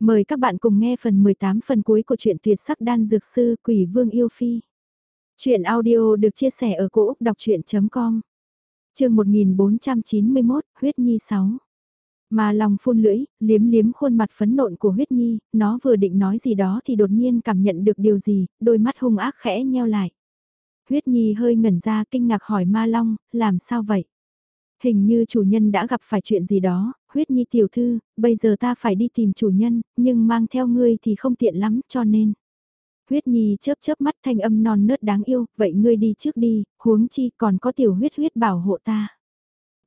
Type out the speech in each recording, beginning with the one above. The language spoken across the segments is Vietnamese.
Mời các bạn cùng nghe phần 18 phần cuối của truyện tuyệt sắc đan dược sư Quỷ Vương Yêu Phi. Chuyện audio được chia sẻ ở cỗ đọc chuyện.com Trường 1491, Huyết Nhi 6 Mà lòng phun lưỡi, liếm liếm khuôn mặt phấn nộn của Huyết Nhi, nó vừa định nói gì đó thì đột nhiên cảm nhận được điều gì, đôi mắt hung ác khẽ nheo lại. Huyết Nhi hơi ngẩn ra kinh ngạc hỏi Ma Long, làm sao vậy? Hình như chủ nhân đã gặp phải chuyện gì đó, huyết nhi tiểu thư, bây giờ ta phải đi tìm chủ nhân, nhưng mang theo ngươi thì không tiện lắm cho nên. Huyết nhi chớp chớp mắt thanh âm non nớt đáng yêu, vậy ngươi đi trước đi, huống chi còn có tiểu huyết huyết bảo hộ ta.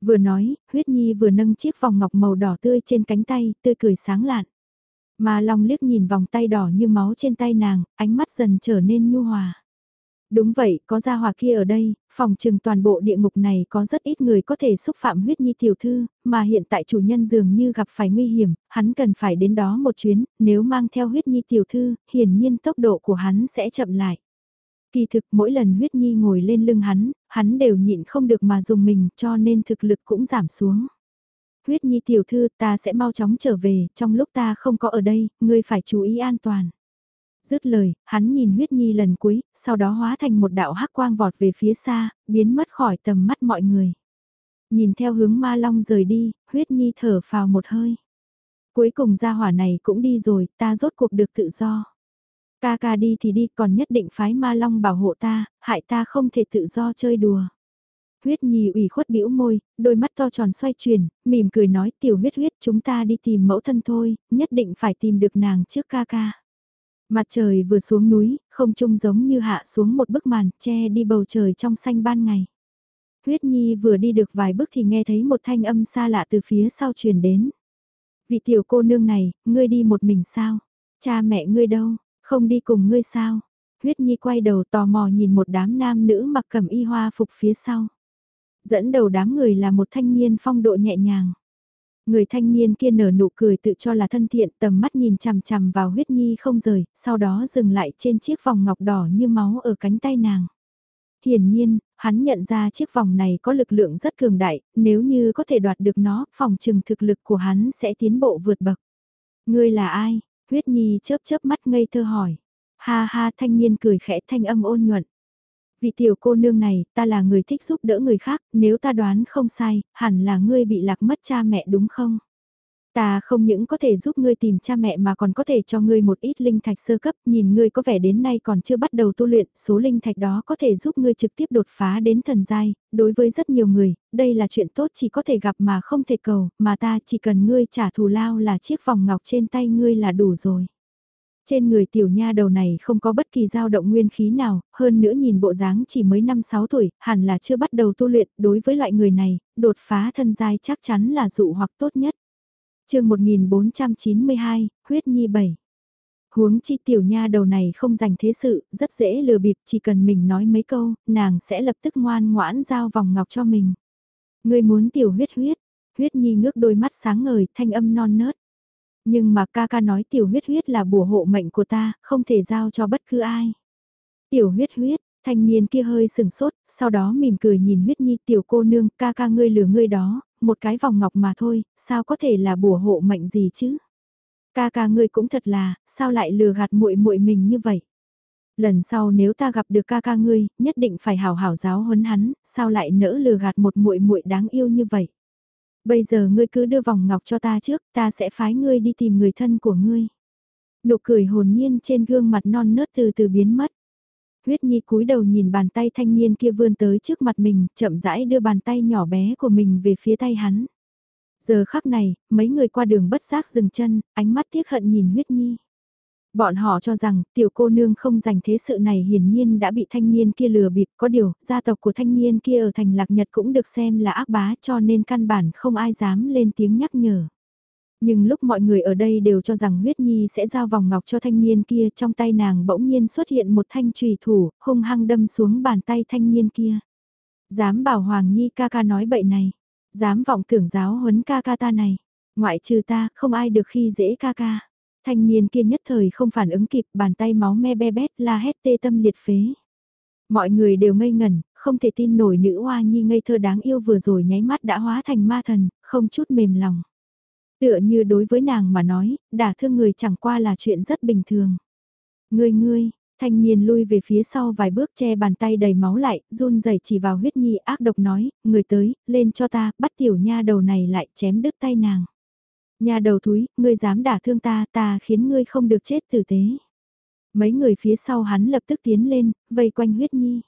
Vừa nói, huyết nhi vừa nâng chiếc vòng ngọc màu đỏ tươi trên cánh tay, tươi cười sáng lạn. Mà Long liếc nhìn vòng tay đỏ như máu trên tay nàng, ánh mắt dần trở nên nhu hòa. Đúng vậy, có gia hòa kia ở đây, phòng trừng toàn bộ địa ngục này có rất ít người có thể xúc phạm huyết nhi tiểu thư, mà hiện tại chủ nhân dường như gặp phải nguy hiểm, hắn cần phải đến đó một chuyến, nếu mang theo huyết nhi tiểu thư, hiển nhiên tốc độ của hắn sẽ chậm lại. Kỳ thực mỗi lần huyết nhi ngồi lên lưng hắn, hắn đều nhịn không được mà dùng mình cho nên thực lực cũng giảm xuống. Huyết nhi tiểu thư ta sẽ mau chóng trở về, trong lúc ta không có ở đây, ngươi phải chú ý an toàn. Dứt lời, hắn nhìn huyết nhi lần cuối, sau đó hóa thành một đạo hắc quang vọt về phía xa, biến mất khỏi tầm mắt mọi người. Nhìn theo hướng ma long rời đi, huyết nhi thở phào một hơi. Cuối cùng gia hỏa này cũng đi rồi, ta rốt cuộc được tự do. Ca ca đi thì đi, còn nhất định phái ma long bảo hộ ta, hại ta không thể tự do chơi đùa. Huyết Nhi ủy khuất bĩu môi, đôi mắt to tròn xoay chuyển, mỉm cười nói tiểu huyết huyết chúng ta đi tìm mẫu thân thôi, nhất định phải tìm được nàng trước ca ca. Mặt trời vừa xuống núi, không trung giống như hạ xuống một bức màn, che đi bầu trời trong xanh ban ngày. Huyết Nhi vừa đi được vài bước thì nghe thấy một thanh âm xa lạ từ phía sau truyền đến. Vị tiểu cô nương này, ngươi đi một mình sao? Cha mẹ ngươi đâu? Không đi cùng ngươi sao? Huyết Nhi quay đầu tò mò nhìn một đám nam nữ mặc cầm y hoa phục phía sau. Dẫn đầu đám người là một thanh niên phong độ nhẹ nhàng. Người thanh niên kia nở nụ cười tự cho là thân thiện tầm mắt nhìn chằm chằm vào huyết nhi không rời, sau đó dừng lại trên chiếc vòng ngọc đỏ như máu ở cánh tay nàng. Hiển nhiên, hắn nhận ra chiếc vòng này có lực lượng rất cường đại, nếu như có thể đoạt được nó, phòng trừng thực lực của hắn sẽ tiến bộ vượt bậc. Ngươi là ai? Huyết nhi chớp chớp mắt ngây thơ hỏi. Ha ha thanh niên cười khẽ thanh âm ôn nhuận. Vị tiểu cô nương này, ta là người thích giúp đỡ người khác, nếu ta đoán không sai, hẳn là ngươi bị lạc mất cha mẹ đúng không? Ta không những có thể giúp ngươi tìm cha mẹ mà còn có thể cho ngươi một ít linh thạch sơ cấp, nhìn ngươi có vẻ đến nay còn chưa bắt đầu tu luyện, số linh thạch đó có thể giúp ngươi trực tiếp đột phá đến thần giai, đối với rất nhiều người, đây là chuyện tốt chỉ có thể gặp mà không thể cầu, mà ta chỉ cần ngươi trả thù lao là chiếc vòng ngọc trên tay ngươi là đủ rồi. Trên người tiểu nha đầu này không có bất kỳ dao động nguyên khí nào, hơn nữa nhìn bộ dáng chỉ mới 5-6 tuổi, hẳn là chưa bắt đầu tu luyện, đối với loại người này, đột phá thân giai chắc chắn là dụ hoặc tốt nhất. chương 1492, Huyết Nhi 7 Huống chi tiểu nha đầu này không dành thế sự, rất dễ lừa bịp, chỉ cần mình nói mấy câu, nàng sẽ lập tức ngoan ngoãn giao vòng ngọc cho mình. Người muốn tiểu huyết huyết, huyết nhi ngước đôi mắt sáng ngời, thanh âm non nớt. Nhưng mà ca ca nói tiểu huyết huyết là bùa hộ mệnh của ta, không thể giao cho bất cứ ai. Tiểu huyết huyết, thanh niên kia hơi sừng sốt, sau đó mỉm cười nhìn huyết nhi tiểu cô nương, ca ca ngươi lừa ngươi đó, một cái vòng ngọc mà thôi, sao có thể là bùa hộ mệnh gì chứ? Ca ca ngươi cũng thật là, sao lại lừa gạt muội muội mình như vậy? Lần sau nếu ta gặp được ca ca ngươi, nhất định phải hảo hảo giáo huấn hắn, sao lại nỡ lừa gạt một muội muội đáng yêu như vậy? Bây giờ ngươi cứ đưa vòng ngọc cho ta trước, ta sẽ phái ngươi đi tìm người thân của ngươi. Nụ cười hồn nhiên trên gương mặt non nớt từ từ biến mất. Huyết Nhi cúi đầu nhìn bàn tay thanh niên kia vươn tới trước mặt mình, chậm rãi đưa bàn tay nhỏ bé của mình về phía tay hắn. Giờ khắc này, mấy người qua đường bất giác dừng chân, ánh mắt tiếc hận nhìn Huyết Nhi. Bọn họ cho rằng tiểu cô nương không dành thế sự này hiển nhiên đã bị thanh niên kia lừa bịp có điều gia tộc của thanh niên kia ở thành lạc nhật cũng được xem là ác bá cho nên căn bản không ai dám lên tiếng nhắc nhở. Nhưng lúc mọi người ở đây đều cho rằng huyết nhi sẽ giao vòng ngọc cho thanh niên kia trong tay nàng bỗng nhiên xuất hiện một thanh trùy thủ hung hăng đâm xuống bàn tay thanh niên kia. Dám bảo Hoàng Nhi ca ca nói bậy này, dám vọng tưởng giáo huấn ca ca ta này, ngoại trừ ta không ai được khi dễ ca ca. Thanh niên kia nhất thời không phản ứng kịp, bàn tay máu me be bét la hét tê tâm liệt phế. Mọi người đều ngây ngẩn, không thể tin nổi nữ hoa nhi ngây thơ đáng yêu vừa rồi nháy mắt đã hóa thành ma thần, không chút mềm lòng. Tựa như đối với nàng mà nói, đả thương người chẳng qua là chuyện rất bình thường. Ngươi ngươi, thanh niên lui về phía sau vài bước che bàn tay đầy máu lại, run rẩy chỉ vào huyết nhi ác độc nói, người tới, lên cho ta, bắt tiểu nha đầu này lại chém đứt tay nàng nhà đầu thúi, ngươi dám đả thương ta, ta khiến ngươi không được chết tử tế. Mấy người phía sau hắn lập tức tiến lên, vây quanh huyết nhi.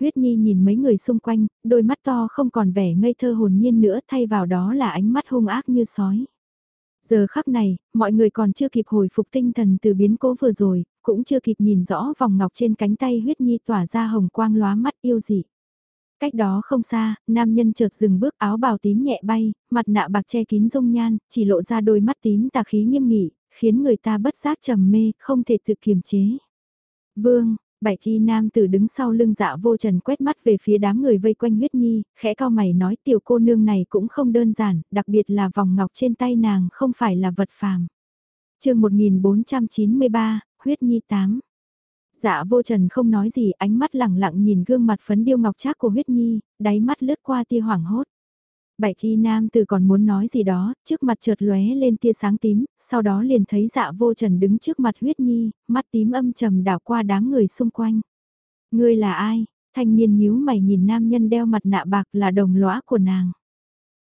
Huyết Nhi nhìn mấy người xung quanh, đôi mắt to không còn vẻ ngây thơ hồn nhiên nữa thay vào đó là ánh mắt hung ác như sói. Giờ khắc này, mọi người còn chưa kịp hồi phục tinh thần từ biến cố vừa rồi, cũng chưa kịp nhìn rõ vòng ngọc trên cánh tay huyết nhi tỏa ra hồng quang lóa mắt yêu dị. Cách đó không xa, nam nhân chợt dừng bước áo bào tím nhẹ bay, mặt nạ bạc che kín dung nhan, chỉ lộ ra đôi mắt tím tà khí nghiêm nghị, khiến người ta bất giác trầm mê, không thể tự kiềm chế. Vương, Bảy chi nam tử đứng sau lưng dạ vô trần quét mắt về phía đám người vây quanh huyết nhi, khẽ cao mày nói tiểu cô nương này cũng không đơn giản, đặc biệt là vòng ngọc trên tay nàng không phải là vật phàm. chương 1493, huyết nhi 8. Dạ vô trần không nói gì ánh mắt lẳng lặng nhìn gương mặt phấn điêu ngọc trác của huyết nhi, đáy mắt lướt qua tia hoảng hốt. Bảy khi nam từ còn muốn nói gì đó, trước mặt chợt lóe lên tia sáng tím, sau đó liền thấy dạ vô trần đứng trước mặt huyết nhi, mắt tím âm trầm đảo qua đám người xung quanh. Ngươi là ai? Thanh niên nhíu mày nhìn nam nhân đeo mặt nạ bạc là đồng lõa của nàng.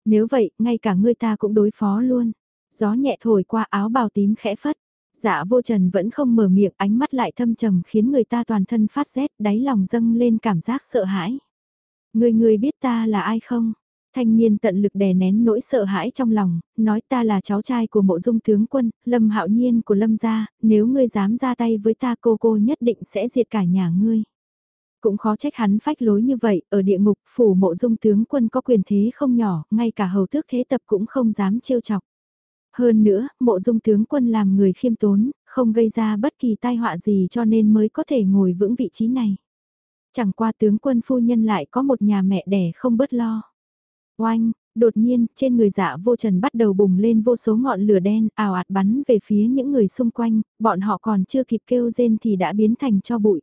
Nếu vậy, ngay cả ngươi ta cũng đối phó luôn. Gió nhẹ thổi qua áo bào tím khẽ phất. Dạ vô trần vẫn không mở miệng ánh mắt lại thâm trầm khiến người ta toàn thân phát rét đáy lòng dâng lên cảm giác sợ hãi. Người người biết ta là ai không? Thanh niên tận lực đè nén nỗi sợ hãi trong lòng, nói ta là cháu trai của mộ dung tướng quân, lâm hạo nhiên của lâm gia, nếu ngươi dám ra tay với ta cô cô nhất định sẽ diệt cả nhà ngươi. Cũng khó trách hắn phách lối như vậy, ở địa ngục phủ mộ dung tướng quân có quyền thế không nhỏ, ngay cả hầu tước thế tập cũng không dám trêu chọc. Hơn nữa, mộ dung tướng quân làm người khiêm tốn, không gây ra bất kỳ tai họa gì cho nên mới có thể ngồi vững vị trí này. Chẳng qua tướng quân phu nhân lại có một nhà mẹ đẻ không bớt lo. Oanh, đột nhiên, trên người dạ vô trần bắt đầu bùng lên vô số ngọn lửa đen ảo ạt bắn về phía những người xung quanh, bọn họ còn chưa kịp kêu rên thì đã biến thành cho bụi.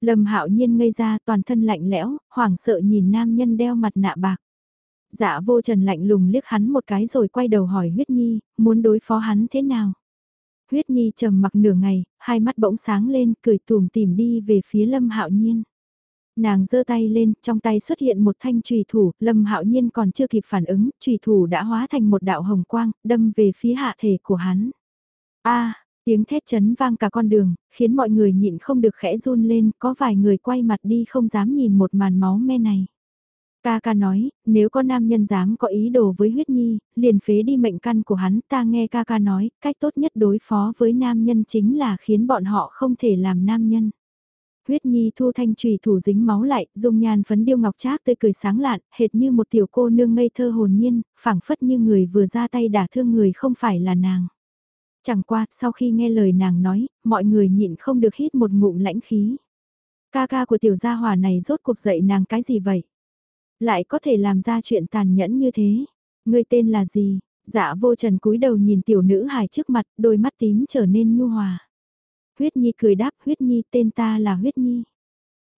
Lâm hạo nhiên ngây ra toàn thân lạnh lẽo, hoảng sợ nhìn nam nhân đeo mặt nạ bạc. Dạ vô trần lạnh lùng liếc hắn một cái rồi quay đầu hỏi huyết nhi, muốn đối phó hắn thế nào? Huyết nhi trầm mặc nửa ngày, hai mắt bỗng sáng lên, cười tùm tìm đi về phía lâm hạo nhiên. Nàng giơ tay lên, trong tay xuất hiện một thanh trùy thủ, Lâm Hạo Nhiên còn chưa kịp phản ứng, trùy thủ đã hóa thành một đạo hồng quang, đâm về phía hạ thể của hắn. A, tiếng thét chấn vang cả con đường, khiến mọi người nhịn không được khẽ run lên, có vài người quay mặt đi không dám nhìn một màn máu me này. Ca ca nói, nếu có nam nhân dám có ý đồ với huyết nhi, liền phế đi mệnh căn của hắn, ta nghe ca ca nói, cách tốt nhất đối phó với nam nhân chính là khiến bọn họ không thể làm nam nhân. Huyết Nhi thu thanh trùy thủ dính máu lại, dung nhan phấn điêu ngọc trác tươi cười sáng lạn, hệt như một tiểu cô nương ngây thơ hồn nhiên, phảng phất như người vừa ra tay đả thương người không phải là nàng. Chẳng qua, sau khi nghe lời nàng nói, mọi người nhịn không được hít một ngụm lãnh khí. Ca ca của tiểu gia hòa này rốt cuộc dạy nàng cái gì vậy? Lại có thể làm ra chuyện tàn nhẫn như thế? Người tên là gì? Dạ vô trần cúi đầu nhìn tiểu nữ hài trước mặt, đôi mắt tím trở nên nhu hòa. Huyết Nhi cười đáp Huyết Nhi tên ta là Huyết Nhi.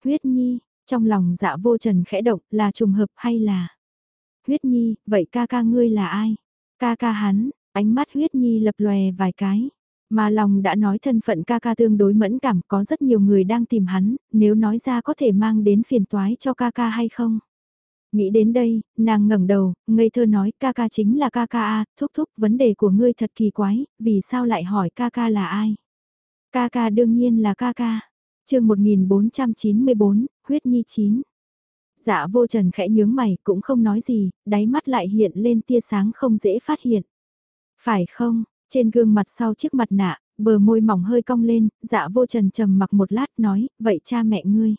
Huyết Nhi, trong lòng dạ vô trần khẽ động là trùng hợp hay là... Huyết Nhi, vậy ca ca ngươi là ai? Ca ca hắn, ánh mắt Huyết Nhi lập lòe vài cái. Mà lòng đã nói thân phận ca ca tương đối mẫn cảm có rất nhiều người đang tìm hắn, nếu nói ra có thể mang đến phiền toái cho ca ca hay không? Nghĩ đến đây, nàng ngẩng đầu, ngây thơ nói ca ca chính là ca ca a, thúc thúc vấn đề của ngươi thật kỳ quái, vì sao lại hỏi ca ca là ai? Ca ca đương nhiên là ca ca. chương 1494, huyết nhi chín. Dạ vô trần khẽ nhướng mày cũng không nói gì, đáy mắt lại hiện lên tia sáng không dễ phát hiện. Phải không, trên gương mặt sau chiếc mặt nạ, bờ môi mỏng hơi cong lên, dạ vô trần trầm mặc một lát nói, vậy cha mẹ ngươi.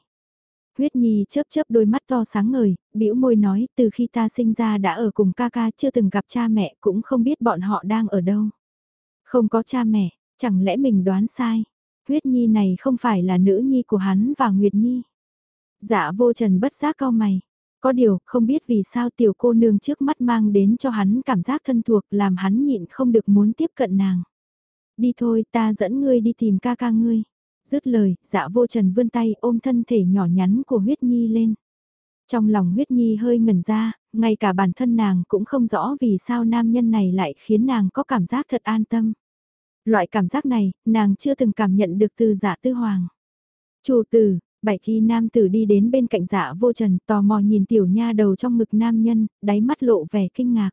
Huyết Nhi chớp chớp đôi mắt to sáng ngời, bĩu môi nói, từ khi ta sinh ra đã ở cùng ca ca chưa từng gặp cha mẹ cũng không biết bọn họ đang ở đâu. Không có cha mẹ, Chẳng lẽ mình đoán sai? Huyết Nhi này không phải là nữ nhi của hắn và Nguyệt Nhi. Dạ vô trần bất giác cao mày. Có điều, không biết vì sao tiểu cô nương trước mắt mang đến cho hắn cảm giác thân thuộc làm hắn nhịn không được muốn tiếp cận nàng. Đi thôi, ta dẫn ngươi đi tìm ca ca ngươi. Dứt lời, dạ vô trần vươn tay ôm thân thể nhỏ nhắn của huyết nhi lên. Trong lòng huyết nhi hơi ngẩn ra, ngay cả bản thân nàng cũng không rõ vì sao nam nhân này lại khiến nàng có cảm giác thật an tâm. Loại cảm giác này, nàng chưa từng cảm nhận được từ giả tư hoàng. Chủ tử, bảy chi nam tử đi đến bên cạnh dạ vô trần tò mò nhìn tiểu nha đầu trong ngực nam nhân, đáy mắt lộ vẻ kinh ngạc.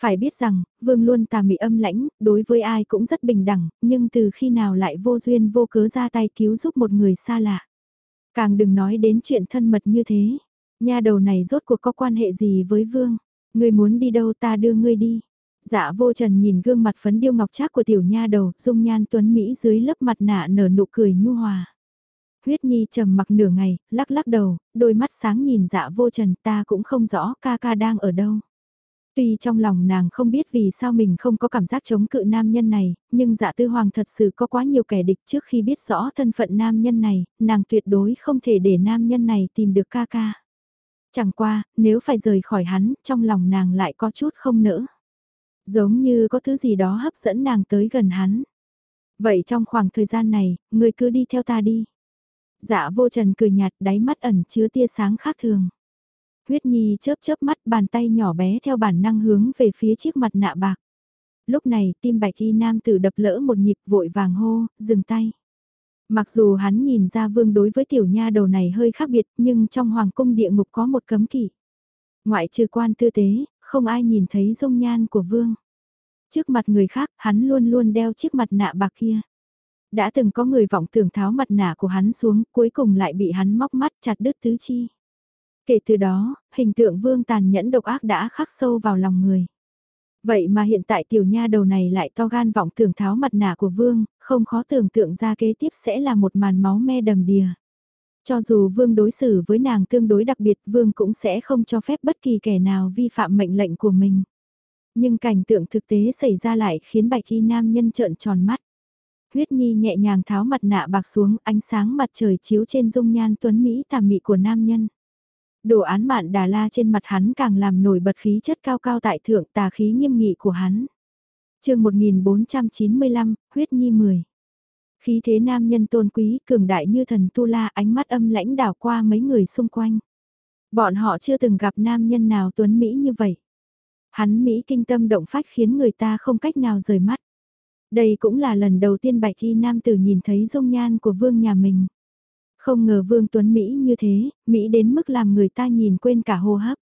Phải biết rằng, vương luôn tà mị âm lãnh, đối với ai cũng rất bình đẳng, nhưng từ khi nào lại vô duyên vô cớ ra tay cứu giúp một người xa lạ. Càng đừng nói đến chuyện thân mật như thế. Nha đầu này rốt cuộc có quan hệ gì với vương? Ngươi muốn đi đâu ta đưa ngươi đi. Dạ vô trần nhìn gương mặt phấn điêu ngọc trác của tiểu nha đầu, dung nhan tuấn Mỹ dưới lớp mặt nạ nở nụ cười nhu hòa. Huyết Nhi trầm mặc nửa ngày, lắc lắc đầu, đôi mắt sáng nhìn dạ vô trần ta cũng không rõ ca ca đang ở đâu. Tuy trong lòng nàng không biết vì sao mình không có cảm giác chống cự nam nhân này, nhưng dạ tư hoàng thật sự có quá nhiều kẻ địch trước khi biết rõ thân phận nam nhân này, nàng tuyệt đối không thể để nam nhân này tìm được ca ca. Chẳng qua, nếu phải rời khỏi hắn, trong lòng nàng lại có chút không nỡ. Giống như có thứ gì đó hấp dẫn nàng tới gần hắn. Vậy trong khoảng thời gian này, người cứ đi theo ta đi. Dạ vô trần cười nhạt đáy mắt ẩn chứa tia sáng khác thường. Huyết Nhi chớp chớp mắt bàn tay nhỏ bé theo bản năng hướng về phía chiếc mặt nạ bạc. Lúc này tim bạch y nam tử đập lỡ một nhịp vội vàng hô, dừng tay. Mặc dù hắn nhìn ra vương đối với tiểu nha đầu này hơi khác biệt nhưng trong hoàng cung địa ngục có một cấm kỵ. Ngoại trừ quan tư tế, không ai nhìn thấy dung nhan của vương. Trước mặt người khác, hắn luôn luôn đeo chiếc mặt nạ bạc kia. Đã từng có người vọng tưởng tháo mặt nạ của hắn xuống, cuối cùng lại bị hắn móc mắt chặt đứt tứ chi. Kể từ đó, hình tượng vương tàn nhẫn độc ác đã khắc sâu vào lòng người. Vậy mà hiện tại tiểu nha đầu này lại to gan vọng tưởng tháo mặt nạ của vương, không khó tưởng tượng ra kế tiếp sẽ là một màn máu me đầm đìa. Cho dù vương đối xử với nàng tương đối đặc biệt vương cũng sẽ không cho phép bất kỳ kẻ nào vi phạm mệnh lệnh của mình. Nhưng cảnh tượng thực tế xảy ra lại khiến bạch y nam nhân trợn tròn mắt. Huyết Nhi nhẹ nhàng tháo mặt nạ bạc xuống ánh sáng mặt trời chiếu trên dung nhan tuấn Mỹ tà mị của nam nhân. Đồ án mạn đà la trên mặt hắn càng làm nổi bật khí chất cao cao tại thượng tà khí nghiêm nghị của hắn. chương 1495, huyết nhi 10. Khí thế nam nhân tôn quý cường đại như thần tu la ánh mắt âm lãnh đảo qua mấy người xung quanh. Bọn họ chưa từng gặp nam nhân nào tuấn Mỹ như vậy. Hắn Mỹ kinh tâm động phách khiến người ta không cách nào rời mắt. Đây cũng là lần đầu tiên bạch thi nam tử nhìn thấy dung nhan của vương nhà mình. Không ngờ Vương Tuấn Mỹ như thế, Mỹ đến mức làm người ta nhìn quên cả hô hấp.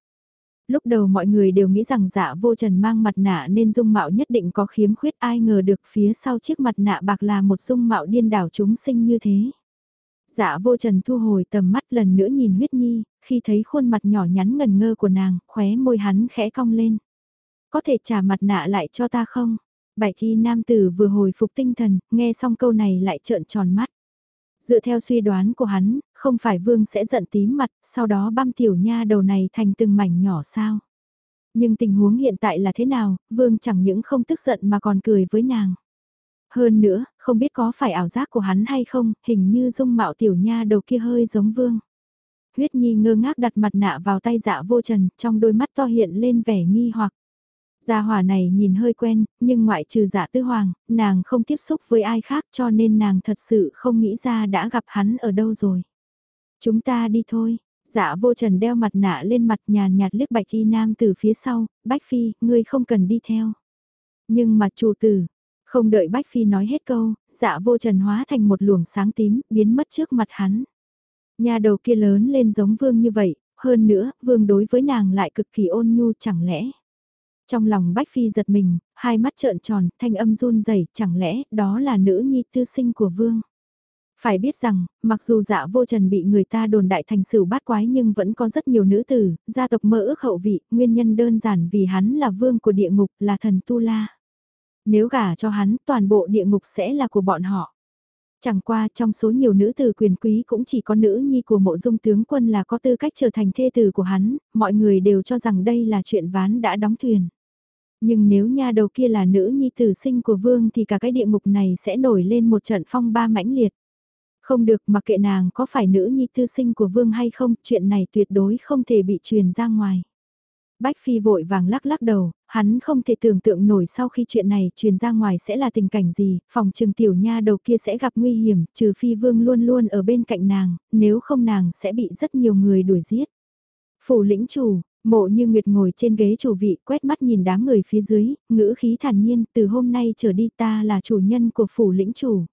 Lúc đầu mọi người đều nghĩ rằng dạ vô trần mang mặt nạ nên dung mạo nhất định có khiếm khuyết ai ngờ được phía sau chiếc mặt nạ bạc là một dung mạo điên đảo chúng sinh như thế. Dạ vô trần thu hồi tầm mắt lần nữa nhìn huyết nhi, khi thấy khuôn mặt nhỏ nhắn ngần ngơ của nàng, khóe môi hắn khẽ cong lên. Có thể trả mặt nạ lại cho ta không? Bảy thi nam tử vừa hồi phục tinh thần, nghe xong câu này lại trợn tròn mắt. Dựa theo suy đoán của hắn, không phải vương sẽ giận tím mặt, sau đó băm tiểu nha đầu này thành từng mảnh nhỏ sao. Nhưng tình huống hiện tại là thế nào, vương chẳng những không tức giận mà còn cười với nàng. Hơn nữa, không biết có phải ảo giác của hắn hay không, hình như dung mạo tiểu nha đầu kia hơi giống vương. Huyết Nhi ngơ ngác đặt mặt nạ vào tay dạ vô trần, trong đôi mắt to hiện lên vẻ nghi hoặc. Gia hỏa này nhìn hơi quen, nhưng ngoại trừ dạ tư hoàng, nàng không tiếp xúc với ai khác cho nên nàng thật sự không nghĩ ra đã gặp hắn ở đâu rồi. Chúng ta đi thôi. Dạ vô trần đeo mặt nạ lên mặt nhàn nhạt liếc bạch y nam từ phía sau, Bách Phi, ngươi không cần đi theo. Nhưng mà chủ tử, không đợi Bách Phi nói hết câu, dạ vô trần hóa thành một luồng sáng tím, biến mất trước mặt hắn. Nhà đầu kia lớn lên giống vương như vậy, hơn nữa, vương đối với nàng lại cực kỳ ôn nhu chẳng lẽ. Trong lòng Bách Phi giật mình, hai mắt trợn tròn, thanh âm run rẩy chẳng lẽ đó là nữ nhi tư sinh của vương. Phải biết rằng, mặc dù dạ vô trần bị người ta đồn đại thành sử bát quái nhưng vẫn có rất nhiều nữ tử, gia tộc mơ ước hậu vị, nguyên nhân đơn giản vì hắn là vương của địa ngục, là thần Tu La. Nếu gả cho hắn, toàn bộ địa ngục sẽ là của bọn họ. Chẳng qua trong số nhiều nữ tử quyền quý cũng chỉ có nữ nhi của mộ dung tướng quân là có tư cách trở thành thê tử của hắn, mọi người đều cho rằng đây là chuyện ván đã đóng thuyền. Nhưng nếu nha đầu kia là nữ nhi tử sinh của vương thì cả cái địa ngục này sẽ nổi lên một trận phong ba mãnh liệt. Không được mặc kệ nàng có phải nữ nhi tư sinh của vương hay không, chuyện này tuyệt đối không thể bị truyền ra ngoài. Bách Phi vội vàng lắc lắc đầu, hắn không thể tưởng tượng nổi sau khi chuyện này truyền ra ngoài sẽ là tình cảnh gì, phòng trừng tiểu nha đầu kia sẽ gặp nguy hiểm, trừ Phi Vương luôn luôn ở bên cạnh nàng, nếu không nàng sẽ bị rất nhiều người đuổi giết. Phủ lĩnh chủ, mộ như Nguyệt ngồi trên ghế chủ vị quét mắt nhìn đám người phía dưới, ngữ khí thản nhiên từ hôm nay trở đi ta là chủ nhân của phủ lĩnh chủ.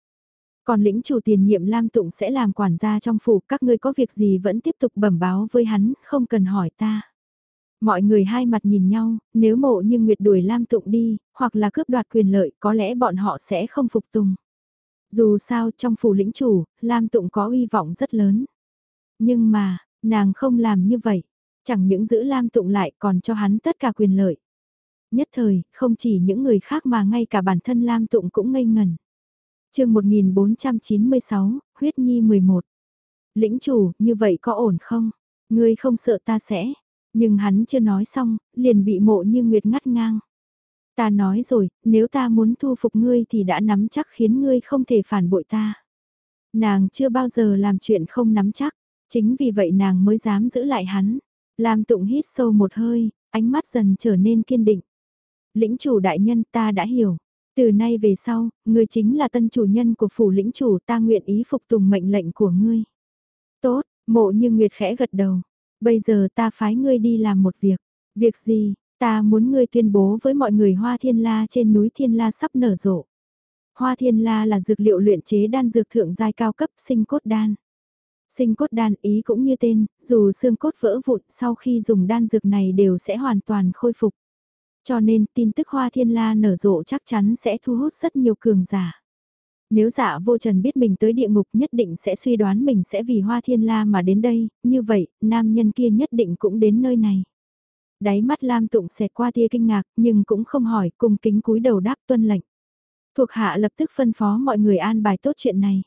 Còn lĩnh chủ tiền nhiệm Lam Tụng sẽ làm quản gia trong phủ, các ngươi có việc gì vẫn tiếp tục bẩm báo với hắn, không cần hỏi ta. Mọi người hai mặt nhìn nhau, nếu mộ như Nguyệt đuổi Lam Tụng đi, hoặc là cướp đoạt quyền lợi, có lẽ bọn họ sẽ không phục tùng. Dù sao trong phủ lĩnh chủ, Lam Tụng có uy vọng rất lớn. Nhưng mà, nàng không làm như vậy. Chẳng những giữ Lam Tụng lại còn cho hắn tất cả quyền lợi. Nhất thời, không chỉ những người khác mà ngay cả bản thân Lam Tụng cũng ngây ngần. chương 1496, huyết nhi 11. Lĩnh chủ, như vậy có ổn không? Ngươi không sợ ta sẽ. Nhưng hắn chưa nói xong, liền bị mộ như Nguyệt ngắt ngang. Ta nói rồi, nếu ta muốn thu phục ngươi thì đã nắm chắc khiến ngươi không thể phản bội ta. Nàng chưa bao giờ làm chuyện không nắm chắc, chính vì vậy nàng mới dám giữ lại hắn. Lam Tụng hít sâu một hơi, ánh mắt dần trở nên kiên định. Lĩnh chủ đại nhân ta đã hiểu. Từ nay về sau, ngươi chính là tân chủ nhân của phủ lĩnh chủ ta nguyện ý phục tùng mệnh lệnh của ngươi. Tốt, mộ như Nguyệt khẽ gật đầu. Bây giờ ta phái ngươi đi làm một việc. Việc gì, ta muốn ngươi tuyên bố với mọi người hoa thiên la trên núi thiên la sắp nở rộ. Hoa thiên la là dược liệu luyện chế đan dược thượng giai cao cấp sinh cốt đan. Sinh cốt đan ý cũng như tên, dù xương cốt vỡ vụn sau khi dùng đan dược này đều sẽ hoàn toàn khôi phục. Cho nên tin tức hoa thiên la nở rộ chắc chắn sẽ thu hút rất nhiều cường giả. Nếu dạ vô trần biết mình tới địa ngục nhất định sẽ suy đoán mình sẽ vì hoa thiên la mà đến đây, như vậy, nam nhân kia nhất định cũng đến nơi này. Đáy mắt Lam Tụng xẹt qua tia kinh ngạc nhưng cũng không hỏi cùng kính cúi đầu đáp tuân lệnh. Thuộc hạ lập tức phân phó mọi người an bài tốt chuyện này.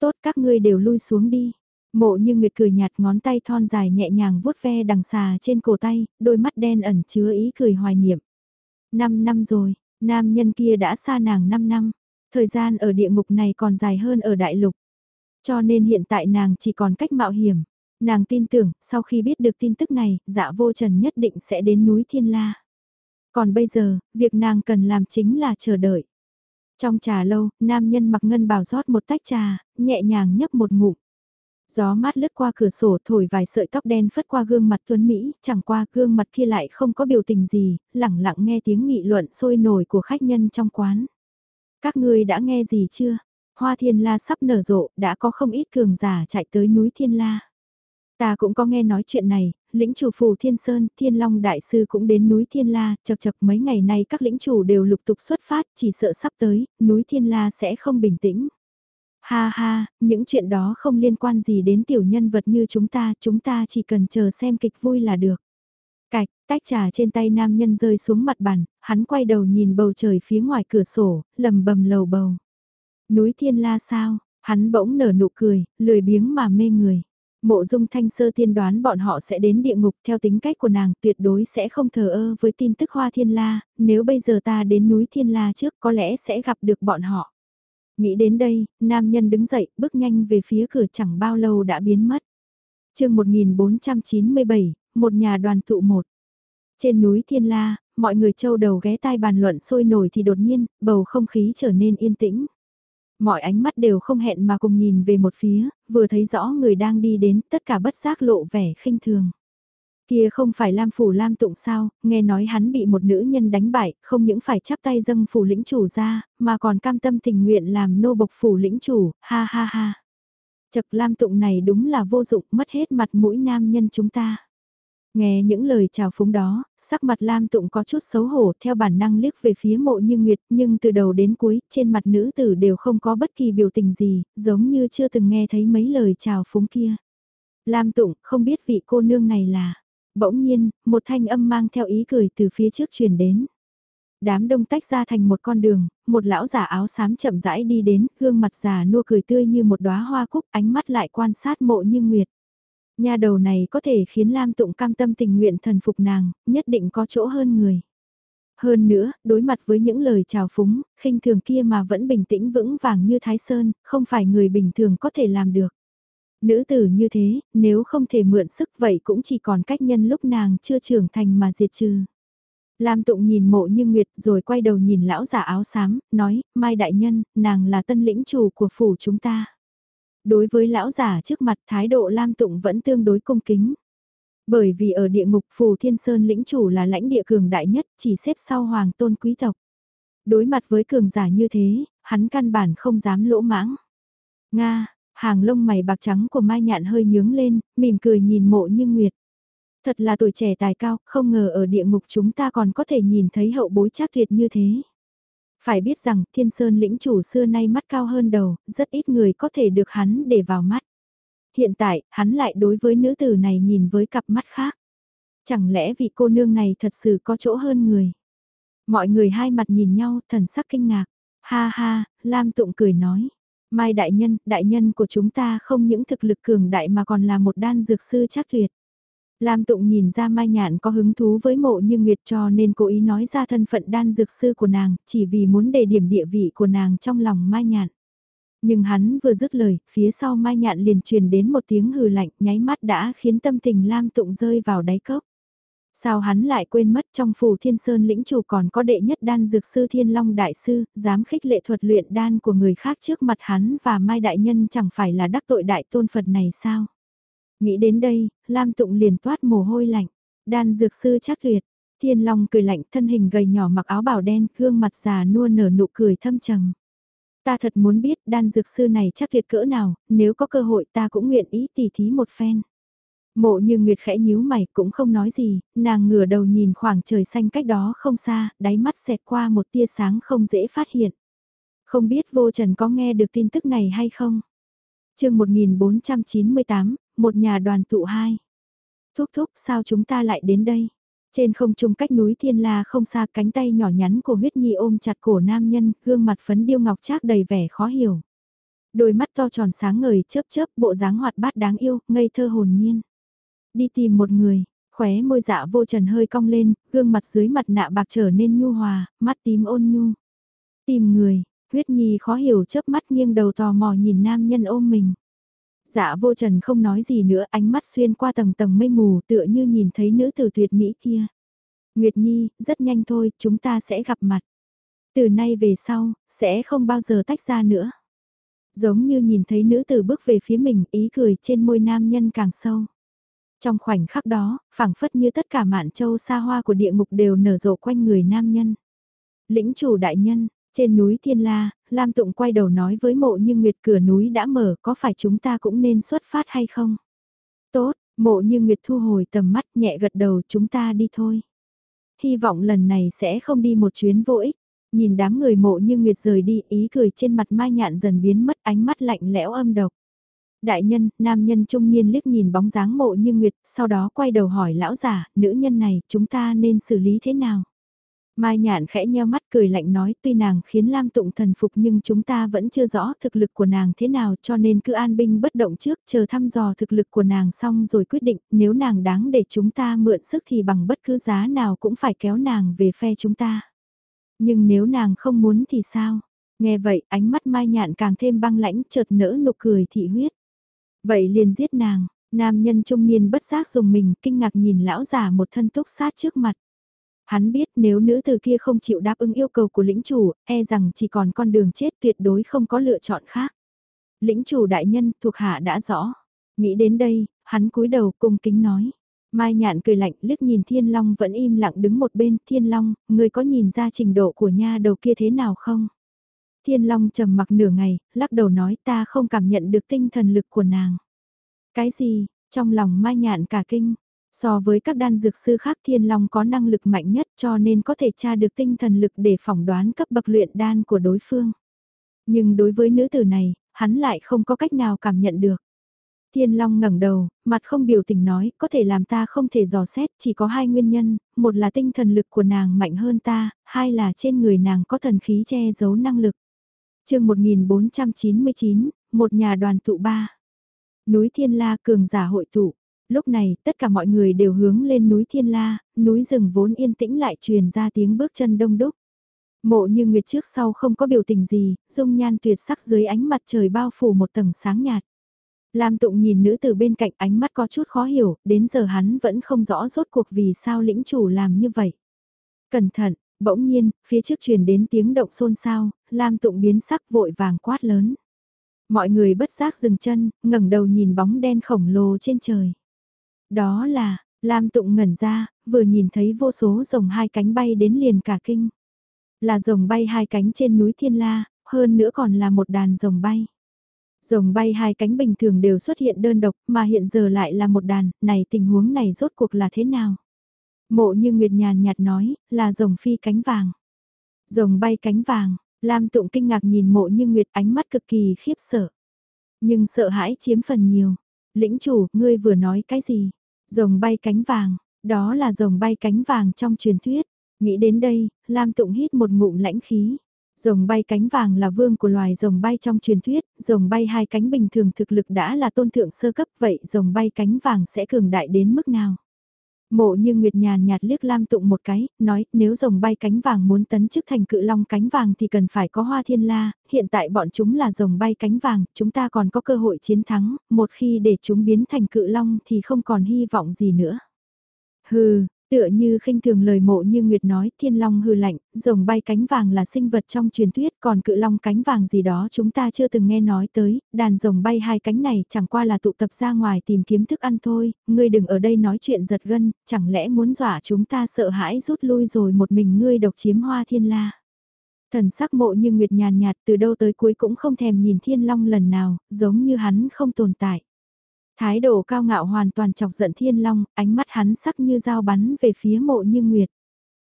Tốt các ngươi đều lui xuống đi. Mộ như Nguyệt cười nhạt ngón tay thon dài nhẹ nhàng vuốt ve đằng xà trên cổ tay, đôi mắt đen ẩn chứa ý cười hoài niệm. Năm năm rồi, nam nhân kia đã xa nàng năm năm, thời gian ở địa ngục này còn dài hơn ở đại lục. Cho nên hiện tại nàng chỉ còn cách mạo hiểm. Nàng tin tưởng, sau khi biết được tin tức này, dạ vô trần nhất định sẽ đến núi Thiên La. Còn bây giờ, việc nàng cần làm chính là chờ đợi. Trong trà lâu, nam nhân mặc ngân bào rót một tách trà, nhẹ nhàng nhấp một ngụm. Gió mát lướt qua cửa sổ thổi vài sợi tóc đen phất qua gương mặt tuấn Mỹ, chẳng qua gương mặt kia lại không có biểu tình gì, lẳng lặng nghe tiếng nghị luận sôi nổi của khách nhân trong quán. Các ngươi đã nghe gì chưa? Hoa thiên la sắp nở rộ, đã có không ít cường giả chạy tới núi thiên la. Ta cũng có nghe nói chuyện này, lĩnh chủ phù Thiên Sơn, Thiên Long Đại Sư cũng đến núi Thiên La, chật chật mấy ngày nay các lĩnh chủ đều lục tục xuất phát, chỉ sợ sắp tới, núi Thiên La sẽ không bình tĩnh. Ha ha, những chuyện đó không liên quan gì đến tiểu nhân vật như chúng ta, chúng ta chỉ cần chờ xem kịch vui là được. Cạch, tách trà trên tay nam nhân rơi xuống mặt bàn, hắn quay đầu nhìn bầu trời phía ngoài cửa sổ, lầm bầm lầu bầu. Núi Thiên La sao, hắn bỗng nở nụ cười, lười biếng mà mê người. Mộ dung thanh sơ tiên đoán bọn họ sẽ đến địa ngục theo tính cách của nàng tuyệt đối sẽ không thờ ơ với tin tức hoa thiên la, nếu bây giờ ta đến núi thiên la trước có lẽ sẽ gặp được bọn họ. Nghĩ đến đây, nam nhân đứng dậy, bước nhanh về phía cửa chẳng bao lâu đã biến mất. chương 1497, một nhà đoàn tụ một. Trên núi Thiên La, mọi người châu đầu ghé tai bàn luận sôi nổi thì đột nhiên, bầu không khí trở nên yên tĩnh. Mọi ánh mắt đều không hẹn mà cùng nhìn về một phía, vừa thấy rõ người đang đi đến, tất cả bất giác lộ vẻ khinh thường. Kia không phải Lam Phủ Lam Tụng sao, nghe nói hắn bị một nữ nhân đánh bại, không những phải chắp tay dâng phủ lĩnh chủ ra, mà còn cam tâm tình nguyện làm nô bộc phủ lĩnh chủ, ha ha ha. Chật Lam Tụng này đúng là vô dụng, mất hết mặt mũi nam nhân chúng ta. Nghe những lời chào phúng đó, sắc mặt Lam Tụng có chút xấu hổ theo bản năng liếc về phía mộ như Nguyệt nhưng từ đầu đến cuối trên mặt nữ tử đều không có bất kỳ biểu tình gì, giống như chưa từng nghe thấy mấy lời chào phúng kia. Lam Tụng không biết vị cô nương này là, bỗng nhiên, một thanh âm mang theo ý cười từ phía trước truyền đến. Đám đông tách ra thành một con đường, một lão giả áo xám chậm rãi đi đến, gương mặt già nua cười tươi như một đóa hoa cúc, ánh mắt lại quan sát mộ như Nguyệt. Nhà đầu này có thể khiến Lam Tụng cam tâm tình nguyện thần phục nàng, nhất định có chỗ hơn người. Hơn nữa, đối mặt với những lời chào phúng, khinh thường kia mà vẫn bình tĩnh vững vàng như Thái Sơn, không phải người bình thường có thể làm được. Nữ tử như thế, nếu không thể mượn sức vậy cũng chỉ còn cách nhân lúc nàng chưa trưởng thành mà diệt trừ. Lam Tụng nhìn mộ như Nguyệt rồi quay đầu nhìn lão giả áo xám, nói, Mai Đại Nhân, nàng là tân lĩnh chủ của phủ chúng ta. Đối với lão giả trước mặt thái độ Lam Tụng vẫn tương đối cung kính. Bởi vì ở địa ngục phủ Thiên Sơn lĩnh chủ là lãnh địa cường đại nhất, chỉ xếp sau hoàng tôn quý tộc. Đối mặt với cường giả như thế, hắn căn bản không dám lỗ mãng. Nga, hàng lông mày bạc trắng của Mai Nhạn hơi nhướng lên, mỉm cười nhìn mộ như Nguyệt. Thật là tuổi trẻ tài cao, không ngờ ở địa ngục chúng ta còn có thể nhìn thấy hậu bối chắc tuyệt như thế. Phải biết rằng thiên sơn lĩnh chủ xưa nay mắt cao hơn đầu, rất ít người có thể được hắn để vào mắt. Hiện tại, hắn lại đối với nữ tử này nhìn với cặp mắt khác. Chẳng lẽ vị cô nương này thật sự có chỗ hơn người? Mọi người hai mặt nhìn nhau, thần sắc kinh ngạc. Ha ha, Lam Tụng cười nói. Mai đại nhân, đại nhân của chúng ta không những thực lực cường đại mà còn là một đan dược sư chắc tuyệt. Lam Tụng nhìn ra Mai Nhạn có hứng thú với mộ như Nguyệt cho nên cố ý nói ra thân phận đan dược sư của nàng, chỉ vì muốn đề điểm địa vị của nàng trong lòng Mai Nhạn. Nhưng hắn vừa dứt lời, phía sau Mai Nhạn liền truyền đến một tiếng hừ lạnh nháy mắt đã khiến tâm tình Lam Tụng rơi vào đáy cốc. Sao hắn lại quên mất trong phủ thiên sơn lĩnh chủ còn có đệ nhất đan dược sư thiên long đại sư, dám khích lệ thuật luyện đan của người khác trước mặt hắn và mai đại nhân chẳng phải là đắc tội đại tôn Phật này sao? Nghĩ đến đây, Lam Tụng liền toát mồ hôi lạnh, đan dược sư chắc tuyệt, thiên long cười lạnh thân hình gầy nhỏ mặc áo bào đen, gương mặt già nua nở nụ cười thâm trầm. Ta thật muốn biết đan dược sư này chắc tuyệt cỡ nào, nếu có cơ hội ta cũng nguyện ý tỉ thí một phen. Mộ như Nguyệt khẽ nhíu mày cũng không nói gì, nàng ngửa đầu nhìn khoảng trời xanh cách đó không xa, đáy mắt xẹt qua một tia sáng không dễ phát hiện. Không biết vô trần có nghe được tin tức này hay không? chương 1498, một nhà đoàn tụ hai. Thúc thúc sao chúng ta lại đến đây? Trên không trung cách núi Thiên La không xa cánh tay nhỏ nhắn của huyết nhi ôm chặt cổ nam nhân, gương mặt phấn điêu ngọc trác đầy vẻ khó hiểu. Đôi mắt to tròn sáng ngời chớp chớp bộ dáng hoạt bát đáng yêu, ngây thơ hồn nhiên. Đi tìm một người, khóe môi dạ vô trần hơi cong lên, gương mặt dưới mặt nạ bạc trở nên nhu hòa, mắt tím ôn nhu. Tìm người, huyết nhi khó hiểu chớp mắt nghiêng đầu tò mò nhìn nam nhân ôm mình. Dạ vô trần không nói gì nữa ánh mắt xuyên qua tầng tầng mây mù tựa như nhìn thấy nữ tử tuyệt mỹ kia. Nguyệt Nhi, rất nhanh thôi, chúng ta sẽ gặp mặt. Từ nay về sau, sẽ không bao giờ tách ra nữa. Giống như nhìn thấy nữ tử bước về phía mình, ý cười trên môi nam nhân càng sâu. Trong khoảnh khắc đó, phảng phất như tất cả mạn châu xa hoa của địa ngục đều nở rộ quanh người nam nhân. Lĩnh chủ đại nhân, trên núi Thiên La, Lam Tụng quay đầu nói với mộ như Nguyệt cửa núi đã mở có phải chúng ta cũng nên xuất phát hay không? Tốt, mộ như Nguyệt thu hồi tầm mắt nhẹ gật đầu chúng ta đi thôi. Hy vọng lần này sẽ không đi một chuyến vô ích. Nhìn đám người mộ như Nguyệt rời đi ý cười trên mặt mai nhạn dần biến mất ánh mắt lạnh lẽo âm độc. Đại nhân, nam nhân trung niên liếc nhìn bóng dáng mộ như Nguyệt, sau đó quay đầu hỏi lão giả, nữ nhân này, chúng ta nên xử lý thế nào? Mai nhạn khẽ nheo mắt cười lạnh nói tuy nàng khiến Lam Tụng thần phục nhưng chúng ta vẫn chưa rõ thực lực của nàng thế nào cho nên cứ an binh bất động trước chờ thăm dò thực lực của nàng xong rồi quyết định nếu nàng đáng để chúng ta mượn sức thì bằng bất cứ giá nào cũng phải kéo nàng về phe chúng ta. Nhưng nếu nàng không muốn thì sao? Nghe vậy ánh mắt Mai nhạn càng thêm băng lãnh chợt nỡ nụ cười thị huyết. Vậy liền giết nàng, nam nhân trung niên bất giác dùng mình kinh ngạc nhìn lão già một thân túc sát trước mặt. Hắn biết nếu nữ từ kia không chịu đáp ứng yêu cầu của lĩnh chủ, e rằng chỉ còn con đường chết tuyệt đối không có lựa chọn khác. Lĩnh chủ đại nhân thuộc hạ đã rõ. Nghĩ đến đây, hắn cúi đầu cung kính nói. Mai nhạn cười lạnh liếc nhìn Thiên Long vẫn im lặng đứng một bên. Thiên Long, người có nhìn ra trình độ của nha đầu kia thế nào không? Thiên Long trầm mặc nửa ngày, lắc đầu nói ta không cảm nhận được tinh thần lực của nàng. Cái gì, trong lòng Mai nhạn cả kinh, So với các đan dược sư khác Thiên Long có năng lực mạnh nhất cho nên có thể tra được tinh thần lực để phỏng đoán cấp bậc luyện đan của đối phương. Nhưng đối với nữ tử này, hắn lại không có cách nào cảm nhận được. Thiên Long ngẩng đầu, mặt không biểu tình nói, có thể làm ta không thể dò xét, chỉ có hai nguyên nhân, một là tinh thần lực của nàng mạnh hơn ta, hai là trên người nàng có thần khí che giấu năng lực chương 1499, một nhà đoàn tụ ba. Núi Thiên La cường giả hội tụ lúc này tất cả mọi người đều hướng lên núi Thiên La, núi rừng vốn yên tĩnh lại truyền ra tiếng bước chân đông đúc. Mộ như nguyệt trước sau không có biểu tình gì, dung nhan tuyệt sắc dưới ánh mặt trời bao phủ một tầng sáng nhạt. Lam tụng nhìn nữ từ bên cạnh ánh mắt có chút khó hiểu, đến giờ hắn vẫn không rõ rốt cuộc vì sao lĩnh chủ làm như vậy. Cẩn thận, bỗng nhiên, phía trước truyền đến tiếng động xôn xao, Lam tụng biến sắc vội vàng quát lớn. Mọi người bất giác dừng chân, ngẩng đầu nhìn bóng đen khổng lồ trên trời. Đó là, Lam Tụng ngẩn ra, vừa nhìn thấy vô số rồng hai cánh bay đến liền cả kinh. Là rồng bay hai cánh trên núi Thiên La, hơn nữa còn là một đàn rồng bay. Rồng bay hai cánh bình thường đều xuất hiện đơn độc mà hiện giờ lại là một đàn, này tình huống này rốt cuộc là thế nào? Mộ như Nguyệt nhàn nhạt nói, là rồng phi cánh vàng. Rồng bay cánh vàng, Lam Tụng kinh ngạc nhìn mộ như Nguyệt ánh mắt cực kỳ khiếp sợ. Nhưng sợ hãi chiếm phần nhiều. Lĩnh chủ, ngươi vừa nói cái gì? Rồng bay cánh vàng, đó là rồng bay cánh vàng trong truyền thuyết. Nghĩ đến đây, Lam Tụng hít một ngụm lãnh khí. Rồng bay cánh vàng là vương của loài rồng bay trong truyền thuyết, rồng bay hai cánh bình thường thực lực đã là tôn thượng sơ cấp vậy rồng bay cánh vàng sẽ cường đại đến mức nào? Mộ như Nguyệt nhàn nhạt liếc Lam Tụng một cái, nói nếu rồng bay cánh vàng muốn tấn chức thành cự long cánh vàng thì cần phải có hoa thiên la, hiện tại bọn chúng là rồng bay cánh vàng, chúng ta còn có cơ hội chiến thắng, một khi để chúng biến thành cự long thì không còn hy vọng gì nữa. Hừ, Tựa như khinh thường lời mộ như Nguyệt nói, thiên long hư lạnh, rồng bay cánh vàng là sinh vật trong truyền thuyết, còn cự long cánh vàng gì đó chúng ta chưa từng nghe nói tới, đàn rồng bay hai cánh này chẳng qua là tụ tập ra ngoài tìm kiếm thức ăn thôi, ngươi đừng ở đây nói chuyện giật gân, chẳng lẽ muốn dọa chúng ta sợ hãi rút lui rồi một mình ngươi độc chiếm hoa thiên la. Thần sắc mộ như Nguyệt nhàn nhạt từ đâu tới cuối cũng không thèm nhìn thiên long lần nào, giống như hắn không tồn tại. Thái độ cao ngạo hoàn toàn chọc giận thiên long, ánh mắt hắn sắc như dao bắn về phía mộ như nguyệt.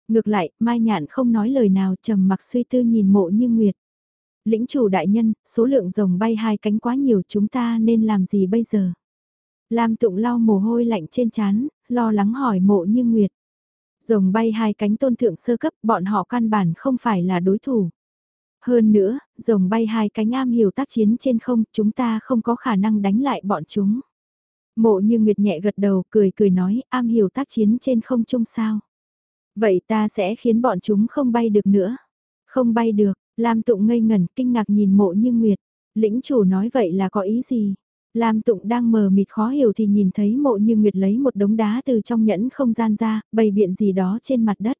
Ngược lại, Mai Nhạn không nói lời nào trầm mặc suy tư nhìn mộ như nguyệt. Lĩnh chủ đại nhân, số lượng rồng bay hai cánh quá nhiều chúng ta nên làm gì bây giờ? Lam tụng lau mồ hôi lạnh trên chán, lo lắng hỏi mộ như nguyệt. Rồng bay hai cánh tôn thượng sơ cấp bọn họ căn bản không phải là đối thủ. Hơn nữa, rồng bay hai cánh am hiểu tác chiến trên không, chúng ta không có khả năng đánh lại bọn chúng. Mộ như Nguyệt nhẹ gật đầu cười cười nói am hiểu tác chiến trên không trung sao. Vậy ta sẽ khiến bọn chúng không bay được nữa. Không bay được, Lam Tụng ngây ngẩn kinh ngạc nhìn mộ như Nguyệt. Lĩnh chủ nói vậy là có ý gì? Lam Tụng đang mờ mịt khó hiểu thì nhìn thấy mộ như Nguyệt lấy một đống đá từ trong nhẫn không gian ra, bày biện gì đó trên mặt đất.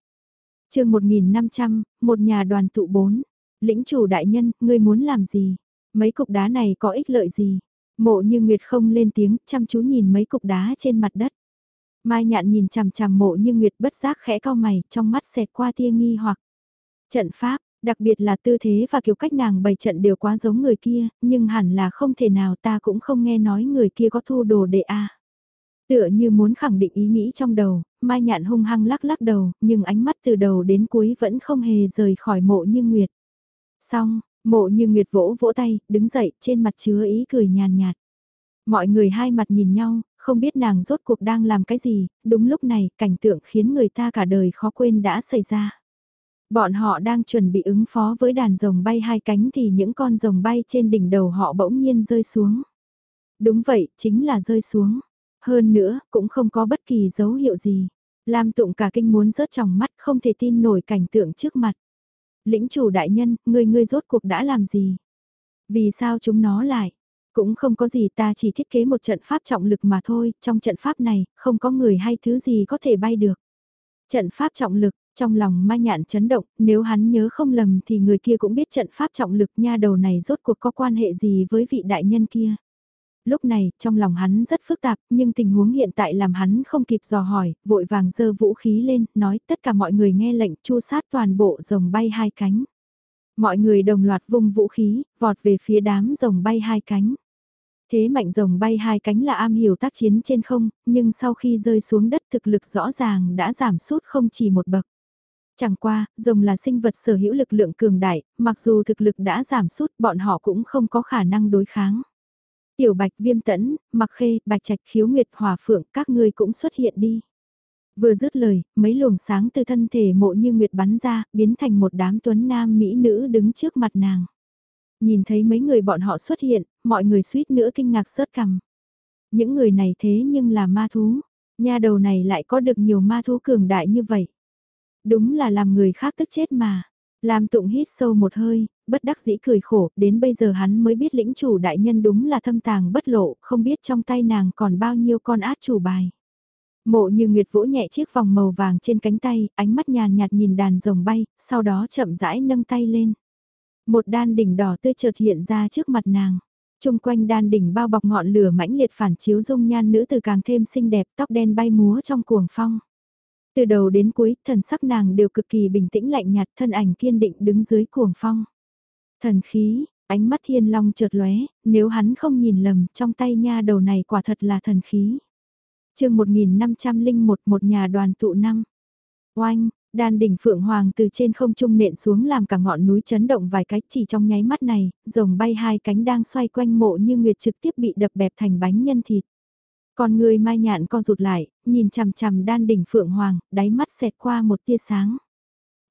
chương 1500, một nhà đoàn tụ bốn. Lĩnh chủ đại nhân, ngươi muốn làm gì? Mấy cục đá này có ích lợi gì? Mộ như Nguyệt không lên tiếng, chăm chú nhìn mấy cục đá trên mặt đất. Mai nhạn nhìn chằm chằm mộ như Nguyệt bất giác khẽ cao mày, trong mắt xẹt qua tia nghi hoặc. Trận pháp, đặc biệt là tư thế và kiểu cách nàng bày trận đều quá giống người kia, nhưng hẳn là không thể nào ta cũng không nghe nói người kia có thu đồ đệ a. Tựa như muốn khẳng định ý nghĩ trong đầu, Mai Nhạn hung hăng lắc lắc đầu, nhưng ánh mắt từ đầu đến cuối vẫn không hề rời khỏi mộ như Nguyệt. Xong, Mộ như Nguyệt vỗ vỗ tay, đứng dậy, trên mặt chứa ý cười nhàn nhạt. Mọi người hai mặt nhìn nhau, không biết nàng rốt cuộc đang làm cái gì, đúng lúc này, cảnh tượng khiến người ta cả đời khó quên đã xảy ra. Bọn họ đang chuẩn bị ứng phó với đàn rồng bay hai cánh thì những con rồng bay trên đỉnh đầu họ bỗng nhiên rơi xuống. Đúng vậy, chính là rơi xuống. Hơn nữa, cũng không có bất kỳ dấu hiệu gì. Lam tụng cả kinh muốn rớt trong mắt không thể tin nổi cảnh tượng trước mặt lĩnh chủ đại nhân, người ngươi rốt cuộc đã làm gì? Vì sao chúng nó lại? Cũng không có gì ta chỉ thiết kế một trận pháp trọng lực mà thôi, trong trận pháp này, không có người hay thứ gì có thể bay được. Trận pháp trọng lực, trong lòng ma Nhạn chấn động, nếu hắn nhớ không lầm thì người kia cũng biết trận pháp trọng lực nha đầu này rốt cuộc có quan hệ gì với vị đại nhân kia. Lúc này, trong lòng hắn rất phức tạp, nhưng tình huống hiện tại làm hắn không kịp dò hỏi, vội vàng giơ vũ khí lên, nói tất cả mọi người nghe lệnh chu sát toàn bộ rồng bay hai cánh. Mọi người đồng loạt vung vũ khí, vọt về phía đám rồng bay hai cánh. Thế mạnh rồng bay hai cánh là am hiểu tác chiến trên không, nhưng sau khi rơi xuống đất thực lực rõ ràng đã giảm sút không chỉ một bậc. Chẳng qua, rồng là sinh vật sở hữu lực lượng cường đại, mặc dù thực lực đã giảm sút bọn họ cũng không có khả năng đối kháng. Tiểu bạch viêm tẫn, mặc khê, bạch trạch khiếu nguyệt hòa phượng các ngươi cũng xuất hiện đi. Vừa dứt lời, mấy luồng sáng từ thân thể mộ như nguyệt bắn ra, biến thành một đám tuấn nam mỹ nữ đứng trước mặt nàng. Nhìn thấy mấy người bọn họ xuất hiện, mọi người suýt nữa kinh ngạc sớt cằm. Những người này thế nhưng là ma thú, nha đầu này lại có được nhiều ma thú cường đại như vậy. Đúng là làm người khác tức chết mà. Làm Tụng hít sâu một hơi, bất đắc dĩ cười khổ, đến bây giờ hắn mới biết lĩnh chủ đại nhân đúng là thâm tàng bất lộ, không biết trong tay nàng còn bao nhiêu con át chủ bài. Mộ như Nguyệt vỗ nhẹ chiếc vòng màu vàng trên cánh tay, ánh mắt nhàn nhạt nhìn đàn rồng bay, sau đó chậm rãi nâng tay lên. Một đan đỉnh đỏ tươi chợt hiện ra trước mặt nàng. Trung quanh đan đỉnh bao bọc ngọn lửa mãnh liệt phản chiếu dung nhan nữ từ càng thêm xinh đẹp tóc đen bay múa trong cuồng phong. Từ đầu đến cuối, thần sắc nàng đều cực kỳ bình tĩnh lạnh nhạt thân ảnh kiên định đứng dưới cuồng phong. Thần khí, ánh mắt thiên long chợt lóe, nếu hắn không nhìn lầm, trong tay nha đầu này quả thật là thần khí. chương 1501 một nhà đoàn tụ năm. Oanh, đan đỉnh phượng hoàng từ trên không trung nện xuống làm cả ngọn núi chấn động vài cái chỉ trong nháy mắt này, rồng bay hai cánh đang xoay quanh mộ như nguyệt trực tiếp bị đập bẹp thành bánh nhân thịt. Còn người mai nhạn co rụt lại, nhìn chằm chằm đan đỉnh phượng hoàng, đáy mắt xẹt qua một tia sáng.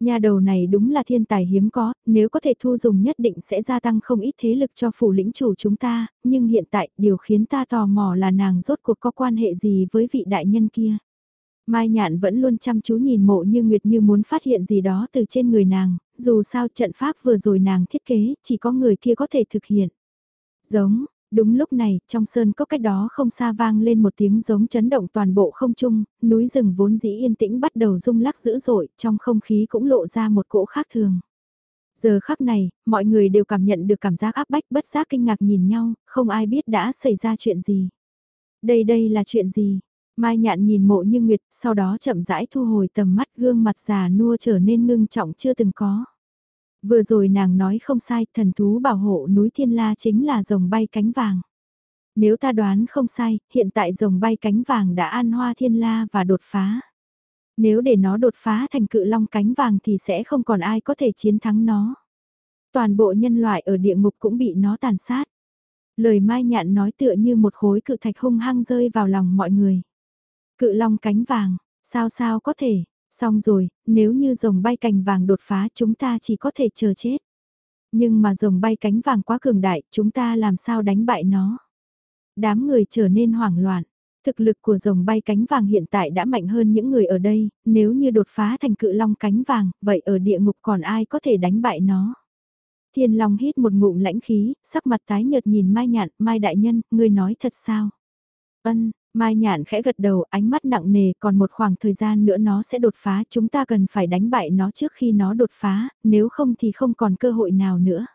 Nhà đầu này đúng là thiên tài hiếm có, nếu có thể thu dùng nhất định sẽ gia tăng không ít thế lực cho phủ lĩnh chủ chúng ta, nhưng hiện tại điều khiến ta tò mò là nàng rốt cuộc có quan hệ gì với vị đại nhân kia. Mai Nhạn vẫn luôn chăm chú nhìn mộ như Nguyệt như muốn phát hiện gì đó từ trên người nàng, dù sao trận pháp vừa rồi nàng thiết kế chỉ có người kia có thể thực hiện. Giống, Đúng lúc này, trong sơn cốc cách đó không xa vang lên một tiếng giống chấn động toàn bộ không trung, núi rừng vốn dĩ yên tĩnh bắt đầu rung lắc dữ dội, trong không khí cũng lộ ra một cỗ khác thường. Giờ khắc này, mọi người đều cảm nhận được cảm giác áp bách bất giác kinh ngạc nhìn nhau, không ai biết đã xảy ra chuyện gì. Đây đây là chuyện gì? Mai nhạn nhìn mộ như nguyệt, sau đó chậm rãi thu hồi tầm mắt gương mặt già nua trở nên ngưng trọng chưa từng có. Vừa rồi nàng nói không sai, thần thú bảo hộ núi Thiên La chính là rồng bay cánh vàng. Nếu ta đoán không sai, hiện tại rồng bay cánh vàng đã an hoa Thiên La và đột phá. Nếu để nó đột phá thành cự long cánh vàng thì sẽ không còn ai có thể chiến thắng nó. Toàn bộ nhân loại ở địa ngục cũng bị nó tàn sát. Lời Mai Nhạn nói tựa như một khối cự thạch hung hăng rơi vào lòng mọi người. Cự long cánh vàng, sao sao có thể, Xong rồi, nếu như rồng bay cành vàng đột phá chúng ta chỉ có thể chờ chết. Nhưng mà rồng bay cánh vàng quá cường đại, chúng ta làm sao đánh bại nó? Đám người trở nên hoảng loạn. Thực lực của rồng bay cánh vàng hiện tại đã mạnh hơn những người ở đây, nếu như đột phá thành cự long cánh vàng, vậy ở địa ngục còn ai có thể đánh bại nó? Thiên Long hít một ngụm lãnh khí, sắc mặt tái nhợt nhìn Mai Nhạn, Mai Đại Nhân, ngươi nói thật sao? Ân, Mai Nhạn khẽ gật đầu, ánh mắt nặng nề, còn một khoảng thời gian nữa nó sẽ đột phá, chúng ta cần phải đánh bại nó trước khi nó đột phá, nếu không thì không còn cơ hội nào nữa.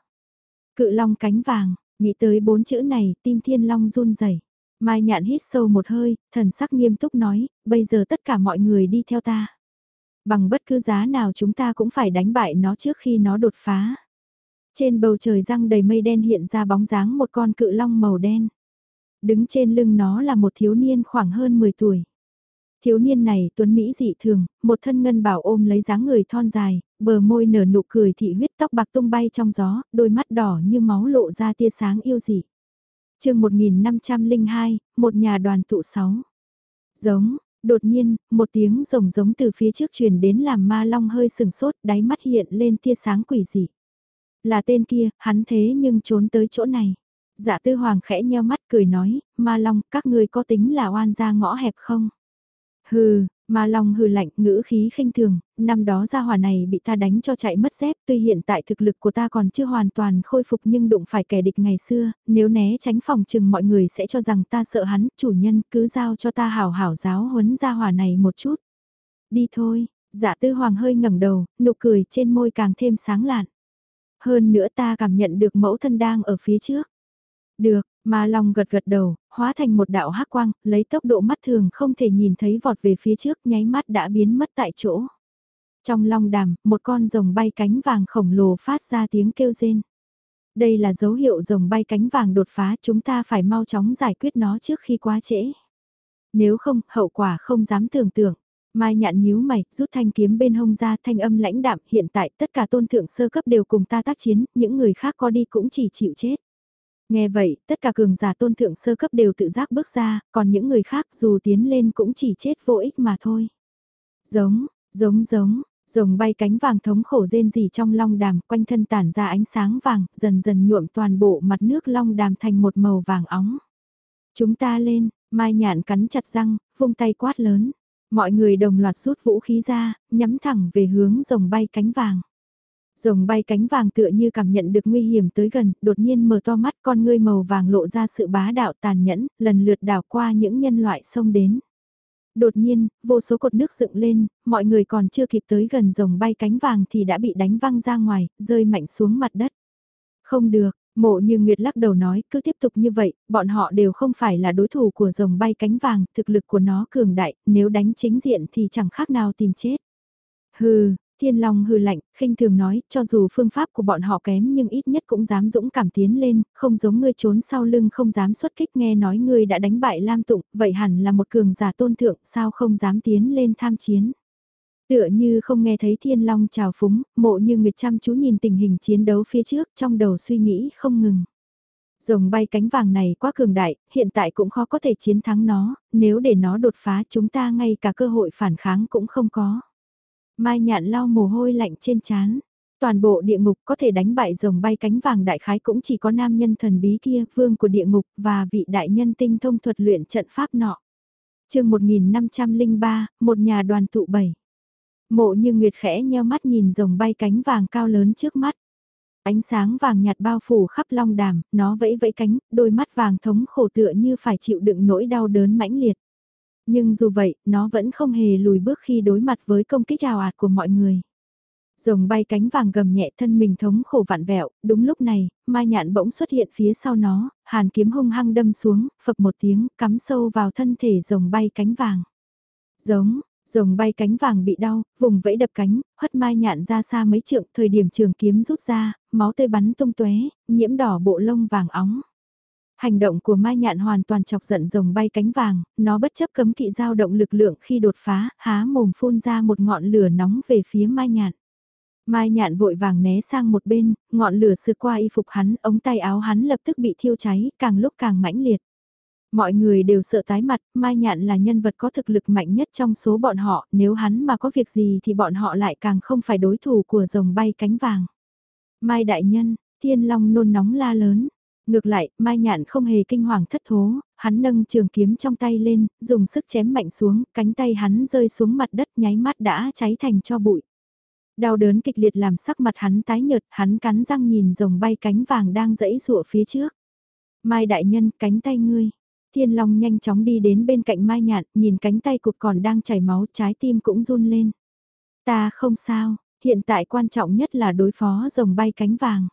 Cự long cánh vàng, nghĩ tới bốn chữ này, tim thiên long run rẩy. Mai Nhạn hít sâu một hơi, thần sắc nghiêm túc nói, bây giờ tất cả mọi người đi theo ta. Bằng bất cứ giá nào chúng ta cũng phải đánh bại nó trước khi nó đột phá. Trên bầu trời răng đầy mây đen hiện ra bóng dáng một con cự long màu đen. Đứng trên lưng nó là một thiếu niên khoảng hơn 10 tuổi. Thiếu niên này tuấn Mỹ dị thường, một thân ngân bảo ôm lấy dáng người thon dài, bờ môi nở nụ cười thị huyết tóc bạc tung bay trong gió, đôi mắt đỏ như máu lộ ra tia sáng yêu dị. chương 1502, một nhà đoàn tụ sáu. Giống, đột nhiên, một tiếng rồng giống từ phía trước truyền đến làm ma long hơi sừng sốt, đáy mắt hiện lên tia sáng quỷ dị. Là tên kia, hắn thế nhưng trốn tới chỗ này. Dạ tư hoàng khẽ nheo mắt cười nói, ma long, các ngươi có tính là oan ra ngõ hẹp không? Hừ, ma long hừ lạnh, ngữ khí khinh thường, năm đó gia hỏa này bị ta đánh cho chạy mất dép, tuy hiện tại thực lực của ta còn chưa hoàn toàn khôi phục nhưng đụng phải kẻ địch ngày xưa, nếu né tránh phòng chừng mọi người sẽ cho rằng ta sợ hắn, chủ nhân cứ giao cho ta hảo hảo giáo huấn gia hỏa này một chút. Đi thôi, dạ tư hoàng hơi ngẩng đầu, nụ cười trên môi càng thêm sáng lạn. Hơn nữa ta cảm nhận được mẫu thân đang ở phía trước. Được, Ma Long gật gật đầu, hóa thành một đạo hắc quang, lấy tốc độ mắt thường không thể nhìn thấy vọt về phía trước nháy mắt đã biến mất tại chỗ. Trong long đàm, một con rồng bay cánh vàng khổng lồ phát ra tiếng kêu rên. Đây là dấu hiệu rồng bay cánh vàng đột phá chúng ta phải mau chóng giải quyết nó trước khi quá trễ. Nếu không, hậu quả không dám tưởng tượng. Mai nhạn nhíu mày, rút thanh kiếm bên hông ra thanh âm lãnh đạm hiện tại tất cả tôn thượng sơ cấp đều cùng ta tác chiến, những người khác có đi cũng chỉ chịu chết. Nghe vậy, tất cả cường giả tôn thượng sơ cấp đều tự giác bước ra, còn những người khác dù tiến lên cũng chỉ chết vô ích mà thôi. Giống, giống giống, rồng bay cánh vàng thống khổ rên rỉ trong long đàm quanh thân tản ra ánh sáng vàng, dần dần nhuộm toàn bộ mặt nước long đàm thành một màu vàng óng. Chúng ta lên, mai nhạn cắn chặt răng, vung tay quát lớn. Mọi người đồng loạt rút vũ khí ra, nhắm thẳng về hướng rồng bay cánh vàng. Rồng bay cánh vàng tựa như cảm nhận được nguy hiểm tới gần, đột nhiên mở to mắt con ngươi màu vàng lộ ra sự bá đạo tàn nhẫn, lần lượt đảo qua những nhân loại xông đến. Đột nhiên, vô số cột nước dựng lên, mọi người còn chưa kịp tới gần rồng bay cánh vàng thì đã bị đánh văng ra ngoài, rơi mạnh xuống mặt đất. Không được, Mộ như Nguyệt lắc đầu nói, cứ tiếp tục như vậy, bọn họ đều không phải là đối thủ của rồng bay cánh vàng, thực lực của nó cường đại, nếu đánh chính diện thì chẳng khác nào tìm chết. Hừ, Thiên Long hừ lạnh, khinh thường nói, cho dù phương pháp của bọn họ kém nhưng ít nhất cũng dám dũng cảm tiến lên, không giống ngươi trốn sau lưng không dám xuất kích nghe nói ngươi đã đánh bại Lam Tụng, vậy hẳn là một cường giả tôn thượng, sao không dám tiến lên tham chiến. Tựa như không nghe thấy Thiên Long chào phúng, mộ như nguyệt chăm chú nhìn tình hình chiến đấu phía trước trong đầu suy nghĩ không ngừng. Rồng bay cánh vàng này quá cường đại, hiện tại cũng khó có thể chiến thắng nó, nếu để nó đột phá chúng ta ngay cả cơ hội phản kháng cũng không có. Mai nhạn lau mồ hôi lạnh trên chán. Toàn bộ địa ngục có thể đánh bại rồng bay cánh vàng đại khái cũng chỉ có nam nhân thần bí kia, vương của địa ngục và vị đại nhân tinh thông thuật luyện trận pháp nọ. chương 1503, một nhà đoàn tụ bảy. Mộ như nguyệt khẽ nheo mắt nhìn rồng bay cánh vàng cao lớn trước mắt. Ánh sáng vàng nhạt bao phủ khắp long đàm, nó vẫy vẫy cánh, đôi mắt vàng thống khổ tựa như phải chịu đựng nỗi đau đớn mãnh liệt. Nhưng dù vậy, nó vẫn không hề lùi bước khi đối mặt với công kích rào ạt của mọi người. Rồng bay cánh vàng gầm nhẹ thân mình thống khổ vạn vẹo, đúng lúc này, mai nhạn bỗng xuất hiện phía sau nó, hàn kiếm hung hăng đâm xuống, phập một tiếng, cắm sâu vào thân thể rồng bay cánh vàng. Giống, rồng bay cánh vàng bị đau, vùng vẫy đập cánh, hất mai nhạn ra xa mấy trượng, thời điểm trường kiếm rút ra, máu tươi bắn tung tóe, nhiễm đỏ bộ lông vàng óng. Hành động của Mai Nhạn hoàn toàn chọc giận rồng bay cánh vàng, nó bất chấp cấm kỵ dao động lực lượng khi đột phá, há mồm phun ra một ngọn lửa nóng về phía Mai Nhạn. Mai Nhạn vội vàng né sang một bên, ngọn lửa sượt qua y phục hắn, ống tay áo hắn lập tức bị thiêu cháy, càng lúc càng mãnh liệt. Mọi người đều sợ tái mặt, Mai Nhạn là nhân vật có thực lực mạnh nhất trong số bọn họ, nếu hắn mà có việc gì thì bọn họ lại càng không phải đối thủ của rồng bay cánh vàng. Mai Đại Nhân, Thiên Long nôn nóng la lớn, Ngược lại, Mai Nhạn không hề kinh hoàng thất thố, hắn nâng trường kiếm trong tay lên, dùng sức chém mạnh xuống, cánh tay hắn rơi xuống mặt đất nháy mắt đã cháy thành cho bụi. Đau đớn kịch liệt làm sắc mặt hắn tái nhợt, hắn cắn răng nhìn rồng bay cánh vàng đang dẫy rụa phía trước. Mai đại nhân, cánh tay ngươi. Thiên Long nhanh chóng đi đến bên cạnh Mai Nhạn, nhìn cánh tay cụt còn đang chảy máu, trái tim cũng run lên. Ta không sao, hiện tại quan trọng nhất là đối phó rồng bay cánh vàng.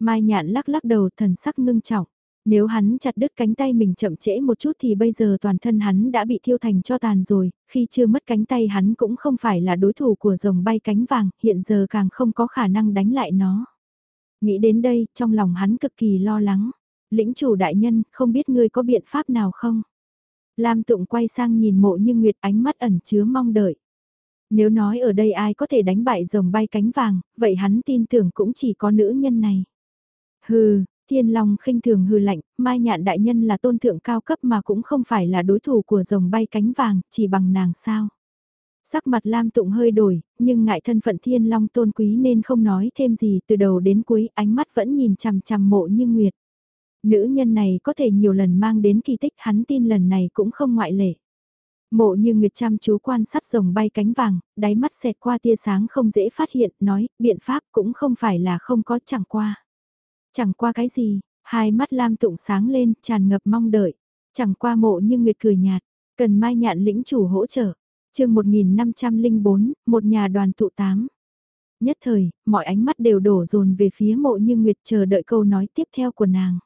Mai nhạn lắc lắc đầu thần sắc ngưng trọng. Nếu hắn chặt đứt cánh tay mình chậm trễ một chút thì bây giờ toàn thân hắn đã bị thiêu thành cho tàn rồi, khi chưa mất cánh tay hắn cũng không phải là đối thủ của rồng bay cánh vàng, hiện giờ càng không có khả năng đánh lại nó. Nghĩ đến đây, trong lòng hắn cực kỳ lo lắng. Lĩnh chủ đại nhân, không biết ngươi có biện pháp nào không? Lam Tụng quay sang nhìn mộ như Nguyệt ánh mắt ẩn chứa mong đợi. Nếu nói ở đây ai có thể đánh bại rồng bay cánh vàng, vậy hắn tin tưởng cũng chỉ có nữ nhân này. Hừ, Thiên Long khinh thường hừ lạnh, Mai Nhạn đại nhân là tôn thượng cao cấp mà cũng không phải là đối thủ của rồng bay cánh vàng, chỉ bằng nàng sao. Sắc mặt Lam Tụng hơi đổi, nhưng ngại thân phận Thiên Long tôn quý nên không nói thêm gì từ đầu đến cuối ánh mắt vẫn nhìn chằm chằm mộ như Nguyệt. Nữ nhân này có thể nhiều lần mang đến kỳ tích hắn tin lần này cũng không ngoại lệ. Mộ như Nguyệt chăm chú quan sát rồng bay cánh vàng, đáy mắt xẹt qua tia sáng không dễ phát hiện, nói, biện pháp cũng không phải là không có chẳng qua. Chẳng qua cái gì, hai mắt Lam Tụng sáng lên, tràn ngập mong đợi. Chẳng qua mộ như Nguyệt cười nhạt, cần mai nhạn lĩnh chủ hỗ trợ. chương 1504, một nhà đoàn tụ tám. Nhất thời, mọi ánh mắt đều đổ dồn về phía mộ như Nguyệt chờ đợi câu nói tiếp theo của nàng.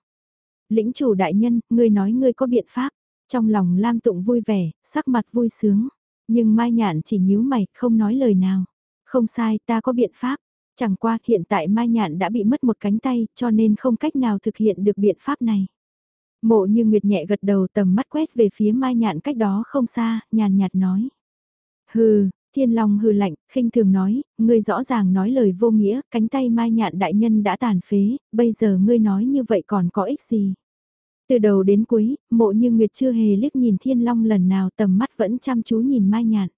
Lĩnh chủ đại nhân, ngươi nói ngươi có biện pháp. Trong lòng Lam Tụng vui vẻ, sắc mặt vui sướng. Nhưng Mai Nhạn chỉ nhíu mày, không nói lời nào. Không sai, ta có biện pháp. Chẳng qua hiện tại Mai Nhạn đã bị mất một cánh tay cho nên không cách nào thực hiện được biện pháp này. Mộ như Nguyệt nhẹ gật đầu tầm mắt quét về phía Mai Nhạn cách đó không xa, nhàn nhạt nói. Hừ, Thiên Long hừ lạnh, khinh thường nói, ngươi rõ ràng nói lời vô nghĩa, cánh tay Mai Nhạn đại nhân đã tàn phế, bây giờ ngươi nói như vậy còn có ích gì? Từ đầu đến cuối, mộ như Nguyệt chưa hề liếc nhìn Thiên Long lần nào tầm mắt vẫn chăm chú nhìn Mai Nhạn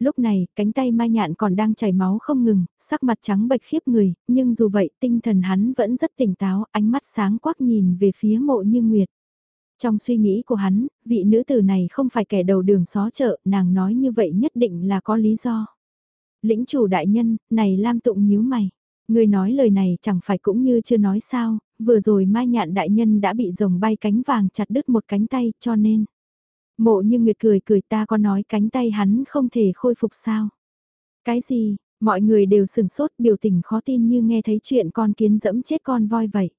lúc này, cánh tay Mai Nhạn còn đang chảy máu không ngừng, sắc mặt trắng bệch khiếp người, nhưng dù vậy tinh thần hắn vẫn rất tỉnh táo, ánh mắt sáng quắc nhìn về phía mộ như Nguyệt. Trong suy nghĩ của hắn, vị nữ tử này không phải kẻ đầu đường xó chợ, nàng nói như vậy nhất định là có lý do. Lĩnh chủ đại nhân, này Lam Tụng nhíu mày. Người nói lời này chẳng phải cũng như chưa nói sao, vừa rồi Mai Nhạn đại nhân đã bị rồng bay cánh vàng chặt đứt một cánh tay cho nên. Mộ như Nguyệt cười cười ta có nói cánh tay hắn không thể khôi phục sao. Cái gì, mọi người đều sừng sốt biểu tình khó tin như nghe thấy chuyện con kiến dẫm chết con voi vậy.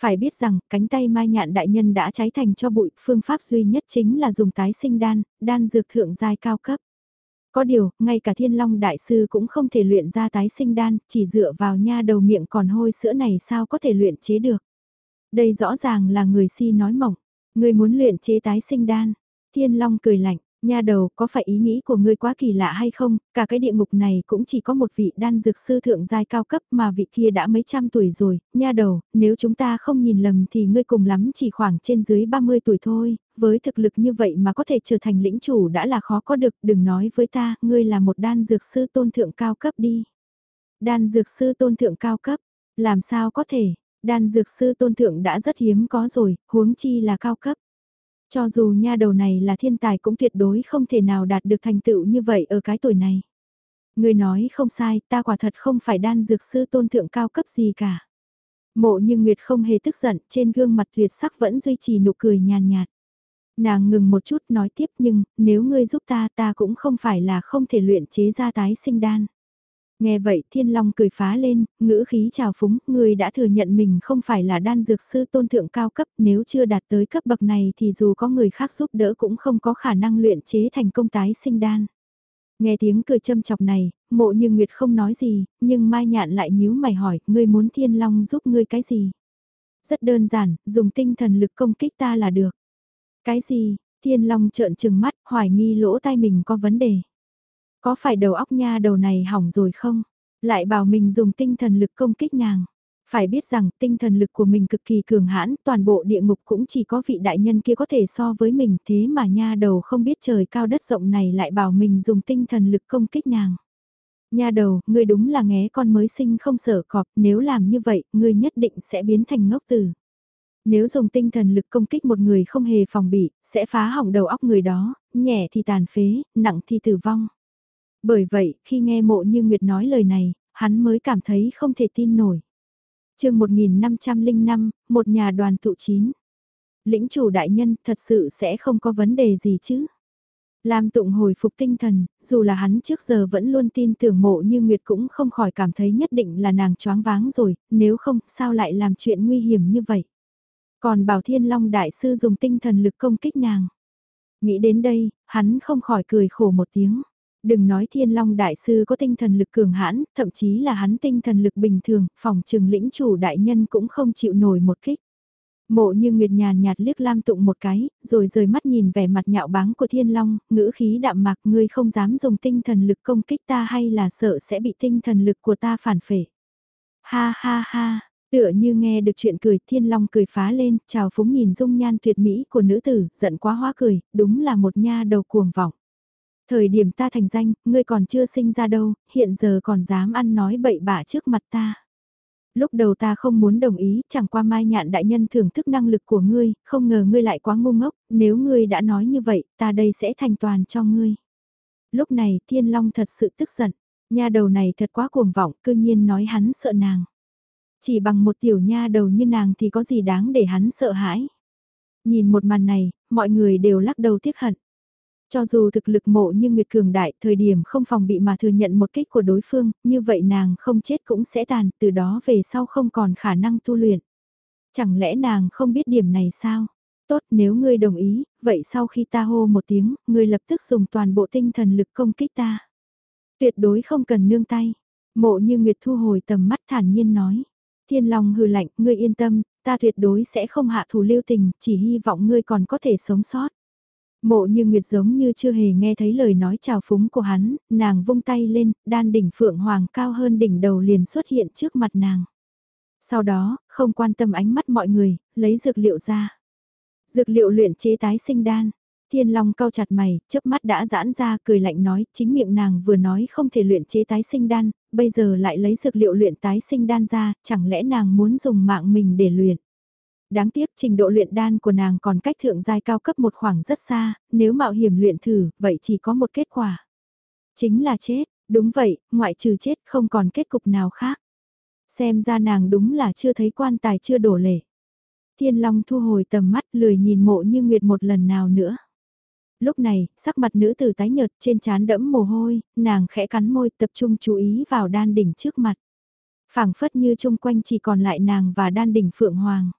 Phải biết rằng, cánh tay mai nhạn đại nhân đã cháy thành cho bụi, phương pháp duy nhất chính là dùng tái sinh đan, đan dược thượng giai cao cấp. Có điều, ngay cả thiên long đại sư cũng không thể luyện ra tái sinh đan, chỉ dựa vào nha đầu miệng còn hôi sữa này sao có thể luyện chế được. Đây rõ ràng là người si nói mỏng, người muốn luyện chế tái sinh đan. Thiên long cười lạnh, Nha đầu, có phải ý nghĩ của ngươi quá kỳ lạ hay không, cả cái địa ngục này cũng chỉ có một vị đan dược sư thượng giai cao cấp mà vị kia đã mấy trăm tuổi rồi, nha đầu, nếu chúng ta không nhìn lầm thì ngươi cùng lắm chỉ khoảng trên dưới 30 tuổi thôi, với thực lực như vậy mà có thể trở thành lĩnh chủ đã là khó có được, đừng nói với ta, ngươi là một đan dược sư tôn thượng cao cấp đi. Đan dược sư tôn thượng cao cấp, làm sao có thể, đan dược sư tôn thượng đã rất hiếm có rồi, huống chi là cao cấp. Cho dù nha đầu này là thiên tài cũng tuyệt đối không thể nào đạt được thành tựu như vậy ở cái tuổi này. Người nói không sai, ta quả thật không phải đan dược sư tôn thượng cao cấp gì cả. Mộ như Nguyệt không hề tức giận, trên gương mặt tuyệt sắc vẫn duy trì nụ cười nhàn nhạt. Nàng ngừng một chút nói tiếp nhưng, nếu ngươi giúp ta ta cũng không phải là không thể luyện chế ra tái sinh đan. Nghe vậy thiên long cười phá lên, ngữ khí trào phúng, người đã thừa nhận mình không phải là đan dược sư tôn thượng cao cấp, nếu chưa đạt tới cấp bậc này thì dù có người khác giúp đỡ cũng không có khả năng luyện chế thành công tái sinh đan. Nghe tiếng cười châm chọc này, mộ như Nguyệt không nói gì, nhưng Mai Nhạn lại nhíu mày hỏi, ngươi muốn thiên long giúp ngươi cái gì? Rất đơn giản, dùng tinh thần lực công kích ta là được. Cái gì? Thiên long trợn trừng mắt, hoài nghi lỗ tai mình có vấn đề. Có phải đầu óc nha đầu này hỏng rồi không? Lại bảo mình dùng tinh thần lực công kích nàng. Phải biết rằng tinh thần lực của mình cực kỳ cường hãn, toàn bộ địa ngục cũng chỉ có vị đại nhân kia có thể so với mình thế mà nha đầu không biết trời cao đất rộng này lại bảo mình dùng tinh thần lực công kích nàng. Nha đầu, ngươi đúng là nghé con mới sinh không sợ cọp, nếu làm như vậy, ngươi nhất định sẽ biến thành ngốc tử. Nếu dùng tinh thần lực công kích một người không hề phòng bị, sẽ phá hỏng đầu óc người đó, nhẹ thì tàn phế, nặng thì tử vong. Bởi vậy, khi nghe mộ như Nguyệt nói lời này, hắn mới cảm thấy không thể tin nổi. chương 1505, một nhà đoàn tụ chín. Lĩnh chủ đại nhân thật sự sẽ không có vấn đề gì chứ. Lam Tụng hồi phục tinh thần, dù là hắn trước giờ vẫn luôn tin tưởng mộ như Nguyệt cũng không khỏi cảm thấy nhất định là nàng choáng váng rồi, nếu không sao lại làm chuyện nguy hiểm như vậy. Còn Bảo Thiên Long Đại Sư dùng tinh thần lực công kích nàng. Nghĩ đến đây, hắn không khỏi cười khổ một tiếng. Đừng nói thiên long đại sư có tinh thần lực cường hãn, thậm chí là hắn tinh thần lực bình thường, phòng trừng lĩnh chủ đại nhân cũng không chịu nổi một kích. Mộ như Nguyệt nhàn nhạt liếc Lam Tụng một cái, rồi rời mắt nhìn vẻ mặt nhạo báng của Thiên Long, ngữ khí đạm mạc ngươi không dám dùng tinh thần lực công kích ta hay là sợ sẽ bị tinh thần lực của ta phản phệ. Ha ha ha, tựa như nghe được chuyện cười Thiên Long cười phá lên, chào phúng nhìn dung nhan tuyệt mỹ của nữ tử, giận quá hóa cười, đúng là một nha đầu cuồng vọng. Thời điểm ta thành danh, ngươi còn chưa sinh ra đâu, hiện giờ còn dám ăn nói bậy bạ trước mặt ta. Lúc đầu ta không muốn đồng ý, chẳng qua mai nhạn đại nhân thưởng thức năng lực của ngươi, không ngờ ngươi lại quá ngu ngốc, nếu ngươi đã nói như vậy, ta đây sẽ thành toàn cho ngươi. Lúc này thiên long thật sự tức giận, nha đầu này thật quá cuồng vọng, cư nhiên nói hắn sợ nàng. Chỉ bằng một tiểu nha đầu như nàng thì có gì đáng để hắn sợ hãi. Nhìn một màn này, mọi người đều lắc đầu tiếc hận. Cho dù thực lực mộ như Nguyệt Cường đại, thời điểm không phòng bị mà thừa nhận một kích của đối phương, như vậy nàng không chết cũng sẽ tàn, từ đó về sau không còn khả năng tu luyện. Chẳng lẽ nàng không biết điểm này sao? Tốt nếu ngươi đồng ý, vậy sau khi ta hô một tiếng, ngươi lập tức dùng toàn bộ tinh thần lực công kích ta. Tuyệt đối không cần nương tay. Mộ như Nguyệt thu hồi tầm mắt thản nhiên nói. Thiên Long hừ lạnh, ngươi yên tâm, ta tuyệt đối sẽ không hạ thủ lưu tình, chỉ hy vọng ngươi còn có thể sống sót. Mộ như Nguyệt giống như chưa hề nghe thấy lời nói chào phúng của hắn, nàng vung tay lên, đan đỉnh phượng hoàng cao hơn đỉnh đầu liền xuất hiện trước mặt nàng. Sau đó, không quan tâm ánh mắt mọi người, lấy dược liệu ra. Dược liệu luyện chế tái sinh đan. Thiên Long cao chặt mày, chớp mắt đã giãn ra cười lạnh nói, chính miệng nàng vừa nói không thể luyện chế tái sinh đan, bây giờ lại lấy dược liệu luyện tái sinh đan ra, chẳng lẽ nàng muốn dùng mạng mình để luyện. Đáng tiếc trình độ luyện đan của nàng còn cách thượng giai cao cấp một khoảng rất xa, nếu mạo hiểm luyện thử, vậy chỉ có một kết quả. Chính là chết, đúng vậy, ngoại trừ chết không còn kết cục nào khác. Xem ra nàng đúng là chưa thấy quan tài chưa đổ lệ. Thiên Long thu hồi tầm mắt lười nhìn mộ như Nguyệt một lần nào nữa. Lúc này, sắc mặt nữ tử tái nhợt trên trán đẫm mồ hôi, nàng khẽ cắn môi tập trung chú ý vào đan đỉnh trước mặt. phảng phất như chung quanh chỉ còn lại nàng và đan đỉnh Phượng Hoàng.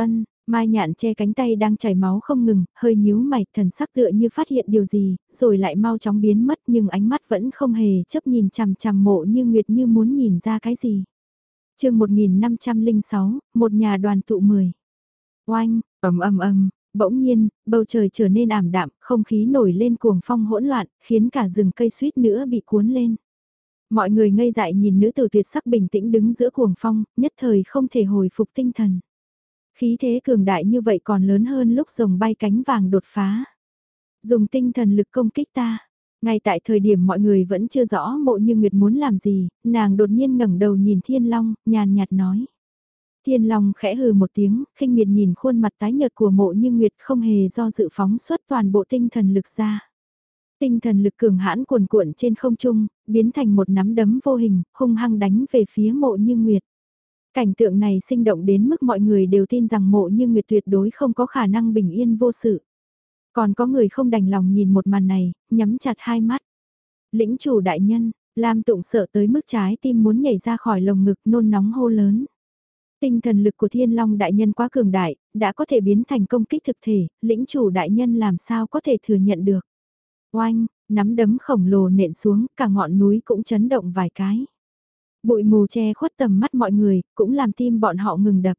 Ân, Mai nhạn che cánh tay đang chảy máu không ngừng, hơi nhíu mày, thần sắc tựa như phát hiện điều gì, rồi lại mau chóng biến mất nhưng ánh mắt vẫn không hề chấp nhìn chằm chằm mộ như nguyệt như muốn nhìn ra cái gì. chương 1506, một nhà đoàn tụ 10. Oanh, ầm ầm ầm, bỗng nhiên, bầu trời trở nên ảm đạm, không khí nổi lên cuồng phong hỗn loạn, khiến cả rừng cây suýt nữa bị cuốn lên. Mọi người ngây dại nhìn nữ tử tuyệt sắc bình tĩnh đứng giữa cuồng phong, nhất thời không thể hồi phục tinh thần. Khí thế cường đại như vậy còn lớn hơn lúc rồng bay cánh vàng đột phá. Dùng tinh thần lực công kích ta. Ngay tại thời điểm mọi người vẫn chưa rõ mộ như Nguyệt muốn làm gì, nàng đột nhiên ngẩng đầu nhìn Thiên Long, nhàn nhạt nói. Thiên Long khẽ hừ một tiếng, khinh miệt nhìn khuôn mặt tái nhợt của mộ như Nguyệt không hề do dự phóng xuất toàn bộ tinh thần lực ra. Tinh thần lực cường hãn cuồn cuộn trên không trung, biến thành một nắm đấm vô hình, hung hăng đánh về phía mộ như Nguyệt. Cảnh tượng này sinh động đến mức mọi người đều tin rằng mộ như Nguyệt tuyệt đối không có khả năng bình yên vô sự. Còn có người không đành lòng nhìn một màn này, nhắm chặt hai mắt. Lĩnh chủ đại nhân, Lam Tụng sợ tới mức trái tim muốn nhảy ra khỏi lồng ngực nôn nóng hô lớn. Tinh thần lực của Thiên Long đại nhân quá cường đại, đã có thể biến thành công kích thực thể, lĩnh chủ đại nhân làm sao có thể thừa nhận được. Oanh, nắm đấm khổng lồ nện xuống, cả ngọn núi cũng chấn động vài cái. Bụi mù che khuất tầm mắt mọi người, cũng làm tim bọn họ ngừng đập.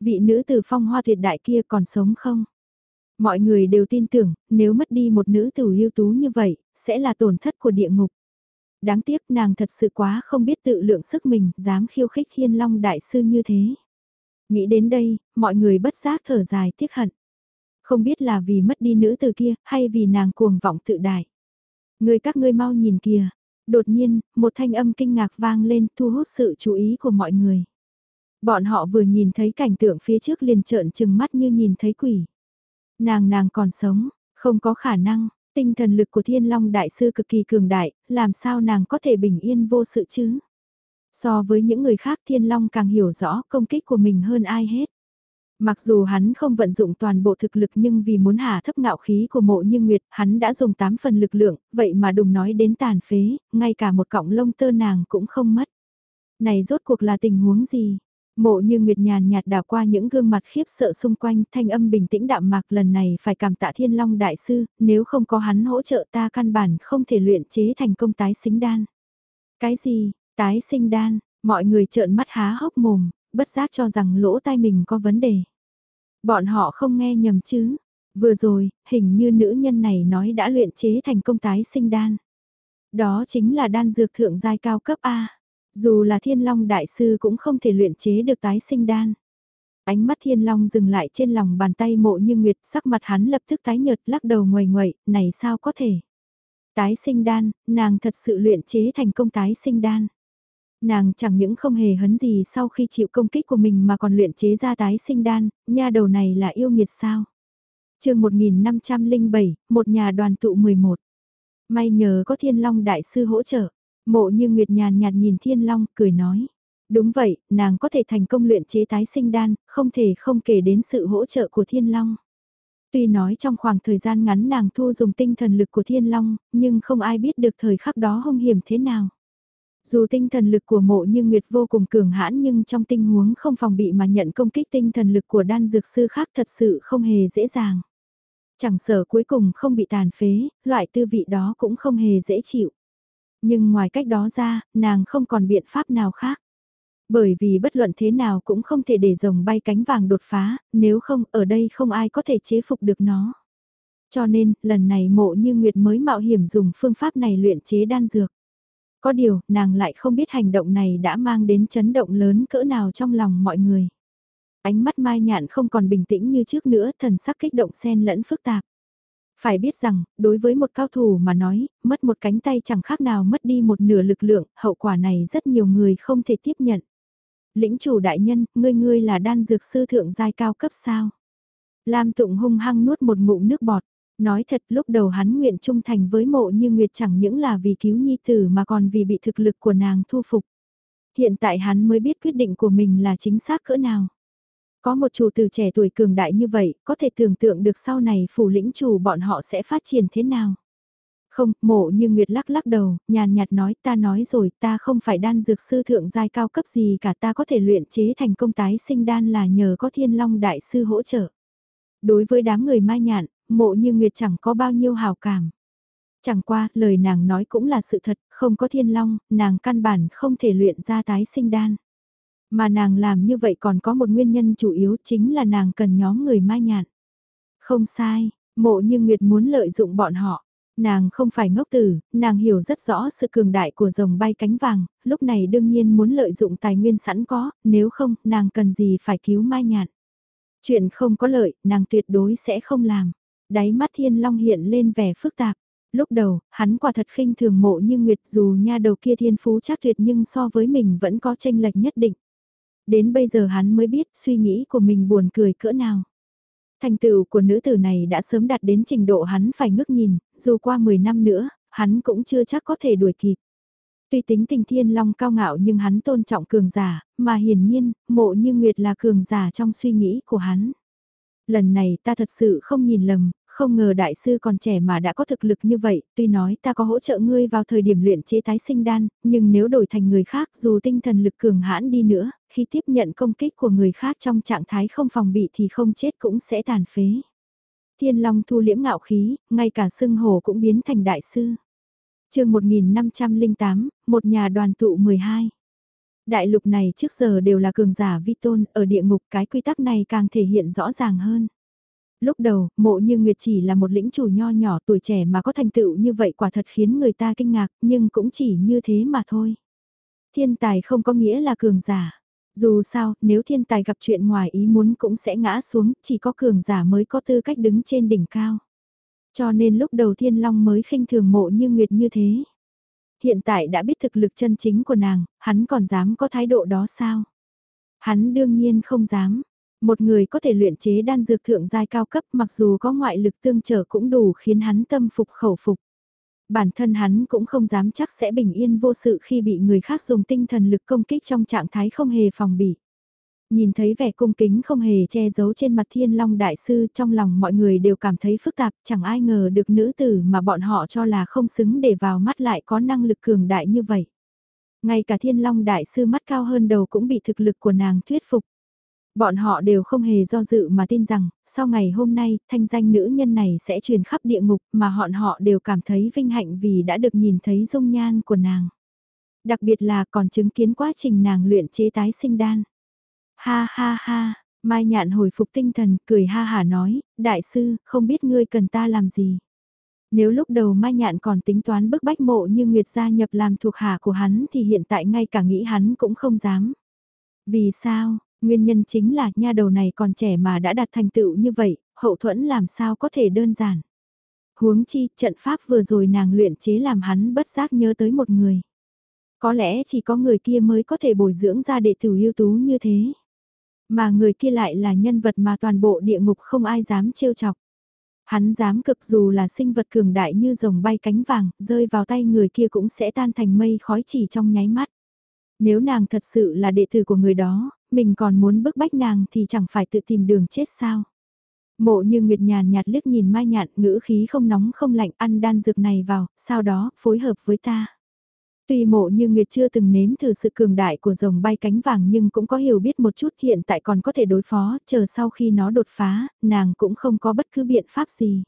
Vị nữ tử phong hoa tuyệt đại kia còn sống không? Mọi người đều tin tưởng, nếu mất đi một nữ tử ưu tú như vậy, sẽ là tổn thất của địa ngục. Đáng tiếc nàng thật sự quá không biết tự lượng sức mình, dám khiêu khích thiên long đại sư như thế. Nghĩ đến đây, mọi người bất giác thở dài tiếc hận. Không biết là vì mất đi nữ tử kia, hay vì nàng cuồng vọng tự đại. Người các ngươi mau nhìn kìa, Đột nhiên, một thanh âm kinh ngạc vang lên thu hút sự chú ý của mọi người. Bọn họ vừa nhìn thấy cảnh tượng phía trước liền trợn trừng mắt như nhìn thấy quỷ. Nàng nàng còn sống, không có khả năng, tinh thần lực của thiên long đại sư cực kỳ cường đại, làm sao nàng có thể bình yên vô sự chứ? So với những người khác thiên long càng hiểu rõ công kích của mình hơn ai hết. Mặc dù hắn không vận dụng toàn bộ thực lực nhưng vì muốn hạ thấp ngạo khí của mộ như Nguyệt, hắn đã dùng 8 phần lực lượng, vậy mà đùng nói đến tàn phế, ngay cả một cọng lông tơ nàng cũng không mất. Này rốt cuộc là tình huống gì? Mộ như Nguyệt nhàn nhạt đảo qua những gương mặt khiếp sợ xung quanh, thanh âm bình tĩnh đạm mạc lần này phải cảm tạ thiên long đại sư, nếu không có hắn hỗ trợ ta căn bản không thể luyện chế thành công tái sinh đan. Cái gì, tái sinh đan, mọi người trợn mắt há hốc mồm, bất giác cho rằng lỗ tai mình có vấn đề. Bọn họ không nghe nhầm chứ. Vừa rồi, hình như nữ nhân này nói đã luyện chế thành công tái sinh đan. Đó chính là đan dược thượng giai cao cấp A. Dù là thiên long đại sư cũng không thể luyện chế được tái sinh đan. Ánh mắt thiên long dừng lại trên lòng bàn tay mộ như nguyệt sắc mặt hắn lập tức tái nhợt lắc đầu ngoài ngoậy, này sao có thể. Tái sinh đan, nàng thật sự luyện chế thành công tái sinh đan. Nàng chẳng những không hề hấn gì sau khi chịu công kích của mình mà còn luyện chế ra tái sinh đan, nha đầu này là yêu nghiệt sao. chương 1507, một nhà đoàn tụ 11. May nhờ có thiên long đại sư hỗ trợ, mộ như nguyệt nhàn nhạt nhìn thiên long, cười nói. Đúng vậy, nàng có thể thành công luyện chế tái sinh đan, không thể không kể đến sự hỗ trợ của thiên long. Tuy nói trong khoảng thời gian ngắn nàng thu dùng tinh thần lực của thiên long, nhưng không ai biết được thời khắc đó hung hiểm thế nào. Dù tinh thần lực của mộ như Nguyệt vô cùng cường hãn nhưng trong tình huống không phòng bị mà nhận công kích tinh thần lực của đan dược sư khác thật sự không hề dễ dàng. Chẳng sở cuối cùng không bị tàn phế, loại tư vị đó cũng không hề dễ chịu. Nhưng ngoài cách đó ra, nàng không còn biện pháp nào khác. Bởi vì bất luận thế nào cũng không thể để rồng bay cánh vàng đột phá, nếu không ở đây không ai có thể chế phục được nó. Cho nên, lần này mộ như Nguyệt mới mạo hiểm dùng phương pháp này luyện chế đan dược. Có điều, nàng lại không biết hành động này đã mang đến chấn động lớn cỡ nào trong lòng mọi người. Ánh mắt Mai Nhạn không còn bình tĩnh như trước nữa, thần sắc kích động xen lẫn phức tạp. Phải biết rằng, đối với một cao thủ mà nói, mất một cánh tay chẳng khác nào mất đi một nửa lực lượng, hậu quả này rất nhiều người không thể tiếp nhận. Lĩnh chủ đại nhân, ngươi ngươi là đan dược sư thượng giai cao cấp sao? Lam Tụng hung hăng nuốt một ngụm nước bọt. Nói thật lúc đầu hắn nguyện trung thành với mộ như Nguyệt chẳng những là vì cứu nhi tử mà còn vì bị thực lực của nàng thu phục. Hiện tại hắn mới biết quyết định của mình là chính xác cỡ nào. Có một chủ tử trẻ tuổi cường đại như vậy, có thể tưởng tượng được sau này phủ lĩnh chủ bọn họ sẽ phát triển thế nào. Không, mộ như Nguyệt lắc lắc đầu, nhàn nhạt nói ta nói rồi ta không phải đan dược sư thượng giai cao cấp gì cả ta có thể luyện chế thành công tái sinh đan là nhờ có thiên long đại sư hỗ trợ. Đối với đám người mai nhạn, mộ như Nguyệt chẳng có bao nhiêu hào cảm. Chẳng qua, lời nàng nói cũng là sự thật, không có thiên long, nàng căn bản không thể luyện ra tái sinh đan. Mà nàng làm như vậy còn có một nguyên nhân chủ yếu chính là nàng cần nhóm người mai nhạn. Không sai, mộ như Nguyệt muốn lợi dụng bọn họ. Nàng không phải ngốc tử, nàng hiểu rất rõ sự cường đại của rồng bay cánh vàng, lúc này đương nhiên muốn lợi dụng tài nguyên sẵn có, nếu không, nàng cần gì phải cứu mai nhạn. Chuyện không có lợi, nàng tuyệt đối sẽ không làm. Đáy mắt thiên long hiện lên vẻ phức tạp. Lúc đầu, hắn quả thật khinh thường mộ như Nguyệt dù nha đầu kia thiên phú chắc tuyệt nhưng so với mình vẫn có tranh lệch nhất định. Đến bây giờ hắn mới biết suy nghĩ của mình buồn cười cỡ nào. Thành tựu của nữ tử này đã sớm đạt đến trình độ hắn phải ngước nhìn, dù qua 10 năm nữa, hắn cũng chưa chắc có thể đuổi kịp. Tuy tính tình thiên long cao ngạo nhưng hắn tôn trọng cường giả, mà hiển nhiên, mộ như Nguyệt là cường giả trong suy nghĩ của hắn. Lần này ta thật sự không nhìn lầm, không ngờ đại sư còn trẻ mà đã có thực lực như vậy, tuy nói ta có hỗ trợ ngươi vào thời điểm luyện chế tái sinh đan, nhưng nếu đổi thành người khác dù tinh thần lực cường hãn đi nữa, khi tiếp nhận công kích của người khác trong trạng thái không phòng bị thì không chết cũng sẽ tàn phế. Thiên Long thu liễm ngạo khí, ngay cả sưng hồ cũng biến thành đại sư. chương 1508, một nhà đoàn tụ 12. Đại lục này trước giờ đều là cường giả vi tôn, ở địa ngục cái quy tắc này càng thể hiện rõ ràng hơn lúc đầu, mộ như Nguyệt chỉ là một lĩnh chủ nho nhỏ tuổi trẻ mà có thành tựu như vậy quả thật khiến người ta kinh ngạc, nhưng cũng chỉ như thế mà thôi. Thiên tài không có nghĩa là cường giả. Dù sao, nếu thiên tài gặp chuyện ngoài ý muốn cũng sẽ ngã xuống, chỉ có cường giả mới có tư cách đứng trên đỉnh cao. Cho nên lúc đầu thiên long mới khinh thường mộ như Nguyệt như thế. Hiện tại đã biết thực lực chân chính của nàng, hắn còn dám có thái độ đó sao? Hắn đương nhiên không dám, một người có thể luyện chế đan dược thượng giai cao cấp mặc dù có ngoại lực tương trở cũng đủ khiến hắn tâm phục khẩu phục. Bản thân hắn cũng không dám chắc sẽ bình yên vô sự khi bị người khác dùng tinh thần lực công kích trong trạng thái không hề phòng bị. Nhìn thấy vẻ cung kính không hề che giấu trên mặt thiên long đại sư, trong lòng mọi người đều cảm thấy phức tạp, chẳng ai ngờ được nữ tử mà bọn họ cho là không xứng để vào mắt lại có năng lực cường đại như vậy. Ngay cả thiên long đại sư mắt cao hơn đầu cũng bị thực lực của nàng thuyết phục. Bọn họ đều không hề do dự mà tin rằng, sau ngày hôm nay, thanh danh nữ nhân này sẽ truyền khắp địa ngục mà bọn họ đều cảm thấy vinh hạnh vì đã được nhìn thấy dung nhan của nàng. Đặc biệt là còn chứng kiến quá trình nàng luyện chế tái sinh đan. Ha ha ha, Mai Nhạn hồi phục tinh thần, cười ha hà nói, đại sư, không biết ngươi cần ta làm gì. Nếu lúc đầu Mai Nhạn còn tính toán bức bách mộ như Nguyệt gia nhập làm thuộc hạ của hắn thì hiện tại ngay cả nghĩ hắn cũng không dám. Vì sao, Nguyên nhân chính là nha đầu này còn trẻ mà đã đạt thành tựu như vậy, hậu thuẫn làm sao có thể đơn giản. Huống chi, trận pháp vừa rồi nàng luyện chế làm hắn bất giác nhớ tới một người. Có lẽ chỉ có người kia mới có thể bồi dưỡng ra đệ tử ưu tú như thế. Mà người kia lại là nhân vật mà toàn bộ địa ngục không ai dám trêu chọc. Hắn dám cực dù là sinh vật cường đại như rồng bay cánh vàng, rơi vào tay người kia cũng sẽ tan thành mây khói chỉ trong nháy mắt. Nếu nàng thật sự là đệ tử của người đó, mình còn muốn bức bách nàng thì chẳng phải tự tìm đường chết sao. Mộ như Nguyệt nhàn nhạt liếc nhìn Mai Nhạn ngữ khí không nóng không lạnh ăn đan dược này vào, sau đó phối hợp với ta. Tuy mộ như Nguyệt chưa từng nếm thử sự cường đại của rồng bay cánh vàng nhưng cũng có hiểu biết một chút hiện tại còn có thể đối phó, chờ sau khi nó đột phá, nàng cũng không có bất cứ biện pháp gì.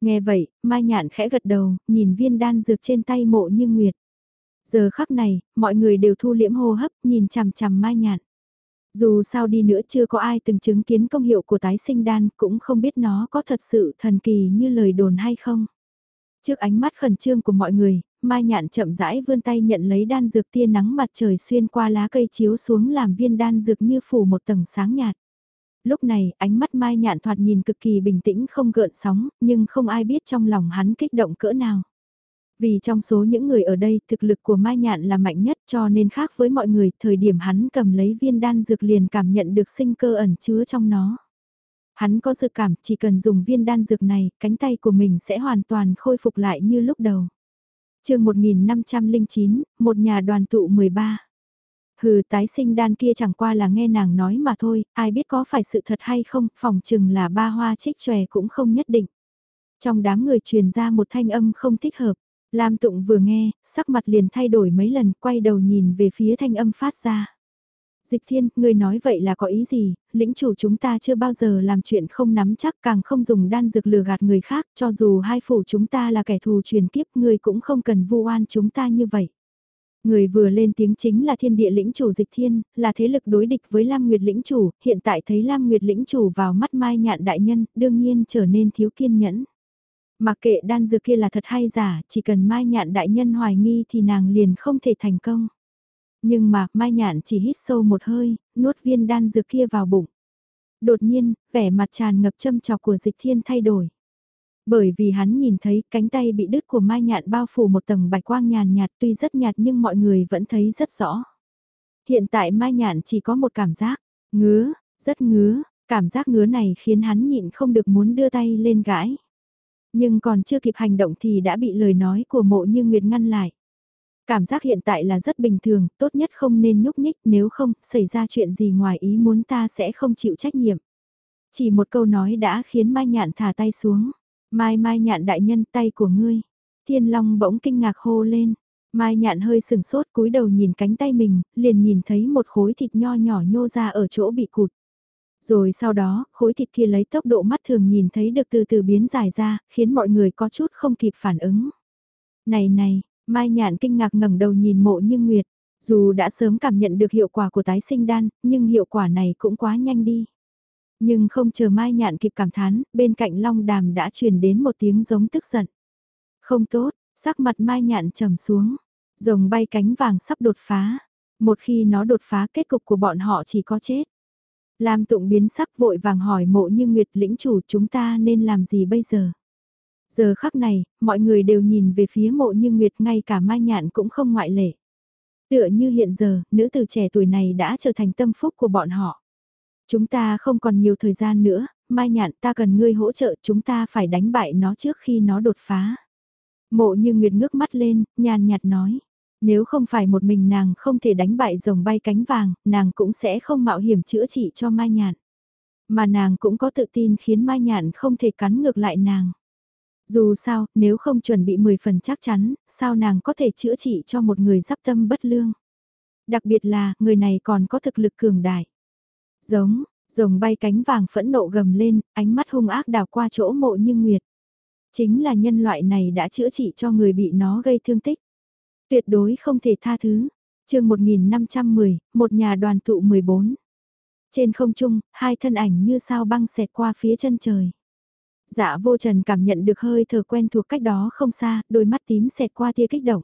Nghe vậy, Mai Nhạn khẽ gật đầu, nhìn viên đan dược trên tay mộ như Nguyệt. Giờ khắc này, mọi người đều thu liễm hô hấp nhìn chằm chằm Mai Nhạn. Dù sao đi nữa chưa có ai từng chứng kiến công hiệu của tái sinh đan cũng không biết nó có thật sự thần kỳ như lời đồn hay không. Trước ánh mắt khẩn trương của mọi người, Mai Nhạn chậm rãi vươn tay nhận lấy đan dược tia nắng mặt trời xuyên qua lá cây chiếu xuống làm viên đan dược như phủ một tầng sáng nhạt. Lúc này, ánh mắt Mai Nhạn thoạt nhìn cực kỳ bình tĩnh không gợn sóng, nhưng không ai biết trong lòng hắn kích động cỡ nào. Vì trong số những người ở đây thực lực của Mai Nhạn là mạnh nhất cho nên khác với mọi người, thời điểm hắn cầm lấy viên đan dược liền cảm nhận được sinh cơ ẩn chứa trong nó. Hắn có dự cảm chỉ cần dùng viên đan dược này, cánh tay của mình sẽ hoàn toàn khôi phục lại như lúc đầu. chương 1509, một nhà đoàn tụ 13. Hừ tái sinh đan kia chẳng qua là nghe nàng nói mà thôi, ai biết có phải sự thật hay không, phòng chừng là ba hoa trích tròe cũng không nhất định. Trong đám người truyền ra một thanh âm không thích hợp. Lam Tụng vừa nghe, sắc mặt liền thay đổi mấy lần, quay đầu nhìn về phía thanh âm phát ra. Dịch thiên, người nói vậy là có ý gì, lĩnh chủ chúng ta chưa bao giờ làm chuyện không nắm chắc càng không dùng đan dược lừa gạt người khác, cho dù hai phủ chúng ta là kẻ thù truyền kiếp, người cũng không cần vu oan chúng ta như vậy. Người vừa lên tiếng chính là thiên địa lĩnh chủ dịch thiên, là thế lực đối địch với Lam Nguyệt lĩnh chủ, hiện tại thấy Lam Nguyệt lĩnh chủ vào mắt mai nhạn đại nhân, đương nhiên trở nên thiếu kiên nhẫn. Mặc kệ đan dược kia là thật hay giả, chỉ cần mai nhạn đại nhân hoài nghi thì nàng liền không thể thành công. Nhưng mà, mai nhạn chỉ hít sâu một hơi, nuốt viên đan dược kia vào bụng. Đột nhiên, vẻ mặt tràn ngập châm chọc của dịch thiên thay đổi. Bởi vì hắn nhìn thấy cánh tay bị đứt của Mai Nhạn bao phủ một tầng bạch quang nhàn nhạt tuy rất nhạt nhưng mọi người vẫn thấy rất rõ. Hiện tại Mai Nhạn chỉ có một cảm giác, ngứa, rất ngứa, cảm giác ngứa này khiến hắn nhịn không được muốn đưa tay lên gãi. Nhưng còn chưa kịp hành động thì đã bị lời nói của mộ như Nguyệt ngăn lại. Cảm giác hiện tại là rất bình thường, tốt nhất không nên nhúc nhích nếu không, xảy ra chuyện gì ngoài ý muốn ta sẽ không chịu trách nhiệm. Chỉ một câu nói đã khiến Mai Nhạn thả tay xuống. Mai Mai nhạn đại nhân tay của ngươi. Thiên Long bỗng kinh ngạc hô lên. Mai nhạn hơi sừng sốt cúi đầu nhìn cánh tay mình, liền nhìn thấy một khối thịt nho nhỏ nhô ra ở chỗ bị cụt. Rồi sau đó, khối thịt kia lấy tốc độ mắt thường nhìn thấy được từ từ biến dài ra, khiến mọi người có chút không kịp phản ứng. Này này, Mai nhạn kinh ngạc ngẩng đầu nhìn mộ như nguyệt. Dù đã sớm cảm nhận được hiệu quả của tái sinh đan, nhưng hiệu quả này cũng quá nhanh đi. Nhưng không chờ Mai Nhạn kịp cảm thán, bên cạnh Long Đàm đã truyền đến một tiếng giống tức giận. Không tốt, sắc mặt Mai Nhạn trầm xuống. Rồng bay cánh vàng sắp đột phá. Một khi nó đột phá kết cục của bọn họ chỉ có chết. Lam tụng biến sắc vội vàng hỏi mộ như Nguyệt lĩnh chủ chúng ta nên làm gì bây giờ? Giờ khắc này, mọi người đều nhìn về phía mộ như Nguyệt ngay cả Mai Nhạn cũng không ngoại lệ. Tựa như hiện giờ, nữ từ trẻ tuổi này đã trở thành tâm phúc của bọn họ. Chúng ta không còn nhiều thời gian nữa, Mai Nhạn ta cần ngươi hỗ trợ chúng ta phải đánh bại nó trước khi nó đột phá. Mộ như Nguyệt ngước mắt lên, nhàn nhạt nói. Nếu không phải một mình nàng không thể đánh bại rồng bay cánh vàng, nàng cũng sẽ không mạo hiểm chữa trị cho Mai Nhạn. Mà nàng cũng có tự tin khiến Mai Nhạn không thể cắn ngược lại nàng. Dù sao, nếu không chuẩn bị 10 phần chắc chắn, sao nàng có thể chữa trị cho một người giáp tâm bất lương. Đặc biệt là, người này còn có thực lực cường đại. Giống, rồng bay cánh vàng phẫn nộ gầm lên, ánh mắt hung ác đào qua chỗ mộ như nguyệt. Chính là nhân loại này đã chữa trị cho người bị nó gây thương tích. Tuyệt đối không thể tha thứ. chương 1510, một nhà đoàn tụ 14. Trên không trung, hai thân ảnh như sao băng xẹt qua phía chân trời. Dạ vô trần cảm nhận được hơi thở quen thuộc cách đó không xa, đôi mắt tím xẹt qua tia kích động.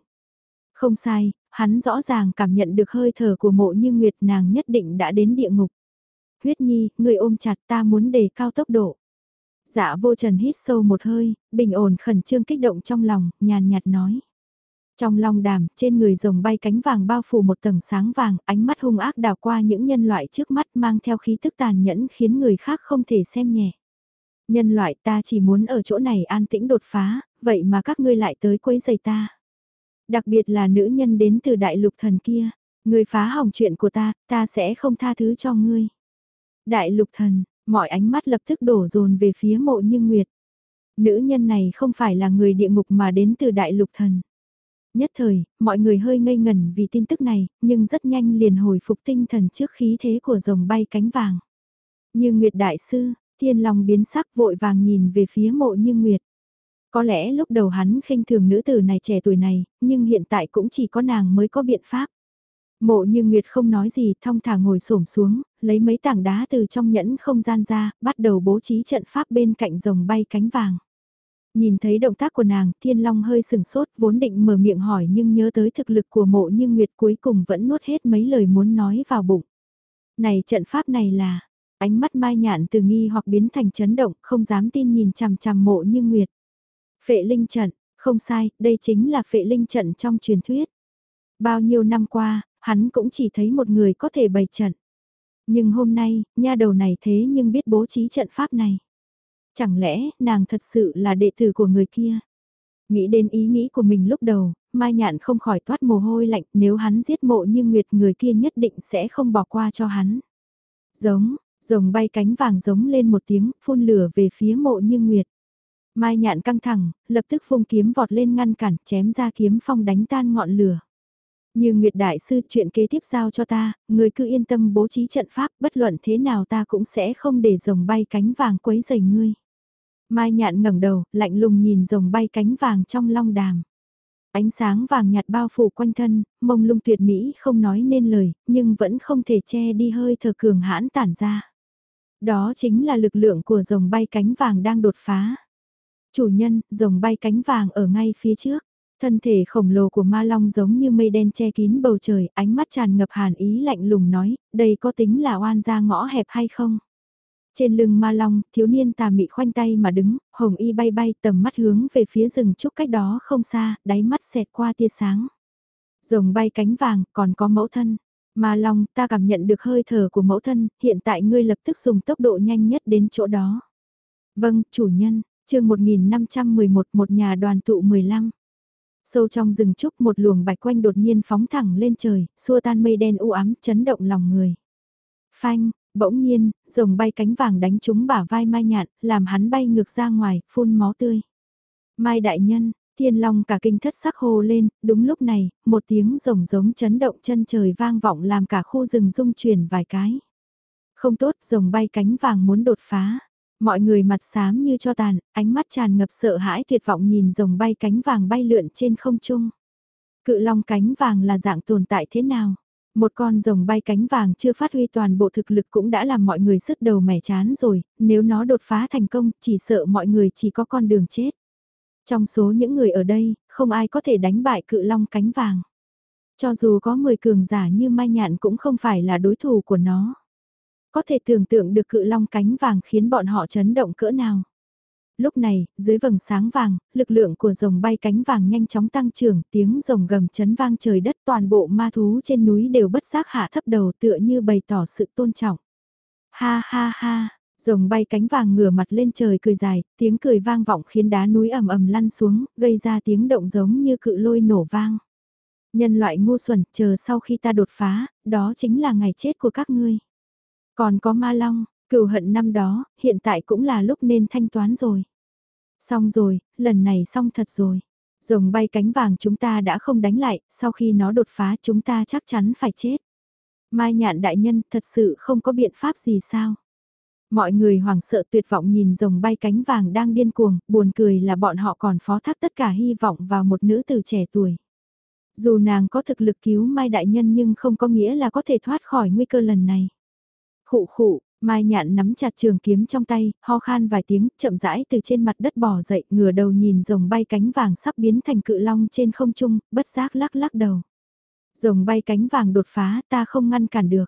Không sai, hắn rõ ràng cảm nhận được hơi thở của mộ như nguyệt nàng nhất định đã đến địa ngục huyết nhi, người ôm chặt ta muốn đề cao tốc độ. Dạ vô trần hít sâu một hơi, bình ổn khẩn trương kích động trong lòng, nhàn nhạt nói. Trong lòng đàm, trên người rồng bay cánh vàng bao phủ một tầng sáng vàng, ánh mắt hung ác đào qua những nhân loại trước mắt mang theo khí tức tàn nhẫn khiến người khác không thể xem nhẹ. Nhân loại ta chỉ muốn ở chỗ này an tĩnh đột phá, vậy mà các ngươi lại tới quấy giày ta. Đặc biệt là nữ nhân đến từ đại lục thần kia, người phá hỏng chuyện của ta, ta sẽ không tha thứ cho ngươi. Đại lục thần, mọi ánh mắt lập tức đổ dồn về phía mộ như nguyệt. Nữ nhân này không phải là người địa ngục mà đến từ đại lục thần. Nhất thời, mọi người hơi ngây ngẩn vì tin tức này, nhưng rất nhanh liền hồi phục tinh thần trước khí thế của rồng bay cánh vàng. Như Nguyệt Đại Sư, thiên lòng biến sắc vội vàng nhìn về phía mộ như Nguyệt. Có lẽ lúc đầu hắn khinh thường nữ tử này trẻ tuổi này, nhưng hiện tại cũng chỉ có nàng mới có biện pháp. Mộ như Nguyệt không nói gì, thong thả ngồi xổm xuống, lấy mấy tảng đá từ trong nhẫn không gian ra, bắt đầu bố trí trận pháp bên cạnh rồng bay cánh vàng. Nhìn thấy động tác của nàng, Thiên Long hơi sừng sốt, vốn định mở miệng hỏi nhưng nhớ tới thực lực của mộ như Nguyệt cuối cùng vẫn nuốt hết mấy lời muốn nói vào bụng. Này trận pháp này là, ánh mắt mai nhạn từ nghi hoặc biến thành chấn động, không dám tin nhìn chằm chằm mộ như Nguyệt. Phệ linh trận, không sai, đây chính là phệ linh trận trong truyền thuyết. Bao nhiêu năm qua, hắn cũng chỉ thấy một người có thể bày trận. Nhưng hôm nay, nha đầu này thế nhưng biết bố trí trận pháp này. Chẳng lẽ nàng thật sự là đệ tử của người kia? Nghĩ đến ý nghĩ của mình lúc đầu, Mai Nhạn không khỏi toát mồ hôi lạnh nếu hắn giết mộ như Nguyệt người kia nhất định sẽ không bỏ qua cho hắn. Giống, rồng bay cánh vàng giống lên một tiếng, phun lửa về phía mộ như Nguyệt. Mai nhạn căng thẳng, lập tức phung kiếm vọt lên ngăn cản, chém ra kiếm phong đánh tan ngọn lửa. Như Nguyệt Đại Sư chuyện kế tiếp giao cho ta, người cứ yên tâm bố trí trận pháp, bất luận thế nào ta cũng sẽ không để rồng bay cánh vàng quấy rầy ngươi. Mai nhạn ngẩng đầu, lạnh lùng nhìn rồng bay cánh vàng trong long đàm. Ánh sáng vàng nhạt bao phủ quanh thân, mông lung tuyệt mỹ không nói nên lời, nhưng vẫn không thể che đi hơi thở cường hãn tản ra. Đó chính là lực lượng của rồng bay cánh vàng đang đột phá. Chủ nhân, rồng bay cánh vàng ở ngay phía trước. Thân thể khổng lồ của ma long giống như mây đen che kín bầu trời, ánh mắt tràn ngập hàn ý lạnh lùng nói, đây có tính là oan ra ngõ hẹp hay không? Trên lưng ma long, thiếu niên tà mị khoanh tay mà đứng, hồng y bay bay tầm mắt hướng về phía rừng trúc cách đó không xa, đáy mắt xẹt qua tia sáng. Rồng bay cánh vàng, còn có mẫu thân. Ma long, ta cảm nhận được hơi thở của mẫu thân, hiện tại ngươi lập tức dùng tốc độ nhanh nhất đến chỗ đó. Vâng, chủ nhân, chương 1511 một nhà đoàn tụ 15. Sâu trong rừng trúc một luồng bạch quanh đột nhiên phóng thẳng lên trời, xua tan mây đen u ám chấn động lòng người. Phanh, bỗng nhiên, rồng bay cánh vàng đánh trúng bả vai Mai Nhạn, làm hắn bay ngược ra ngoài, phun máu tươi. Mai đại nhân, thiên long cả kinh thất sắc hô lên, đúng lúc này, một tiếng rồng giống chấn động chân trời vang vọng làm cả khu rừng rung chuyển vài cái. Không tốt, rồng bay cánh vàng muốn đột phá. Mọi người mặt xám như cho tàn, ánh mắt tràn ngập sợ hãi tuyệt vọng nhìn rồng bay cánh vàng bay lượn trên không trung. Cự long cánh vàng là dạng tồn tại thế nào? Một con rồng bay cánh vàng chưa phát huy toàn bộ thực lực cũng đã làm mọi người sứt đầu mẻ chán rồi, nếu nó đột phá thành công chỉ sợ mọi người chỉ có con đường chết. Trong số những người ở đây, không ai có thể đánh bại cự long cánh vàng. Cho dù có 10 cường giả như Mai Nhạn cũng không phải là đối thủ của nó. Có thể tưởng tượng được cự long cánh vàng khiến bọn họ chấn động cỡ nào. Lúc này, dưới vầng sáng vàng, lực lượng của rồng bay cánh vàng nhanh chóng tăng trưởng, tiếng rồng gầm chấn vang trời đất toàn bộ ma thú trên núi đều bất giác hạ thấp đầu tựa như bày tỏ sự tôn trọng. Ha ha ha, rồng bay cánh vàng ngửa mặt lên trời cười dài, tiếng cười vang vọng khiến đá núi ầm ầm lăn xuống, gây ra tiếng động giống như cự lôi nổ vang. Nhân loại ngu xuẩn, chờ sau khi ta đột phá, đó chính là ngày chết của các ngươi. Còn có ma long, cừu hận năm đó, hiện tại cũng là lúc nên thanh toán rồi. Xong rồi, lần này xong thật rồi. Rồng bay cánh vàng chúng ta đã không đánh lại, sau khi nó đột phá chúng ta chắc chắn phải chết. Mai nhạn đại nhân thật sự không có biện pháp gì sao. Mọi người hoảng sợ tuyệt vọng nhìn rồng bay cánh vàng đang điên cuồng, buồn cười là bọn họ còn phó thác tất cả hy vọng vào một nữ từ trẻ tuổi. Dù nàng có thực lực cứu Mai Đại Nhân nhưng không có nghĩa là có thể thoát khỏi nguy cơ lần này. Khụ khụ, Mai nhạn nắm chặt trường kiếm trong tay, ho khan vài tiếng, chậm rãi từ trên mặt đất bò dậy, ngửa đầu nhìn rồng bay cánh vàng sắp biến thành cự long trên không trung, bất giác lắc lắc đầu. Rồng bay cánh vàng đột phá, ta không ngăn cản được.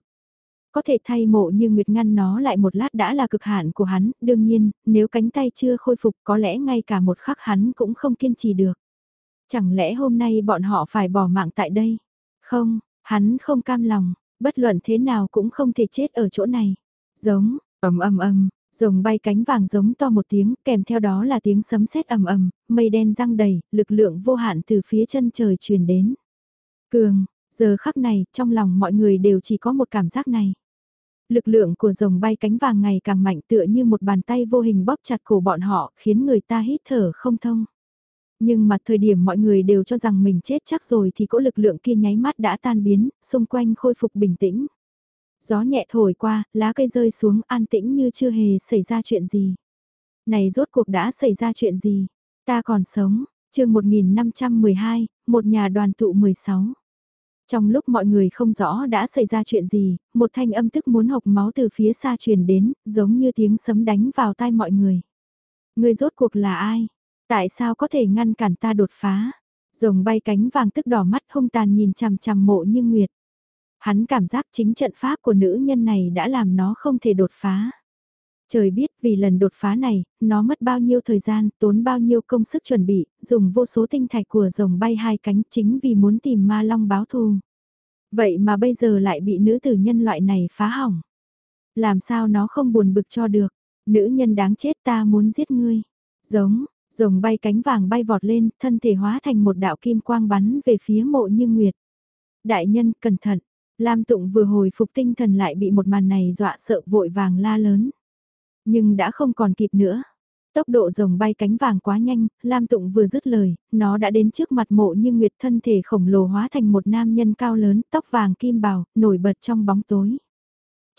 Có thể thay mộ như Nguyệt ngăn nó lại một lát đã là cực hạn của hắn, đương nhiên, nếu cánh tay chưa khôi phục có lẽ ngay cả một khắc hắn cũng không kiên trì được. Chẳng lẽ hôm nay bọn họ phải bỏ mạng tại đây? Không, hắn không cam lòng, bất luận thế nào cũng không thể chết ở chỗ này. Giống, ầm ầm ầm, rồng bay cánh vàng giống to một tiếng, kèm theo đó là tiếng sấm sét ầm ầm, mây đen răng đầy, lực lượng vô hạn từ phía chân trời truyền đến. Cường, giờ khắc này, trong lòng mọi người đều chỉ có một cảm giác này. Lực lượng của rồng bay cánh vàng ngày càng mạnh tựa như một bàn tay vô hình bóp chặt cổ bọn họ, khiến người ta hít thở không thông. Nhưng mà thời điểm mọi người đều cho rằng mình chết chắc rồi thì cỗ lực lượng kia nháy mắt đã tan biến, xung quanh khôi phục bình tĩnh. Gió nhẹ thổi qua, lá cây rơi xuống an tĩnh như chưa hề xảy ra chuyện gì. Này rốt cuộc đã xảy ra chuyện gì? Ta còn sống, chương 1512, một nhà đoàn tụ 16. Trong lúc mọi người không rõ đã xảy ra chuyện gì, một thanh âm tức muốn hộc máu từ phía xa truyền đến, giống như tiếng sấm đánh vào tai mọi người. Người rốt cuộc là ai? Tại sao có thể ngăn cản ta đột phá? Rồng bay cánh vàng tức đỏ mắt hung tàn nhìn chằm chằm mộ như nguyệt. Hắn cảm giác chính trận pháp của nữ nhân này đã làm nó không thể đột phá. Trời biết vì lần đột phá này, nó mất bao nhiêu thời gian, tốn bao nhiêu công sức chuẩn bị, dùng vô số tinh thạch của rồng bay hai cánh chính vì muốn tìm ma long báo thù. Vậy mà bây giờ lại bị nữ tử nhân loại này phá hỏng. Làm sao nó không buồn bực cho được, nữ nhân đáng chết ta muốn giết ngươi. Giống, rồng bay cánh vàng bay vọt lên, thân thể hóa thành một đạo kim quang bắn về phía mộ như nguyệt. Đại nhân, cẩn thận, Lam Tụng vừa hồi phục tinh thần lại bị một màn này dọa sợ vội vàng la lớn. Nhưng đã không còn kịp nữa. Tốc độ rồng bay cánh vàng quá nhanh, Lam Tụng vừa dứt lời, nó đã đến trước mặt mộ như nguyệt thân thể khổng lồ hóa thành một nam nhân cao lớn, tóc vàng kim bào, nổi bật trong bóng tối.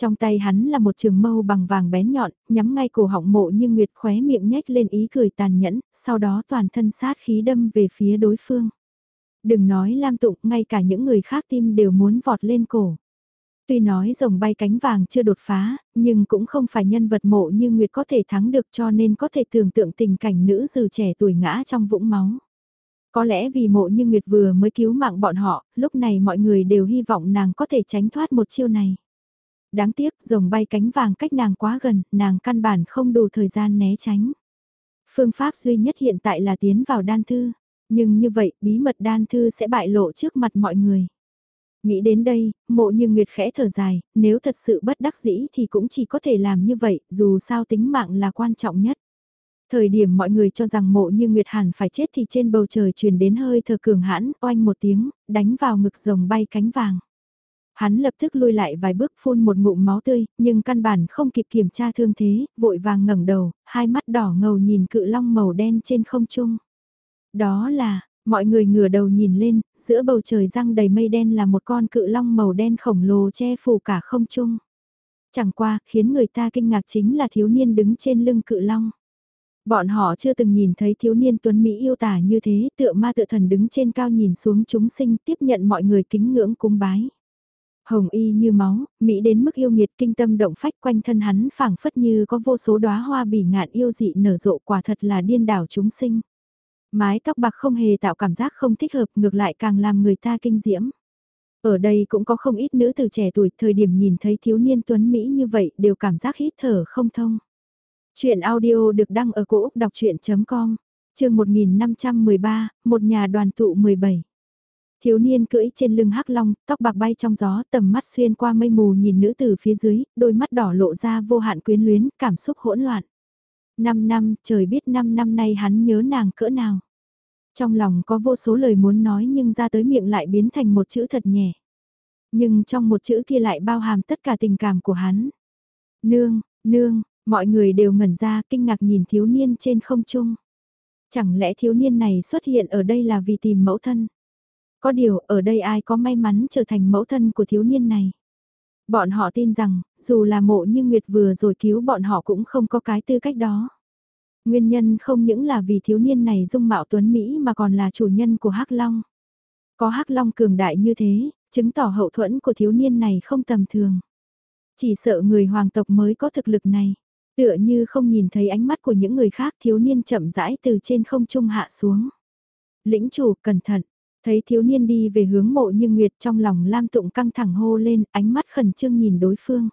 Trong tay hắn là một trường mâu bằng vàng bén nhọn, nhắm ngay cổ họng mộ như nguyệt khóe miệng nhếch lên ý cười tàn nhẫn, sau đó toàn thân sát khí đâm về phía đối phương. Đừng nói Lam Tụng, ngay cả những người khác tim đều muốn vọt lên cổ. Tuy nói rồng bay cánh vàng chưa đột phá, nhưng cũng không phải nhân vật mộ như Nguyệt có thể thắng được cho nên có thể tưởng tượng tình cảnh nữ dừ trẻ tuổi ngã trong vũng máu. Có lẽ vì mộ như Nguyệt vừa mới cứu mạng bọn họ, lúc này mọi người đều hy vọng nàng có thể tránh thoát một chiêu này. Đáng tiếc rồng bay cánh vàng cách nàng quá gần, nàng căn bản không đủ thời gian né tránh. Phương pháp duy nhất hiện tại là tiến vào đan thư, nhưng như vậy bí mật đan thư sẽ bại lộ trước mặt mọi người. Nghĩ đến đây, mộ như Nguyệt khẽ thở dài, nếu thật sự bất đắc dĩ thì cũng chỉ có thể làm như vậy, dù sao tính mạng là quan trọng nhất. Thời điểm mọi người cho rằng mộ như Nguyệt hẳn phải chết thì trên bầu trời truyền đến hơi thở cường hãn, oanh một tiếng, đánh vào ngực rồng bay cánh vàng. Hắn lập tức lui lại vài bước phun một ngụm máu tươi, nhưng căn bản không kịp kiểm tra thương thế, vội vàng ngẩng đầu, hai mắt đỏ ngầu nhìn cự long màu đen trên không trung. Đó là, Mọi người ngửa đầu nhìn lên, giữa bầu trời răng đầy mây đen là một con cự long màu đen khổng lồ che phủ cả không trung. Chẳng qua, khiến người ta kinh ngạc chính là thiếu niên đứng trên lưng cự long. Bọn họ chưa từng nhìn thấy thiếu niên tuấn Mỹ yêu tả như thế, tựa ma tựa thần đứng trên cao nhìn xuống chúng sinh tiếp nhận mọi người kính ngưỡng cung bái. Hồng y như máu, Mỹ đến mức yêu nghiệt kinh tâm động phách quanh thân hắn phảng phất như có vô số đóa hoa bỉ ngạn yêu dị nở rộ quả thật là điên đảo chúng sinh. Mái tóc bạc không hề tạo cảm giác không thích hợp ngược lại càng làm người ta kinh diễm. Ở đây cũng có không ít nữ từ trẻ tuổi thời điểm nhìn thấy thiếu niên tuấn Mỹ như vậy đều cảm giác hít thở không thông. Chuyện audio được đăng ở cổ Úc đọc chuyện.com, trường 1513, một nhà đoàn tụ 17. Thiếu niên cưỡi trên lưng hắc long, tóc bạc bay trong gió, tầm mắt xuyên qua mây mù nhìn nữ từ phía dưới, đôi mắt đỏ lộ ra vô hạn quyến luyến, cảm xúc hỗn loạn. Năm năm, trời biết năm năm nay hắn nhớ nàng cỡ nào. Trong lòng có vô số lời muốn nói nhưng ra tới miệng lại biến thành một chữ thật nhẹ. Nhưng trong một chữ kia lại bao hàm tất cả tình cảm của hắn. Nương, nương, mọi người đều ngẩn ra kinh ngạc nhìn thiếu niên trên không trung. Chẳng lẽ thiếu niên này xuất hiện ở đây là vì tìm mẫu thân? Có điều ở đây ai có may mắn trở thành mẫu thân của thiếu niên này? Bọn họ tin rằng, dù là mộ như Nguyệt vừa rồi cứu bọn họ cũng không có cái tư cách đó. Nguyên nhân không những là vì thiếu niên này dung mạo tuấn Mỹ mà còn là chủ nhân của hắc Long. Có hắc Long cường đại như thế, chứng tỏ hậu thuẫn của thiếu niên này không tầm thường. Chỉ sợ người hoàng tộc mới có thực lực này. Tựa như không nhìn thấy ánh mắt của những người khác thiếu niên chậm rãi từ trên không trung hạ xuống. Lĩnh chủ cẩn thận, Thấy thiếu niên đi về hướng mộ như Nguyệt trong lòng Lam Tụng căng thẳng hô lên, ánh mắt khẩn trương nhìn đối phương.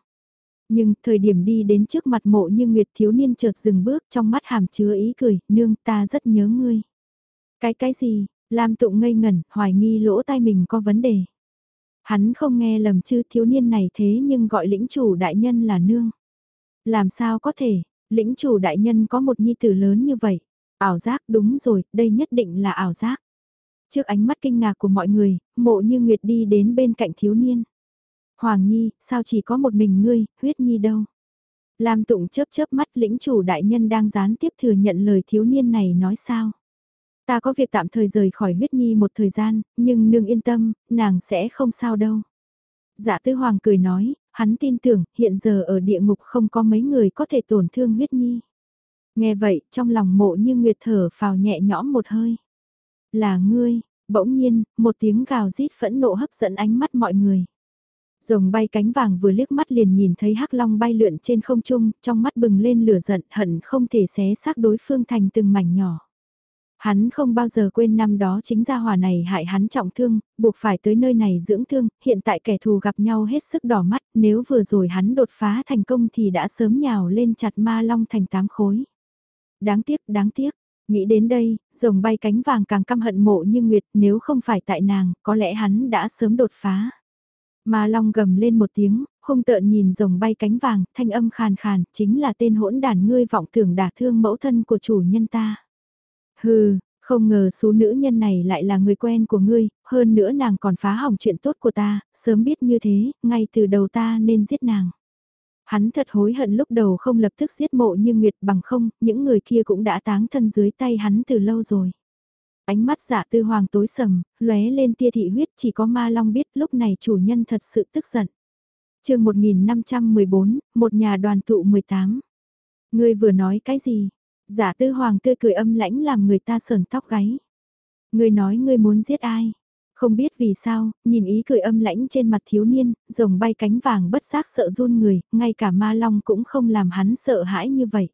Nhưng, thời điểm đi đến trước mặt mộ như Nguyệt thiếu niên chợt dừng bước trong mắt hàm chứa ý cười, nương ta rất nhớ ngươi. Cái cái gì, Lam Tụng ngây ngẩn, hoài nghi lỗ tai mình có vấn đề. Hắn không nghe lầm chứ thiếu niên này thế nhưng gọi lĩnh chủ đại nhân là nương. Làm sao có thể, lĩnh chủ đại nhân có một nhi tử lớn như vậy. Ảo giác đúng rồi, đây nhất định là ảo giác. Trước ánh mắt kinh ngạc của mọi người, mộ như Nguyệt đi đến bên cạnh thiếu niên. Hoàng Nhi, sao chỉ có một mình ngươi, huyết nhi đâu? Lam Tụng chớp chớp mắt lĩnh chủ đại nhân đang gián tiếp thừa nhận lời thiếu niên này nói sao? Ta có việc tạm thời rời khỏi huyết nhi một thời gian, nhưng nương yên tâm, nàng sẽ không sao đâu. Dạ tư hoàng cười nói, hắn tin tưởng hiện giờ ở địa ngục không có mấy người có thể tổn thương huyết nhi. Nghe vậy, trong lòng mộ như nguyệt thở phào nhẹ nhõm một hơi. Là ngươi, bỗng nhiên, một tiếng gào rít phẫn nộ hấp dẫn ánh mắt mọi người. Rồng bay cánh vàng vừa liếc mắt liền nhìn thấy hắc long bay lượn trên không trung, trong mắt bừng lên lửa giận hận không thể xé xác đối phương thành từng mảnh nhỏ. Hắn không bao giờ quên năm đó chính gia hỏa này hại hắn trọng thương, buộc phải tới nơi này dưỡng thương, hiện tại kẻ thù gặp nhau hết sức đỏ mắt, nếu vừa rồi hắn đột phá thành công thì đã sớm nhào lên chặt ma long thành tám khối. Đáng tiếc, đáng tiếc, Nghĩ đến đây, rồng bay cánh vàng càng căm hận mộ như Nguyệt nếu không phải tại nàng, có lẽ hắn đã sớm đột phá. Mà Long gầm lên một tiếng, hung tợn nhìn rồng bay cánh vàng, thanh âm khàn khàn, chính là tên hỗn đàn ngươi vọng tưởng đả thương mẫu thân của chủ nhân ta. Hừ, không ngờ số nữ nhân này lại là người quen của ngươi, hơn nữa nàng còn phá hỏng chuyện tốt của ta, sớm biết như thế, ngay từ đầu ta nên giết nàng. Hắn thật hối hận lúc đầu không lập tức giết mộ như Nguyệt bằng không, những người kia cũng đã táng thân dưới tay hắn từ lâu rồi. Ánh mắt giả tư hoàng tối sầm, lóe lên tia thị huyết chỉ có ma long biết lúc này chủ nhân thật sự tức giận. chương 1514, một nhà đoàn tụ 18. Ngươi vừa nói cái gì? Giả tư hoàng tươi cười âm lãnh làm người ta sờn tóc gáy. Ngươi nói ngươi muốn giết ai? Không biết vì sao, nhìn ý cười âm lãnh trên mặt thiếu niên, rồng bay cánh vàng bất giác sợ run người, ngay cả ma long cũng không làm hắn sợ hãi như vậy.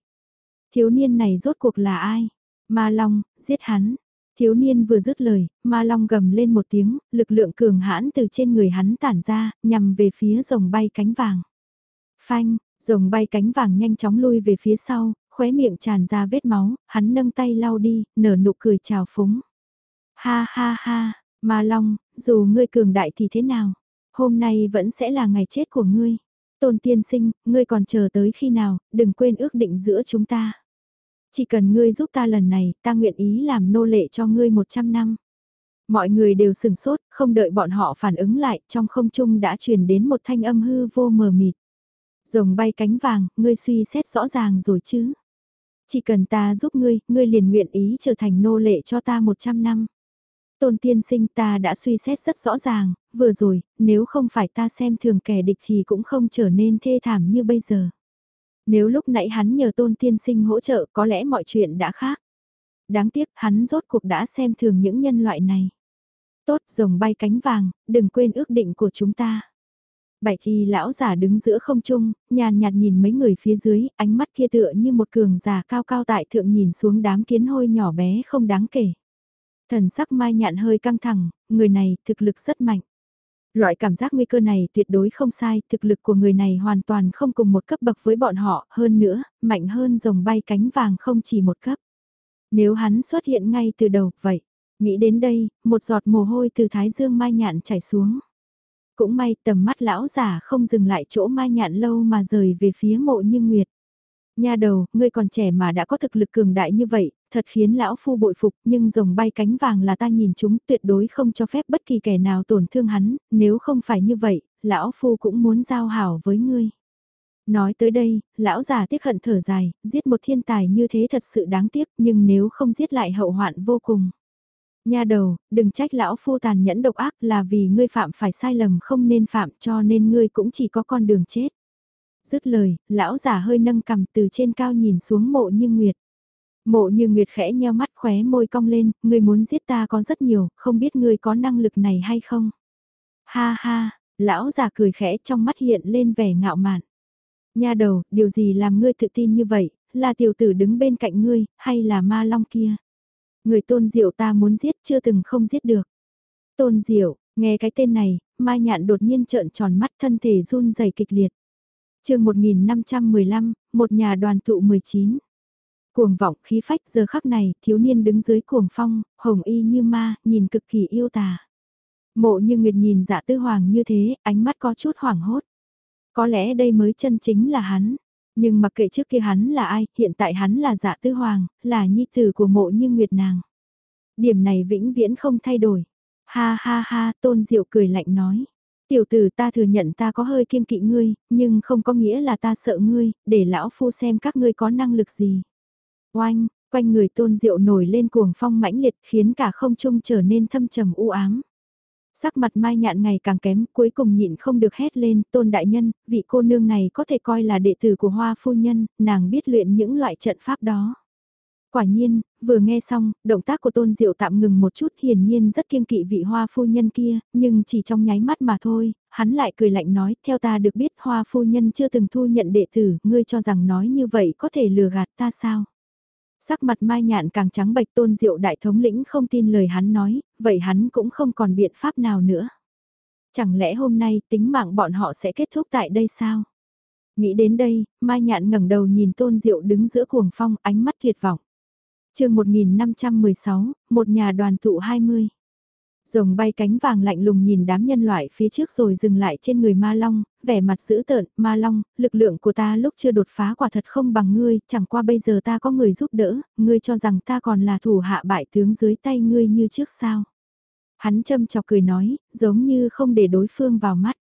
Thiếu niên này rốt cuộc là ai? Ma long, giết hắn. Thiếu niên vừa dứt lời, ma long gầm lên một tiếng, lực lượng cường hãn từ trên người hắn tản ra, nhằm về phía rồng bay cánh vàng. Phanh, rồng bay cánh vàng nhanh chóng lui về phía sau, khóe miệng tràn ra vết máu, hắn nâng tay lau đi, nở nụ cười chào phúng. Ha ha ha, Ma Long, dù ngươi cường đại thì thế nào? Hôm nay vẫn sẽ là ngày chết của ngươi. Tôn tiên sinh, ngươi còn chờ tới khi nào, đừng quên ước định giữa chúng ta. Chỉ cần ngươi giúp ta lần này, ta nguyện ý làm nô lệ cho ngươi 100 năm. Mọi người đều sừng sốt, không đợi bọn họ phản ứng lại, trong không trung đã truyền đến một thanh âm hư vô mờ mịt. Rồng bay cánh vàng, ngươi suy xét rõ ràng rồi chứ. Chỉ cần ta giúp ngươi, ngươi liền nguyện ý trở thành nô lệ cho ta 100 năm. Tôn tiên sinh ta đã suy xét rất rõ ràng, vừa rồi, nếu không phải ta xem thường kẻ địch thì cũng không trở nên thê thảm như bây giờ. Nếu lúc nãy hắn nhờ tôn tiên sinh hỗ trợ có lẽ mọi chuyện đã khác. Đáng tiếc hắn rốt cuộc đã xem thường những nhân loại này. Tốt rồng bay cánh vàng, đừng quên ước định của chúng ta. Bảy thì lão giả đứng giữa không trung, nhàn nhạt nhìn mấy người phía dưới, ánh mắt kia tựa như một cường giả cao cao tại thượng nhìn xuống đám kiến hôi nhỏ bé không đáng kể. Thần sắc mai nhạn hơi căng thẳng, người này thực lực rất mạnh. Loại cảm giác nguy cơ này tuyệt đối không sai, thực lực của người này hoàn toàn không cùng một cấp bậc với bọn họ, hơn nữa, mạnh hơn rồng bay cánh vàng không chỉ một cấp. Nếu hắn xuất hiện ngay từ đầu, vậy, nghĩ đến đây, một giọt mồ hôi từ thái dương mai nhạn chảy xuống. Cũng may tầm mắt lão giả không dừng lại chỗ mai nhạn lâu mà rời về phía mộ như nguyệt. Nha đầu, ngươi còn trẻ mà đã có thực lực cường đại như vậy, thật khiến lão phu bội phục, nhưng rồng bay cánh vàng là ta nhìn chúng tuyệt đối không cho phép bất kỳ kẻ nào tổn thương hắn, nếu không phải như vậy, lão phu cũng muốn giao hảo với ngươi. Nói tới đây, lão già tiếc hận thở dài, giết một thiên tài như thế thật sự đáng tiếc, nhưng nếu không giết lại hậu hoạn vô cùng. Nha đầu, đừng trách lão phu tàn nhẫn độc ác là vì ngươi phạm phải sai lầm không nên phạm cho nên ngươi cũng chỉ có con đường chết. Dứt lời, lão già hơi nâng cầm từ trên cao nhìn xuống mộ như nguyệt. Mộ như Nguyệt khẽ nheo mắt khóe môi cong lên, người muốn giết ta có rất nhiều, không biết người có năng lực này hay không? Ha ha, lão già cười khẽ trong mắt hiện lên vẻ ngạo mạn. Nha đầu, điều gì làm ngươi tự tin như vậy, là tiểu tử đứng bên cạnh ngươi, hay là ma long kia? Người tôn diệu ta muốn giết chưa từng không giết được. Tôn diệu, nghe cái tên này, mai nhạn đột nhiên trợn tròn mắt thân thể run rẩy kịch liệt. chương 1515, một nhà đoàn tụ 19. Cuồng vọng khí phách giờ khắc này, thiếu niên đứng dưới cuồng phong, hồng y như ma, nhìn cực kỳ yêu tà. Mộ như Nguyệt nhìn dạ tư hoàng như thế, ánh mắt có chút hoảng hốt. Có lẽ đây mới chân chính là hắn. Nhưng mặc kệ trước kia hắn là ai, hiện tại hắn là dạ tư hoàng, là nhi tử của mộ như Nguyệt nàng. Điểm này vĩnh viễn không thay đổi. Ha ha ha, tôn diệu cười lạnh nói. Tiểu tử ta thừa nhận ta có hơi kiêng kỵ ngươi, nhưng không có nghĩa là ta sợ ngươi, để lão phu xem các ngươi có năng lực gì. Oanh, quanh người tôn diệu nổi lên cuồng phong mãnh liệt khiến cả không trung trở nên thâm trầm u ám. Sắc mặt mai nhạn ngày càng kém cuối cùng nhịn không được hét lên tôn đại nhân, vị cô nương này có thể coi là đệ tử của hoa phu nhân, nàng biết luyện những loại trận pháp đó. Quả nhiên, vừa nghe xong, động tác của tôn diệu tạm ngừng một chút hiển nhiên rất kiêng kỵ vị hoa phu nhân kia, nhưng chỉ trong nháy mắt mà thôi, hắn lại cười lạnh nói, theo ta được biết hoa phu nhân chưa từng thu nhận đệ tử, ngươi cho rằng nói như vậy có thể lừa gạt ta sao? Sắc mặt mai nhạn càng trắng bạch tôn diệu đại thống lĩnh không tin lời hắn nói, vậy hắn cũng không còn biện pháp nào nữa. Chẳng lẽ hôm nay tính mạng bọn họ sẽ kết thúc tại đây sao? Nghĩ đến đây, mai nhạn ngẩng đầu nhìn tôn diệu đứng giữa cuồng phong ánh mắt tuyệt vọng. chương 1516, một nhà đoàn tụ 20. Rồng bay cánh vàng lạnh lùng nhìn đám nhân loại phía trước rồi dừng lại trên người ma long, vẻ mặt dữ tợn, ma long, lực lượng của ta lúc chưa đột phá quả thật không bằng ngươi, chẳng qua bây giờ ta có người giúp đỡ, ngươi cho rằng ta còn là thủ hạ bại tướng dưới tay ngươi như trước sao. Hắn châm chọc cười nói, giống như không để đối phương vào mắt.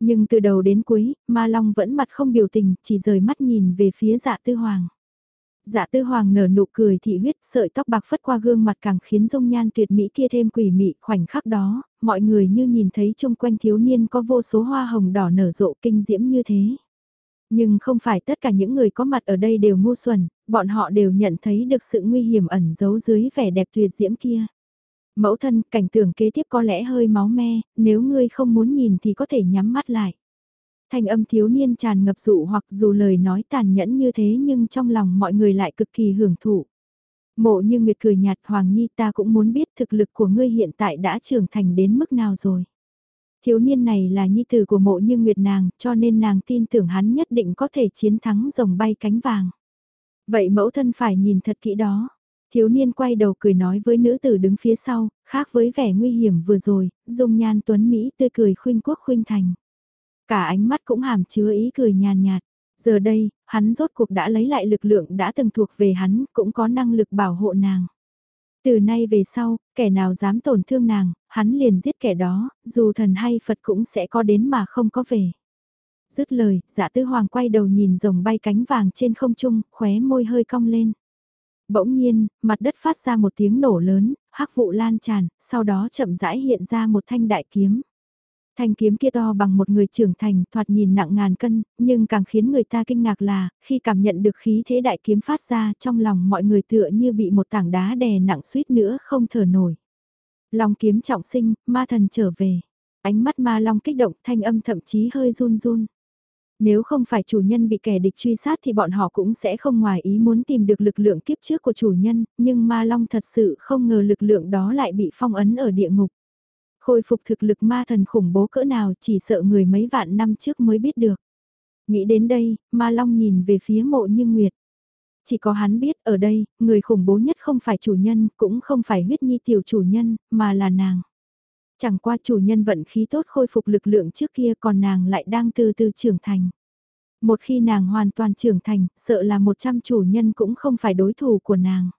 Nhưng từ đầu đến cuối, Ma Long vẫn mặt không biểu tình, chỉ rời mắt nhìn về phía dạ tư hoàng. Dạ tư hoàng nở nụ cười thị huyết, sợi tóc bạc phất qua gương mặt càng khiến dung nhan tuyệt mỹ kia thêm quỷ mị, khoảnh khắc đó, mọi người như nhìn thấy chung quanh thiếu niên có vô số hoa hồng đỏ nở rộ kinh diễm như thế. Nhưng không phải tất cả những người có mặt ở đây đều ngu xuẩn, bọn họ đều nhận thấy được sự nguy hiểm ẩn giấu dưới vẻ đẹp tuyệt diễm kia. Mẫu thân, cảnh tưởng kế tiếp có lẽ hơi máu me, nếu ngươi không muốn nhìn thì có thể nhắm mắt lại. Thanh âm thiếu niên tràn ngập dụ hoặc dù lời nói tàn nhẫn như thế nhưng trong lòng mọi người lại cực kỳ hưởng thụ. Mộ như Nguyệt cười nhạt Hoàng Nhi ta cũng muốn biết thực lực của ngươi hiện tại đã trưởng thành đến mức nào rồi. Thiếu niên này là nhi tử của mộ như Nguyệt nàng cho nên nàng tin tưởng hắn nhất định có thể chiến thắng rồng bay cánh vàng. Vậy mẫu thân phải nhìn thật kỹ đó. Thiếu niên quay đầu cười nói với nữ tử đứng phía sau, khác với vẻ nguy hiểm vừa rồi, dung nhan tuấn Mỹ tươi cười khuynh quốc khuynh thành. Cả ánh mắt cũng hàm chứa ý cười nhàn nhạt. Giờ đây, hắn rốt cuộc đã lấy lại lực lượng đã từng thuộc về hắn, cũng có năng lực bảo hộ nàng. Từ nay về sau, kẻ nào dám tổn thương nàng, hắn liền giết kẻ đó, dù thần hay Phật cũng sẽ có đến mà không có về. Dứt lời, dạ tư hoàng quay đầu nhìn rồng bay cánh vàng trên không trung, khóe môi hơi cong lên. Bỗng nhiên, mặt đất phát ra một tiếng nổ lớn, hắc vụ lan tràn, sau đó chậm rãi hiện ra một thanh đại kiếm. Thanh kiếm kia to bằng một người trưởng thành, thoạt nhìn nặng ngàn cân, nhưng càng khiến người ta kinh ngạc là, khi cảm nhận được khí thế đại kiếm phát ra trong lòng mọi người tựa như bị một tảng đá đè nặng suýt nữa không thở nổi. Long kiếm trọng sinh, ma thần trở về. Ánh mắt ma long kích động, thanh âm thậm chí hơi run run. Nếu không phải chủ nhân bị kẻ địch truy sát thì bọn họ cũng sẽ không ngoài ý muốn tìm được lực lượng kiếp trước của chủ nhân, nhưng ma long thật sự không ngờ lực lượng đó lại bị phong ấn ở địa ngục. Khôi phục thực lực ma thần khủng bố cỡ nào chỉ sợ người mấy vạn năm trước mới biết được. Nghĩ đến đây, ma long nhìn về phía mộ như nguyệt. Chỉ có hắn biết ở đây, người khủng bố nhất không phải chủ nhân, cũng không phải huyết nhi tiểu chủ nhân, mà là nàng. Chẳng qua chủ nhân vận khí tốt khôi phục lực lượng trước kia còn nàng lại đang từ từ trưởng thành. Một khi nàng hoàn toàn trưởng thành, sợ là một trăm chủ nhân cũng không phải đối thủ của nàng.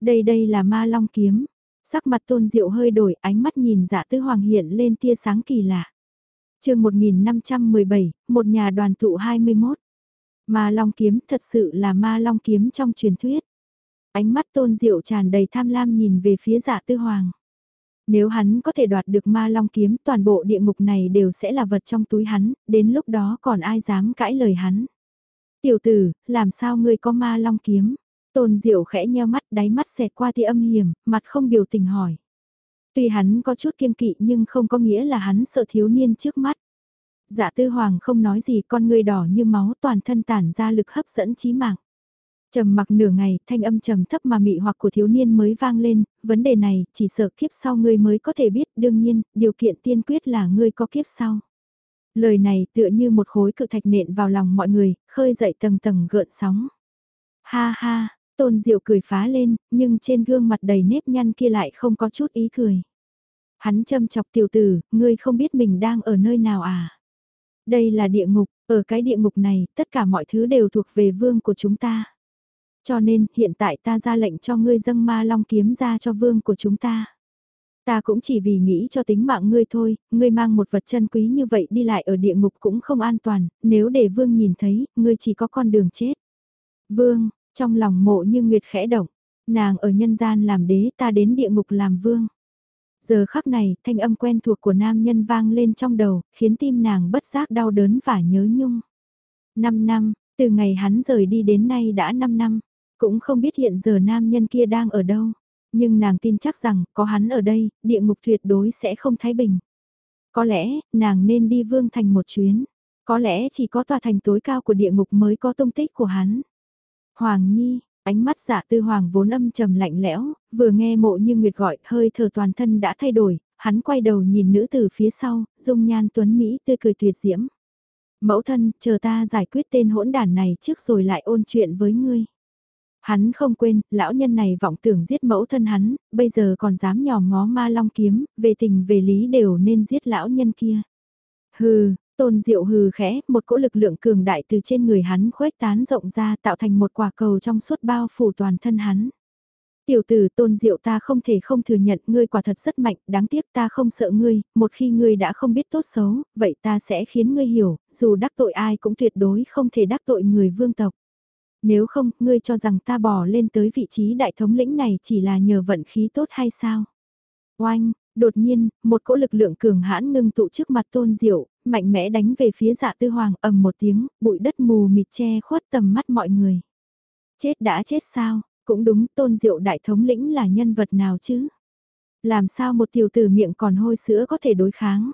Đây đây là ma long kiếm, Sắc mặt tôn diệu hơi đổi ánh mắt nhìn dạ tư hoàng hiện lên tia sáng kỳ lạ. chương 1517, một nhà đoàn tụ 21. Ma Long Kiếm thật sự là Ma Long Kiếm trong truyền thuyết. Ánh mắt tôn diệu tràn đầy tham lam nhìn về phía dạ tư hoàng. Nếu hắn có thể đoạt được ma long kiếm toàn bộ địa ngục này đều sẽ là vật trong túi hắn, đến lúc đó còn ai dám cãi lời hắn. Tiểu tử, làm sao ngươi có ma long kiếm? Tôn Diệu khẽ nheo mắt đáy mắt xẹt qua tia âm hiểm, mặt không biểu tình hỏi. Tuy hắn có chút kiêng kỵ nhưng không có nghĩa là hắn sợ thiếu niên trước mắt. Dạ tư hoàng không nói gì con người đỏ như máu toàn thân tản ra lực hấp dẫn chí mạng. Trầm mặc nửa ngày, thanh âm trầm thấp mà mị hoặc của thiếu niên mới vang lên, vấn đề này chỉ sợ kiếp sau ngươi mới có thể biết, đương nhiên, điều kiện tiên quyết là ngươi có kiếp sau. Lời này tựa như một khối cự thạch nện vào lòng mọi người, khơi dậy tầng tầng gợn sóng. Ha ha, Tôn Diệu cười phá lên, nhưng trên gương mặt đầy nếp nhăn kia lại không có chút ý cười. Hắn châm chọc tiểu tử, ngươi không biết mình đang ở nơi nào à? Đây là địa ngục, ở cái địa ngục này, tất cả mọi thứ đều thuộc về vương của chúng ta. Cho nên, hiện tại ta ra lệnh cho ngươi dâng ma long kiếm ra cho vương của chúng ta. Ta cũng chỉ vì nghĩ cho tính mạng ngươi thôi, ngươi mang một vật chân quý như vậy đi lại ở địa ngục cũng không an toàn, nếu để vương nhìn thấy, ngươi chỉ có con đường chết. Vương, trong lòng mộ như Nguyệt khẽ động, nàng ở nhân gian làm đế ta đến địa ngục làm vương. Giờ khắc này, thanh âm quen thuộc của nam nhân vang lên trong đầu, khiến tim nàng bất giác đau đớn và nhớ nhung. Năm năm, từ ngày hắn rời đi đến nay đã 5 năm, cũng không biết hiện giờ nam nhân kia đang ở đâu. Nhưng nàng tin chắc rằng, có hắn ở đây, địa ngục tuyệt đối sẽ không thái bình. Có lẽ, nàng nên đi vương thành một chuyến. Có lẽ chỉ có tòa thành tối cao của địa ngục mới có tung tích của hắn. Hoàng Nhi, ánh mắt dạ tư hoàng vốn âm trầm lạnh lẽo, vừa nghe mộ như nguyệt gọi hơi thở toàn thân đã thay đổi, hắn quay đầu nhìn nữ từ phía sau, dung nhan tuấn Mỹ tươi cười tuyệt diễm. Mẫu thân, chờ ta giải quyết tên hỗn đàn này trước rồi lại ôn chuyện với ngươi. Hắn không quên, lão nhân này vọng tưởng giết mẫu thân hắn, bây giờ còn dám nhòm ngó ma long kiếm, về tình về lý đều nên giết lão nhân kia. Hừ, Tôn Diệu hừ khẽ, một cỗ lực lượng cường đại từ trên người hắn khuếch tán rộng ra tạo thành một quả cầu trong suốt bao phủ toàn thân hắn. Tiểu tử tôn diệu ta không thể không thừa nhận ngươi quả thật rất mạnh, đáng tiếc ta không sợ ngươi, một khi ngươi đã không biết tốt xấu, vậy ta sẽ khiến ngươi hiểu, dù đắc tội ai cũng tuyệt đối không thể đắc tội người vương tộc. Nếu không, ngươi cho rằng ta bỏ lên tới vị trí đại thống lĩnh này chỉ là nhờ vận khí tốt hay sao? Oanh, đột nhiên, một cỗ lực lượng cường hãn ngưng tụ trước mặt tôn diệu, mạnh mẽ đánh về phía dạ tư hoàng ầm một tiếng, bụi đất mù mịt che khuất tầm mắt mọi người. Chết đã chết sao, cũng đúng tôn diệu đại thống lĩnh là nhân vật nào chứ? Làm sao một tiểu tử miệng còn hôi sữa có thể đối kháng?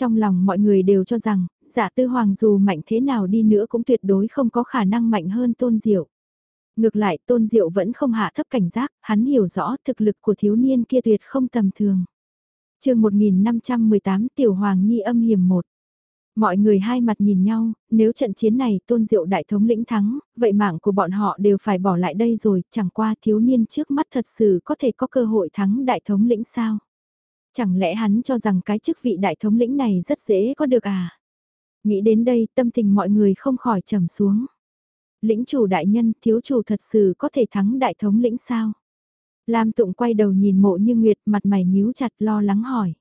Trong lòng mọi người đều cho rằng, giả tư hoàng dù mạnh thế nào đi nữa cũng tuyệt đối không có khả năng mạnh hơn tôn diệu. Ngược lại tôn diệu vẫn không hạ thấp cảnh giác, hắn hiểu rõ thực lực của thiếu niên kia tuyệt không tầm thường chương 1518 Tiểu Hoàng Nhi âm hiểm 1 Mọi người hai mặt nhìn nhau, nếu trận chiến này tôn diệu đại thống lĩnh thắng, vậy mạng của bọn họ đều phải bỏ lại đây rồi, chẳng qua thiếu niên trước mắt thật sự có thể có cơ hội thắng đại thống lĩnh sao. Chẳng lẽ hắn cho rằng cái chức vị đại thống lĩnh này rất dễ có được à? Nghĩ đến đây tâm tình mọi người không khỏi trầm xuống. Lĩnh chủ đại nhân thiếu chủ thật sự có thể thắng đại thống lĩnh sao? Lam Tụng quay đầu nhìn mộ như Nguyệt mặt mày nhíu chặt lo lắng hỏi.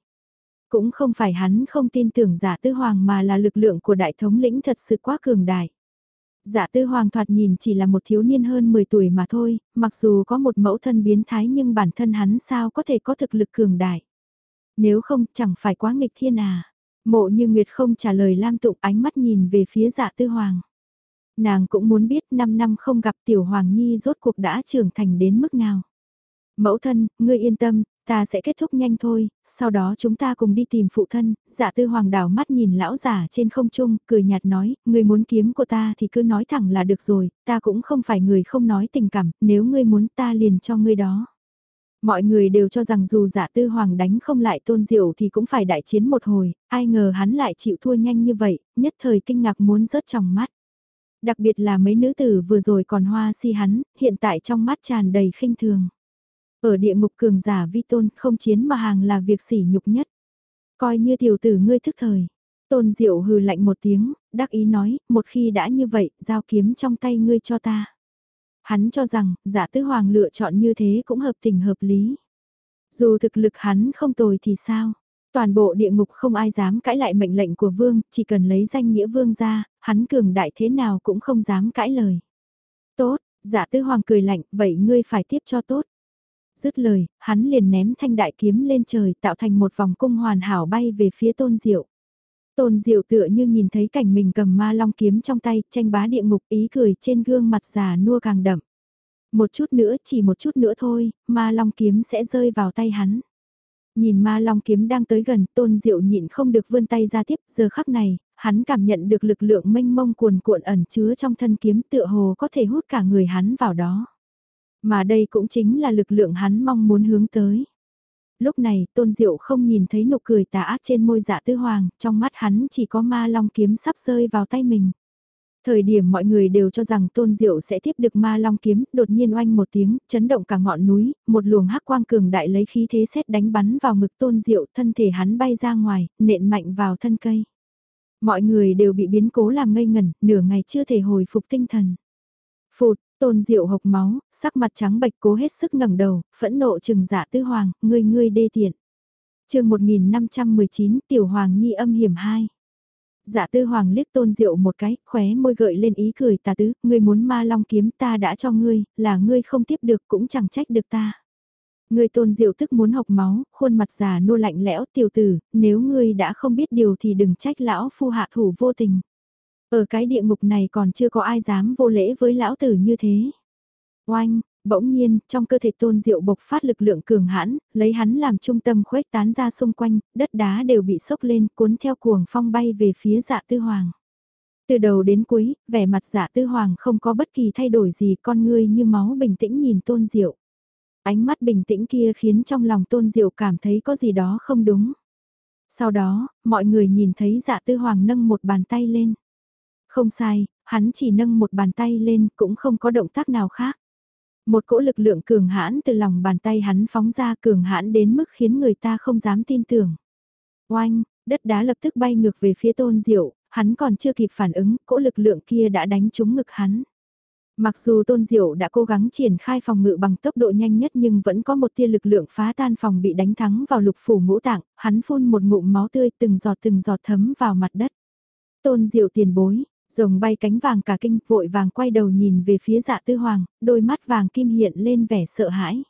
Cũng không phải hắn không tin tưởng giả tư hoàng mà là lực lượng của đại thống lĩnh thật sự quá cường đại. Giả tư hoàng thoạt nhìn chỉ là một thiếu niên hơn 10 tuổi mà thôi, mặc dù có một mẫu thân biến thái nhưng bản thân hắn sao có thể có thực lực cường đại. Nếu không chẳng phải quá nghịch thiên à. Mộ như Nguyệt không trả lời Lam Tụng ánh mắt nhìn về phía giả tư hoàng. Nàng cũng muốn biết 5 năm không gặp tiểu hoàng nhi rốt cuộc đã trưởng thành đến mức nào. Mẫu thân, ngươi yên tâm, ta sẽ kết thúc nhanh thôi, sau đó chúng ta cùng đi tìm phụ thân, dạ tư hoàng đảo mắt nhìn lão giả trên không trung, cười nhạt nói, ngươi muốn kiếm của ta thì cứ nói thẳng là được rồi, ta cũng không phải người không nói tình cảm, nếu ngươi muốn ta liền cho ngươi đó. Mọi người đều cho rằng dù giả tư hoàng đánh không lại tôn diệu thì cũng phải đại chiến một hồi, ai ngờ hắn lại chịu thua nhanh như vậy, nhất thời kinh ngạc muốn rớt trong mắt. Đặc biệt là mấy nữ tử vừa rồi còn hoa si hắn, hiện tại trong mắt tràn đầy khinh thường. Ở địa ngục cường giả vi tôn không chiến mà hàng là việc sỉ nhục nhất. Coi như tiểu tử ngươi thức thời. Tôn diệu hừ lạnh một tiếng, đắc ý nói, một khi đã như vậy, giao kiếm trong tay ngươi cho ta. Hắn cho rằng, giả tứ hoàng lựa chọn như thế cũng hợp tình hợp lý. Dù thực lực hắn không tồi thì sao? Toàn bộ địa ngục không ai dám cãi lại mệnh lệnh của vương, chỉ cần lấy danh nghĩa vương ra, hắn cường đại thế nào cũng không dám cãi lời. Tốt, giả tư hoàng cười lạnh, vậy ngươi phải tiếp cho tốt. Dứt lời, hắn liền ném thanh đại kiếm lên trời tạo thành một vòng cung hoàn hảo bay về phía tôn diệu. Tôn diệu tựa như nhìn thấy cảnh mình cầm ma long kiếm trong tay, tranh bá địa ngục ý cười trên gương mặt già nua càng đậm. Một chút nữa, chỉ một chút nữa thôi, ma long kiếm sẽ rơi vào tay hắn. Nhìn ma long kiếm đang tới gần, tôn diệu nhịn không được vươn tay ra tiếp, giờ khắc này, hắn cảm nhận được lực lượng mênh mông cuồn cuộn ẩn chứa trong thân kiếm tựa hồ có thể hút cả người hắn vào đó. Mà đây cũng chính là lực lượng hắn mong muốn hướng tới. Lúc này, Tôn Diệu không nhìn thấy nụ cười tà ác trên môi dạ tư hoàng, trong mắt hắn chỉ có ma long kiếm sắp rơi vào tay mình. Thời điểm mọi người đều cho rằng Tôn Diệu sẽ tiếp được ma long kiếm, đột nhiên oanh một tiếng, chấn động cả ngọn núi, một luồng hắc quang cường đại lấy khí thế xét đánh bắn vào ngực Tôn Diệu, thân thể hắn bay ra ngoài, nện mạnh vào thân cây. Mọi người đều bị biến cố làm ngây ngẩn, nửa ngày chưa thể hồi phục tinh thần. Phụt, Tôn Diệu hộc máu, sắc mặt trắng bệch cố hết sức ngẩng đầu, phẫn nộ trừng dạ tư hoàng, ngươi ngươi đê tiện. chương 1519 Tiểu Hoàng Nhi âm hiểm 2 Dạ tư hoàng liếc tôn diệu một cái, khóe môi gợi lên ý cười tà tứ, ngươi muốn ma long kiếm ta đã cho ngươi, là ngươi không tiếp được cũng chẳng trách được ta. Ngươi tôn diệu tức muốn học máu, khuôn mặt già nô lạnh lẽo tiểu tử, nếu ngươi đã không biết điều thì đừng trách lão phu hạ thủ vô tình. Ở cái địa ngục này còn chưa có ai dám vô lễ với lão tử như thế. Oanh, bỗng nhiên, trong cơ thể tôn diệu bộc phát lực lượng cường hãn, lấy hắn làm trung tâm khuếch tán ra xung quanh, đất đá đều bị sốc lên cuốn theo cuồng phong bay về phía dạ tư hoàng. Từ đầu đến cuối, vẻ mặt dạ tư hoàng không có bất kỳ thay đổi gì con ngươi như máu bình tĩnh nhìn tôn diệu. Ánh mắt bình tĩnh kia khiến trong lòng tôn diệu cảm thấy có gì đó không đúng. Sau đó, mọi người nhìn thấy dạ tư hoàng nâng một bàn tay lên. Không sai, hắn chỉ nâng một bàn tay lên cũng không có động tác nào khác. Một cỗ lực lượng cường hãn từ lòng bàn tay hắn phóng ra cường hãn đến mức khiến người ta không dám tin tưởng. Oanh, đất đá lập tức bay ngược về phía tôn diệu, hắn còn chưa kịp phản ứng, cỗ lực lượng kia đã đánh trúng ngực hắn. Mặc dù Tôn Diệu đã cố gắng triển khai phòng ngự bằng tốc độ nhanh nhất nhưng vẫn có một tia lực lượng phá tan phòng bị đánh thắng vào lục phủ ngũ tạng, hắn phun một ngụm máu tươi từng giọt từng giọt thấm vào mặt đất. Tôn Diệu tiền bối, rồng bay cánh vàng cả kinh vội vàng quay đầu nhìn về phía dạ tư hoàng, đôi mắt vàng kim hiện lên vẻ sợ hãi.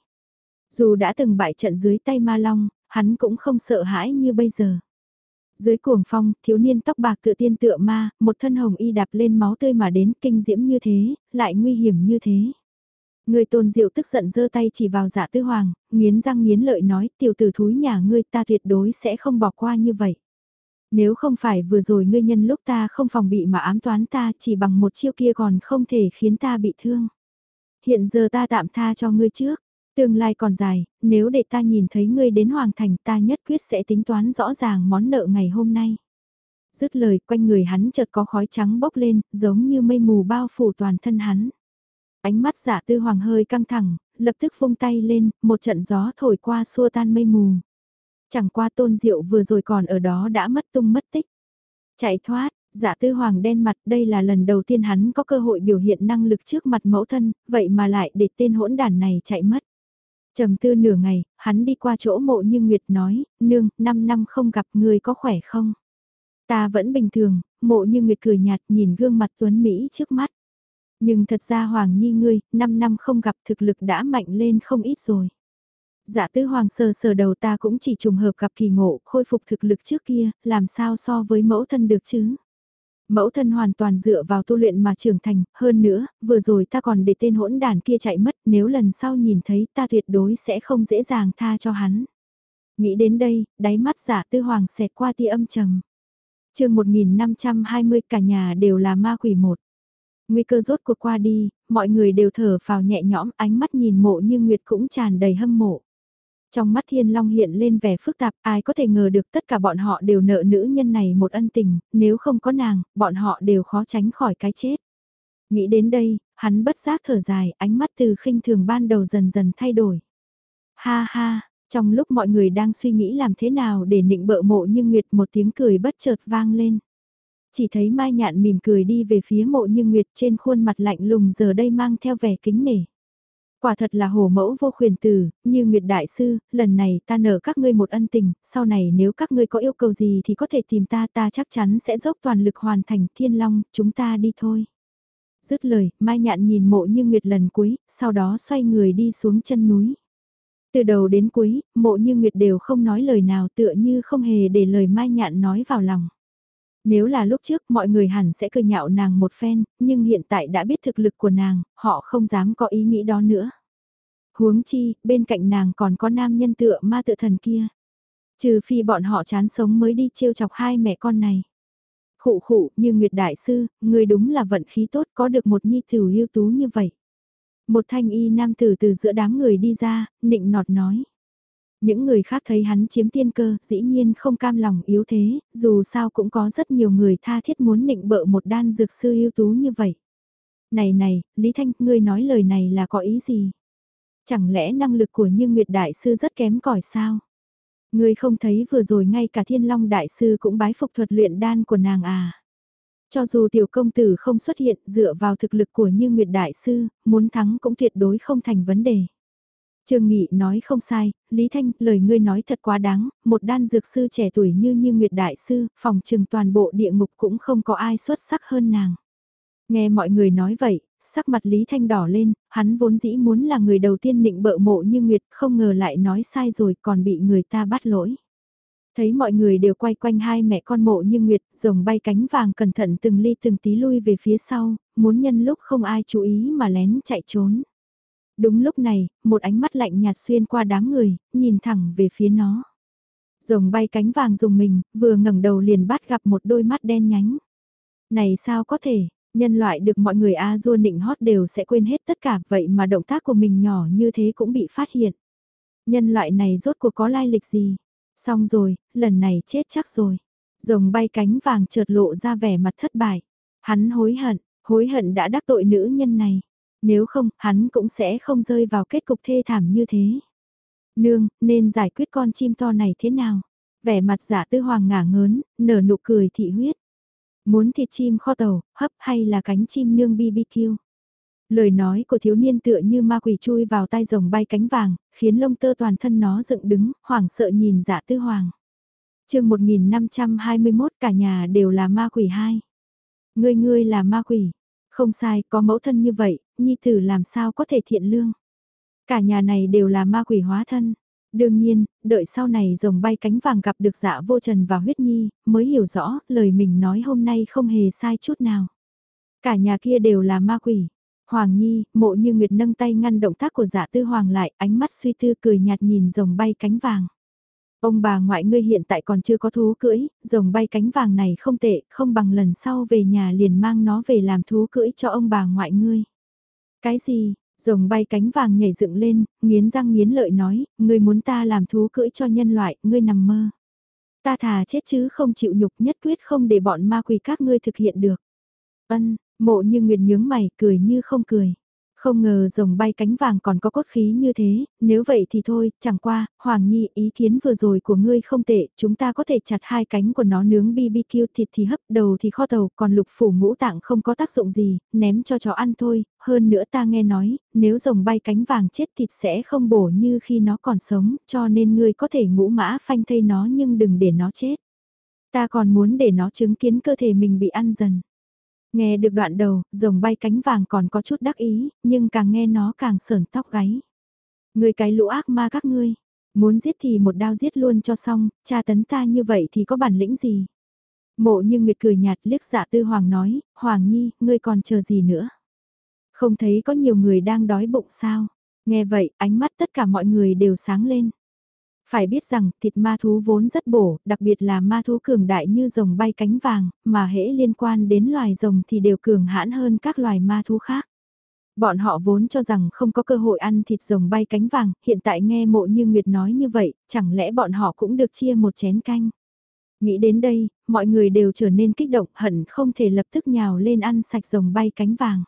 Dù đã từng bại trận dưới tay ma long, hắn cũng không sợ hãi như bây giờ. Dưới cuồng phong, thiếu niên tóc bạc tựa tiên tựa ma, một thân hồng y đạp lên máu tươi mà đến kinh diễm như thế, lại nguy hiểm như thế. Người tôn diệu tức giận giơ tay chỉ vào dạ tư hoàng, nghiến răng nghiến lợi nói tiểu tử thúi nhà ngươi ta tuyệt đối sẽ không bỏ qua như vậy. Nếu không phải vừa rồi ngươi nhân lúc ta không phòng bị mà ám toán ta chỉ bằng một chiêu kia còn không thể khiến ta bị thương. Hiện giờ ta tạm tha cho ngươi trước, Tương lai còn dài, nếu để ta nhìn thấy ngươi đến Hoàng Thành ta nhất quyết sẽ tính toán rõ ràng món nợ ngày hôm nay. Dứt lời quanh người hắn chợt có khói trắng bốc lên, giống như mây mù bao phủ toàn thân hắn. Ánh mắt giả tư hoàng hơi căng thẳng, lập tức phung tay lên, một trận gió thổi qua xua tan mây mù. Chẳng qua tôn diệu vừa rồi còn ở đó đã mất tung mất tích. Chạy thoát, Dạ tư hoàng đen mặt đây là lần đầu tiên hắn có cơ hội biểu hiện năng lực trước mặt mẫu thân, vậy mà lại để tên hỗn đàn này chạy mất trầm tư nửa ngày, hắn đi qua chỗ mộ như Nguyệt nói, nương, 5 năm không gặp người có khỏe không? Ta vẫn bình thường, mộ như Nguyệt cười nhạt nhìn gương mặt tuấn Mỹ trước mắt. Nhưng thật ra Hoàng Nhi ngươi, 5 năm không gặp thực lực đã mạnh lên không ít rồi. Dạ tứ hoàng sờ sờ đầu ta cũng chỉ trùng hợp gặp kỳ ngộ, khôi phục thực lực trước kia, làm sao so với mẫu thân được chứ? Mẫu thân hoàn toàn dựa vào tu luyện mà trưởng thành, hơn nữa, vừa rồi ta còn để tên hỗn đàn kia chạy mất, nếu lần sau nhìn thấy ta tuyệt đối sẽ không dễ dàng tha cho hắn. Nghĩ đến đây, đáy mắt giả tư hoàng xẹt qua tia âm trầm. chương 1520 cả nhà đều là ma quỷ một. Nguy cơ rốt cuộc qua đi, mọi người đều thở vào nhẹ nhõm ánh mắt nhìn mộ như Nguyệt cũng tràn đầy hâm mộ. Trong mắt Thiên Long hiện lên vẻ phức tạp, ai có thể ngờ được tất cả bọn họ đều nợ nữ nhân này một ân tình, nếu không có nàng, bọn họ đều khó tránh khỏi cái chết. Nghĩ đến đây, hắn bất giác thở dài, ánh mắt từ khinh thường ban đầu dần dần thay đổi. Ha ha, trong lúc mọi người đang suy nghĩ làm thế nào để nịnh bợ mộ nhưng Nguyệt một tiếng cười bất chợt vang lên. Chỉ thấy Mai Nhạn mỉm cười đi về phía mộ như Nguyệt trên khuôn mặt lạnh lùng giờ đây mang theo vẻ kính nể. Quả thật là hồ mẫu vô khuyền từ như Nguyệt Đại Sư, lần này ta nở các ngươi một ân tình, sau này nếu các ngươi có yêu cầu gì thì có thể tìm ta, ta chắc chắn sẽ dốc toàn lực hoàn thành thiên long, chúng ta đi thôi. Dứt lời, Mai Nhạn nhìn mộ như Nguyệt lần cuối, sau đó xoay người đi xuống chân núi. Từ đầu đến cuối, mộ như Nguyệt đều không nói lời nào tựa như không hề để lời Mai Nhạn nói vào lòng. Nếu là lúc trước mọi người hẳn sẽ cười nhạo nàng một phen, nhưng hiện tại đã biết thực lực của nàng, họ không dám có ý nghĩ đó nữa. Huống chi, bên cạnh nàng còn có nam nhân tựa ma tự thần kia. Trừ phi bọn họ chán sống mới đi trêu chọc hai mẹ con này. Khụ khụ như Nguyệt Đại Sư, người đúng là vận khí tốt có được một nhi tử ưu tú như vậy. Một thanh y nam tử từ giữa đám người đi ra, nịnh nọt nói. Những người khác thấy hắn chiếm tiên cơ, dĩ nhiên không cam lòng yếu thế, dù sao cũng có rất nhiều người tha thiết muốn nịnh bợ một đan dược sư ưu tú như vậy. Này này, Lý Thanh, ngươi nói lời này là có ý gì? Chẳng lẽ năng lực của Như Nguyệt Đại Sư rất kém cỏi sao? Ngươi không thấy vừa rồi ngay cả Thiên Long Đại Sư cũng bái phục thuật luyện đan của nàng à? Cho dù tiểu công tử không xuất hiện dựa vào thực lực của Như Nguyệt Đại Sư, muốn thắng cũng tuyệt đối không thành vấn đề. Trương Nghị nói không sai, Lý Thanh, lời ngươi nói thật quá đáng, một đan dược sư trẻ tuổi như như Nguyệt Đại Sư, phòng trừng toàn bộ địa ngục cũng không có ai xuất sắc hơn nàng. Nghe mọi người nói vậy, sắc mặt Lý Thanh đỏ lên, hắn vốn dĩ muốn là người đầu tiên nịnh bợ mộ như Nguyệt, không ngờ lại nói sai rồi còn bị người ta bắt lỗi. Thấy mọi người đều quay quanh hai mẹ con mộ như Nguyệt, rồng bay cánh vàng cẩn thận từng ly từng tí lui về phía sau, muốn nhân lúc không ai chú ý mà lén chạy trốn. Đúng lúc này, một ánh mắt lạnh nhạt xuyên qua đám người, nhìn thẳng về phía nó. Rồng bay cánh vàng dùng mình, vừa ngẩng đầu liền bắt gặp một đôi mắt đen nhánh. Này sao có thể, nhân loại được mọi người A du nịnh hót đều sẽ quên hết tất cả vậy mà động tác của mình nhỏ như thế cũng bị phát hiện. Nhân loại này rốt cuộc có lai lịch gì? Xong rồi, lần này chết chắc rồi. Rồng bay cánh vàng chợt lộ ra vẻ mặt thất bại. Hắn hối hận, hối hận đã đắc tội nữ nhân này. Nếu không, hắn cũng sẽ không rơi vào kết cục thê thảm như thế. Nương, nên giải quyết con chim to này thế nào? Vẻ mặt giả tư hoàng ngả ngớn, nở nụ cười thị huyết. Muốn thịt chim kho tàu, hấp hay là cánh chim nương BBQ? Lời nói của thiếu niên tựa như ma quỷ chui vào tai rồng bay cánh vàng, khiến lông tơ toàn thân nó dựng đứng, hoảng sợ nhìn dạ tư hoàng. chương 1521 cả nhà đều là ma quỷ hai. Ngươi ngươi là ma quỷ. Không sai, có mẫu thân như vậy, nhi tử làm sao có thể thiện lương. Cả nhà này đều là ma quỷ hóa thân. Đương nhiên, đợi sau này rồng bay cánh vàng gặp được dạ vô trần và huyết nhi, mới hiểu rõ, lời mình nói hôm nay không hề sai chút nào. Cả nhà kia đều là ma quỷ. Hoàng Nhi, mộ như Nguyệt nâng tay ngăn động tác của dạ tư hoàng lại, ánh mắt suy tư cười nhạt nhìn rồng bay cánh vàng. Ông bà ngoại ngươi hiện tại còn chưa có thú cưỡi, rồng bay cánh vàng này không tệ, không bằng lần sau về nhà liền mang nó về làm thú cưỡi cho ông bà ngoại ngươi. Cái gì, rồng bay cánh vàng nhảy dựng lên, nghiến răng nghiến lợi nói, ngươi muốn ta làm thú cưỡi cho nhân loại, ngươi nằm mơ. Ta thà chết chứ không chịu nhục nhất quyết không để bọn ma quỷ các ngươi thực hiện được. Ân, Mộ như Nguyệt nhướng mày, cười như không cười. Không ngờ rồng bay cánh vàng còn có cốt khí như thế, nếu vậy thì thôi, chẳng qua, Hoàng Nhi ý kiến vừa rồi của ngươi không tệ, chúng ta có thể chặt hai cánh của nó nướng BBQ thịt thì hấp đầu thì kho tàu, còn lục phủ ngũ tạng không có tác dụng gì, ném cho chó ăn thôi, hơn nữa ta nghe nói, nếu rồng bay cánh vàng chết thịt sẽ không bổ như khi nó còn sống, cho nên ngươi có thể ngũ mã phanh thây nó nhưng đừng để nó chết. Ta còn muốn để nó chứng kiến cơ thể mình bị ăn dần. Nghe được đoạn đầu, rồng bay cánh vàng còn có chút đắc ý, nhưng càng nghe nó càng sờn tóc gáy. Người cái lũ ác ma các ngươi, muốn giết thì một đao giết luôn cho xong, cha tấn ta như vậy thì có bản lĩnh gì? Mộ như Nguyệt cười nhạt liếc dạ tư Hoàng nói, Hoàng Nhi, ngươi còn chờ gì nữa? Không thấy có nhiều người đang đói bụng sao? Nghe vậy, ánh mắt tất cả mọi người đều sáng lên. Phải biết rằng thịt ma thú vốn rất bổ, đặc biệt là ma thú cường đại như rồng bay cánh vàng, mà hễ liên quan đến loài rồng thì đều cường hãn hơn các loài ma thú khác. Bọn họ vốn cho rằng không có cơ hội ăn thịt rồng bay cánh vàng, hiện tại nghe mộ như Nguyệt nói như vậy, chẳng lẽ bọn họ cũng được chia một chén canh. Nghĩ đến đây, mọi người đều trở nên kích động hận không thể lập tức nhào lên ăn sạch rồng bay cánh vàng.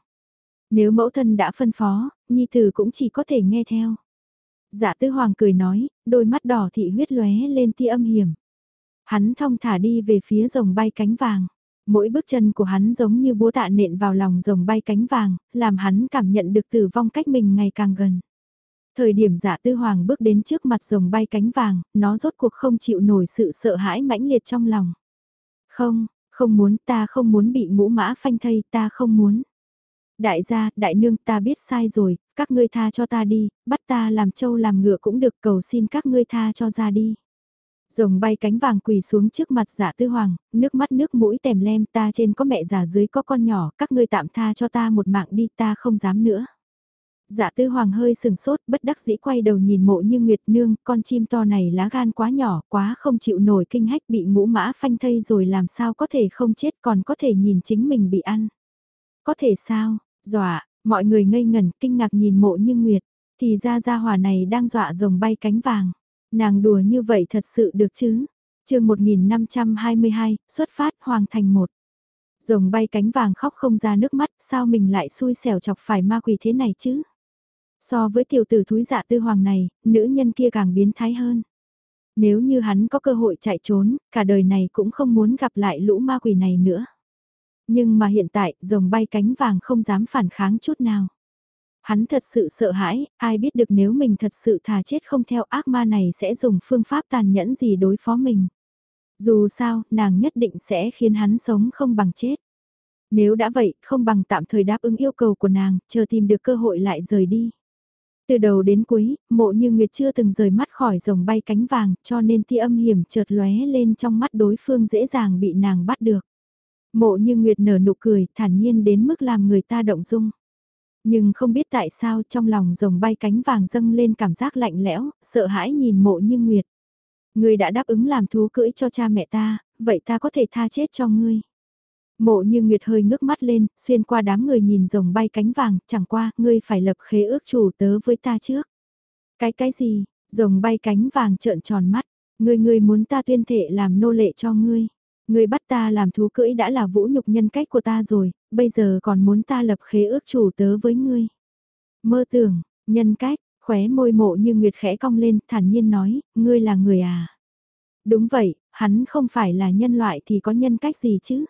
Nếu mẫu thân đã phân phó, Nhi Tử cũng chỉ có thể nghe theo. Dạ tư hoàng cười nói, đôi mắt đỏ thị huyết lóe lên tia âm hiểm. Hắn thong thả đi về phía rồng bay cánh vàng. Mỗi bước chân của hắn giống như búa tạ nện vào lòng rồng bay cánh vàng, làm hắn cảm nhận được tử vong cách mình ngày càng gần. Thời điểm dạ tư hoàng bước đến trước mặt rồng bay cánh vàng, nó rốt cuộc không chịu nổi sự sợ hãi mãnh liệt trong lòng. Không, không muốn ta không muốn bị ngũ mã phanh thây ta không muốn. Đại gia, đại nương ta biết sai rồi, các ngươi tha cho ta đi, bắt ta làm trâu làm ngựa cũng được cầu xin các ngươi tha cho ra đi. Rồng bay cánh vàng quỳ xuống trước mặt giả tư hoàng, nước mắt nước mũi tèm lem ta trên có mẹ già dưới có con nhỏ, các ngươi tạm tha cho ta một mạng đi ta không dám nữa. Dạ tư hoàng hơi sừng sốt, bất đắc dĩ quay đầu nhìn mộ như nguyệt nương, con chim to này lá gan quá nhỏ, quá không chịu nổi kinh hách bị ngũ mã phanh thây rồi làm sao có thể không chết còn có thể nhìn chính mình bị ăn. Có thể sao, Dọa, mọi người ngây ngẩn kinh ngạc nhìn mộ như nguyệt, thì ra gia hỏa này đang dọa rồng bay cánh vàng. Nàng đùa như vậy thật sự được chứ? chương 1522, xuất phát hoàng thành một. Rồng bay cánh vàng khóc không ra nước mắt, sao mình lại xui xẻo chọc phải ma quỷ thế này chứ? So với tiểu tử thúi dạ tư hoàng này, nữ nhân kia càng biến thái hơn. Nếu như hắn có cơ hội chạy trốn, cả đời này cũng không muốn gặp lại lũ ma quỷ này nữa. Nhưng mà hiện tại, rồng bay cánh vàng không dám phản kháng chút nào. Hắn thật sự sợ hãi, ai biết được nếu mình thật sự thà chết không theo ác ma này sẽ dùng phương pháp tàn nhẫn gì đối phó mình. Dù sao, nàng nhất định sẽ khiến hắn sống không bằng chết. Nếu đã vậy, không bằng tạm thời đáp ứng yêu cầu của nàng, chờ tìm được cơ hội lại rời đi. Từ đầu đến cuối, mộ như Nguyệt chưa từng rời mắt khỏi rồng bay cánh vàng, cho nên tia âm hiểm chợt lóe lên trong mắt đối phương dễ dàng bị nàng bắt được. Mộ như Nguyệt nở nụ cười, thản nhiên đến mức làm người ta động dung. Nhưng không biết tại sao trong lòng rồng bay cánh vàng dâng lên cảm giác lạnh lẽo, sợ hãi nhìn mộ như Nguyệt. Ngươi đã đáp ứng làm thú cưỡi cho cha mẹ ta, vậy ta có thể tha chết cho ngươi. Mộ như Nguyệt hơi ngước mắt lên, xuyên qua đám người nhìn rồng bay cánh vàng, chẳng qua, ngươi phải lập khế ước chủ tớ với ta trước. Cái cái gì, rồng bay cánh vàng trợn tròn mắt, ngươi ngươi muốn ta tuyên thệ làm nô lệ cho ngươi. Ngươi bắt ta làm thú cưỡi đã là vũ nhục nhân cách của ta rồi, bây giờ còn muốn ta lập khế ước chủ tớ với ngươi. Mơ tưởng, nhân cách, khóe môi mộ như Nguyệt khẽ cong lên, thản nhiên nói, ngươi là người à. Đúng vậy, hắn không phải là nhân loại thì có nhân cách gì chứ.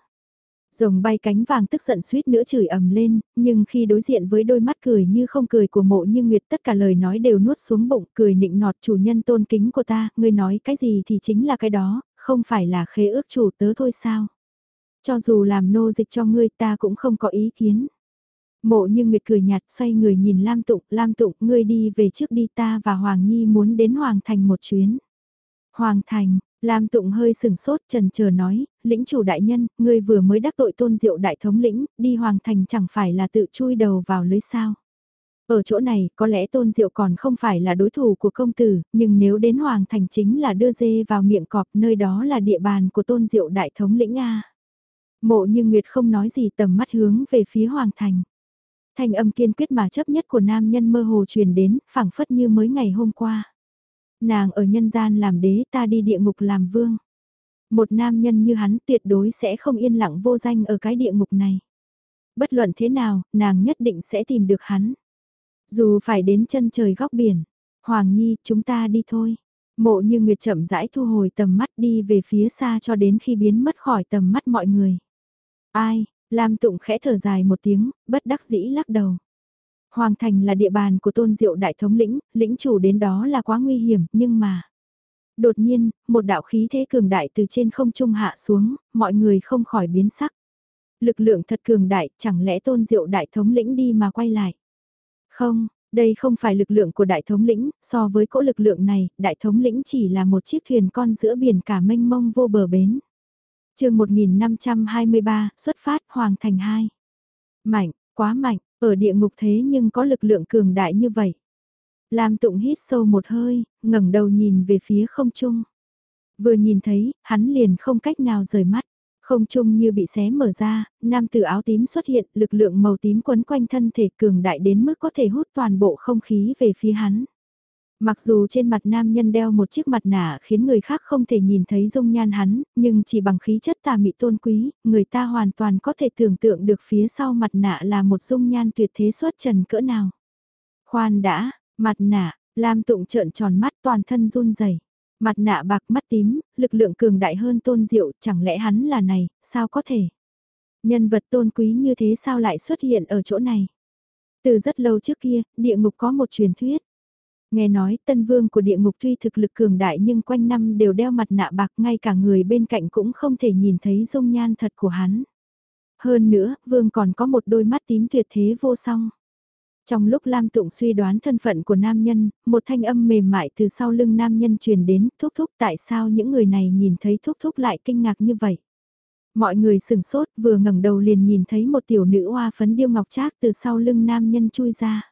Rồng bay cánh vàng tức giận suýt nữa chửi ầm lên, nhưng khi đối diện với đôi mắt cười như không cười của mộ như Nguyệt tất cả lời nói đều nuốt xuống bụng cười nịnh nọt chủ nhân tôn kính của ta, ngươi nói cái gì thì chính là cái đó, không phải là khế ước chủ tớ thôi sao. Cho dù làm nô dịch cho ngươi ta cũng không có ý kiến. Mộ như Nguyệt cười nhạt xoay người nhìn Lam Tụng, Lam Tụng ngươi đi về trước đi ta và Hoàng Nhi muốn đến Hoàng Thành một chuyến. Hoàng Thành, Lam Tụng hơi sừng sốt trần chờ nói, lĩnh chủ đại nhân, ngươi vừa mới đắc tội tôn diệu đại thống lĩnh, đi Hoàng Thành chẳng phải là tự chui đầu vào lưới sao. Ở chỗ này, có lẽ tôn diệu còn không phải là đối thủ của công tử, nhưng nếu đến Hoàng Thành chính là đưa dê vào miệng cọp, nơi đó là địa bàn của tôn diệu đại thống lĩnh A. Mộ như Nguyệt không nói gì tầm mắt hướng về phía Hoàng Thành. Thanh âm kiên quyết mà chấp nhất của nam nhân mơ hồ truyền đến, phảng phất như mới ngày hôm qua. Nàng ở nhân gian làm đế ta đi địa ngục làm vương. Một nam nhân như hắn tuyệt đối sẽ không yên lặng vô danh ở cái địa ngục này. Bất luận thế nào, nàng nhất định sẽ tìm được hắn. Dù phải đến chân trời góc biển. Hoàng Nhi, chúng ta đi thôi. Mộ như Nguyệt chậm rãi thu hồi tầm mắt đi về phía xa cho đến khi biến mất khỏi tầm mắt mọi người. Ai, Lam Tụng khẽ thở dài một tiếng, bất đắc dĩ lắc đầu. Hoàng thành là địa bàn của tôn diệu đại thống lĩnh, lĩnh chủ đến đó là quá nguy hiểm, nhưng mà... Đột nhiên, một đạo khí thế cường đại từ trên không trung hạ xuống, mọi người không khỏi biến sắc. Lực lượng thật cường đại, chẳng lẽ tôn diệu đại thống lĩnh đi mà quay lại? Không, đây không phải lực lượng của đại thống lĩnh, so với cỗ lực lượng này, đại thống lĩnh chỉ là một chiếc thuyền con giữa biển cả mênh mông vô bờ bến. chương 1523, xuất phát, Hoàng Thành 2. Mạnh, quá mạnh, ở địa ngục thế nhưng có lực lượng cường đại như vậy. Lam Tụng hít sâu một hơi, ngẩng đầu nhìn về phía không trung. Vừa nhìn thấy, hắn liền không cách nào rời mắt. Không trung như bị xé mở ra, nam tử áo tím xuất hiện, lực lượng màu tím quấn quanh thân thể cường đại đến mức có thể hút toàn bộ không khí về phía hắn. Mặc dù trên mặt nam nhân đeo một chiếc mặt nạ khiến người khác không thể nhìn thấy dung nhan hắn, nhưng chỉ bằng khí chất tà mị tôn quý, người ta hoàn toàn có thể tưởng tượng được phía sau mặt nạ là một dung nhan tuyệt thế xuất trần cỡ nào. Khoan đã, mặt nạ, Lam Tụng trợn tròn mắt toàn thân run rẩy Mặt nạ bạc mắt tím, lực lượng cường đại hơn tôn diệu, chẳng lẽ hắn là này, sao có thể? Nhân vật tôn quý như thế sao lại xuất hiện ở chỗ này? Từ rất lâu trước kia, địa ngục có một truyền thuyết. Nghe nói tân vương của địa ngục tuy thực lực cường đại nhưng quanh năm đều đeo mặt nạ bạc ngay cả người bên cạnh cũng không thể nhìn thấy dung nhan thật của hắn. Hơn nữa, vương còn có một đôi mắt tím tuyệt thế vô song. Trong lúc Lam Tụng suy đoán thân phận của nam nhân, một thanh âm mềm mại từ sau lưng nam nhân truyền đến, thúc thúc tại sao những người này nhìn thấy thúc thúc lại kinh ngạc như vậy. Mọi người sừng sốt vừa ngẩng đầu liền nhìn thấy một tiểu nữ hoa phấn điêu ngọc trác từ sau lưng nam nhân chui ra.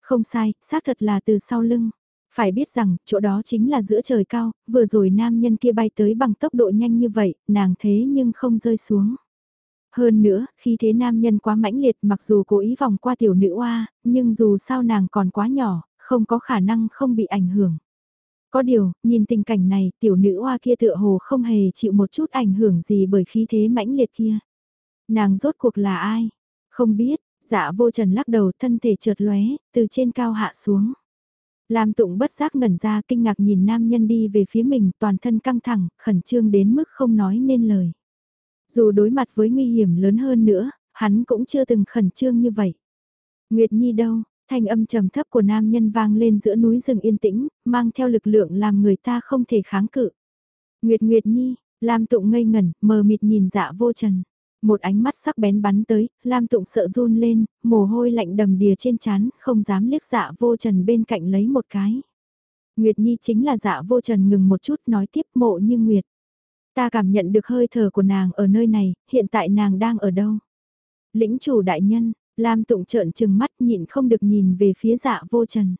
Không sai, xác thật là từ sau lưng. Phải biết rằng, chỗ đó chính là giữa trời cao, vừa rồi nam nhân kia bay tới bằng tốc độ nhanh như vậy, nàng thế nhưng không rơi xuống. Hơn nữa, khi thế nam nhân quá mãnh liệt mặc dù cố ý vòng qua tiểu nữ oa, nhưng dù sao nàng còn quá nhỏ, không có khả năng không bị ảnh hưởng. Có điều, nhìn tình cảnh này, tiểu nữ oa kia tựa hồ không hề chịu một chút ảnh hưởng gì bởi khí thế mãnh liệt kia. Nàng rốt cuộc là ai? Không biết, dạ vô trần lắc đầu thân thể trượt lóe, từ trên cao hạ xuống. Lam tụng bất giác ngẩn ra kinh ngạc nhìn nam nhân đi về phía mình toàn thân căng thẳng, khẩn trương đến mức không nói nên lời. Dù đối mặt với nguy hiểm lớn hơn nữa, hắn cũng chưa từng khẩn trương như vậy. Nguyệt Nhi đâu, thanh âm trầm thấp của nam nhân vang lên giữa núi rừng yên tĩnh, mang theo lực lượng làm người ta không thể kháng cự. Nguyệt Nguyệt Nhi, Lam Tụng ngây ngẩn, mờ mịt nhìn dạ vô trần. Một ánh mắt sắc bén bắn tới, Lam Tụng sợ run lên, mồ hôi lạnh đầm đìa trên chán, không dám liếc dạ vô trần bên cạnh lấy một cái. Nguyệt Nhi chính là dạ vô trần ngừng một chút nói tiếp mộ như Nguyệt. Ta cảm nhận được hơi thở của nàng ở nơi này, hiện tại nàng đang ở đâu? Lĩnh chủ đại nhân, Lam Tụng trợn trừng mắt nhịn không được nhìn về phía dạ vô trần.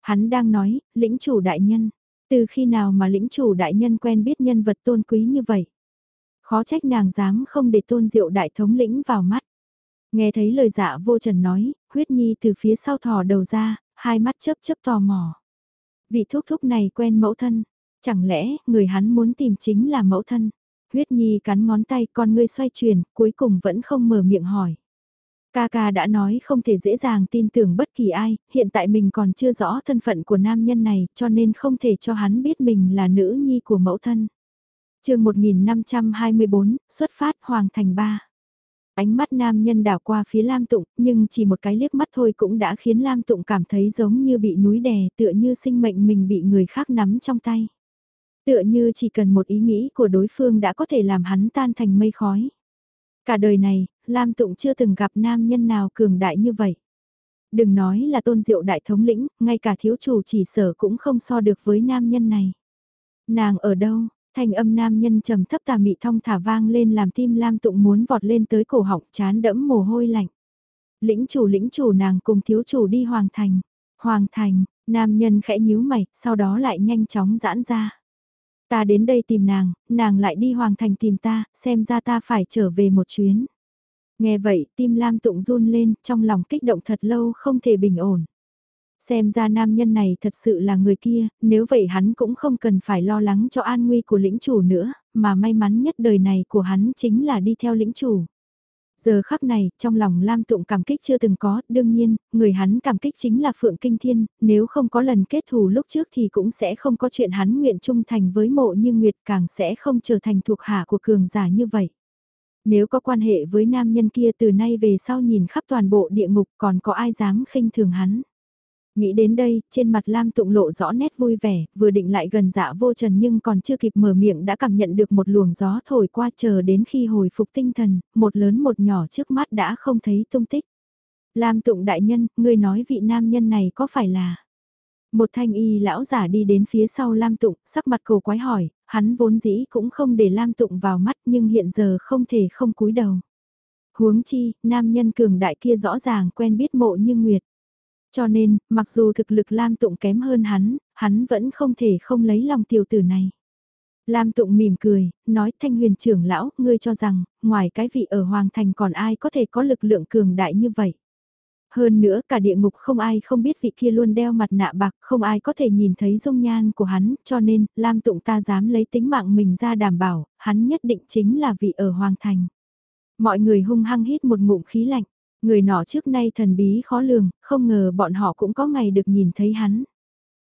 Hắn đang nói, lĩnh chủ đại nhân, từ khi nào mà lĩnh chủ đại nhân quen biết nhân vật tôn quý như vậy? Khó trách nàng dám không để tôn diệu đại thống lĩnh vào mắt. Nghe thấy lời dạ vô trần nói, huyết nhi từ phía sau thò đầu ra, hai mắt chớp chớp tò mò. Vị thúc thúc này quen mẫu thân, chẳng lẽ người hắn muốn tìm chính là mẫu thân? Huyết nhi cắn ngón tay con ngươi xoay chuyển, cuối cùng vẫn không mở miệng hỏi. Ca ca đã nói không thể dễ dàng tin tưởng bất kỳ ai, hiện tại mình còn chưa rõ thân phận của nam nhân này cho nên không thể cho hắn biết mình là nữ nhi của mẫu thân. chương 1524, xuất phát Hoàng Thành 3. Ánh mắt nam nhân đảo qua phía Lam Tụng, nhưng chỉ một cái liếc mắt thôi cũng đã khiến Lam Tụng cảm thấy giống như bị núi đè tựa như sinh mệnh mình bị người khác nắm trong tay. Tựa như chỉ cần một ý nghĩ của đối phương đã có thể làm hắn tan thành mây khói. Cả đời này, Lam Tụng chưa từng gặp nam nhân nào cường đại như vậy. Đừng nói là tôn diệu đại thống lĩnh, ngay cả thiếu chủ chỉ sở cũng không so được với nam nhân này. Nàng ở đâu? Thanh âm nam nhân trầm thấp tà mị thong thả vang lên làm tim Lam Tụng muốn vọt lên tới cổ họng chán đẫm mồ hôi lạnh. Lĩnh chủ lĩnh chủ nàng cùng thiếu chủ đi hoàng thành. Hoàng thành, nam nhân khẽ nhíu mày, sau đó lại nhanh chóng giãn ra. Ta đến đây tìm nàng, nàng lại đi hoàng thành tìm ta, xem ra ta phải trở về một chuyến. Nghe vậy, tim Lam Tụng run lên, trong lòng kích động thật lâu không thể bình ổn. Xem ra nam nhân này thật sự là người kia, nếu vậy hắn cũng không cần phải lo lắng cho an nguy của lĩnh chủ nữa, mà may mắn nhất đời này của hắn chính là đi theo lĩnh chủ. Giờ khắc này, trong lòng Lam Tụng cảm kích chưa từng có, đương nhiên, người hắn cảm kích chính là Phượng Kinh Thiên, nếu không có lần kết thù lúc trước thì cũng sẽ không có chuyện hắn nguyện trung thành với mộ như Nguyệt càng sẽ không trở thành thuộc hạ của cường giả như vậy. Nếu có quan hệ với nam nhân kia từ nay về sau nhìn khắp toàn bộ địa ngục còn có ai dám khinh thường hắn. Nghĩ đến đây, trên mặt Lam Tụng lộ rõ nét vui vẻ, vừa định lại gần dạ vô trần nhưng còn chưa kịp mở miệng đã cảm nhận được một luồng gió thổi qua chờ đến khi hồi phục tinh thần, một lớn một nhỏ trước mắt đã không thấy tung tích. Lam Tụng đại nhân, ngươi nói vị nam nhân này có phải là... Một thanh y lão giả đi đến phía sau Lam Tụng, sắc mặt cổ quái hỏi, hắn vốn dĩ cũng không để Lam Tụng vào mắt nhưng hiện giờ không thể không cúi đầu. Huống chi, nam nhân cường đại kia rõ ràng quen biết mộ như Nguyệt. Cho nên, mặc dù thực lực Lam Tụng kém hơn hắn, hắn vẫn không thể không lấy lòng tiểu tử này. Lam Tụng mỉm cười, nói thanh huyền trưởng lão, ngươi cho rằng, ngoài cái vị ở Hoàng Thành còn ai có thể có lực lượng cường đại như vậy. Hơn nữa cả địa ngục không ai không biết vị kia luôn đeo mặt nạ bạc, không ai có thể nhìn thấy dung nhan của hắn, cho nên, Lam Tụng ta dám lấy tính mạng mình ra đảm bảo, hắn nhất định chính là vị ở Hoàng Thành. Mọi người hung hăng hít một ngụm khí lạnh, người nọ trước nay thần bí khó lường, không ngờ bọn họ cũng có ngày được nhìn thấy hắn.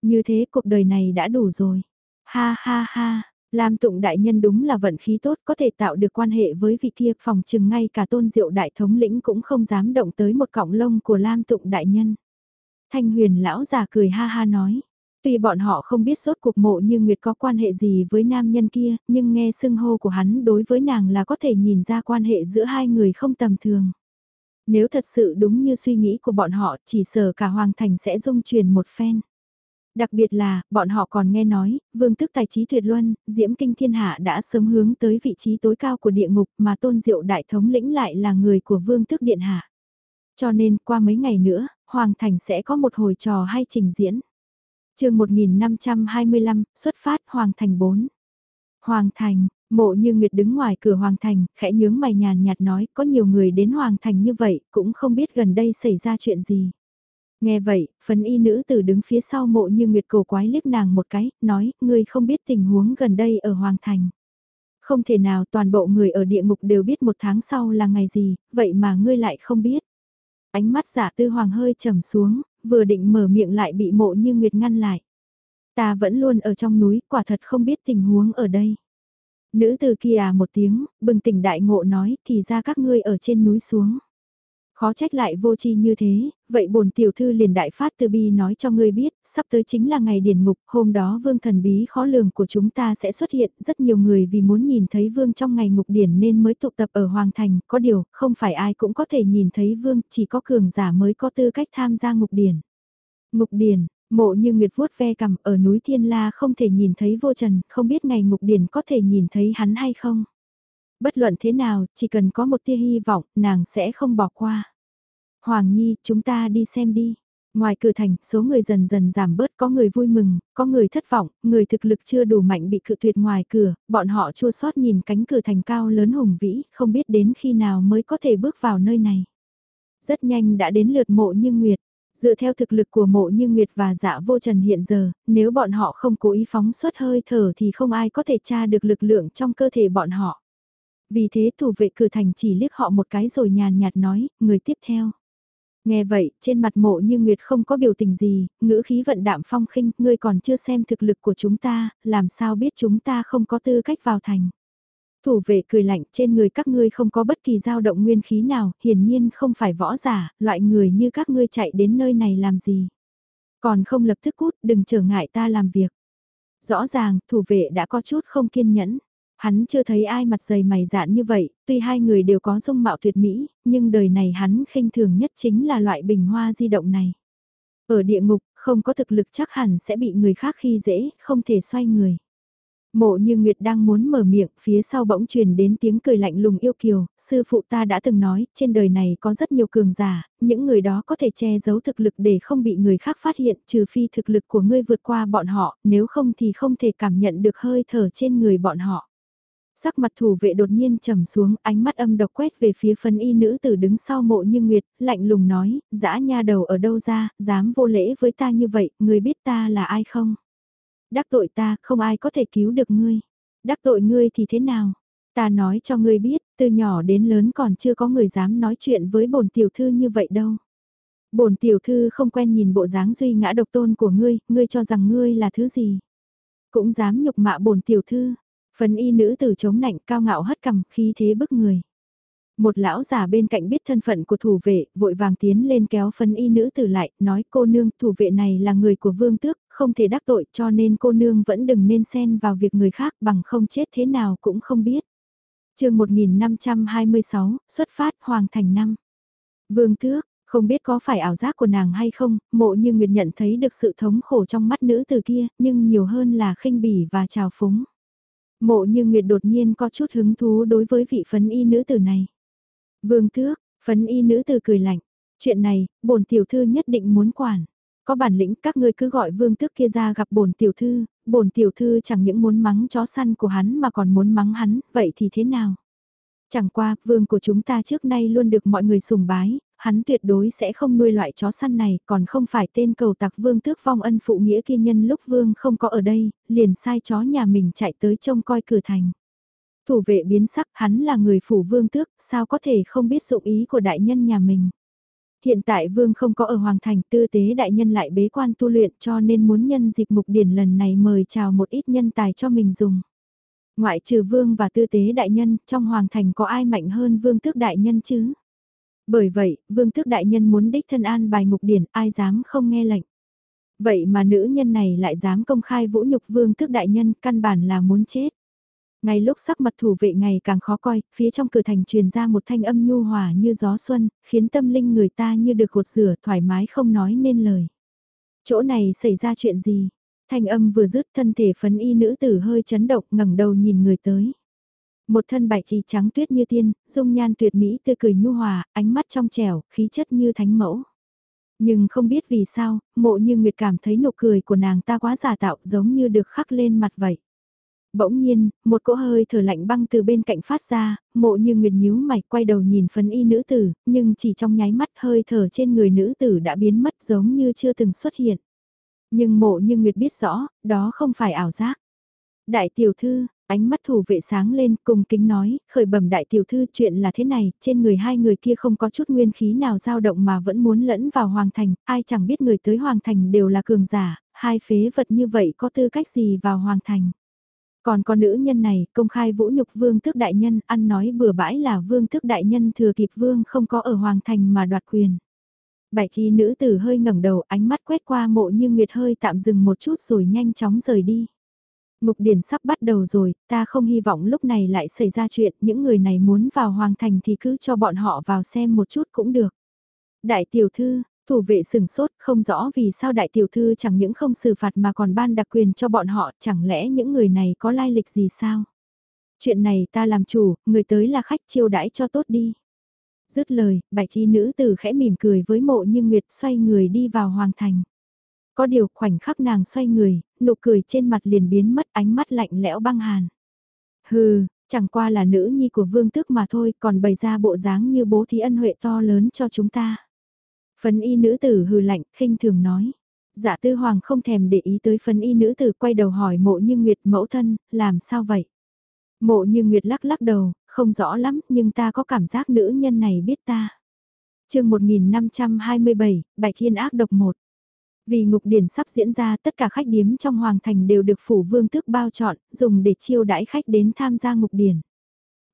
Như thế cuộc đời này đã đủ rồi. Ha ha ha, Lam Tụng đại nhân đúng là vận khí tốt có thể tạo được quan hệ với vị kia phòng chừng ngay cả tôn diệu đại thống lĩnh cũng không dám động tới một cọng lông của Lam Tụng đại nhân. Thanh huyền lão già cười ha ha nói. Tuy bọn họ không biết sốt cuộc mộ như Nguyệt có quan hệ gì với nam nhân kia, nhưng nghe xưng hô của hắn đối với nàng là có thể nhìn ra quan hệ giữa hai người không tầm thường. Nếu thật sự đúng như suy nghĩ của bọn họ, chỉ sợ cả Hoàng Thành sẽ dung truyền một phen. Đặc biệt là, bọn họ còn nghe nói, vương tức tài trí tuyệt luân, diễm kinh thiên hạ đã sớm hướng tới vị trí tối cao của địa ngục mà tôn diệu đại thống lĩnh lại là người của vương tức điện hạ. Cho nên, qua mấy ngày nữa, Hoàng Thành sẽ có một hồi trò hay trình diễn. chương 1525, xuất phát Hoàng Thành 4. Hoàng Thành, mộ như Nguyệt đứng ngoài cửa Hoàng Thành, khẽ nhướng mày nhàn nhạt nói, có nhiều người đến Hoàng Thành như vậy, cũng không biết gần đây xảy ra chuyện gì. Nghe vậy, phấn y nữ tử đứng phía sau mộ như nguyệt cổ quái liếc nàng một cái, nói, ngươi không biết tình huống gần đây ở Hoàng Thành. Không thể nào toàn bộ người ở địa ngục đều biết một tháng sau là ngày gì, vậy mà ngươi lại không biết. Ánh mắt giả tư hoàng hơi trầm xuống, vừa định mở miệng lại bị mộ như nguyệt ngăn lại. Ta vẫn luôn ở trong núi, quả thật không biết tình huống ở đây. Nữ từ kia à một tiếng, bừng tỉnh đại ngộ nói, thì ra các ngươi ở trên núi xuống. Khó trách lại vô chi như thế, vậy bổn tiểu thư liền đại phát từ bi nói cho ngươi biết, sắp tới chính là ngày điển ngục, hôm đó vương thần bí khó lường của chúng ta sẽ xuất hiện, rất nhiều người vì muốn nhìn thấy vương trong ngày ngục điển nên mới tụ tập ở Hoàng Thành, có điều, không phải ai cũng có thể nhìn thấy vương, chỉ có cường giả mới có tư cách tham gia ngục điển. Ngục điển, mộ như nguyệt vuốt ve cầm ở núi Thiên La không thể nhìn thấy vô trần, không biết ngày ngục điển có thể nhìn thấy hắn hay không. Bất luận thế nào, chỉ cần có một tia hy vọng, nàng sẽ không bỏ qua. Hoàng Nhi, chúng ta đi xem đi. Ngoài cửa thành, số người dần dần giảm bớt, có người vui mừng, có người thất vọng, người thực lực chưa đủ mạnh bị cự tuyệt ngoài cửa, bọn họ chua sót nhìn cánh cửa thành cao lớn hùng vĩ, không biết đến khi nào mới có thể bước vào nơi này. Rất nhanh đã đến lượt mộ như Nguyệt, dựa theo thực lực của mộ như Nguyệt và dạ vô trần hiện giờ, nếu bọn họ không cố ý phóng xuất hơi thở thì không ai có thể tra được lực lượng trong cơ thể bọn họ. Vì thế thủ vệ cửa thành chỉ liếc họ một cái rồi nhàn nhạt nói, người tiếp theo. Nghe vậy, trên mặt mộ như Nguyệt không có biểu tình gì, ngữ khí vận đạm phong khinh, ngươi còn chưa xem thực lực của chúng ta, làm sao biết chúng ta không có tư cách vào thành. Thủ vệ cười lạnh trên người các ngươi không có bất kỳ dao động nguyên khí nào, hiển nhiên không phải võ giả, loại người như các ngươi chạy đến nơi này làm gì. Còn không lập tức cút, đừng trở ngại ta làm việc. Rõ ràng, thủ vệ đã có chút không kiên nhẫn. Hắn chưa thấy ai mặt dày mày dạn như vậy, tuy hai người đều có dung mạo tuyệt mỹ, nhưng đời này hắn khinh thường nhất chính là loại bình hoa di động này. Ở địa ngục, không có thực lực chắc hẳn sẽ bị người khác khi dễ, không thể xoay người. Mộ như Nguyệt đang muốn mở miệng, phía sau bỗng truyền đến tiếng cười lạnh lùng yêu kiều, sư phụ ta đã từng nói, trên đời này có rất nhiều cường giả, những người đó có thể che giấu thực lực để không bị người khác phát hiện, trừ phi thực lực của ngươi vượt qua bọn họ, nếu không thì không thể cảm nhận được hơi thở trên người bọn họ. Sắc mặt thủ vệ đột nhiên trầm xuống, ánh mắt âm độc quét về phía phân y nữ tử đứng sau mộ như Nguyệt, lạnh lùng nói, dã nha đầu ở đâu ra, dám vô lễ với ta như vậy, người biết ta là ai không? Đắc tội ta, không ai có thể cứu được ngươi. Đắc tội ngươi thì thế nào? Ta nói cho ngươi biết, từ nhỏ đến lớn còn chưa có người dám nói chuyện với bổn tiểu thư như vậy đâu. Bổn tiểu thư không quen nhìn bộ dáng duy ngã độc tôn của ngươi, ngươi cho rằng ngươi là thứ gì? Cũng dám nhục mạ bổn tiểu thư. Phấn y nữ tử chống nạnh cao ngạo hất cằm, khí thế bức người. Một lão già bên cạnh biết thân phận của thủ vệ, vội vàng tiến lên kéo phấn y nữ tử lại, nói cô nương thủ vệ này là người của vương tước, không thể đắc tội cho nên cô nương vẫn đừng nên xen vào việc người khác bằng không chết thế nào cũng không biết. chương 1526, xuất phát Hoàng Thành năm. Vương tước, không biết có phải ảo giác của nàng hay không, mộ như Nguyệt nhận thấy được sự thống khổ trong mắt nữ từ kia, nhưng nhiều hơn là khinh bỉ và trào phúng. Mộ như Nguyệt đột nhiên có chút hứng thú đối với vị phấn y nữ tử này. Vương thước, phấn y nữ tử cười lạnh. Chuyện này, bổn tiểu thư nhất định muốn quản. Có bản lĩnh các ngươi cứ gọi vương tước kia ra gặp bổn tiểu thư, bổn tiểu thư chẳng những muốn mắng chó săn của hắn mà còn muốn mắng hắn, vậy thì thế nào? Chẳng qua, vương của chúng ta trước nay luôn được mọi người sùng bái, hắn tuyệt đối sẽ không nuôi loại chó săn này, còn không phải tên cầu tặc vương tước vong ân phụ nghĩa kia nhân lúc vương không có ở đây, liền sai chó nhà mình chạy tới trông coi cửa thành. Thủ vệ biến sắc, hắn là người phủ vương tước, sao có thể không biết dụng ý của đại nhân nhà mình. Hiện tại vương không có ở Hoàng Thành tư tế đại nhân lại bế quan tu luyện cho nên muốn nhân dịp mục điển lần này mời chào một ít nhân tài cho mình dùng. Ngoại trừ vương và tư tế đại nhân, trong Hoàng Thành có ai mạnh hơn vương tước đại nhân chứ? Bởi vậy, vương tước đại nhân muốn đích thân an bài ngục điển, ai dám không nghe lệnh. Vậy mà nữ nhân này lại dám công khai vũ nhục vương tước đại nhân, căn bản là muốn chết. Ngay lúc sắc mặt thủ vệ ngày càng khó coi, phía trong cửa thành truyền ra một thanh âm nhu hòa như gió xuân, khiến tâm linh người ta như được gột rửa thoải mái không nói nên lời. Chỗ này xảy ra chuyện gì? Thanh âm vừa dứt thân thể phấn y nữ tử hơi chấn động ngẩng đầu nhìn người tới. Một thân bạch chỉ trắng tuyết như tiên, dung nhan tuyệt mỹ tươi cười nhu hòa, ánh mắt trong trẻo, khí chất như thánh mẫu. Nhưng không biết vì sao, mộ như Nguyệt cảm thấy nụ cười của nàng ta quá giả tạo giống như được khắc lên mặt vậy. Bỗng nhiên, một cỗ hơi thở lạnh băng từ bên cạnh phát ra, mộ như nguyệt nhíu mày quay đầu nhìn phấn y nữ tử, nhưng chỉ trong nháy mắt hơi thở trên người nữ tử đã biến mất giống như chưa từng xuất hiện. Nhưng mộ như nguyệt biết rõ, đó không phải ảo giác. Đại tiểu thư, ánh mắt thủ vệ sáng lên cùng kính nói, khởi bẩm đại tiểu thư chuyện là thế này, trên người hai người kia không có chút nguyên khí nào dao động mà vẫn muốn lẫn vào hoàng thành, ai chẳng biết người tới hoàng thành đều là cường giả, hai phế vật như vậy có tư cách gì vào hoàng thành. Còn con nữ nhân này, công khai vũ nhục vương tước đại nhân, ăn nói bừa bãi là vương tước đại nhân thừa kịp vương không có ở hoàng thành mà đoạt quyền. Bạch chi nữ tử hơi ngẩng đầu ánh mắt quét qua mộ như nguyệt hơi tạm dừng một chút rồi nhanh chóng rời đi. Mục điển sắp bắt đầu rồi, ta không hy vọng lúc này lại xảy ra chuyện, những người này muốn vào hoàng thành thì cứ cho bọn họ vào xem một chút cũng được. Đại tiểu thư, Thủ vệ sừng sốt không rõ vì sao đại tiểu thư chẳng những không xử phạt mà còn ban đặc quyền cho bọn họ chẳng lẽ những người này có lai lịch gì sao? Chuyện này ta làm chủ, người tới là khách chiêu đãi cho tốt đi. Dứt lời, bạch y nữ tử khẽ mỉm cười với mộ như nguyệt xoay người đi vào hoàng thành. Có điều khoảnh khắc nàng xoay người, nụ cười trên mặt liền biến mất ánh mắt lạnh lẽo băng hàn. Hừ, chẳng qua là nữ nhi của vương tước mà thôi còn bày ra bộ dáng như bố thí ân huệ to lớn cho chúng ta. Phấn y nữ tử hừ lạnh, khinh thường nói. Dạ tư hoàng không thèm để ý tới phấn y nữ tử quay đầu hỏi mộ như Nguyệt mẫu thân, làm sao vậy? Mộ như Nguyệt lắc lắc đầu, không rõ lắm nhưng ta có cảm giác nữ nhân này biết ta. chương 1527, Bạch Thiên ác độc 1. Vì ngục điển sắp diễn ra tất cả khách điếm trong hoàng thành đều được phủ vương tước bao chọn, dùng để chiêu đãi khách đến tham gia ngục điển.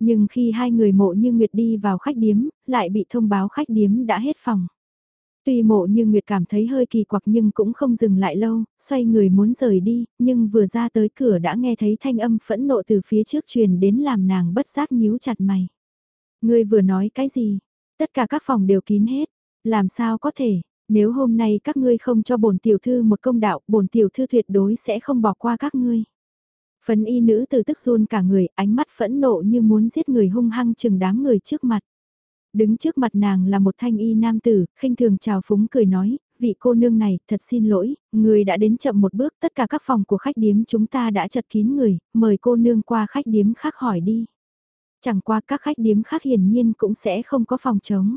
Nhưng khi hai người mộ như Nguyệt đi vào khách điếm, lại bị thông báo khách điếm đã hết phòng. Tuy mộ như Nguyệt cảm thấy hơi kỳ quặc nhưng cũng không dừng lại lâu, xoay người muốn rời đi, nhưng vừa ra tới cửa đã nghe thấy thanh âm phẫn nộ từ phía trước truyền đến làm nàng bất giác nhíu chặt mày. Ngươi vừa nói cái gì? Tất cả các phòng đều kín hết. Làm sao có thể, nếu hôm nay các ngươi không cho bổn tiểu thư một công đạo, bổn tiểu thư tuyệt đối sẽ không bỏ qua các ngươi. Phấn y nữ từ tức run cả người, ánh mắt phẫn nộ như muốn giết người hung hăng chừng đám người trước mặt. Đứng trước mặt nàng là một thanh y nam tử, khinh thường chào phúng cười nói, vị cô nương này, thật xin lỗi, người đã đến chậm một bước, tất cả các phòng của khách điếm chúng ta đã chật kín người, mời cô nương qua khách điếm khác hỏi đi. Chẳng qua các khách điếm khác hiển nhiên cũng sẽ không có phòng trống.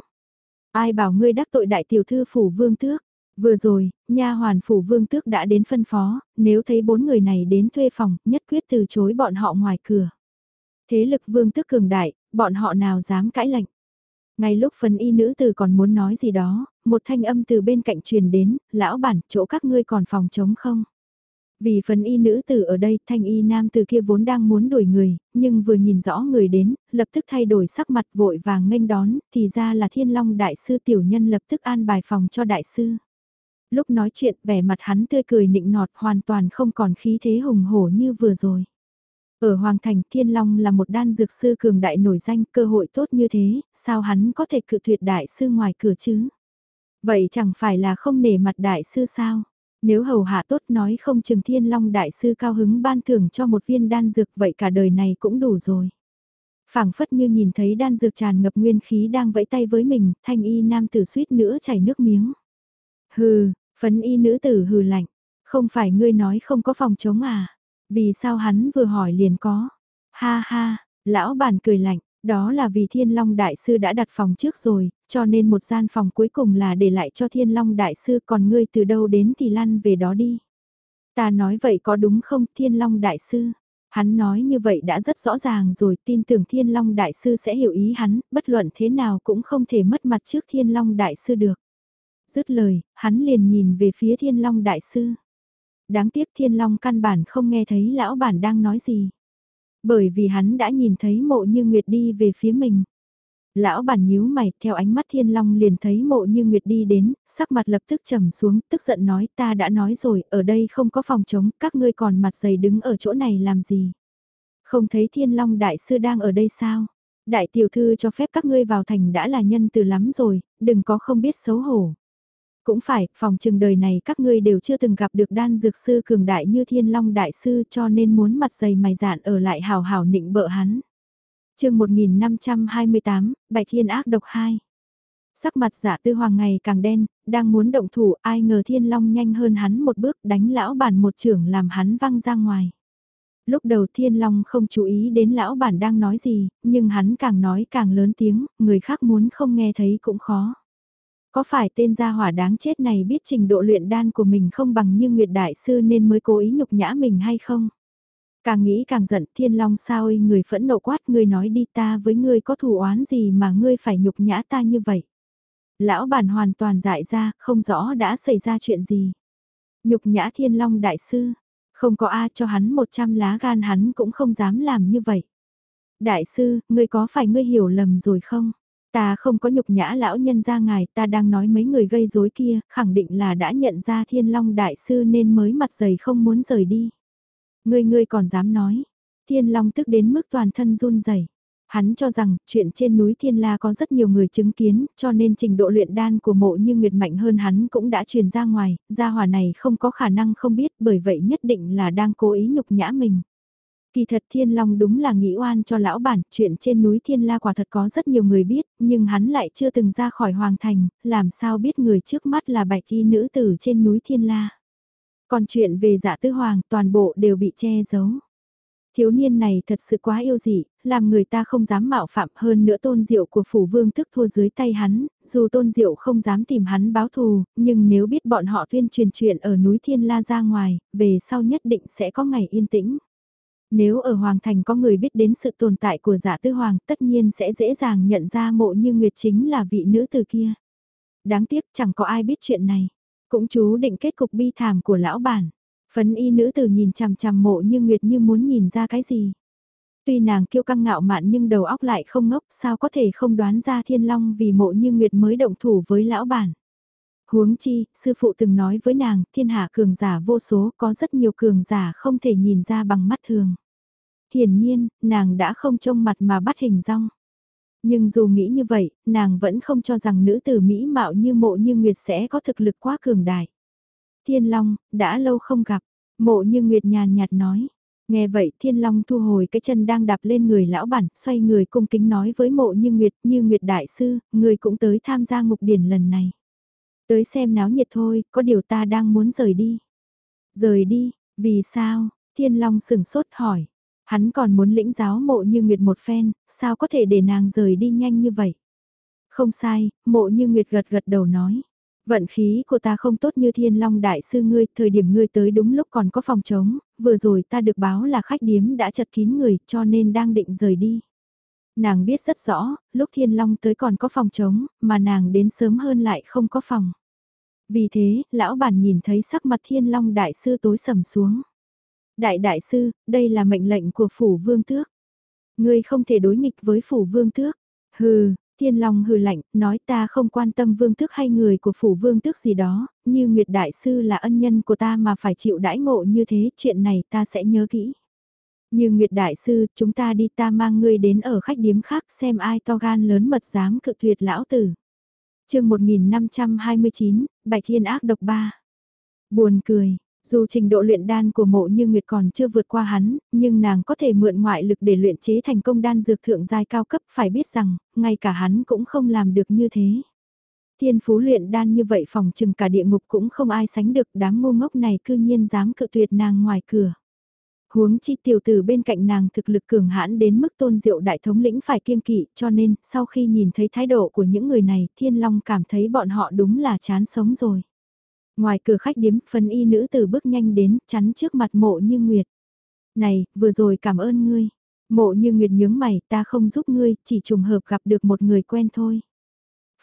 Ai bảo ngươi đắc tội đại tiểu thư phủ vương tước? Vừa rồi, nha hoàn phủ vương tước đã đến phân phó, nếu thấy bốn người này đến thuê phòng, nhất quyết từ chối bọn họ ngoài cửa. Thế lực vương tước cường đại, bọn họ nào dám cãi lệnh. Ngay lúc phần y nữ từ còn muốn nói gì đó, một thanh âm từ bên cạnh truyền đến, lão bản, chỗ các ngươi còn phòng trống không? Vì phần y nữ tử ở đây, thanh y nam từ kia vốn đang muốn đuổi người, nhưng vừa nhìn rõ người đến, lập tức thay đổi sắc mặt vội vàng nghênh đón, thì ra là thiên long đại sư tiểu nhân lập tức an bài phòng cho đại sư. Lúc nói chuyện vẻ mặt hắn tươi cười nịnh nọt hoàn toàn không còn khí thế hùng hổ như vừa rồi. Ở Hoàng Thành Thiên Long là một đan dược sư cường đại nổi danh cơ hội tốt như thế, sao hắn có thể cự tuyệt đại sư ngoài cửa chứ? Vậy chẳng phải là không nể mặt đại sư sao? Nếu hầu hạ tốt nói không chừng thiên long đại sư cao hứng ban thưởng cho một viên đan dược vậy cả đời này cũng đủ rồi. phảng phất như nhìn thấy đan dược tràn ngập nguyên khí đang vẫy tay với mình, thanh y nam tử suýt nữa chảy nước miếng. Hừ, phấn y nữ tử hừ lạnh, không phải ngươi nói không có phòng chống à, vì sao hắn vừa hỏi liền có. Ha ha, lão bản cười lạnh, đó là vì Thiên Long Đại Sư đã đặt phòng trước rồi, cho nên một gian phòng cuối cùng là để lại cho Thiên Long Đại Sư còn ngươi từ đâu đến thì lăn về đó đi. Ta nói vậy có đúng không Thiên Long Đại Sư? Hắn nói như vậy đã rất rõ ràng rồi tin tưởng Thiên Long Đại Sư sẽ hiểu ý hắn, bất luận thế nào cũng không thể mất mặt trước Thiên Long Đại Sư được. Dứt lời, hắn liền nhìn về phía Thiên Long Đại Sư. Đáng tiếc Thiên Long căn bản không nghe thấy lão bản đang nói gì. Bởi vì hắn đã nhìn thấy mộ như Nguyệt đi về phía mình. Lão bản nhíu mày, theo ánh mắt thiên long liền thấy mộ như Nguyệt đi đến, sắc mặt lập tức trầm xuống, tức giận nói ta đã nói rồi, ở đây không có phòng trống, các ngươi còn mặt dày đứng ở chỗ này làm gì. Không thấy thiên long đại sư đang ở đây sao? Đại tiểu thư cho phép các ngươi vào thành đã là nhân từ lắm rồi, đừng có không biết xấu hổ. Cũng phải, phòng trừng đời này các ngươi đều chưa từng gặp được đan dược sư cường đại như thiên long đại sư cho nên muốn mặt dày mày dạn ở lại hào hào nịnh bợ hắn. chương 1528, Bạch Thiên ác độc 2. Sắc mặt giả tư hoàng ngày càng đen, đang muốn động thủ ai ngờ thiên long nhanh hơn hắn một bước đánh lão bản một trưởng làm hắn văng ra ngoài. Lúc đầu thiên long không chú ý đến lão bản đang nói gì, nhưng hắn càng nói càng lớn tiếng, người khác muốn không nghe thấy cũng khó. Có phải tên gia hỏa đáng chết này biết trình độ luyện đan của mình không bằng như Nguyệt Đại Sư nên mới cố ý nhục nhã mình hay không? Càng nghĩ càng giận thiên long sao ơi người phẫn nộ quát người nói đi ta với ngươi có thù oán gì mà ngươi phải nhục nhã ta như vậy. Lão bản hoàn toàn dại ra, không rõ đã xảy ra chuyện gì. Nhục nhã thiên long đại sư, không có ai cho hắn một trăm lá gan hắn cũng không dám làm như vậy. Đại sư, ngươi có phải ngươi hiểu lầm rồi không? Ta không có nhục nhã lão nhân ra ngài, ta đang nói mấy người gây rối kia, khẳng định là đã nhận ra thiên long đại sư nên mới mặt dày không muốn rời đi. Ngươi ngươi còn dám nói, thiên long tức đến mức toàn thân run rẩy. Hắn cho rằng, chuyện trên núi Thiên La có rất nhiều người chứng kiến, cho nên trình độ luyện đan của mộ như Nguyệt mạnh hơn hắn cũng đã truyền ra ngoài, gia hỏa này không có khả năng không biết bởi vậy nhất định là đang cố ý nhục nhã mình. Kỳ thật Thiên Long đúng là nghĩ oan cho lão bản, chuyện trên núi Thiên La quả thật có rất nhiều người biết, nhưng hắn lại chưa từng ra khỏi Hoàng Thành, làm sao biết người trước mắt là bạch y nữ tử trên núi Thiên La. Còn chuyện về dạ tư hoàng toàn bộ đều bị che giấu. Thiếu niên này thật sự quá yêu dị, làm người ta không dám mạo phạm hơn nữa tôn diệu của phủ vương tức thua dưới tay hắn, dù tôn diệu không dám tìm hắn báo thù, nhưng nếu biết bọn họ tuyên truyền chuyện ở núi Thiên La ra ngoài, về sau nhất định sẽ có ngày yên tĩnh. Nếu ở Hoàng Thành có người biết đến sự tồn tại của giả tư hoàng tất nhiên sẽ dễ dàng nhận ra mộ như Nguyệt chính là vị nữ từ kia. Đáng tiếc chẳng có ai biết chuyện này. Cũng chú định kết cục bi thảm của lão bản. Phấn y nữ tử nhìn chằm chằm mộ như Nguyệt như muốn nhìn ra cái gì. Tuy nàng kiêu căng ngạo mạn nhưng đầu óc lại không ngốc sao có thể không đoán ra thiên long vì mộ như nguyệt mới động thủ với lão bản. Huống chi, sư phụ từng nói với nàng, thiên hạ cường giả vô số, có rất nhiều cường giả không thể nhìn ra bằng mắt thường. Hiển nhiên, nàng đã không trông mặt mà bắt hình rong. Nhưng dù nghĩ như vậy, nàng vẫn không cho rằng nữ tử mỹ mạo như mộ như Nguyệt sẽ có thực lực quá cường đại. Thiên Long, đã lâu không gặp, mộ như Nguyệt nhàn nhạt nói. Nghe vậy Thiên Long thu hồi cái chân đang đạp lên người lão bản, xoay người cung kính nói với mộ như Nguyệt, như Nguyệt Đại Sư, người cũng tới tham gia ngục điển lần này. Tới xem náo nhiệt thôi, có điều ta đang muốn rời đi. Rời đi, vì sao? Thiên Long sửng sốt hỏi. Hắn còn muốn lĩnh giáo mộ như Nguyệt một phen, sao có thể để nàng rời đi nhanh như vậy? Không sai, mộ như Nguyệt gật gật đầu nói. Vận khí của ta không tốt như thiên long đại sư ngươi, thời điểm ngươi tới đúng lúc còn có phòng trống, vừa rồi ta được báo là khách điếm đã chật kín người cho nên đang định rời đi. Nàng biết rất rõ, lúc thiên long tới còn có phòng trống, mà nàng đến sớm hơn lại không có phòng. Vì thế, lão bản nhìn thấy sắc mặt thiên long đại sư tối sầm xuống. Đại đại sư, đây là mệnh lệnh của phủ vương tước. Ngươi không thể đối nghịch với phủ vương tước. Hừ, thiên long hừ lạnh, nói ta không quan tâm vương tước hay người của phủ vương tước gì đó, như Nguyệt đại sư là ân nhân của ta mà phải chịu đãi ngộ như thế, chuyện này ta sẽ nhớ kỹ. Như Nguyệt Đại Sư, chúng ta đi ta mang ngươi đến ở khách điếm khác xem ai to gan lớn mật dám cự tuyệt lão tử. chương 1529, Bạch Thiên Ác Độc 3. Buồn cười, dù trình độ luyện đan của mộ như Nguyệt còn chưa vượt qua hắn, nhưng nàng có thể mượn ngoại lực để luyện chế thành công đan dược thượng giai cao cấp phải biết rằng, ngay cả hắn cũng không làm được như thế. Thiên phú luyện đan như vậy phòng chừng cả địa ngục cũng không ai sánh được đám ngu ngốc này cư nhiên dám cự tuyệt nàng ngoài cửa. Huống chi tiểu tử bên cạnh nàng thực lực cường hãn đến mức tôn diệu đại thống lĩnh phải kiêng kỵ cho nên sau khi nhìn thấy thái độ của những người này thiên long cảm thấy bọn họ đúng là chán sống rồi. Ngoài cửa khách điếm, phân y nữ tử bước nhanh đến, chắn trước mặt mộ như Nguyệt. Này, vừa rồi cảm ơn ngươi. Mộ như Nguyệt nhướng mày, ta không giúp ngươi, chỉ trùng hợp gặp được một người quen thôi.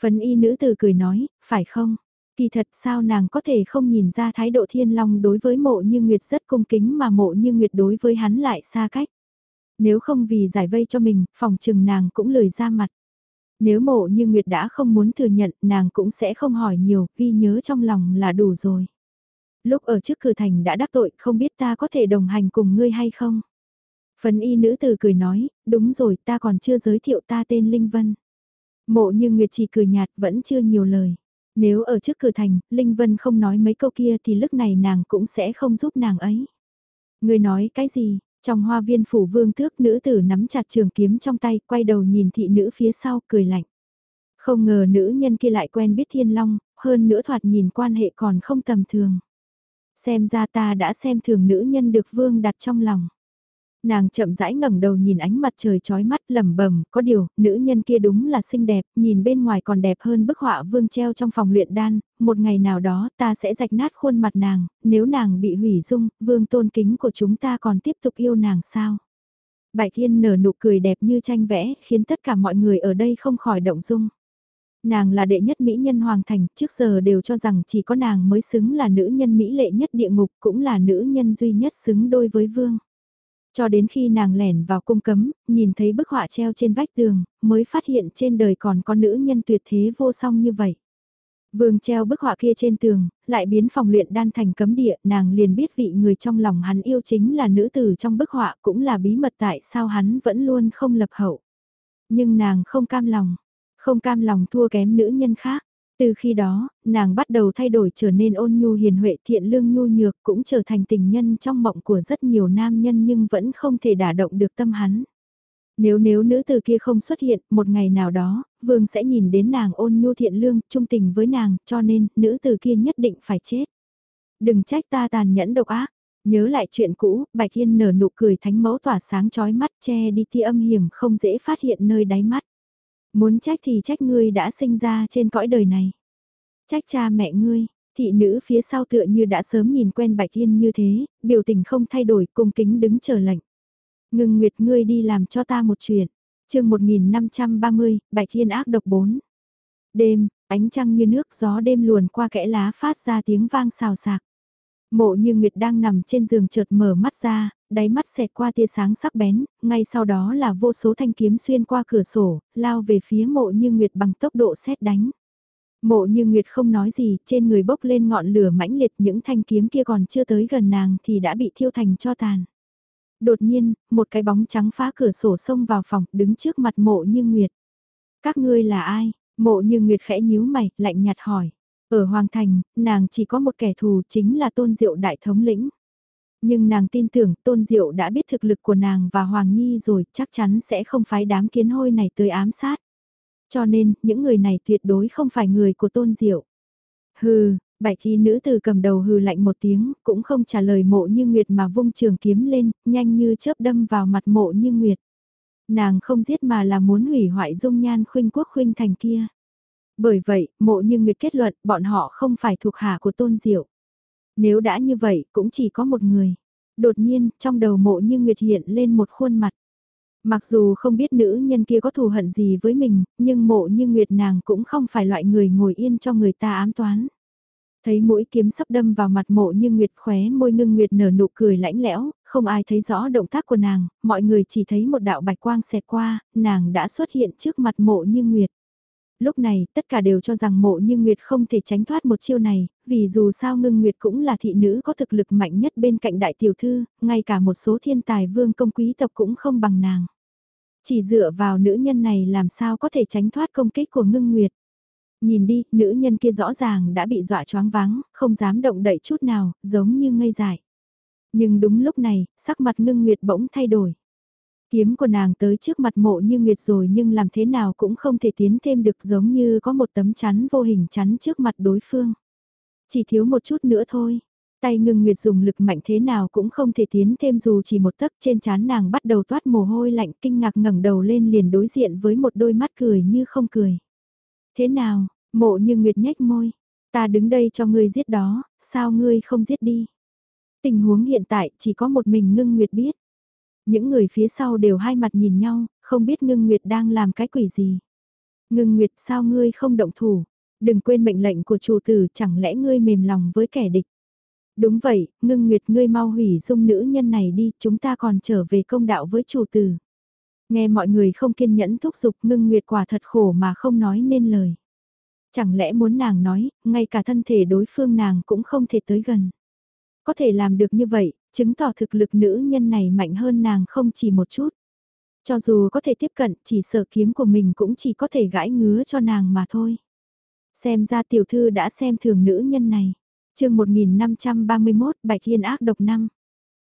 Phấn y nữ tử cười nói, phải không? Kỳ thật sao nàng có thể không nhìn ra thái độ thiên long đối với mộ như Nguyệt rất cung kính mà mộ như Nguyệt đối với hắn lại xa cách. Nếu không vì giải vây cho mình, phòng trừng nàng cũng lười ra mặt. Nếu mộ như Nguyệt đã không muốn thừa nhận, nàng cũng sẽ không hỏi nhiều, ghi nhớ trong lòng là đủ rồi. Lúc ở trước cửa thành đã đắc tội, không biết ta có thể đồng hành cùng ngươi hay không? Phấn y nữ tử cười nói, đúng rồi ta còn chưa giới thiệu ta tên Linh Vân. Mộ như Nguyệt chỉ cười nhạt vẫn chưa nhiều lời. Nếu ở trước cửa thành, Linh Vân không nói mấy câu kia thì lúc này nàng cũng sẽ không giúp nàng ấy. Người nói cái gì, trong hoa viên phủ vương tước nữ tử nắm chặt trường kiếm trong tay, quay đầu nhìn thị nữ phía sau, cười lạnh. Không ngờ nữ nhân kia lại quen biết thiên long, hơn nữa thoạt nhìn quan hệ còn không tầm thường. Xem ra ta đã xem thường nữ nhân được vương đặt trong lòng. Nàng chậm rãi ngẩng đầu nhìn ánh mặt trời chói mắt lẩm bẩm, có điều, nữ nhân kia đúng là xinh đẹp, nhìn bên ngoài còn đẹp hơn bức họa vương treo trong phòng luyện đan, một ngày nào đó ta sẽ rạch nát khuôn mặt nàng, nếu nàng bị hủy dung, vương tôn kính của chúng ta còn tiếp tục yêu nàng sao? Bạch Thiên nở nụ cười đẹp như tranh vẽ, khiến tất cả mọi người ở đây không khỏi động dung. Nàng là đệ nhất mỹ nhân hoàng thành, trước giờ đều cho rằng chỉ có nàng mới xứng là nữ nhân mỹ lệ nhất địa ngục, cũng là nữ nhân duy nhất xứng đôi với vương. Cho đến khi nàng lẻn vào cung cấm, nhìn thấy bức họa treo trên vách tường, mới phát hiện trên đời còn có nữ nhân tuyệt thế vô song như vậy. Vương treo bức họa kia trên tường, lại biến phòng luyện đan thành cấm địa, nàng liền biết vị người trong lòng hắn yêu chính là nữ tử trong bức họa cũng là bí mật tại sao hắn vẫn luôn không lập hậu. Nhưng nàng không cam lòng, không cam lòng thua kém nữ nhân khác. Từ khi đó, nàng bắt đầu thay đổi trở nên ôn nhu hiền huệ thiện lương nhu nhược cũng trở thành tình nhân trong mộng của rất nhiều nam nhân nhưng vẫn không thể đả động được tâm hắn. Nếu nếu nữ từ kia không xuất hiện, một ngày nào đó, vương sẽ nhìn đến nàng ôn nhu thiện lương, trung tình với nàng, cho nên, nữ từ kia nhất định phải chết. Đừng trách ta tàn nhẫn độc ác, nhớ lại chuyện cũ, Bạch Yên nở nụ cười thánh mẫu tỏa sáng chói mắt che đi tia âm hiểm không dễ phát hiện nơi đáy mắt. Muốn trách thì trách ngươi đã sinh ra trên cõi đời này. Trách cha mẹ ngươi, thị nữ phía sau tựa như đã sớm nhìn quen Bạch Yên như thế, biểu tình không thay đổi cung kính đứng chờ lệnh. Ngừng nguyệt ngươi đi làm cho ta một chuyện. chương 1530, Bạch Yên ác độc 4. Đêm, ánh trăng như nước gió đêm luồn qua kẽ lá phát ra tiếng vang xào xạc. Mộ như Nguyệt đang nằm trên giường chợt mở mắt ra, đáy mắt xẹt qua tia sáng sắc bén, ngay sau đó là vô số thanh kiếm xuyên qua cửa sổ, lao về phía mộ như Nguyệt bằng tốc độ xét đánh. Mộ như Nguyệt không nói gì, trên người bốc lên ngọn lửa mãnh liệt những thanh kiếm kia còn chưa tới gần nàng thì đã bị thiêu thành cho tàn. Đột nhiên, một cái bóng trắng phá cửa sổ xông vào phòng, đứng trước mặt mộ như Nguyệt. Các ngươi là ai? Mộ như Nguyệt khẽ nhíu mày, lạnh nhạt hỏi. Ở Hoàng Thành, nàng chỉ có một kẻ thù chính là tôn diệu đại thống lĩnh. Nhưng nàng tin tưởng tôn diệu đã biết thực lực của nàng và Hoàng Nhi rồi chắc chắn sẽ không phái đám kiến hôi này tới ám sát. Cho nên, những người này tuyệt đối không phải người của tôn diệu. Hừ, bạch y nữ từ cầm đầu hừ lạnh một tiếng, cũng không trả lời mộ như nguyệt mà vung trường kiếm lên, nhanh như chớp đâm vào mặt mộ như nguyệt. Nàng không giết mà là muốn hủy hoại dung nhan khuynh quốc khuynh thành kia. Bởi vậy, mộ như nguyệt kết luận bọn họ không phải thuộc hạ của tôn diệu. Nếu đã như vậy, cũng chỉ có một người. Đột nhiên, trong đầu mộ như nguyệt hiện lên một khuôn mặt. Mặc dù không biết nữ nhân kia có thù hận gì với mình, nhưng mộ như nguyệt nàng cũng không phải loại người ngồi yên cho người ta ám toán. Thấy mũi kiếm sắp đâm vào mặt mộ như nguyệt khóe môi ngưng nguyệt nở nụ cười lãnh lẽo, không ai thấy rõ động tác của nàng, mọi người chỉ thấy một đạo bạch quang xẹt qua, nàng đã xuất hiện trước mặt mộ như nguyệt lúc này tất cả đều cho rằng mộ như Nguyệt không thể tránh thoát một chiêu này, vì dù sao ngưng Nguyệt cũng là thị nữ có thực lực mạnh nhất bên cạnh đại tiểu thư, ngay cả một số thiên tài vương công quý tộc cũng không bằng nàng. Chỉ dựa vào nữ nhân này làm sao có thể tránh thoát công kích của ngưng Nguyệt. Nhìn đi, nữ nhân kia rõ ràng đã bị dọa choáng váng, không dám động đậy chút nào, giống như ngây dại. Nhưng đúng lúc này, sắc mặt ngưng Nguyệt bỗng thay đổi. Kiếm của nàng tới trước mặt mộ như nguyệt rồi nhưng làm thế nào cũng không thể tiến thêm được giống như có một tấm chắn vô hình chắn trước mặt đối phương. Chỉ thiếu một chút nữa thôi. Tay ngưng nguyệt dùng lực mạnh thế nào cũng không thể tiến thêm dù chỉ một tấc trên chán nàng bắt đầu toát mồ hôi lạnh kinh ngạc ngẩng đầu lên liền đối diện với một đôi mắt cười như không cười. Thế nào, mộ như nguyệt nhếch môi, ta đứng đây cho ngươi giết đó, sao ngươi không giết đi? Tình huống hiện tại chỉ có một mình ngưng nguyệt biết. Những người phía sau đều hai mặt nhìn nhau, không biết ngưng nguyệt đang làm cái quỷ gì. Ngưng nguyệt sao ngươi không động thủ, đừng quên mệnh lệnh của chủ tử chẳng lẽ ngươi mềm lòng với kẻ địch. Đúng vậy, ngưng nguyệt ngươi mau hủy dung nữ nhân này đi, chúng ta còn trở về công đạo với chủ tử. Nghe mọi người không kiên nhẫn thúc giục ngưng nguyệt quả thật khổ mà không nói nên lời. Chẳng lẽ muốn nàng nói, ngay cả thân thể đối phương nàng cũng không thể tới gần. Có thể làm được như vậy, chứng tỏ thực lực nữ nhân này mạnh hơn nàng không chỉ một chút. Cho dù có thể tiếp cận, chỉ sở kiếm của mình cũng chỉ có thể gãi ngứa cho nàng mà thôi. Xem ra tiểu thư đã xem thường nữ nhân này. chương 1531 Bạch Thiên ác độc năm.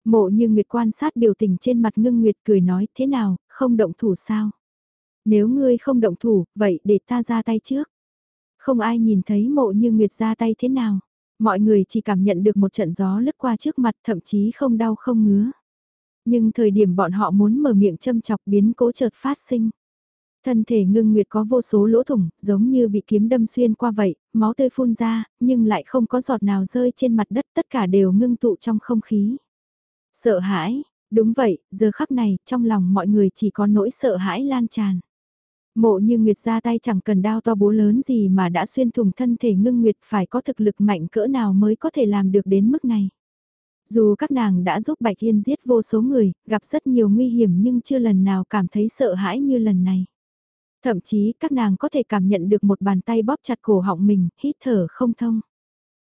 Mộ như Nguyệt quan sát biểu tình trên mặt ngưng Nguyệt cười nói thế nào, không động thủ sao? Nếu ngươi không động thủ, vậy để ta ra tay trước. Không ai nhìn thấy mộ như Nguyệt ra tay thế nào. Mọi người chỉ cảm nhận được một trận gió lướt qua trước mặt thậm chí không đau không ngứa. Nhưng thời điểm bọn họ muốn mở miệng châm chọc biến cố chợt phát sinh. Thân thể ngưng nguyệt có vô số lỗ thủng, giống như bị kiếm đâm xuyên qua vậy, máu tươi phun ra, nhưng lại không có giọt nào rơi trên mặt đất, tất cả đều ngưng tụ trong không khí. Sợ hãi, đúng vậy, giờ khắc này, trong lòng mọi người chỉ có nỗi sợ hãi lan tràn. Mộ như Nguyệt ra tay chẳng cần đao to búa lớn gì mà đã xuyên thủng thân thể ngưng Nguyệt phải có thực lực mạnh cỡ nào mới có thể làm được đến mức này. Dù các nàng đã giúp Bạch Yên giết vô số người, gặp rất nhiều nguy hiểm nhưng chưa lần nào cảm thấy sợ hãi như lần này. Thậm chí các nàng có thể cảm nhận được một bàn tay bóp chặt cổ họng mình, hít thở không thông.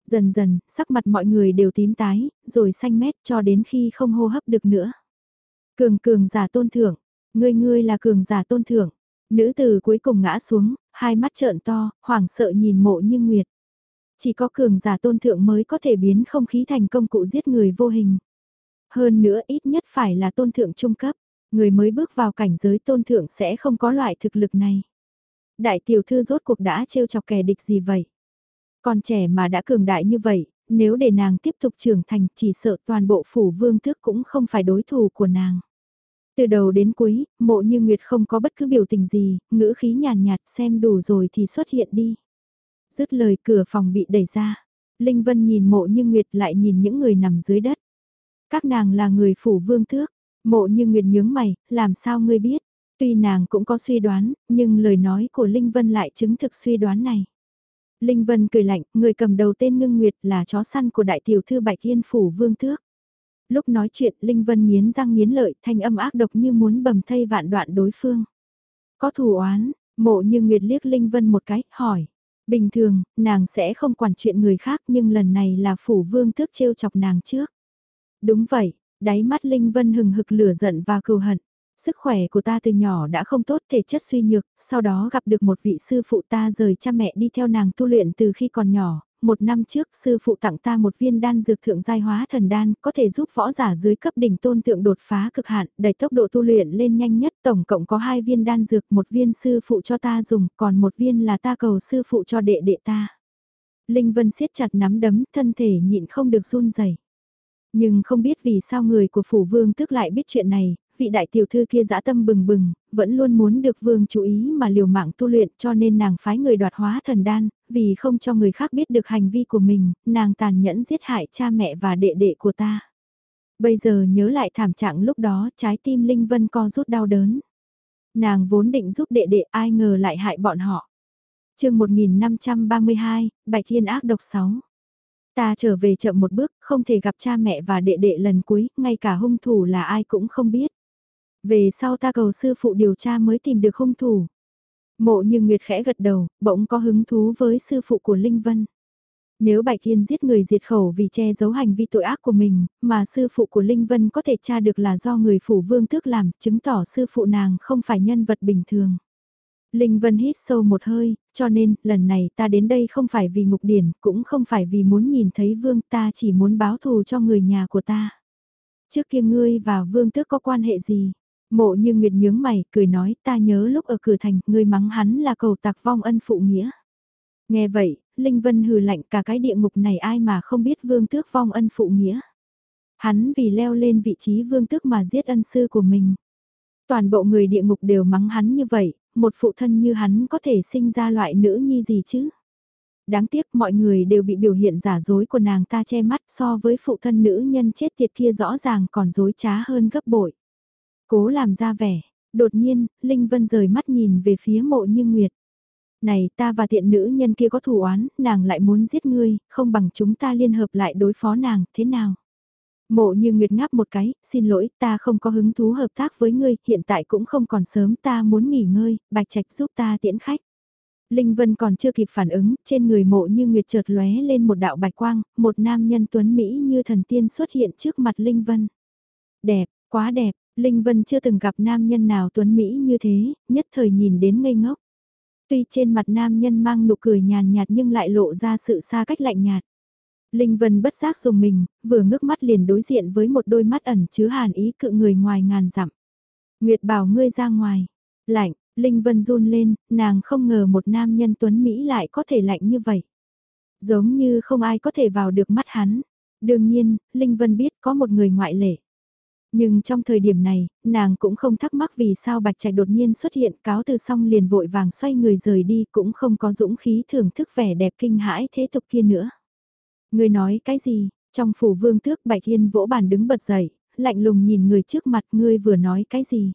Dần dần, sắc mặt mọi người đều tím tái, rồi xanh mét cho đến khi không hô hấp được nữa. Cường cường giả tôn thưởng, ngươi ngươi là cường giả tôn thưởng. Nữ từ cuối cùng ngã xuống, hai mắt trợn to, hoảng sợ nhìn mộ như nguyệt. Chỉ có cường giả tôn thượng mới có thể biến không khí thành công cụ giết người vô hình. Hơn nữa ít nhất phải là tôn thượng trung cấp, người mới bước vào cảnh giới tôn thượng sẽ không có loại thực lực này. Đại tiểu thư rốt cuộc đã trêu chọc kẻ địch gì vậy? Con trẻ mà đã cường đại như vậy, nếu để nàng tiếp tục trưởng thành chỉ sợ toàn bộ phủ vương tước cũng không phải đối thủ của nàng. Từ đầu đến cuối, mộ như Nguyệt không có bất cứ biểu tình gì, ngữ khí nhàn nhạt, xem đủ rồi thì xuất hiện đi. Dứt lời cửa phòng bị đẩy ra. Linh Vân nhìn mộ như Nguyệt lại nhìn những người nằm dưới đất. Các nàng là người phủ vương thước. Mộ như Nguyệt nhướng mày, làm sao ngươi biết? Tuy nàng cũng có suy đoán, nhưng lời nói của Linh Vân lại chứng thực suy đoán này. Linh Vân cười lạnh, người cầm đầu tên Ngưng Nguyệt là chó săn của đại tiểu thư Bạch Thiên Phủ Vương Tước. Lúc nói chuyện, Linh Vân nghiến răng nghiến lợi, thanh âm ác độc như muốn bầm thây vạn đoạn đối phương. Có thù oán, mộ như Nguyệt liếc Linh Vân một cái, hỏi. Bình thường, nàng sẽ không quản chuyện người khác nhưng lần này là Phủ Vương Tước trêu chọc nàng trước. Đúng vậy, đáy mắt Linh Vân hừng hực lửa giận và cừu hận. Sức khỏe của ta từ nhỏ đã không tốt thể chất suy nhược, sau đó gặp được một vị sư phụ ta rời cha mẹ đi theo nàng tu luyện từ khi còn nhỏ. Một năm trước sư phụ tặng ta một viên đan dược thượng giai hóa thần đan có thể giúp võ giả dưới cấp đỉnh tôn thượng đột phá cực hạn, đẩy tốc độ tu luyện lên nhanh nhất. Tổng cộng có hai viên đan dược, một viên sư phụ cho ta dùng, còn một viên là ta cầu sư phụ cho đệ đệ ta. Linh Vân siết chặt nắm đấm, thân thể nhịn không được run rẩy. Nhưng không biết vì sao người của phủ vương tức lại biết chuyện này, vị đại tiểu thư kia dã tâm bừng bừng, vẫn luôn muốn được vương chú ý mà liều mạng tu luyện cho nên nàng phái người đoạt hóa thần đan, vì không cho người khác biết được hành vi của mình, nàng tàn nhẫn giết hại cha mẹ và đệ đệ của ta. Bây giờ nhớ lại thảm trạng lúc đó trái tim Linh Vân co rút đau đớn. Nàng vốn định giúp đệ đệ ai ngờ lại hại bọn họ. chương 1532, Bạch Thiên Ác Độc 6 Ta trở về chậm một bước, không thể gặp cha mẹ và đệ đệ lần cuối, ngay cả hung thủ là ai cũng không biết. Về sau ta cầu sư phụ điều tra mới tìm được hung thủ. Mộ như Nguyệt khẽ gật đầu, bỗng có hứng thú với sư phụ của Linh Vân. Nếu Bạch Thiên giết người diệt khẩu vì che giấu hành vi tội ác của mình, mà sư phụ của Linh Vân có thể tra được là do người phủ vương tước làm, chứng tỏ sư phụ nàng không phải nhân vật bình thường. Linh Vân hít sâu một hơi, cho nên, lần này ta đến đây không phải vì ngục điển, cũng không phải vì muốn nhìn thấy vương ta chỉ muốn báo thù cho người nhà của ta. Trước kia ngươi và vương tước có quan hệ gì? Mộ như Nguyệt nhướng mày, cười nói ta nhớ lúc ở cửa thành, ngươi mắng hắn là cầu tạc vong ân phụ nghĩa. Nghe vậy, Linh Vân hừ lạnh cả cái địa ngục này ai mà không biết vương tước vong ân phụ nghĩa. Hắn vì leo lên vị trí vương tước mà giết ân sư của mình. Toàn bộ người địa ngục đều mắng hắn như vậy, một phụ thân như hắn có thể sinh ra loại nữ nhi gì chứ? Đáng tiếc mọi người đều bị biểu hiện giả dối của nàng ta che mắt so với phụ thân nữ nhân chết tiệt kia rõ ràng còn dối trá hơn gấp bội. Cố làm ra vẻ, đột nhiên, Linh Vân rời mắt nhìn về phía mộ như Nguyệt. Này ta và tiện nữ nhân kia có thù oán, nàng lại muốn giết ngươi, không bằng chúng ta liên hợp lại đối phó nàng, thế nào? Mộ như Nguyệt ngáp một cái, xin lỗi, ta không có hứng thú hợp tác với ngươi, hiện tại cũng không còn sớm, ta muốn nghỉ ngơi, bạch trạch giúp ta tiễn khách. Linh Vân còn chưa kịp phản ứng, trên người mộ như Nguyệt chợt lóe lên một đạo bạch quang, một nam nhân tuấn Mỹ như thần tiên xuất hiện trước mặt Linh Vân. Đẹp, quá đẹp, Linh Vân chưa từng gặp nam nhân nào tuấn Mỹ như thế, nhất thời nhìn đến ngây ngốc. Tuy trên mặt nam nhân mang nụ cười nhàn nhạt nhưng lại lộ ra sự xa cách lạnh nhạt. Linh Vân bất giác dùng mình, vừa ngước mắt liền đối diện với một đôi mắt ẩn chứa hàn ý cự người ngoài ngàn dặm. Nguyệt bảo ngươi ra ngoài. Lạnh, Linh Vân run lên, nàng không ngờ một nam nhân tuấn Mỹ lại có thể lạnh như vậy. Giống như không ai có thể vào được mắt hắn. Đương nhiên, Linh Vân biết có một người ngoại lệ. Nhưng trong thời điểm này, nàng cũng không thắc mắc vì sao Bạch Trạch đột nhiên xuất hiện cáo từ xong liền vội vàng xoay người rời đi cũng không có dũng khí thưởng thức vẻ đẹp kinh hãi thế tục kia nữa. Người nói cái gì? Trong phủ vương tước Bạch yên vỗ bàn đứng bật dậy, lạnh lùng nhìn người trước mặt ngươi vừa nói cái gì?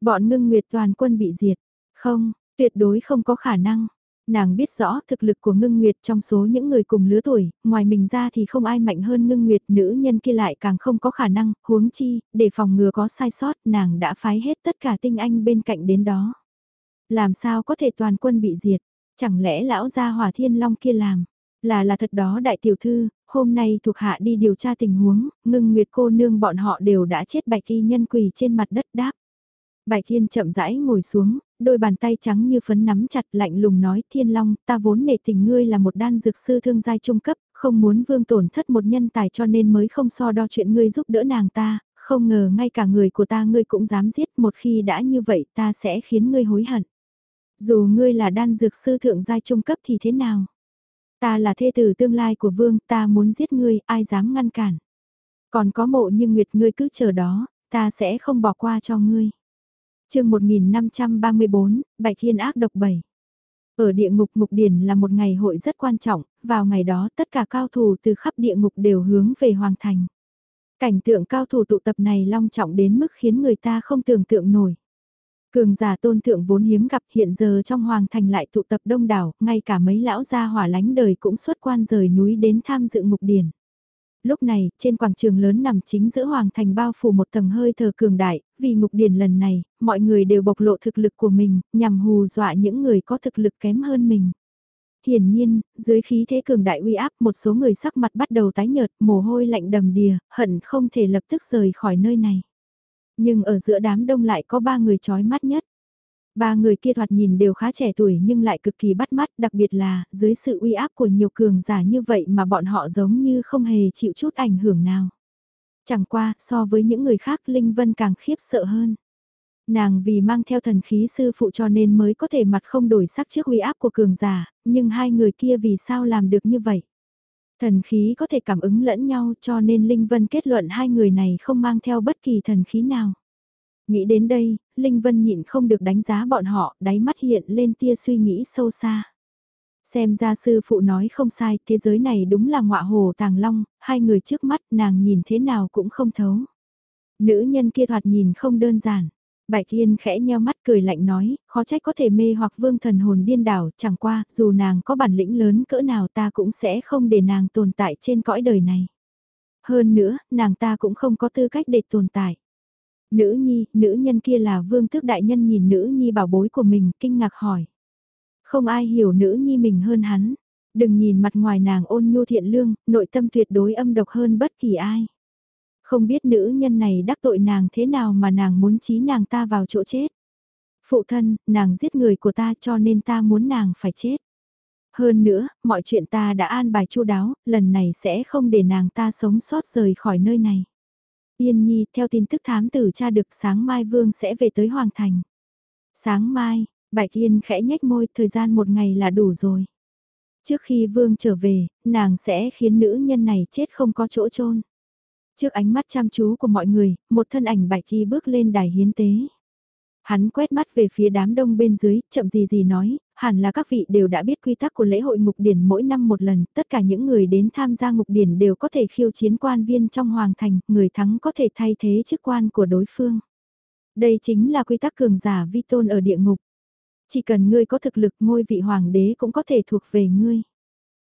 Bọn ngưng nguyệt toàn quân bị diệt. Không, tuyệt đối không có khả năng. Nàng biết rõ thực lực của ngưng nguyệt trong số những người cùng lứa tuổi, ngoài mình ra thì không ai mạnh hơn ngưng nguyệt nữ nhân kia lại càng không có khả năng, huống chi, để phòng ngừa có sai sót nàng đã phái hết tất cả tinh anh bên cạnh đến đó. Làm sao có thể toàn quân bị diệt, chẳng lẽ lão gia hỏa thiên long kia làm? Là là thật đó đại tiểu thư, hôm nay thuộc hạ đi điều tra tình huống, ngưng nguyệt cô nương bọn họ đều đã chết bạch y nhân quỳ trên mặt đất đáp. Bài Thiên chậm rãi ngồi xuống, đôi bàn tay trắng như phấn nắm chặt lạnh lùng nói Thiên Long, ta vốn nể tình ngươi là một đan dược sư thương giai trung cấp, không muốn vương tổn thất một nhân tài cho nên mới không so đo chuyện ngươi giúp đỡ nàng ta, không ngờ ngay cả người của ta ngươi cũng dám giết một khi đã như vậy ta sẽ khiến ngươi hối hận. Dù ngươi là đan dược sư thượng giai trung cấp thì thế nào? Ta là thê tử tương lai của vương, ta muốn giết ngươi, ai dám ngăn cản. Còn có mộ như nguyệt ngươi cứ chờ đó, ta sẽ không bỏ qua cho ngươi chương 1534, Bạch Thiên Ác Độc 7 Ở địa ngục Ngục Điển là một ngày hội rất quan trọng, vào ngày đó tất cả cao thủ từ khắp địa ngục đều hướng về Hoàng Thành. Cảnh tượng cao thủ tụ tập này long trọng đến mức khiến người ta không tưởng tượng nổi. Cường giả tôn thượng vốn hiếm gặp hiện giờ trong hoàng thành lại tụ tập đông đảo, ngay cả mấy lão gia hỏa lánh đời cũng xuất quan rời núi đến tham dự ngục điển. Lúc này, trên quảng trường lớn nằm chính giữa hoàng thành bao phủ một tầng hơi thờ cường đại, vì ngục điển lần này, mọi người đều bộc lộ thực lực của mình, nhằm hù dọa những người có thực lực kém hơn mình. Hiển nhiên, dưới khí thế cường đại uy áp một số người sắc mặt bắt đầu tái nhợt, mồ hôi lạnh đầm đìa, hận không thể lập tức rời khỏi nơi này. Nhưng ở giữa đám đông lại có ba người trói mắt nhất. Ba người kia thoạt nhìn đều khá trẻ tuổi nhưng lại cực kỳ bắt mắt, đặc biệt là, dưới sự uy áp của nhiều cường giả như vậy mà bọn họ giống như không hề chịu chút ảnh hưởng nào. Chẳng qua, so với những người khác Linh Vân càng khiếp sợ hơn. Nàng vì mang theo thần khí sư phụ cho nên mới có thể mặt không đổi sắc trước uy áp của cường giả, nhưng hai người kia vì sao làm được như vậy? Thần khí có thể cảm ứng lẫn nhau cho nên Linh Vân kết luận hai người này không mang theo bất kỳ thần khí nào. Nghĩ đến đây, Linh Vân nhịn không được đánh giá bọn họ, đáy mắt hiện lên tia suy nghĩ sâu xa. Xem ra sư phụ nói không sai, thế giới này đúng là ngọa hồ tàng long, hai người trước mắt nàng nhìn thế nào cũng không thấu. Nữ nhân kia thoạt nhìn không đơn giản. Bạch Yên khẽ nheo mắt cười lạnh nói, khó trách có thể mê hoặc vương thần hồn điên đảo, chẳng qua, dù nàng có bản lĩnh lớn cỡ nào ta cũng sẽ không để nàng tồn tại trên cõi đời này. Hơn nữa, nàng ta cũng không có tư cách để tồn tại. Nữ nhi, nữ nhân kia là vương tước đại nhân nhìn nữ nhi bảo bối của mình, kinh ngạc hỏi. Không ai hiểu nữ nhi mình hơn hắn. Đừng nhìn mặt ngoài nàng ôn nhu thiện lương, nội tâm tuyệt đối âm độc hơn bất kỳ ai. Không biết nữ nhân này đắc tội nàng thế nào mà nàng muốn trí nàng ta vào chỗ chết. Phụ thân, nàng giết người của ta cho nên ta muốn nàng phải chết. Hơn nữa, mọi chuyện ta đã an bài chu đáo, lần này sẽ không để nàng ta sống sót rời khỏi nơi này. Yên Nhi, theo tin tức thám tử cha được sáng mai Vương sẽ về tới Hoàng Thành. Sáng mai, Bạch Yên khẽ nhếch môi, thời gian một ngày là đủ rồi. Trước khi Vương trở về, nàng sẽ khiến nữ nhân này chết không có chỗ chôn. Trước ánh mắt chăm chú của mọi người, một thân ảnh Bạch Y bước lên đài hiến tế. Hắn quét mắt về phía đám đông bên dưới, chậm gì gì nói, hẳn là các vị đều đã biết quy tắc của lễ hội ngục điển mỗi năm một lần, tất cả những người đến tham gia ngục điển đều có thể khiêu chiến quan viên trong hoàng thành, người thắng có thể thay thế chức quan của đối phương. Đây chính là quy tắc cường giả vi tôn ở địa ngục. Chỉ cần ngươi có thực lực ngôi vị hoàng đế cũng có thể thuộc về ngươi.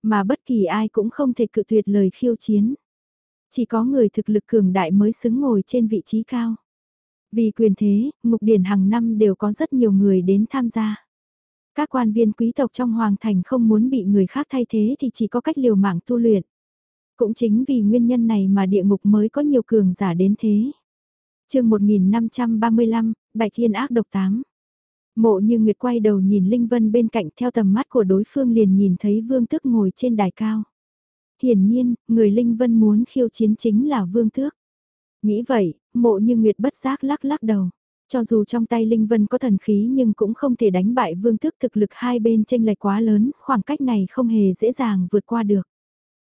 Mà bất kỳ ai cũng không thể cự tuyệt lời khiêu chiến. Chỉ có người thực lực cường đại mới xứng ngồi trên vị trí cao. Vì quyền thế, ngục điển hàng năm đều có rất nhiều người đến tham gia. Các quan viên quý tộc trong hoàng thành không muốn bị người khác thay thế thì chỉ có cách liều mạng tu luyện. Cũng chính vì nguyên nhân này mà địa ngục mới có nhiều cường giả đến thế. chương 1535, Bạch Thiên ác độc tám. Mộ như Nguyệt quay đầu nhìn Linh Vân bên cạnh theo tầm mắt của đối phương liền nhìn thấy Vương Tước ngồi trên đài cao. Hiển nhiên, người Linh Vân muốn khiêu chiến chính là Vương Tước. Nghĩ vậy, mộ như Nguyệt bất giác lắc lắc đầu. Cho dù trong tay Linh Vân có thần khí nhưng cũng không thể đánh bại vương tước thực lực hai bên tranh lệch quá lớn, khoảng cách này không hề dễ dàng vượt qua được.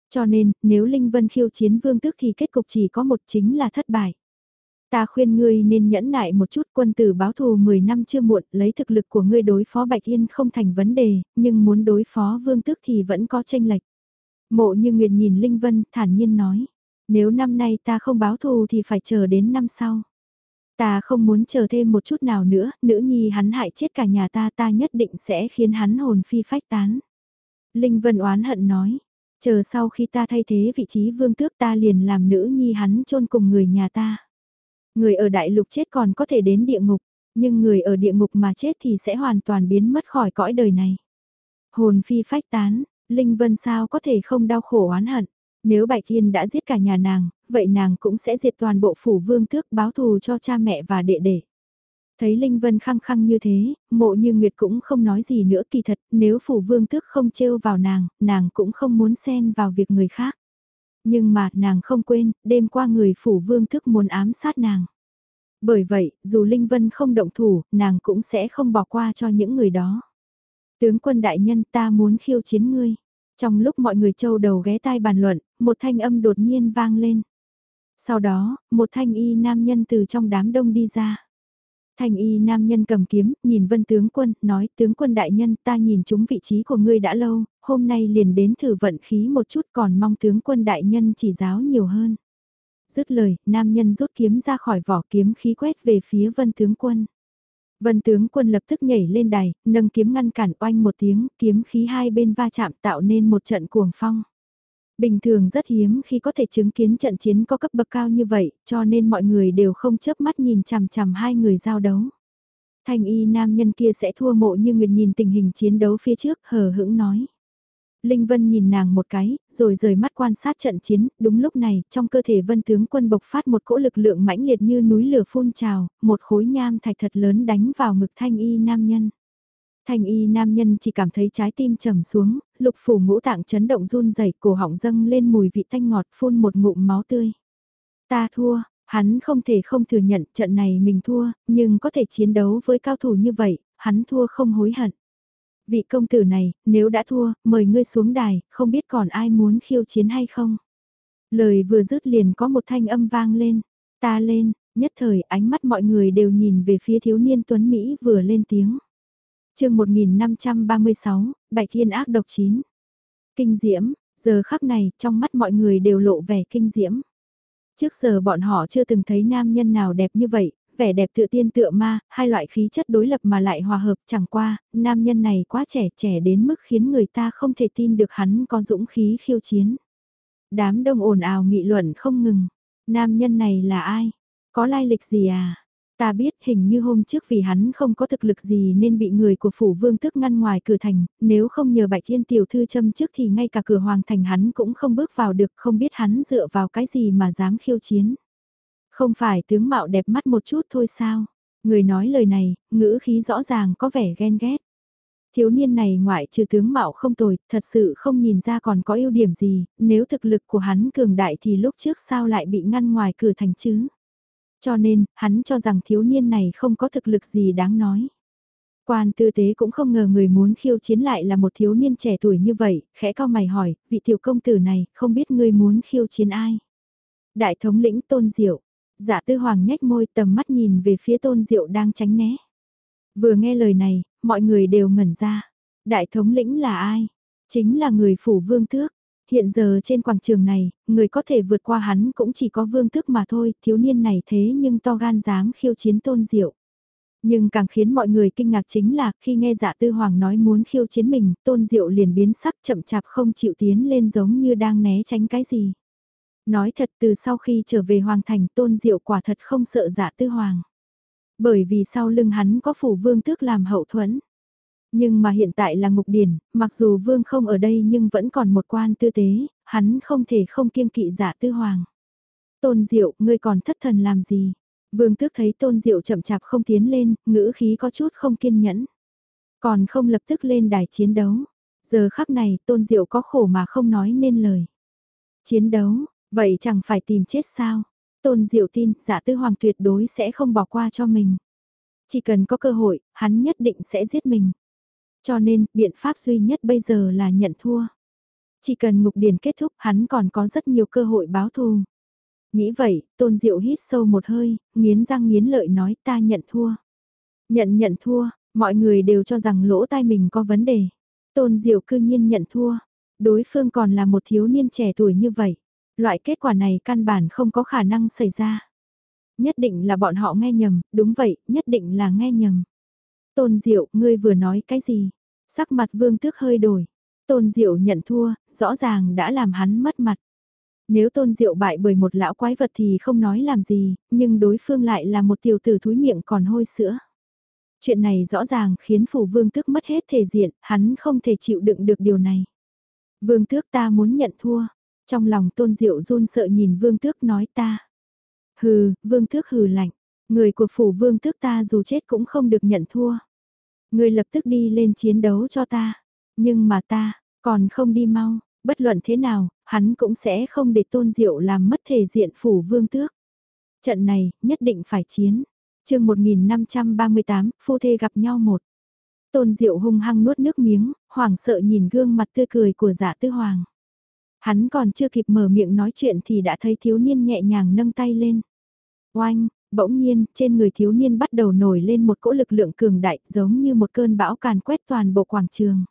Cho nên, nếu Linh Vân khiêu chiến vương tước thì kết cục chỉ có một chính là thất bại. Ta khuyên ngươi nên nhẫn nại một chút quân tử báo thù 10 năm chưa muộn, lấy thực lực của ngươi đối phó Bạch Yên không thành vấn đề, nhưng muốn đối phó vương tước thì vẫn có tranh lệch. Mộ như Nguyệt nhìn Linh Vân, thản nhiên nói, nếu năm nay ta không báo thù thì phải chờ đến năm sau. Ta không muốn chờ thêm một chút nào nữa, nữ nhi hắn hại chết cả nhà ta ta nhất định sẽ khiến hắn hồn phi phách tán. Linh Vân oán hận nói, chờ sau khi ta thay thế vị trí vương tước ta liền làm nữ nhi hắn chôn cùng người nhà ta. Người ở đại lục chết còn có thể đến địa ngục, nhưng người ở địa ngục mà chết thì sẽ hoàn toàn biến mất khỏi cõi đời này. Hồn phi phách tán, Linh Vân sao có thể không đau khổ oán hận. Nếu Bạch Thiên đã giết cả nhà nàng, vậy nàng cũng sẽ diệt toàn bộ phủ vương tước báo thù cho cha mẹ và đệ đệ. Thấy Linh Vân khăng khăng như thế, mộ như Nguyệt cũng không nói gì nữa kỳ thật, nếu phủ vương tước không trêu vào nàng, nàng cũng không muốn xen vào việc người khác. Nhưng mà nàng không quên, đêm qua người phủ vương tước muốn ám sát nàng. Bởi vậy, dù Linh Vân không động thủ, nàng cũng sẽ không bỏ qua cho những người đó. Tướng quân đại nhân ta muốn khiêu chiến ngươi. Trong lúc mọi người châu đầu ghé tai bàn luận, một thanh âm đột nhiên vang lên. Sau đó, một thanh y nam nhân từ trong đám đông đi ra. Thanh y nam nhân cầm kiếm, nhìn vân tướng quân, nói tướng quân đại nhân ta nhìn chúng vị trí của ngươi đã lâu, hôm nay liền đến thử vận khí một chút còn mong tướng quân đại nhân chỉ giáo nhiều hơn. Dứt lời, nam nhân rút kiếm ra khỏi vỏ kiếm khí quét về phía vân tướng quân. Vân tướng quân lập tức nhảy lên đài, nâng kiếm ngăn cản oanh một tiếng, kiếm khí hai bên va chạm tạo nên một trận cuồng phong. Bình thường rất hiếm khi có thể chứng kiến trận chiến có cấp bậc cao như vậy, cho nên mọi người đều không chớp mắt nhìn chằm chằm hai người giao đấu. Thanh y nam nhân kia sẽ thua mộ như nguyệt nhìn tình hình chiến đấu phía trước hờ hững nói. Linh Vân nhìn nàng một cái, rồi rời mắt quan sát trận chiến, đúng lúc này, trong cơ thể vân tướng quân bộc phát một cỗ lực lượng mãnh liệt như núi lửa phun trào, một khối nham thạch thật lớn đánh vào ngực thanh y nam nhân. Thanh y nam nhân chỉ cảm thấy trái tim trầm xuống, lục phủ ngũ tạng chấn động run rẩy cổ họng dâng lên mùi vị tanh ngọt phun một ngụm máu tươi. Ta thua, hắn không thể không thừa nhận trận này mình thua, nhưng có thể chiến đấu với cao thủ như vậy, hắn thua không hối hận. Vị công tử này, nếu đã thua, mời ngươi xuống đài, không biết còn ai muốn khiêu chiến hay không. Lời vừa dứt liền có một thanh âm vang lên, ta lên, nhất thời ánh mắt mọi người đều nhìn về phía thiếu niên Tuấn Mỹ vừa lên tiếng chương 1536, Bạch Thiên ác độc chín. Kinh diễm, giờ khắc này, trong mắt mọi người đều lộ vẻ kinh diễm. Trước giờ bọn họ chưa từng thấy nam nhân nào đẹp như vậy, vẻ đẹp tựa tiên tựa ma, hai loại khí chất đối lập mà lại hòa hợp chẳng qua, nam nhân này quá trẻ trẻ đến mức khiến người ta không thể tin được hắn có dũng khí khiêu chiến. Đám đông ồn ào nghị luận không ngừng, nam nhân này là ai? Có lai lịch gì à? Ta biết hình như hôm trước vì hắn không có thực lực gì nên bị người của phủ vương tức ngăn ngoài cửa thành, nếu không nhờ bạch thiên tiểu thư châm trước thì ngay cả cửa hoàng thành hắn cũng không bước vào được không biết hắn dựa vào cái gì mà dám khiêu chiến. Không phải tướng mạo đẹp mắt một chút thôi sao? Người nói lời này, ngữ khí rõ ràng có vẻ ghen ghét. Thiếu niên này ngoại trừ tướng mạo không tồi, thật sự không nhìn ra còn có ưu điểm gì, nếu thực lực của hắn cường đại thì lúc trước sao lại bị ngăn ngoài cửa thành chứ? Cho nên, hắn cho rằng thiếu niên này không có thực lực gì đáng nói. Quan tư tế cũng không ngờ người muốn khiêu chiến lại là một thiếu niên trẻ tuổi như vậy, khẽ cao mày hỏi, vị tiểu công tử này, không biết ngươi muốn khiêu chiến ai? Đại thống lĩnh tôn diệu, dạ tư hoàng nhếch môi tầm mắt nhìn về phía tôn diệu đang tránh né. Vừa nghe lời này, mọi người đều ngẩn ra. Đại thống lĩnh là ai? Chính là người phủ vương tước hiện giờ trên quảng trường này, người có thể vượt qua hắn cũng chỉ có vương tước mà thôi, thiếu niên này thế nhưng to gan dám khiêu chiến tôn diệu. Nhưng càng khiến mọi người kinh ngạc chính là khi nghe dạ tư hoàng nói muốn khiêu chiến mình, tôn diệu liền biến sắc chậm chạp không chịu tiến lên giống như đang né tránh cái gì. Nói thật từ sau khi trở về hoàng thành tôn diệu quả thật không sợ dạ tư hoàng. Bởi vì sau lưng hắn có phủ vương tước làm hậu thuẫn. Nhưng mà hiện tại là ngục điển, mặc dù vương không ở đây nhưng vẫn còn một quan tư tế, hắn không thể không kiêng kỵ giả tư hoàng. Tôn diệu, ngươi còn thất thần làm gì? Vương tước thấy tôn diệu chậm chạp không tiến lên, ngữ khí có chút không kiên nhẫn. Còn không lập tức lên đài chiến đấu. Giờ khắc này tôn diệu có khổ mà không nói nên lời. Chiến đấu, vậy chẳng phải tìm chết sao? Tôn diệu tin giả tư hoàng tuyệt đối sẽ không bỏ qua cho mình. Chỉ cần có cơ hội, hắn nhất định sẽ giết mình. Cho nên, biện pháp duy nhất bây giờ là nhận thua. Chỉ cần ngục điển kết thúc hắn còn có rất nhiều cơ hội báo thù. Nghĩ vậy, tôn diệu hít sâu một hơi, nghiến răng nghiến lợi nói ta nhận thua. Nhận nhận thua, mọi người đều cho rằng lỗ tai mình có vấn đề. Tôn diệu cư nhiên nhận thua. Đối phương còn là một thiếu niên trẻ tuổi như vậy. Loại kết quả này căn bản không có khả năng xảy ra. Nhất định là bọn họ nghe nhầm, đúng vậy, nhất định là nghe nhầm. Tôn Diệu, ngươi vừa nói cái gì? Sắc mặt vương tước hơi đổi. Tôn Diệu nhận thua, rõ ràng đã làm hắn mất mặt. Nếu Tôn Diệu bại bởi một lão quái vật thì không nói làm gì, nhưng đối phương lại là một tiểu tử thúi miệng còn hôi sữa. Chuyện này rõ ràng khiến phủ vương tước mất hết thể diện, hắn không thể chịu đựng được điều này. Vương tước ta muốn nhận thua. Trong lòng Tôn Diệu run sợ nhìn vương tước nói ta. Hừ, vương tước hừ lạnh. Người của phủ vương tước ta dù chết cũng không được nhận thua. Người lập tức đi lên chiến đấu cho ta. Nhưng mà ta, còn không đi mau, bất luận thế nào, hắn cũng sẽ không để tôn diệu làm mất thể diện phủ vương tước. Trận này, nhất định phải chiến. chương 1538, phu thê gặp nhau một. Tôn diệu hung hăng nuốt nước miếng, hoảng sợ nhìn gương mặt tươi cười của giả tư hoàng. Hắn còn chưa kịp mở miệng nói chuyện thì đã thấy thiếu niên nhẹ nhàng nâng tay lên. Oanh, Bỗng nhiên, trên người thiếu niên bắt đầu nổi lên một cỗ lực lượng cường đại giống như một cơn bão càn quét toàn bộ quảng trường.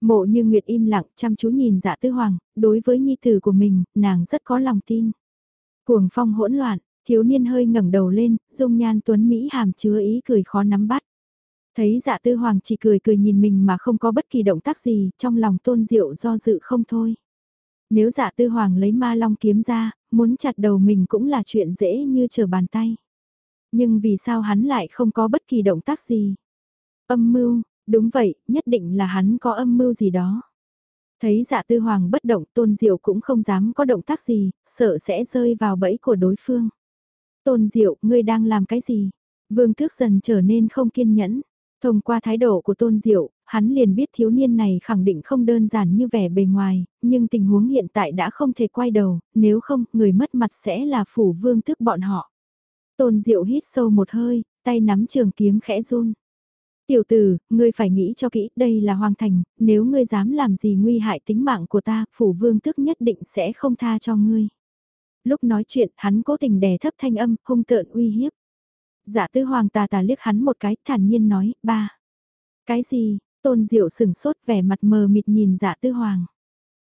Mộ như Nguyệt im lặng chăm chú nhìn dạ tư hoàng, đối với nhi tử của mình, nàng rất có lòng tin. Cuồng phong hỗn loạn, thiếu niên hơi ngẩng đầu lên, dung nhan tuấn Mỹ hàm chứa ý cười khó nắm bắt. Thấy dạ tư hoàng chỉ cười cười nhìn mình mà không có bất kỳ động tác gì, trong lòng tôn diệu do dự không thôi. Nếu giả tư hoàng lấy ma long kiếm ra, muốn chặt đầu mình cũng là chuyện dễ như trở bàn tay. Nhưng vì sao hắn lại không có bất kỳ động tác gì? Âm mưu, đúng vậy, nhất định là hắn có âm mưu gì đó. Thấy dạ tư hoàng bất động tôn diệu cũng không dám có động tác gì, sợ sẽ rơi vào bẫy của đối phương. Tôn diệu, ngươi đang làm cái gì? Vương thước dần trở nên không kiên nhẫn. Thông qua thái độ của Tôn Diệu, hắn liền biết thiếu niên này khẳng định không đơn giản như vẻ bề ngoài, nhưng tình huống hiện tại đã không thể quay đầu, nếu không, người mất mặt sẽ là phủ vương tức bọn họ. Tôn Diệu hít sâu một hơi, tay nắm trường kiếm khẽ run. Tiểu tử, ngươi phải nghĩ cho kỹ, đây là hoàng thành, nếu ngươi dám làm gì nguy hại tính mạng của ta, phủ vương tức nhất định sẽ không tha cho ngươi. Lúc nói chuyện, hắn cố tình đè thấp thanh âm, hung tợn uy hiếp. Dạ tư hoàng tà tà liếc hắn một cái, thản nhiên nói, ba. Cái gì, tôn diệu sừng sốt vẻ mặt mờ mịt nhìn dạ tư hoàng.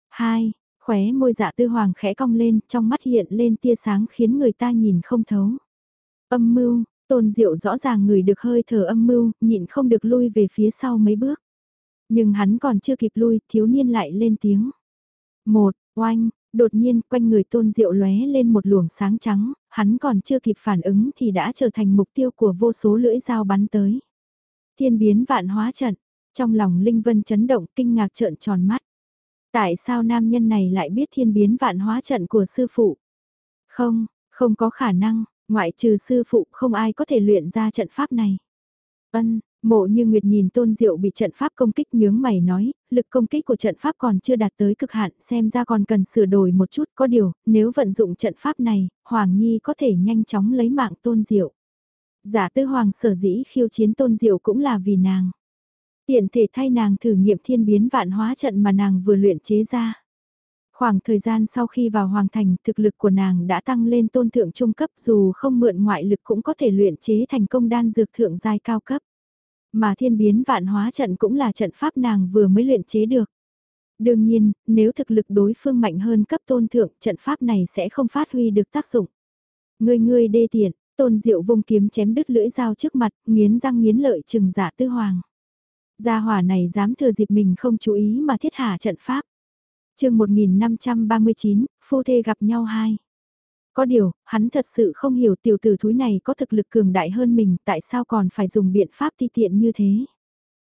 Hai, khóe môi dạ tư hoàng khẽ cong lên, trong mắt hiện lên tia sáng khiến người ta nhìn không thấu. Âm mưu, tôn diệu rõ ràng người được hơi thở âm mưu, nhịn không được lui về phía sau mấy bước. Nhưng hắn còn chưa kịp lui, thiếu niên lại lên tiếng. Một, oanh, Đột nhiên quanh người tôn diệu lóe lên một luồng sáng trắng, hắn còn chưa kịp phản ứng thì đã trở thành mục tiêu của vô số lưỡi dao bắn tới. Thiên biến vạn hóa trận, trong lòng Linh Vân chấn động kinh ngạc trợn tròn mắt. Tại sao nam nhân này lại biết thiên biến vạn hóa trận của sư phụ? Không, không có khả năng, ngoại trừ sư phụ không ai có thể luyện ra trận pháp này. Ân, Mộ như Nguyệt nhìn Tôn Diệu bị trận pháp công kích nhướng mày nói, lực công kích của trận pháp còn chưa đạt tới cực hạn, xem ra còn cần sửa đổi một chút, có điều, nếu vận dụng trận pháp này, Hoàng Nhi có thể nhanh chóng lấy mạng Tôn Diệu. Giả tư Hoàng sở dĩ khiêu chiến Tôn Diệu cũng là vì nàng. Tiện thể thay nàng thử nghiệm thiên biến vạn hóa trận mà nàng vừa luyện chế ra. Khoảng thời gian sau khi vào Hoàng Thành, thực lực của nàng đã tăng lên tôn thượng trung cấp dù không mượn ngoại lực cũng có thể luyện chế thành công đan dược thượng giai cao cấp. Mà thiên biến vạn hóa trận cũng là trận pháp nàng vừa mới luyện chế được. Đương nhiên, nếu thực lực đối phương mạnh hơn cấp tôn thượng, trận pháp này sẽ không phát huy được tác dụng. Người người đê tiện, tôn diệu vung kiếm chém đứt lưỡi dao trước mặt, nghiến răng nghiến lợi trừng giả tư hoàng. Gia hỏa này dám thừa dịp mình không chú ý mà thiết hạ trận pháp. chương 1539, phu thê gặp nhau hai. Có điều, hắn thật sự không hiểu tiểu tử thúi này có thực lực cường đại hơn mình tại sao còn phải dùng biện pháp ti tiện như thế.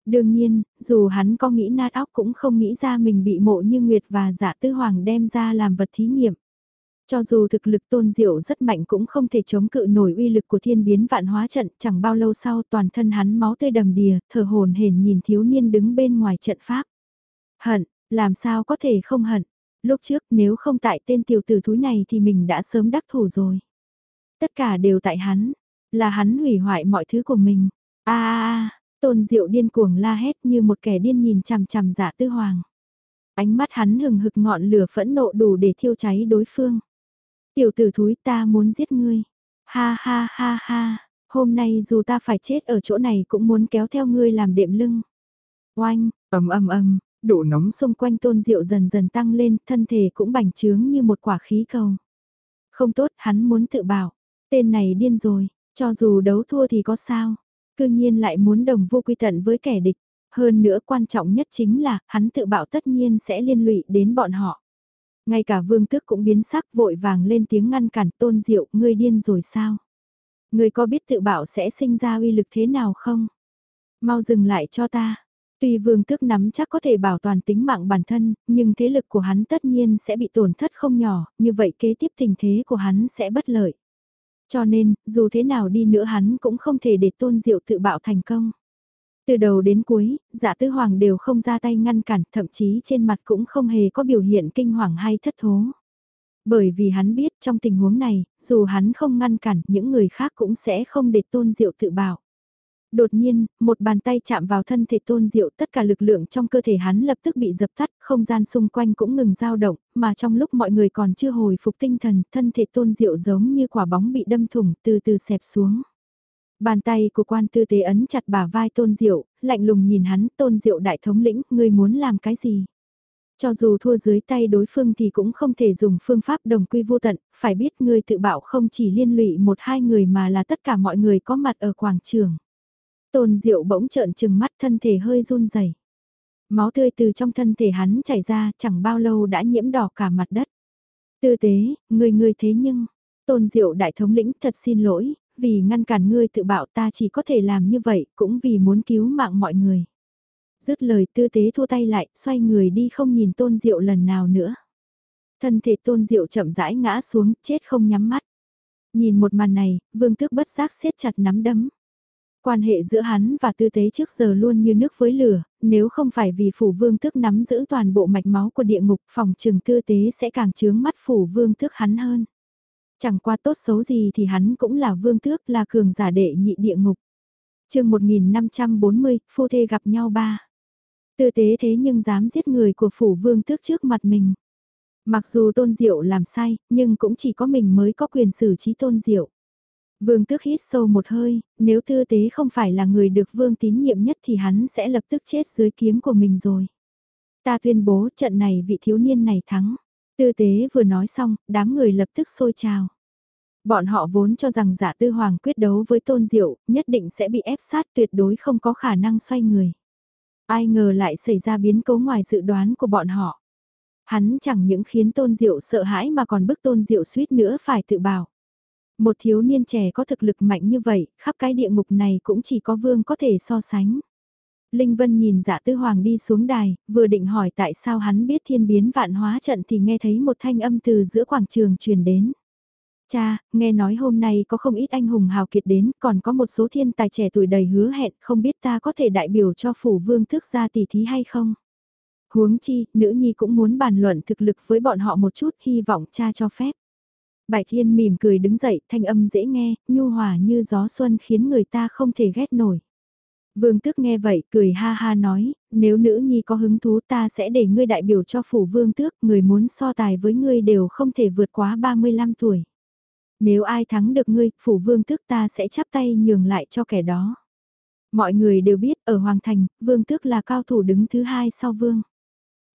Đương nhiên, dù hắn có nghĩ nát óc cũng không nghĩ ra mình bị mộ như Nguyệt và giả tư hoàng đem ra làm vật thí nghiệm. Cho dù thực lực tôn diệu rất mạnh cũng không thể chống cự nổi uy lực của thiên biến vạn hóa trận, chẳng bao lâu sau toàn thân hắn máu tươi đầm đìa, thở hồn hển nhìn thiếu niên đứng bên ngoài trận pháp. Hận, làm sao có thể không hận, lúc trước nếu không tại tên tiểu tử thúi này thì mình đã sớm đắc thủ rồi. Tất cả đều tại hắn, là hắn hủy hoại mọi thứ của mình. a tôn diệu điên cuồng la hét như một kẻ điên nhìn chằm chằm dạ tư hoàng. Ánh mắt hắn hừng hực ngọn lửa phẫn nộ đủ để thiêu cháy đối phương. Tiểu tử thúi ta muốn giết ngươi. Ha ha ha ha, hôm nay dù ta phải chết ở chỗ này cũng muốn kéo theo ngươi làm đệm lưng. Oanh, ầm ầm ầm, độ nóng xung quanh tôn diệu dần dần tăng lên, thân thể cũng bành trướng như một quả khí cầu. Không tốt, hắn muốn tự bảo, tên này điên rồi, cho dù đấu thua thì có sao, cư nhiên lại muốn đồng vô quy tận với kẻ địch. Hơn nữa quan trọng nhất chính là, hắn tự bảo tất nhiên sẽ liên lụy đến bọn họ. Ngay cả vương tước cũng biến sắc vội vàng lên tiếng ngăn cản tôn diệu, ngươi điên rồi sao? Ngươi có biết tự bảo sẽ sinh ra uy lực thế nào không? Mau dừng lại cho ta, Tuy vương tước nắm chắc có thể bảo toàn tính mạng bản thân, nhưng thế lực của hắn tất nhiên sẽ bị tổn thất không nhỏ, như vậy kế tiếp tình thế của hắn sẽ bất lợi. Cho nên, dù thế nào đi nữa hắn cũng không thể để tôn diệu tự bạo thành công. Từ đầu đến cuối, dạ tư hoàng đều không ra tay ngăn cản, thậm chí trên mặt cũng không hề có biểu hiện kinh hoàng hay thất thố. Bởi vì hắn biết trong tình huống này, dù hắn không ngăn cản, những người khác cũng sẽ không để tôn diệu tự bảo. Đột nhiên, một bàn tay chạm vào thân thể tôn diệu tất cả lực lượng trong cơ thể hắn lập tức bị dập tắt, không gian xung quanh cũng ngừng dao động, mà trong lúc mọi người còn chưa hồi phục tinh thần, thân thể tôn diệu giống như quả bóng bị đâm thủng từ từ xẹp xuống. Bàn tay của quan tư tế ấn chặt bả vai tôn diệu, lạnh lùng nhìn hắn, tôn diệu đại thống lĩnh, ngươi muốn làm cái gì? Cho dù thua dưới tay đối phương thì cũng không thể dùng phương pháp đồng quy vô tận, phải biết ngươi tự bảo không chỉ liên lụy một hai người mà là tất cả mọi người có mặt ở quảng trường. Tôn Diệu bỗng trợn trừng mắt thân thể hơi run rẩy. Máu tươi từ trong thân thể hắn chảy ra chẳng bao lâu đã nhiễm đỏ cả mặt đất. Tư tế, người người thế nhưng, Tôn Diệu đại thống lĩnh thật xin lỗi, vì ngăn cản ngươi tự bạo ta chỉ có thể làm như vậy cũng vì muốn cứu mạng mọi người. Dứt lời tư tế thua tay lại, xoay người đi không nhìn Tôn Diệu lần nào nữa. Thân thể Tôn Diệu chậm rãi ngã xuống, chết không nhắm mắt. Nhìn một màn này, vương tước bất giác siết chặt nắm đấm. Quan hệ giữa hắn và tư tế trước giờ luôn như nước với lửa, nếu không phải vì phủ vương tước nắm giữ toàn bộ mạch máu của địa ngục phòng trừng tư tế sẽ càng chướng mắt phủ vương tước hắn hơn. Chẳng qua tốt xấu gì thì hắn cũng là vương tước là cường giả đệ nhị địa ngục. chương 1540, phu thê gặp nhau ba. Tư tế thế nhưng dám giết người của phủ vương tước trước mặt mình. Mặc dù tôn diệu làm sai, nhưng cũng chỉ có mình mới có quyền xử trí tôn diệu. Vương tước hít sâu một hơi, nếu tư tế không phải là người được vương tín nhiệm nhất thì hắn sẽ lập tức chết dưới kiếm của mình rồi. Ta tuyên bố trận này vị thiếu niên này thắng. Tư tế vừa nói xong, đám người lập tức sôi trào. Bọn họ vốn cho rằng giả tư hoàng quyết đấu với tôn diệu, nhất định sẽ bị ép sát tuyệt đối không có khả năng xoay người. Ai ngờ lại xảy ra biến cố ngoài dự đoán của bọn họ. Hắn chẳng những khiến tôn diệu sợ hãi mà còn bức tôn diệu suýt nữa phải tự bảo. Một thiếu niên trẻ có thực lực mạnh như vậy, khắp cái địa ngục này cũng chỉ có vương có thể so sánh. Linh Vân nhìn dạ tư hoàng đi xuống đài, vừa định hỏi tại sao hắn biết thiên biến vạn hóa trận thì nghe thấy một thanh âm từ giữa quảng trường truyền đến. Cha, nghe nói hôm nay có không ít anh hùng hào kiệt đến, còn có một số thiên tài trẻ tuổi đầy hứa hẹn, không biết ta có thể đại biểu cho phủ vương thức ra tỷ thí hay không? Huống chi, nữ nhi cũng muốn bàn luận thực lực với bọn họ một chút, hy vọng cha cho phép. Bạch Thiên mỉm cười đứng dậy, thanh âm dễ nghe, nhu hòa như gió xuân khiến người ta không thể ghét nổi. Vương tước nghe vậy, cười ha ha nói, nếu nữ nhi có hứng thú ta sẽ để ngươi đại biểu cho phủ vương tước, người muốn so tài với ngươi đều không thể vượt quá 35 tuổi. Nếu ai thắng được ngươi, phủ vương tước ta sẽ chắp tay nhường lại cho kẻ đó. Mọi người đều biết, ở Hoàng Thành, vương tước là cao thủ đứng thứ hai sau vương.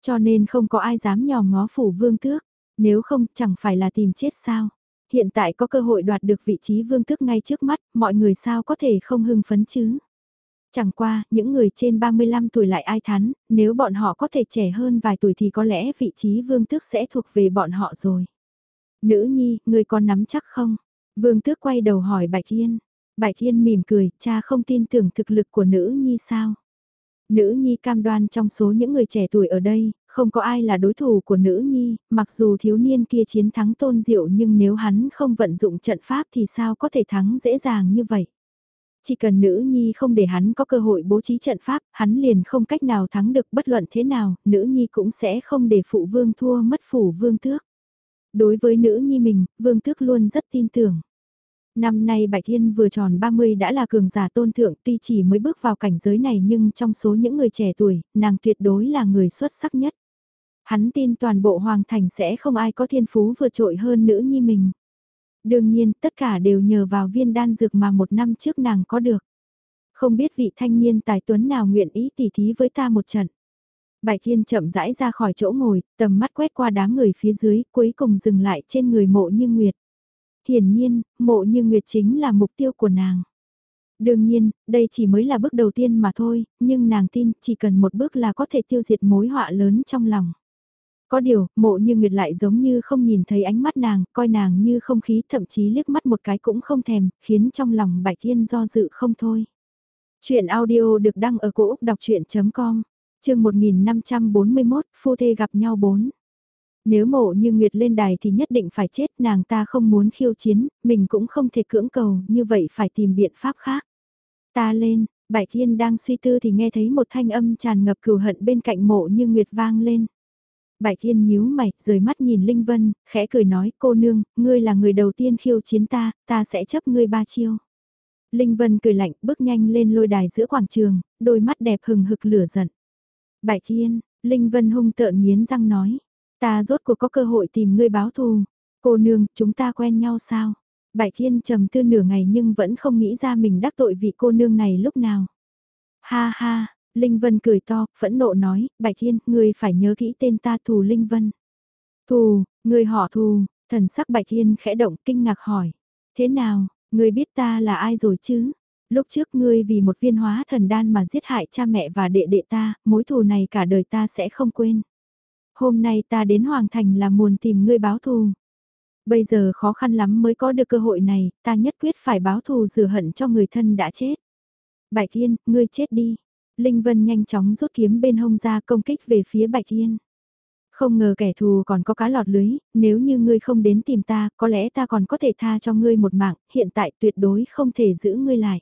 Cho nên không có ai dám nhòm ngó phủ vương tước, nếu không chẳng phải là tìm chết sao. Hiện tại có cơ hội đoạt được vị trí vương tước ngay trước mắt, mọi người sao có thể không hưng phấn chứ. Chẳng qua, những người trên 35 tuổi lại ai thắn, nếu bọn họ có thể trẻ hơn vài tuổi thì có lẽ vị trí vương tước sẽ thuộc về bọn họ rồi. Nữ nhi, người còn nắm chắc không? Vương tước quay đầu hỏi Bạch Thiên. Bạch Thiên mỉm cười, cha không tin tưởng thực lực của nữ nhi sao? Nữ nhi cam đoan trong số những người trẻ tuổi ở đây, không có ai là đối thủ của nữ nhi, mặc dù thiếu niên kia chiến thắng tôn diệu nhưng nếu hắn không vận dụng trận pháp thì sao có thể thắng dễ dàng như vậy? Chỉ cần nữ nhi không để hắn có cơ hội bố trí trận pháp, hắn liền không cách nào thắng được bất luận thế nào, nữ nhi cũng sẽ không để phụ vương thua mất phủ vương tước. Đối với nữ nhi mình, vương tước luôn rất tin tưởng. Năm nay Bạch Thiên vừa tròn 30 đã là cường giả tôn thượng tuy chỉ mới bước vào cảnh giới này nhưng trong số những người trẻ tuổi, nàng tuyệt đối là người xuất sắc nhất. Hắn tin toàn bộ hoàng thành sẽ không ai có thiên phú vượt trội hơn nữ nhi mình. Đương nhiên, tất cả đều nhờ vào viên đan dược mà một năm trước nàng có được. Không biết vị thanh niên tài tuấn nào nguyện ý tỉ thí với ta một trận. Bạch Thiên chậm rãi ra khỏi chỗ ngồi, tầm mắt quét qua đám người phía dưới, cuối cùng dừng lại trên người mộ như Nguyệt. Hiển nhiên, mộ như Nguyệt chính là mục tiêu của nàng. Đương nhiên, đây chỉ mới là bước đầu tiên mà thôi, nhưng nàng tin chỉ cần một bước là có thể tiêu diệt mối họa lớn trong lòng. Có điều, mộ như Nguyệt lại giống như không nhìn thấy ánh mắt nàng, coi nàng như không khí thậm chí liếc mắt một cái cũng không thèm, khiến trong lòng Bạch Thiên do dự không thôi. Chuyện audio được đăng ở cổ Úc đọc chuyện.com, trường 1541, phu thê gặp nhau 4. Nếu mộ như Nguyệt lên đài thì nhất định phải chết nàng ta không muốn khiêu chiến, mình cũng không thể cưỡng cầu, như vậy phải tìm biện pháp khác. Ta lên, Bạch Thiên đang suy tư thì nghe thấy một thanh âm tràn ngập cừu hận bên cạnh mộ như Nguyệt vang lên. Bạch Thiên nhíu mày, rời mắt nhìn Linh Vân, khẽ cười nói, cô nương, ngươi là người đầu tiên khiêu chiến ta, ta sẽ chấp ngươi ba chiêu. Linh Vân cười lạnh, bước nhanh lên lôi đài giữa quảng trường, đôi mắt đẹp hừng hực lửa giận. Bạch Thiên, Linh Vân hung tợn nghiến răng nói, ta rốt cuộc có cơ hội tìm ngươi báo thù. Cô nương, chúng ta quen nhau sao? Bạch Thiên trầm tư nửa ngày nhưng vẫn không nghĩ ra mình đắc tội vị cô nương này lúc nào. Ha ha, Linh Vân cười to, phẫn nộ nói, Bạch Thiên, ngươi phải nhớ kỹ tên ta Thù Linh Vân. Thù, ngươi họ Thù, thần sắc Bạch Thiên khẽ động kinh ngạc hỏi. Thế nào, ngươi biết ta là ai rồi chứ? Lúc trước ngươi vì một viên hóa thần đan mà giết hại cha mẹ và đệ đệ ta, mối thù này cả đời ta sẽ không quên. Hôm nay ta đến Hoàng Thành là muốn tìm ngươi báo thù. Bây giờ khó khăn lắm mới có được cơ hội này, ta nhất quyết phải báo thù rửa hận cho người thân đã chết. Bạch Thiên, ngươi chết đi. Linh Vân nhanh chóng rút kiếm bên hông ra công kích về phía Bạch Yên. Không ngờ kẻ thù còn có cá lọt lưới, nếu như ngươi không đến tìm ta, có lẽ ta còn có thể tha cho ngươi một mạng, hiện tại tuyệt đối không thể giữ ngươi lại.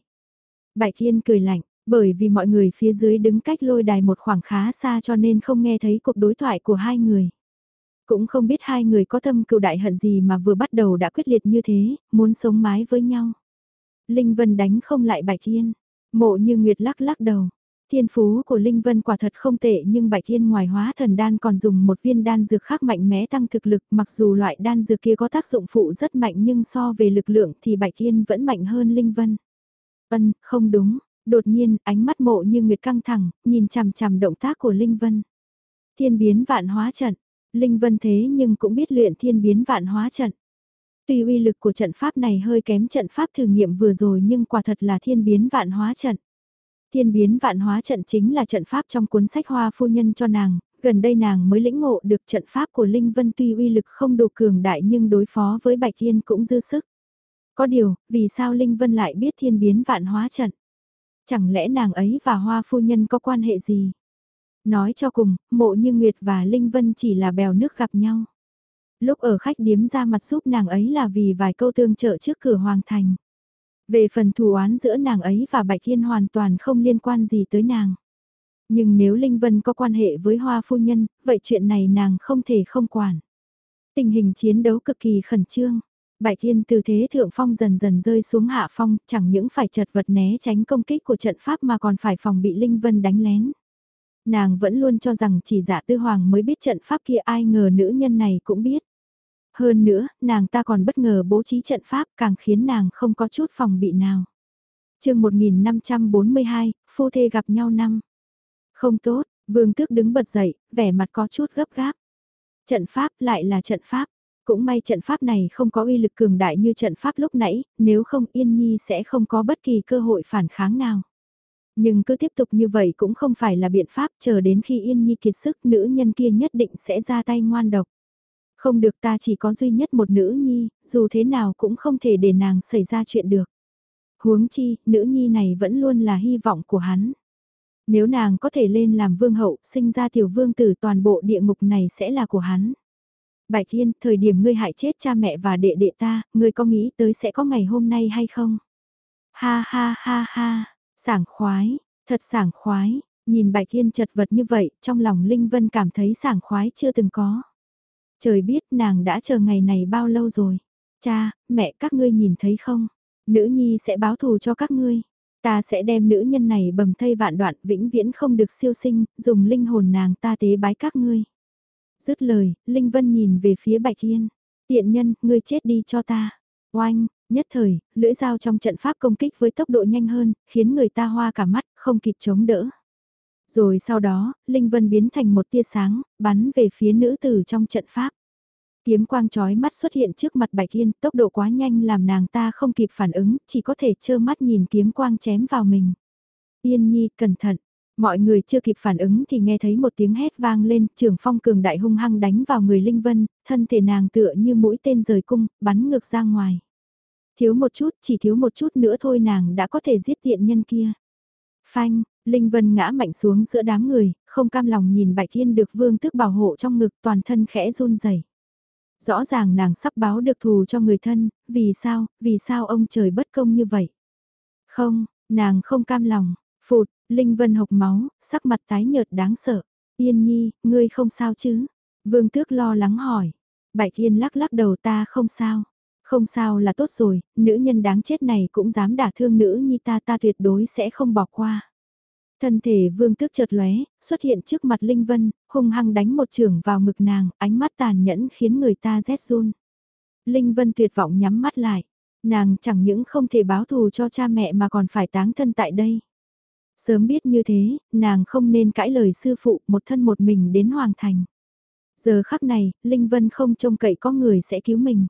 Bạch Yên cười lạnh, bởi vì mọi người phía dưới đứng cách lôi đài một khoảng khá xa cho nên không nghe thấy cuộc đối thoại của hai người. Cũng không biết hai người có tâm cựu đại hận gì mà vừa bắt đầu đã quyết liệt như thế, muốn sống mái với nhau. Linh Vân đánh không lại Bạch Yên. mộ như Nguyệt lắc lắc đầu. Thiên phú của Linh Vân quả thật không tệ nhưng Bạch Thiên ngoài hóa thần đan còn dùng một viên đan dược khác mạnh mẽ tăng thực lực mặc dù loại đan dược kia có tác dụng phụ rất mạnh nhưng so về lực lượng thì Bạch Thiên vẫn mạnh hơn Linh Vân. vân không đúng, đột nhiên ánh mắt mộ như Nguyệt căng thẳng, nhìn chằm chằm động tác của Linh Vân. Thiên biến vạn hóa trận, Linh Vân thế nhưng cũng biết luyện thiên biến vạn hóa trận. Tuy uy lực của trận pháp này hơi kém trận pháp thử nghiệm vừa rồi nhưng quả thật là thiên biến vạn hóa trận. Thiên biến vạn hóa trận chính là trận pháp trong cuốn sách hoa phu nhân cho nàng, gần đây nàng mới lĩnh ngộ được trận pháp của Linh Vân tuy uy lực không đủ cường đại nhưng đối phó với Bạch Thiên cũng dư sức. Có điều, vì sao Linh Vân lại biết thiên biến vạn hóa trận? Chẳng lẽ nàng ấy và hoa phu nhân có quan hệ gì? Nói cho cùng, mộ như Nguyệt và Linh Vân chỉ là bèo nước gặp nhau. Lúc ở khách điếm ra mặt giúp nàng ấy là vì vài câu tương trợ trước cửa hoàng thành. Về phần thù oán giữa nàng ấy và Bạch Thiên hoàn toàn không liên quan gì tới nàng. Nhưng nếu Linh Vân có quan hệ với Hoa Phu Nhân, vậy chuyện này nàng không thể không quản. Tình hình chiến đấu cực kỳ khẩn trương. Bạch Thiên từ thế thượng phong dần dần rơi xuống hạ phong, chẳng những phải chật vật né tránh công kích của trận pháp mà còn phải phòng bị Linh Vân đánh lén. Nàng vẫn luôn cho rằng chỉ giả tư hoàng mới biết trận pháp kia ai ngờ nữ nhân này cũng biết. Hơn nữa, nàng ta còn bất ngờ bố trí trận pháp càng khiến nàng không có chút phòng bị nào. chương 1542, phu thê gặp nhau năm. Không tốt, vương tước đứng bật dậy, vẻ mặt có chút gấp gáp. Trận pháp lại là trận pháp. Cũng may trận pháp này không có uy lực cường đại như trận pháp lúc nãy, nếu không Yên Nhi sẽ không có bất kỳ cơ hội phản kháng nào. Nhưng cứ tiếp tục như vậy cũng không phải là biện pháp chờ đến khi Yên Nhi kiệt sức nữ nhân kia nhất định sẽ ra tay ngoan độc. Không được ta chỉ có duy nhất một nữ nhi, dù thế nào cũng không thể để nàng xảy ra chuyện được. Huống chi, nữ nhi này vẫn luôn là hy vọng của hắn. Nếu nàng có thể lên làm vương hậu, sinh ra tiểu vương tử toàn bộ địa ngục này sẽ là của hắn. Bạch Thiên, thời điểm ngươi hại chết cha mẹ và đệ đệ ta, ngươi có nghĩ tới sẽ có ngày hôm nay hay không? Ha ha ha ha, sảng khoái, thật sảng khoái, nhìn Bạch Thiên chật vật như vậy, trong lòng Linh Vân cảm thấy sảng khoái chưa từng có. Trời biết nàng đã chờ ngày này bao lâu rồi. Cha, mẹ các ngươi nhìn thấy không? Nữ nhi sẽ báo thù cho các ngươi. Ta sẽ đem nữ nhân này bầm thây vạn đoạn vĩnh viễn không được siêu sinh, dùng linh hồn nàng ta tế bái các ngươi. Dứt lời, Linh Vân nhìn về phía Bạch Yên. Tiện nhân, ngươi chết đi cho ta. Oanh, nhất thời, lưỡi dao trong trận pháp công kích với tốc độ nhanh hơn, khiến người ta hoa cả mắt, không kịp chống đỡ. Rồi sau đó, Linh Vân biến thành một tia sáng, bắn về phía nữ tử trong trận pháp. Kiếm quang chói mắt xuất hiện trước mặt Bạch yên tốc độ quá nhanh làm nàng ta không kịp phản ứng, chỉ có thể trơ mắt nhìn kiếm quang chém vào mình. Yên nhi, cẩn thận. Mọi người chưa kịp phản ứng thì nghe thấy một tiếng hét vang lên, trường phong cường đại hung hăng đánh vào người Linh Vân, thân thể nàng tựa như mũi tên rời cung, bắn ngược ra ngoài. Thiếu một chút, chỉ thiếu một chút nữa thôi nàng đã có thể giết tiện nhân kia. Phanh, Linh Vân ngã mạnh xuống giữa đám người, không cam lòng nhìn Bạch Thiên được vương tức bảo hộ trong ngực toàn thân khẽ run rẩy. Rõ ràng nàng sắp báo được thù cho người thân, vì sao, vì sao ông trời bất công như vậy? Không, nàng không cam lòng, phụt, Linh Vân hộc máu, sắc mặt tái nhợt đáng sợ. Yên nhi, ngươi không sao chứ? Vương tước lo lắng hỏi. Bạch Thiên lắc lắc đầu ta không sao. Không sao là tốt rồi, nữ nhân đáng chết này cũng dám đả thương nữ nhi ta ta tuyệt đối sẽ không bỏ qua. Thân thể vương tước chợt lóe, xuất hiện trước mặt Linh Vân, hung hăng đánh một trường vào ngực nàng, ánh mắt tàn nhẫn khiến người ta rét run. Linh Vân tuyệt vọng nhắm mắt lại, nàng chẳng những không thể báo thù cho cha mẹ mà còn phải táng thân tại đây. Sớm biết như thế, nàng không nên cãi lời sư phụ một thân một mình đến Hoàng Thành. Giờ khắc này, Linh Vân không trông cậy có người sẽ cứu mình.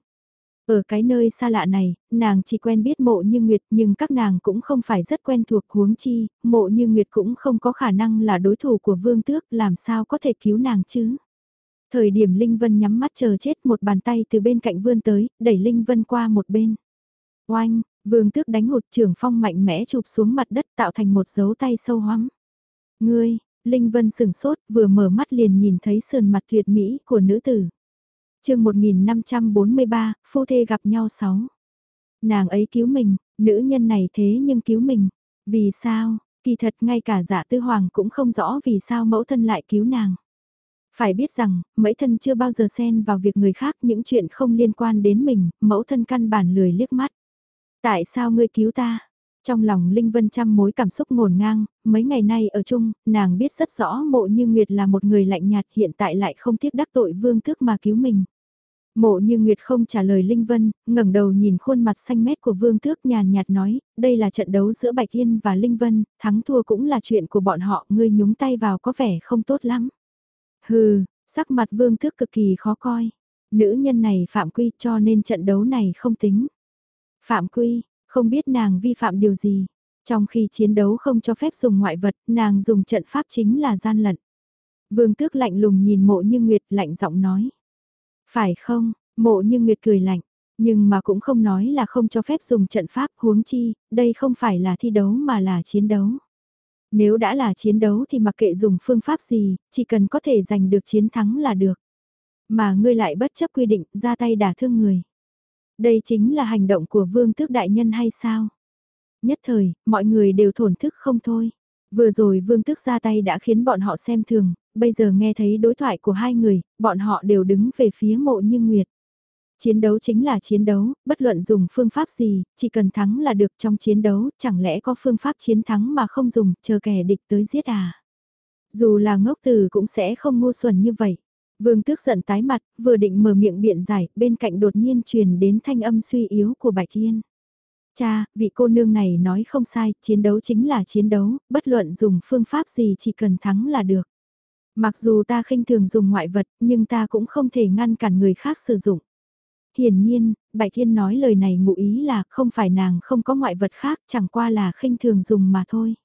Ở cái nơi xa lạ này, nàng chỉ quen biết mộ như Nguyệt nhưng các nàng cũng không phải rất quen thuộc huống chi, mộ như Nguyệt cũng không có khả năng là đối thủ của vương tước làm sao có thể cứu nàng chứ. Thời điểm Linh Vân nhắm mắt chờ chết một bàn tay từ bên cạnh vươn tới, đẩy Linh Vân qua một bên. Oanh, vương tước đánh hụt trưởng phong mạnh mẽ chụp xuống mặt đất tạo thành một dấu tay sâu hoắm. Ngươi, Linh Vân sửng sốt vừa mở mắt liền nhìn thấy sườn mặt tuyệt mỹ của nữ tử chương 1543, phu thê gặp nhau sáu. Nàng ấy cứu mình, nữ nhân này thế nhưng cứu mình. Vì sao, kỳ thật ngay cả giả tư hoàng cũng không rõ vì sao mẫu thân lại cứu nàng. Phải biết rằng, mẫu thân chưa bao giờ xen vào việc người khác những chuyện không liên quan đến mình, mẫu thân căn bản lười liếc mắt. Tại sao ngươi cứu ta? Trong lòng Linh Vân trăm mối cảm xúc ngổn ngang, mấy ngày nay ở chung, nàng biết rất rõ mộ như Nguyệt là một người lạnh nhạt hiện tại lại không tiếc đắc tội vương thức mà cứu mình. Mộ như Nguyệt không trả lời Linh Vân, ngẩng đầu nhìn khuôn mặt xanh mét của Vương Tước nhàn nhạt nói, đây là trận đấu giữa Bạch Yên và Linh Vân, thắng thua cũng là chuyện của bọn họ, ngươi nhúng tay vào có vẻ không tốt lắm. Hừ, sắc mặt Vương Tước cực kỳ khó coi. Nữ nhân này phạm quy cho nên trận đấu này không tính. Phạm quy, không biết nàng vi phạm điều gì. Trong khi chiến đấu không cho phép dùng ngoại vật, nàng dùng trận pháp chính là gian lận. Vương Tước lạnh lùng nhìn mộ như Nguyệt lạnh giọng nói. Phải không, mộ như Nguyệt cười lạnh, nhưng mà cũng không nói là không cho phép dùng trận pháp huống chi, đây không phải là thi đấu mà là chiến đấu. Nếu đã là chiến đấu thì mặc kệ dùng phương pháp gì, chỉ cần có thể giành được chiến thắng là được. Mà ngươi lại bất chấp quy định ra tay đả thương người. Đây chính là hành động của vương tước đại nhân hay sao? Nhất thời, mọi người đều thổn thức không thôi. Vừa rồi vương tước ra tay đã khiến bọn họ xem thường, bây giờ nghe thấy đối thoại của hai người, bọn họ đều đứng về phía mộ như nguyệt. Chiến đấu chính là chiến đấu, bất luận dùng phương pháp gì, chỉ cần thắng là được trong chiến đấu, chẳng lẽ có phương pháp chiến thắng mà không dùng, chờ kẻ địch tới giết à. Dù là ngốc từ cũng sẽ không ngu xuẩn như vậy. Vương tước giận tái mặt, vừa định mở miệng biện giải, bên cạnh đột nhiên truyền đến thanh âm suy yếu của Bạch Yên. Cha, vị cô nương này nói không sai, chiến đấu chính là chiến đấu, bất luận dùng phương pháp gì chỉ cần thắng là được. Mặc dù ta khinh thường dùng ngoại vật, nhưng ta cũng không thể ngăn cản người khác sử dụng. Hiển nhiên, Bạch Thiên nói lời này ngụ ý là không phải nàng không có ngoại vật khác, chẳng qua là khinh thường dùng mà thôi.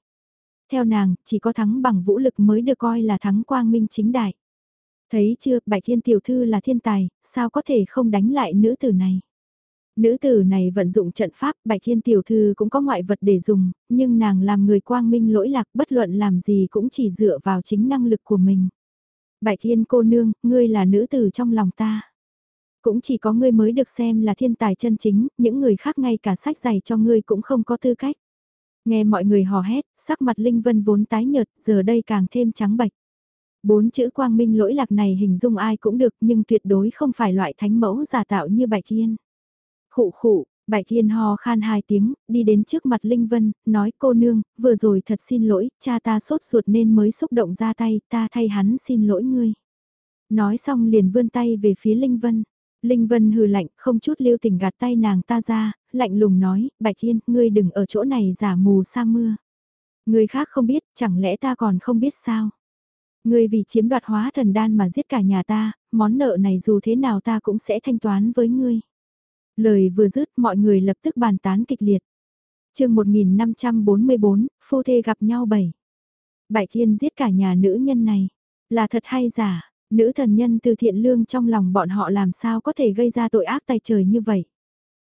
Theo nàng, chỉ có thắng bằng vũ lực mới được coi là thắng quang minh chính đại. Thấy chưa, Bạch Thiên tiểu thư là thiên tài, sao có thể không đánh lại nữ tử này? Nữ tử này vận dụng trận pháp, Bạch Thiên Tiểu Thư cũng có ngoại vật để dùng, nhưng nàng làm người quang minh lỗi lạc bất luận làm gì cũng chỉ dựa vào chính năng lực của mình. Bạch Thiên cô nương, ngươi là nữ tử trong lòng ta. Cũng chỉ có ngươi mới được xem là thiên tài chân chính, những người khác ngay cả sách giày cho ngươi cũng không có tư cách. Nghe mọi người hò hét, sắc mặt Linh Vân vốn tái nhợt, giờ đây càng thêm trắng bạch. Bốn chữ quang minh lỗi lạc này hình dung ai cũng được nhưng tuyệt đối không phải loại thánh mẫu giả tạo như Bạch Thiên. Khụ khụ, Bạch Thiên ho khan hai tiếng, đi đến trước mặt Linh Vân, nói cô nương, vừa rồi thật xin lỗi, cha ta sốt ruột nên mới xúc động ra tay, ta thay hắn xin lỗi ngươi. Nói xong liền vươn tay về phía Linh Vân. Linh Vân hừ lạnh, không chút lưu tình gạt tay nàng ta ra, lạnh lùng nói, Bạch Thiên, ngươi đừng ở chỗ này giả mù sa mưa. Người khác không biết, chẳng lẽ ta còn không biết sao? Ngươi vì chiếm đoạt hóa thần đan mà giết cả nhà ta, món nợ này dù thế nào ta cũng sẽ thanh toán với ngươi. Lời vừa dứt mọi người lập tức bàn tán kịch liệt. chương 1544, phu thê gặp nhau bảy. bạch thiên giết cả nhà nữ nhân này. Là thật hay giả, nữ thần nhân từ thiện lương trong lòng bọn họ làm sao có thể gây ra tội ác tay trời như vậy.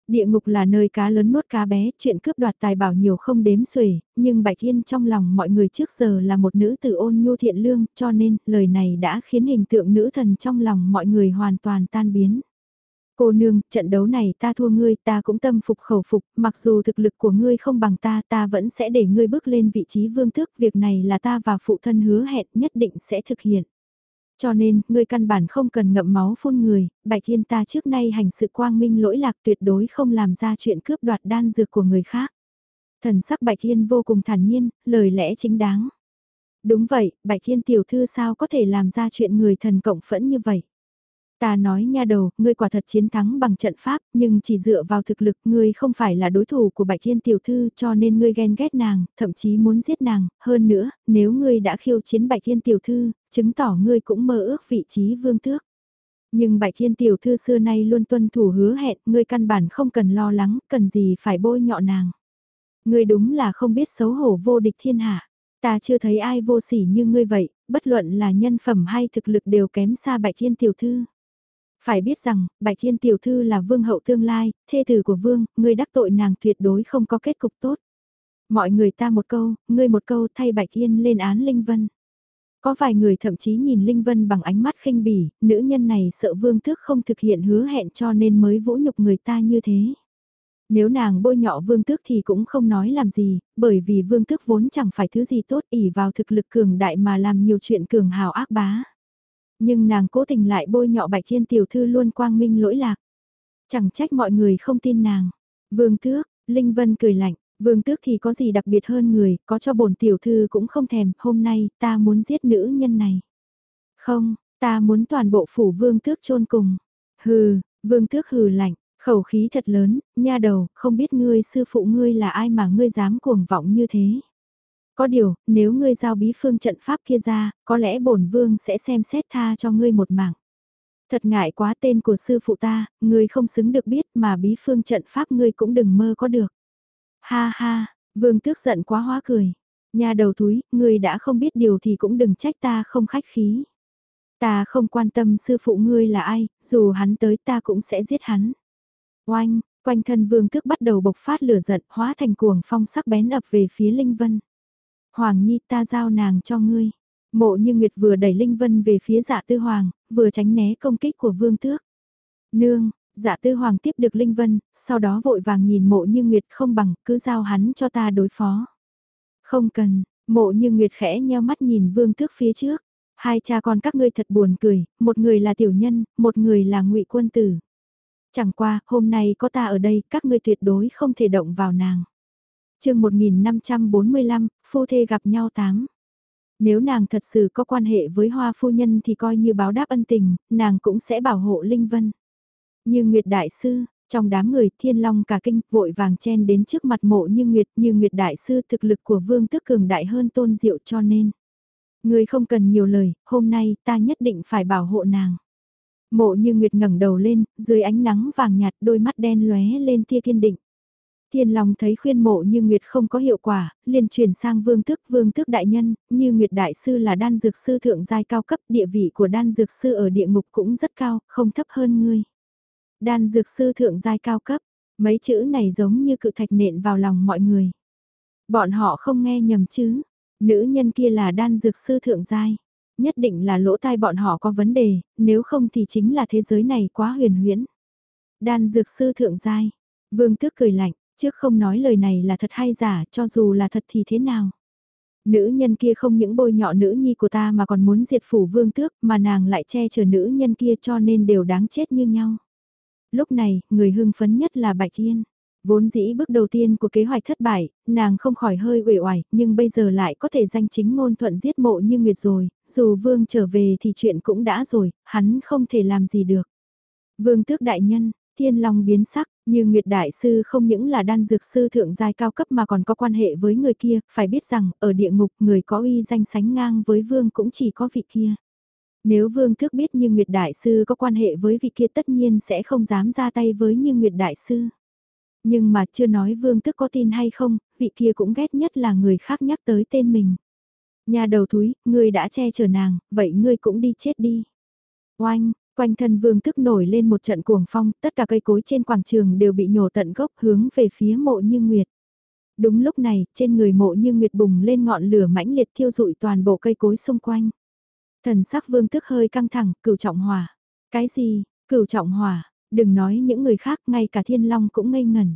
Địa ngục là nơi cá lớn nuốt cá bé, chuyện cướp đoạt tài bảo nhiều không đếm xuể, nhưng Bạch Thiên trong lòng mọi người trước giờ là một nữ tử ôn nhu thiện lương, cho nên lời này đã khiến hình tượng nữ thần trong lòng mọi người hoàn toàn tan biến. Cô nương, trận đấu này ta thua ngươi, ta cũng tâm phục khẩu phục, mặc dù thực lực của ngươi không bằng ta, ta vẫn sẽ để ngươi bước lên vị trí vương tước, việc này là ta và phụ thân hứa hẹn nhất định sẽ thực hiện. Cho nên, ngươi căn bản không cần ngậm máu phun người, bạch thiên ta trước nay hành sự quang minh lỗi lạc tuyệt đối không làm ra chuyện cướp đoạt đan dược của người khác. Thần sắc bạch thiên vô cùng thản nhiên, lời lẽ chính đáng. Đúng vậy, bạch thiên tiểu thư sao có thể làm ra chuyện người thần cộng phẫn như vậy. Ta nói nha đầu, ngươi quả thật chiến thắng bằng trận pháp, nhưng chỉ dựa vào thực lực ngươi không phải là đối thủ của Bạch Thiên Tiểu Thư cho nên ngươi ghen ghét nàng, thậm chí muốn giết nàng, hơn nữa, nếu ngươi đã khiêu chiến Bạch Thiên Tiểu Thư, chứng tỏ ngươi cũng mơ ước vị trí vương tước. Nhưng bạch thiên tiểu thư xưa nay luôn tuân thủ hứa hẹn, ngươi căn bản không cần lo lắng, cần gì phải bôi nhọ nàng. Ngươi đúng là không biết xấu hổ vô địch thiên hạ. Ta chưa thấy ai vô sỉ như ngươi vậy, bất luận là nhân phẩm hay thực lực đều kém xa bạch thiên tiểu thư. Phải biết rằng, bạch thiên tiểu thư là vương hậu tương lai, thê tử của vương, ngươi đắc tội nàng tuyệt đối không có kết cục tốt. Mọi người ta một câu, ngươi một câu thay bạch thiên lên án Linh Vân. Có vài người thậm chí nhìn Linh Vân bằng ánh mắt khinh bỉ, nữ nhân này sợ vương tước không thực hiện hứa hẹn cho nên mới vũ nhục người ta như thế. Nếu nàng bôi nhọ vương tước thì cũng không nói làm gì, bởi vì vương tước vốn chẳng phải thứ gì tốt ỉ vào thực lực cường đại mà làm nhiều chuyện cường hào ác bá. Nhưng nàng cố tình lại bôi nhọ bạch thiên tiểu thư luôn quang minh lỗi lạc. Chẳng trách mọi người không tin nàng. Vương tước, Linh Vân cười lạnh, vương tước thì có gì đặc biệt hơn người, có cho bổn tiểu thư cũng không thèm, hôm nay ta muốn giết nữ nhân này. Không, ta muốn toàn bộ phủ vương tước chôn cùng. Hừ, vương tước hừ lạnh, khẩu khí thật lớn, nha đầu, không biết ngươi sư phụ ngươi là ai mà ngươi dám cuồng vọng như thế. Có điều, nếu ngươi giao bí phương trận pháp kia ra, có lẽ bổn vương sẽ xem xét tha cho ngươi một mạng. Thật ngại quá tên của sư phụ ta, ngươi không xứng được biết mà bí phương trận pháp ngươi cũng đừng mơ có được. Ha ha, vương tước giận quá hóa cười. Nhà đầu túi, ngươi đã không biết điều thì cũng đừng trách ta không khách khí. Ta không quan tâm sư phụ ngươi là ai, dù hắn tới ta cũng sẽ giết hắn. Oanh, quanh thân vương tước bắt đầu bộc phát lửa giận hóa thành cuồng phong sắc bén ập về phía Linh Vân. Hoàng Nhi ta giao nàng cho ngươi. Mộ như Nguyệt vừa đẩy Linh Vân về phía dạ tư hoàng, vừa tránh né công kích của vương tước. Nương, dạ tư hoàng tiếp được Linh Vân, sau đó vội vàng nhìn mộ như Nguyệt không bằng, cứ giao hắn cho ta đối phó. Không cần, mộ như Nguyệt khẽ nheo mắt nhìn vương tước phía trước. Hai cha con các ngươi thật buồn cười, một người là tiểu nhân, một người là ngụy quân tử. Chẳng qua, hôm nay có ta ở đây, các ngươi tuyệt đối không thể động vào nàng chương 1545, phu thê gặp nhau tám. Nếu nàng thật sự có quan hệ với hoa phu nhân thì coi như báo đáp ân tình, nàng cũng sẽ bảo hộ Linh Vân. Như Nguyệt Đại Sư, trong đám người thiên long cả kinh vội vàng chen đến trước mặt mộ như Nguyệt như Nguyệt Đại Sư thực lực của vương tức cường đại hơn tôn diệu cho nên. Người không cần nhiều lời, hôm nay ta nhất định phải bảo hộ nàng. Mộ như Nguyệt ngẩng đầu lên, dưới ánh nắng vàng nhạt đôi mắt đen lóe lên tia kiên định. Thiên Long thấy khuyên mộ như Nguyệt không có hiệu quả, liền chuyển sang vương tước vương tước đại nhân, như Nguyệt đại sư là đan dược sư thượng giai cao cấp, địa vị của đan dược sư ở địa ngục cũng rất cao, không thấp hơn ngươi. Đan dược sư thượng giai cao cấp, mấy chữ này giống như cự thạch nện vào lòng mọi người. Bọn họ không nghe nhầm chứ, nữ nhân kia là đan dược sư thượng giai. Nhất định là lỗ tai bọn họ có vấn đề, nếu không thì chính là thế giới này quá huyền huyễn. Đan dược sư thượng giai, vương tước cười lạnh, Trước không nói lời này là thật hay giả, cho dù là thật thì thế nào. Nữ nhân kia không những bôi nhọ nữ nhi của ta mà còn muốn diệt phủ vương tước mà nàng lại che chở nữ nhân kia cho nên đều đáng chết như nhau. Lúc này, người hưng phấn nhất là Bạch Yên. Vốn dĩ bước đầu tiên của kế hoạch thất bại, nàng không khỏi hơi uể oải, nhưng bây giờ lại có thể danh chính ngôn thuận giết mộ như Nguyệt rồi, dù vương trở về thì chuyện cũng đã rồi, hắn không thể làm gì được. Vương tước đại nhân, thiên long biến sắc, như Nguyệt Đại Sư không những là đan dược sư thượng giai cao cấp mà còn có quan hệ với người kia, phải biết rằng, ở địa ngục người có uy danh sánh ngang với vương cũng chỉ có vị kia. Nếu vương thức biết như Nguyệt Đại Sư có quan hệ với vị kia tất nhiên sẽ không dám ra tay với như Nguyệt Đại Sư. Nhưng mà chưa nói vương tức có tin hay không, vị kia cũng ghét nhất là người khác nhắc tới tên mình. Nhà đầu thúi ngươi đã che chở nàng, vậy ngươi cũng đi chết đi. Oanh, Quanh thân vương tức nổi lên một trận cuồng phong, tất cả cây cối trên quảng trường đều bị nhổ tận gốc hướng về phía mộ như nguyệt. Đúng lúc này, trên người mộ như nguyệt bùng lên ngọn lửa mãnh liệt thiêu rụi toàn bộ cây cối xung quanh. Thần sắc vương tức hơi căng thẳng, cửu trọng hỏa. Cái gì, cửu trọng hỏa, đừng nói những người khác, ngay cả thiên long cũng ngây ngẩn.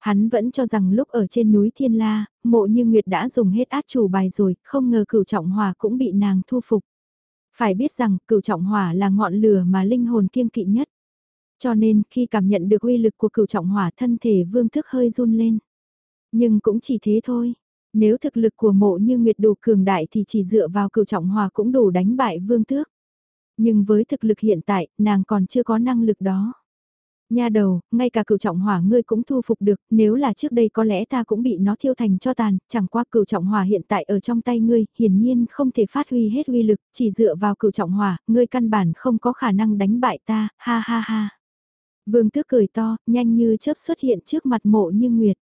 Hắn vẫn cho rằng lúc ở trên núi Thiên La, mộ như Nguyệt đã dùng hết át chủ bài rồi, không ngờ cửu trọng hòa cũng bị nàng thu phục. Phải biết rằng cửu trọng hỏa là ngọn lửa mà linh hồn kiêng kỵ nhất. Cho nên khi cảm nhận được uy lực của cửu trọng hỏa thân thể vương thức hơi run lên. Nhưng cũng chỉ thế thôi. Nếu thực lực của mộ như Nguyệt đủ cường đại thì chỉ dựa vào cửu trọng hỏa cũng đủ đánh bại vương tước. Nhưng với thực lực hiện tại, nàng còn chưa có năng lực đó. Nha đầu, ngay cả cửu trọng hỏa ngươi cũng thu phục được, nếu là trước đây có lẽ ta cũng bị nó thiêu thành cho tàn, chẳng qua cửu trọng hỏa hiện tại ở trong tay ngươi, hiển nhiên không thể phát huy hết uy lực, chỉ dựa vào cửu trọng hỏa, ngươi căn bản không có khả năng đánh bại ta, ha ha ha. Vương tước cười to, nhanh như chớp xuất hiện trước mặt mộ như nguyệt.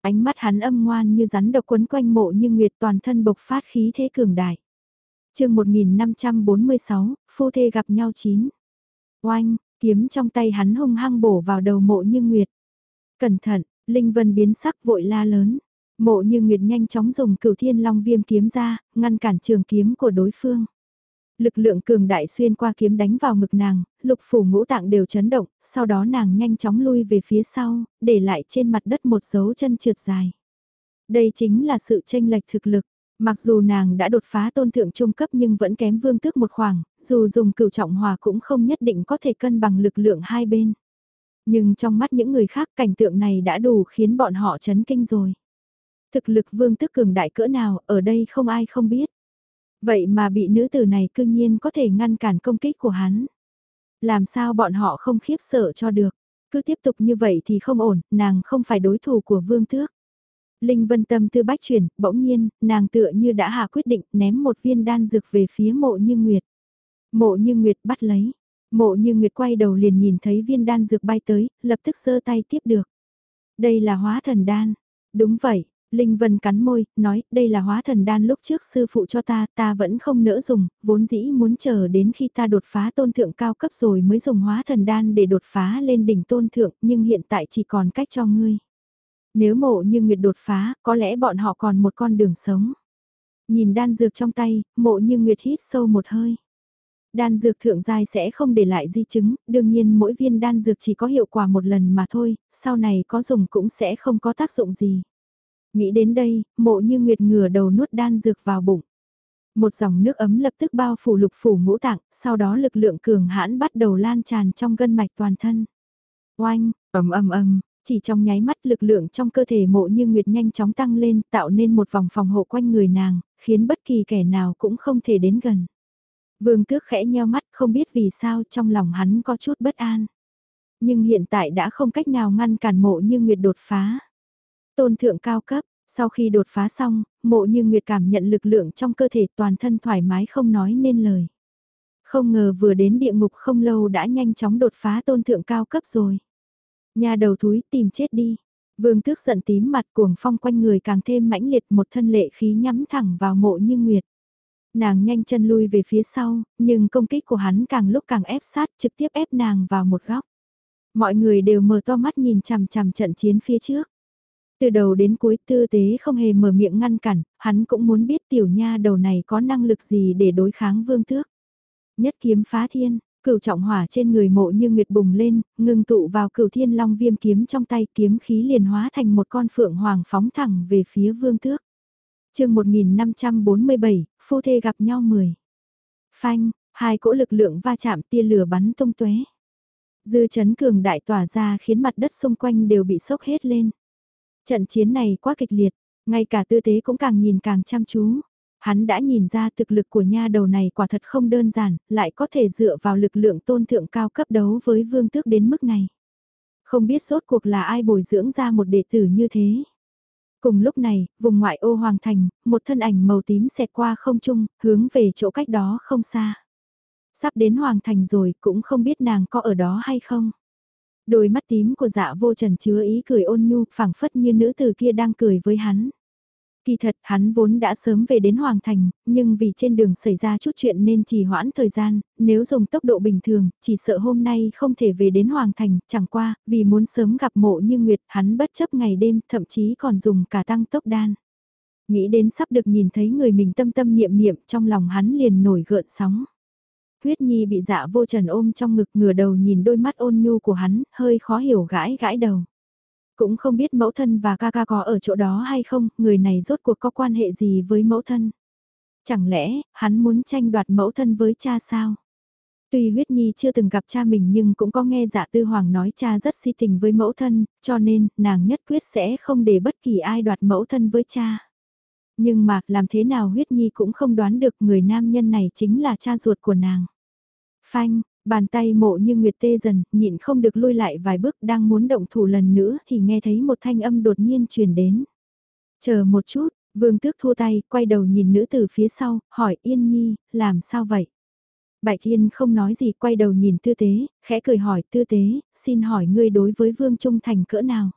Ánh mắt hắn âm ngoan như rắn độc quấn quanh mộ như nguyệt toàn thân bộc phát khí thế cường đại. chương 1546, phu thê gặp nhau chín. Oanh, kiếm trong tay hắn hung hăng bổ vào đầu mộ như nguyệt. Cẩn thận, Linh Vân biến sắc vội la lớn. Mộ như nguyệt nhanh chóng dùng cửu thiên long viêm kiếm ra, ngăn cản trường kiếm của đối phương. Lực lượng cường đại xuyên qua kiếm đánh vào ngực nàng, lục phủ ngũ tạng đều chấn động, sau đó nàng nhanh chóng lui về phía sau, để lại trên mặt đất một dấu chân trượt dài. Đây chính là sự tranh lệch thực lực. Mặc dù nàng đã đột phá tôn thượng trung cấp nhưng vẫn kém vương tước một khoảng, dù dùng cửu trọng hòa cũng không nhất định có thể cân bằng lực lượng hai bên. Nhưng trong mắt những người khác cảnh tượng này đã đủ khiến bọn họ chấn kinh rồi. Thực lực vương tước cường đại cỡ nào ở đây không ai không biết. Vậy mà bị nữ tử này cương nhiên có thể ngăn cản công kích của hắn. Làm sao bọn họ không khiếp sợ cho được. Cứ tiếp tục như vậy thì không ổn, nàng không phải đối thủ của vương tước. Linh vân tâm tư bách chuyển, bỗng nhiên, nàng tựa như đã hạ quyết định ném một viên đan dược về phía mộ như nguyệt. Mộ như nguyệt bắt lấy. Mộ như nguyệt quay đầu liền nhìn thấy viên đan dược bay tới, lập tức sơ tay tiếp được. Đây là hóa thần đan. Đúng vậy, Linh Vân cắn môi, nói, đây là hóa thần đan lúc trước sư phụ cho ta, ta vẫn không nỡ dùng, vốn dĩ muốn chờ đến khi ta đột phá tôn thượng cao cấp rồi mới dùng hóa thần đan để đột phá lên đỉnh tôn thượng, nhưng hiện tại chỉ còn cách cho ngươi. Nếu mộ như nguyệt đột phá, có lẽ bọn họ còn một con đường sống. Nhìn đan dược trong tay, mộ như nguyệt hít sâu một hơi. Đan dược thượng giai sẽ không để lại di chứng, đương nhiên mỗi viên đan dược chỉ có hiệu quả một lần mà thôi, sau này có dùng cũng sẽ không có tác dụng gì. Nghĩ đến đây, mộ như nguyệt ngửa đầu nuốt đan dược vào bụng. Một dòng nước ấm lập tức bao phủ lục phủ ngũ tạng, sau đó lực lượng cường hãn bắt đầu lan tràn trong gân mạch toàn thân. Oanh, ầm ầm ầm, chỉ trong nháy mắt lực lượng trong cơ thể mộ như nguyệt nhanh chóng tăng lên tạo nên một vòng phòng hộ quanh người nàng, khiến bất kỳ kẻ nào cũng không thể đến gần. Vương tước khẽ nheo mắt không biết vì sao trong lòng hắn có chút bất an. Nhưng hiện tại đã không cách nào ngăn cản mộ như nguyệt đột phá. Tôn thượng cao cấp, sau khi đột phá xong, mộ như Nguyệt cảm nhận lực lượng trong cơ thể toàn thân thoải mái không nói nên lời. Không ngờ vừa đến địa ngục không lâu đã nhanh chóng đột phá tôn thượng cao cấp rồi. Nhà đầu thúi tìm chết đi. Vương tước giận tím mặt cuồng phong quanh người càng thêm mãnh liệt một thân lệ khí nhắm thẳng vào mộ như Nguyệt. Nàng nhanh chân lui về phía sau, nhưng công kích của hắn càng lúc càng ép sát trực tiếp ép nàng vào một góc. Mọi người đều mở to mắt nhìn chằm chằm trận chiến phía trước. Từ đầu đến cuối tư tế không hề mở miệng ngăn cản, hắn cũng muốn biết tiểu nha đầu này có năng lực gì để đối kháng vương tước. Nhất kiếm phá thiên, cửu trọng hỏa trên người mộ như nguyệt bùng lên, ngưng tụ vào cửu thiên long viêm kiếm trong tay kiếm khí liền hóa thành một con phượng hoàng phóng thẳng về phía vương tước. chương 1547, phu thê gặp nhau 10. Phanh, hai cỗ lực lượng va chạm tia lửa bắn tung tóe Dư chấn cường đại tỏa ra khiến mặt đất xung quanh đều bị sốc hết lên. Trận chiến này quá kịch liệt, ngay cả tư tế cũng càng nhìn càng chăm chú. Hắn đã nhìn ra thực lực của nha đầu này quả thật không đơn giản, lại có thể dựa vào lực lượng tôn thượng cao cấp đấu với vương tước đến mức này. Không biết sốt cuộc là ai bồi dưỡng ra một đệ tử như thế. Cùng lúc này, vùng ngoại ô hoàng thành, một thân ảnh màu tím xẹt qua không trung, hướng về chỗ cách đó không xa. Sắp đến hoàng thành rồi, cũng không biết nàng có ở đó hay không. Đôi mắt tím của dạ vô trần chứa ý cười ôn nhu, phảng phất như nữ từ kia đang cười với hắn. Kỳ thật hắn vốn đã sớm về đến Hoàng Thành, nhưng vì trên đường xảy ra chút chuyện nên trì hoãn thời gian, nếu dùng tốc độ bình thường, chỉ sợ hôm nay không thể về đến Hoàng Thành, chẳng qua, vì muốn sớm gặp mộ như Nguyệt, hắn bất chấp ngày đêm, thậm chí còn dùng cả tăng tốc đan. Nghĩ đến sắp được nhìn thấy người mình tâm tâm niệm niệm trong lòng hắn liền nổi gợn sóng. Huyết Nhi bị dạ vô trần ôm trong ngực ngửa đầu nhìn đôi mắt ôn nhu của hắn, hơi khó hiểu gãi gãi đầu. Cũng không biết mẫu thân và ca ca có ở chỗ đó hay không, người này rốt cuộc có quan hệ gì với mẫu thân. Chẳng lẽ, hắn muốn tranh đoạt mẫu thân với cha sao? Tuy huyết nhi chưa từng gặp cha mình nhưng cũng có nghe dạ tư hoàng nói cha rất si tình với mẫu thân, cho nên nàng nhất quyết sẽ không để bất kỳ ai đoạt mẫu thân với cha. Nhưng mà làm thế nào huyết nhi cũng không đoán được người nam nhân này chính là cha ruột của nàng. Phanh, Bàn tay mộ như nguyệt tê dần, nhịn không được lui lại vài bước đang muốn động thủ lần nữa thì nghe thấy một thanh âm đột nhiên truyền đến. Chờ một chút, vương tước thua tay, quay đầu nhìn nữ từ phía sau, hỏi Yên Nhi, làm sao vậy? Bạch yên không nói gì quay đầu nhìn tư tế, khẽ cười hỏi tư tế, xin hỏi ngươi đối với vương trung thành cỡ nào?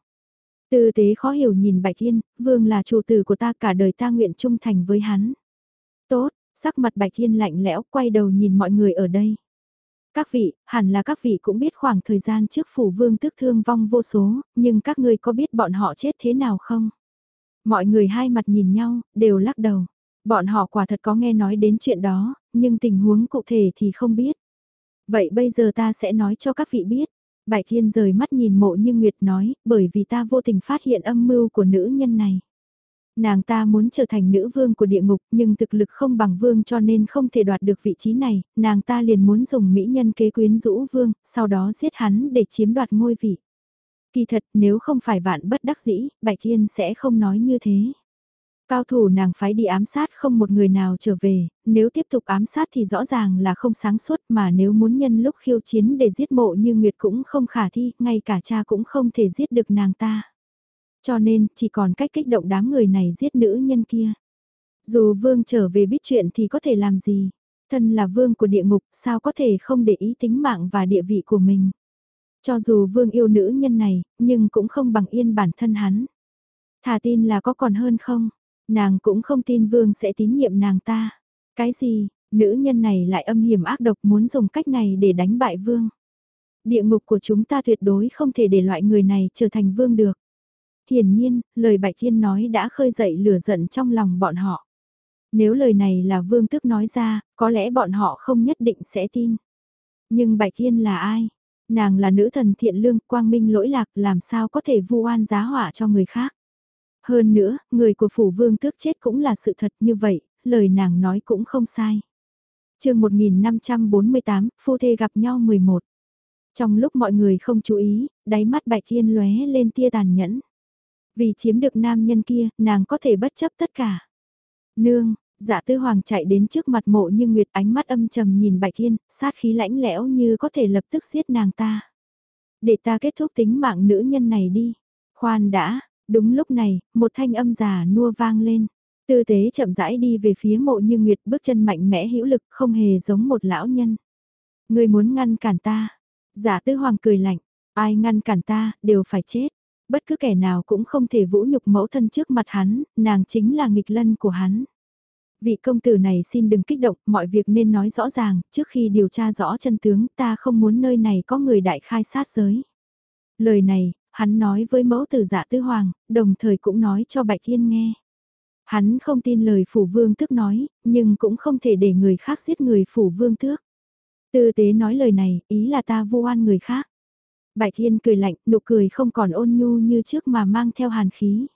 Tư tế khó hiểu nhìn Bạch yên vương là chủ tử của ta cả đời ta nguyện trung thành với hắn. Tốt, sắc mặt Bạch yên lạnh lẽo quay đầu nhìn mọi người ở đây. Các vị, hẳn là các vị cũng biết khoảng thời gian trước phủ vương tức thương vong vô số, nhưng các ngươi có biết bọn họ chết thế nào không? Mọi người hai mặt nhìn nhau, đều lắc đầu. Bọn họ quả thật có nghe nói đến chuyện đó, nhưng tình huống cụ thể thì không biết. Vậy bây giờ ta sẽ nói cho các vị biết. Bạch Thiên rời mắt nhìn mộ như Nguyệt nói, bởi vì ta vô tình phát hiện âm mưu của nữ nhân này. Nàng ta muốn trở thành nữ vương của địa ngục nhưng thực lực không bằng vương cho nên không thể đoạt được vị trí này, nàng ta liền muốn dùng mỹ nhân kế quyến rũ vương, sau đó giết hắn để chiếm đoạt ngôi vị. Kỳ thật nếu không phải vạn bất đắc dĩ, Bạch Thiên sẽ không nói như thế. Cao thủ nàng phái đi ám sát không một người nào trở về, nếu tiếp tục ám sát thì rõ ràng là không sáng suốt mà nếu muốn nhân lúc khiêu chiến để giết mộ như Nguyệt cũng không khả thi, ngay cả cha cũng không thể giết được nàng ta. Cho nên, chỉ còn cách kích động đám người này giết nữ nhân kia. Dù vương trở về biết chuyện thì có thể làm gì? Thân là vương của địa ngục, sao có thể không để ý tính mạng và địa vị của mình? Cho dù vương yêu nữ nhân này, nhưng cũng không bằng yên bản thân hắn. Thà tin là có còn hơn không? Nàng cũng không tin vương sẽ tín nhiệm nàng ta. Cái gì, nữ nhân này lại âm hiểm ác độc muốn dùng cách này để đánh bại vương. Địa ngục của chúng ta tuyệt đối không thể để loại người này trở thành vương được. Hiển nhiên, lời Bạch Thiên nói đã khơi dậy lửa giận trong lòng bọn họ. Nếu lời này là vương tức nói ra, có lẽ bọn họ không nhất định sẽ tin. Nhưng Bạch Thiên là ai? Nàng là nữ thần thiện lương, quang minh lỗi lạc, làm sao có thể vu oan giá họa cho người khác? Hơn nữa, người của phủ vương tước chết cũng là sự thật như vậy, lời nàng nói cũng không sai. chương 1548, phu thê gặp nhau 11. Trong lúc mọi người không chú ý, đáy mắt bạch thiên lóe lên tia tàn nhẫn. Vì chiếm được nam nhân kia, nàng có thể bất chấp tất cả. Nương, dạ tư hoàng chạy đến trước mặt mộ như nguyệt ánh mắt âm trầm nhìn bạch thiên, sát khí lãnh lẽo như có thể lập tức giết nàng ta. Để ta kết thúc tính mạng nữ nhân này đi. Khoan đã, Đúng lúc này, một thanh âm già nua vang lên. Tư tế chậm rãi đi về phía mộ như nguyệt bước chân mạnh mẽ hữu lực không hề giống một lão nhân. Người muốn ngăn cản ta. Dạ Giả tư hoàng cười lạnh. Ai ngăn cản ta, đều phải chết. Bất cứ kẻ nào cũng không thể vũ nhục mẫu thân trước mặt hắn, nàng chính là nghịch lân của hắn. Vị công tử này xin đừng kích động, mọi việc nên nói rõ ràng, trước khi điều tra rõ chân tướng ta không muốn nơi này có người đại khai sát giới. Lời này, hắn nói với mẫu tử dạ tư hoàng, đồng thời cũng nói cho Bạch Thiên nghe. Hắn không tin lời phủ vương tước nói, nhưng cũng không thể để người khác giết người phủ vương tước. Tư tế nói lời này, ý là ta vô oan người khác. Bạch Thiên cười lạnh, nụ cười không còn ôn nhu như trước mà mang theo hàn khí.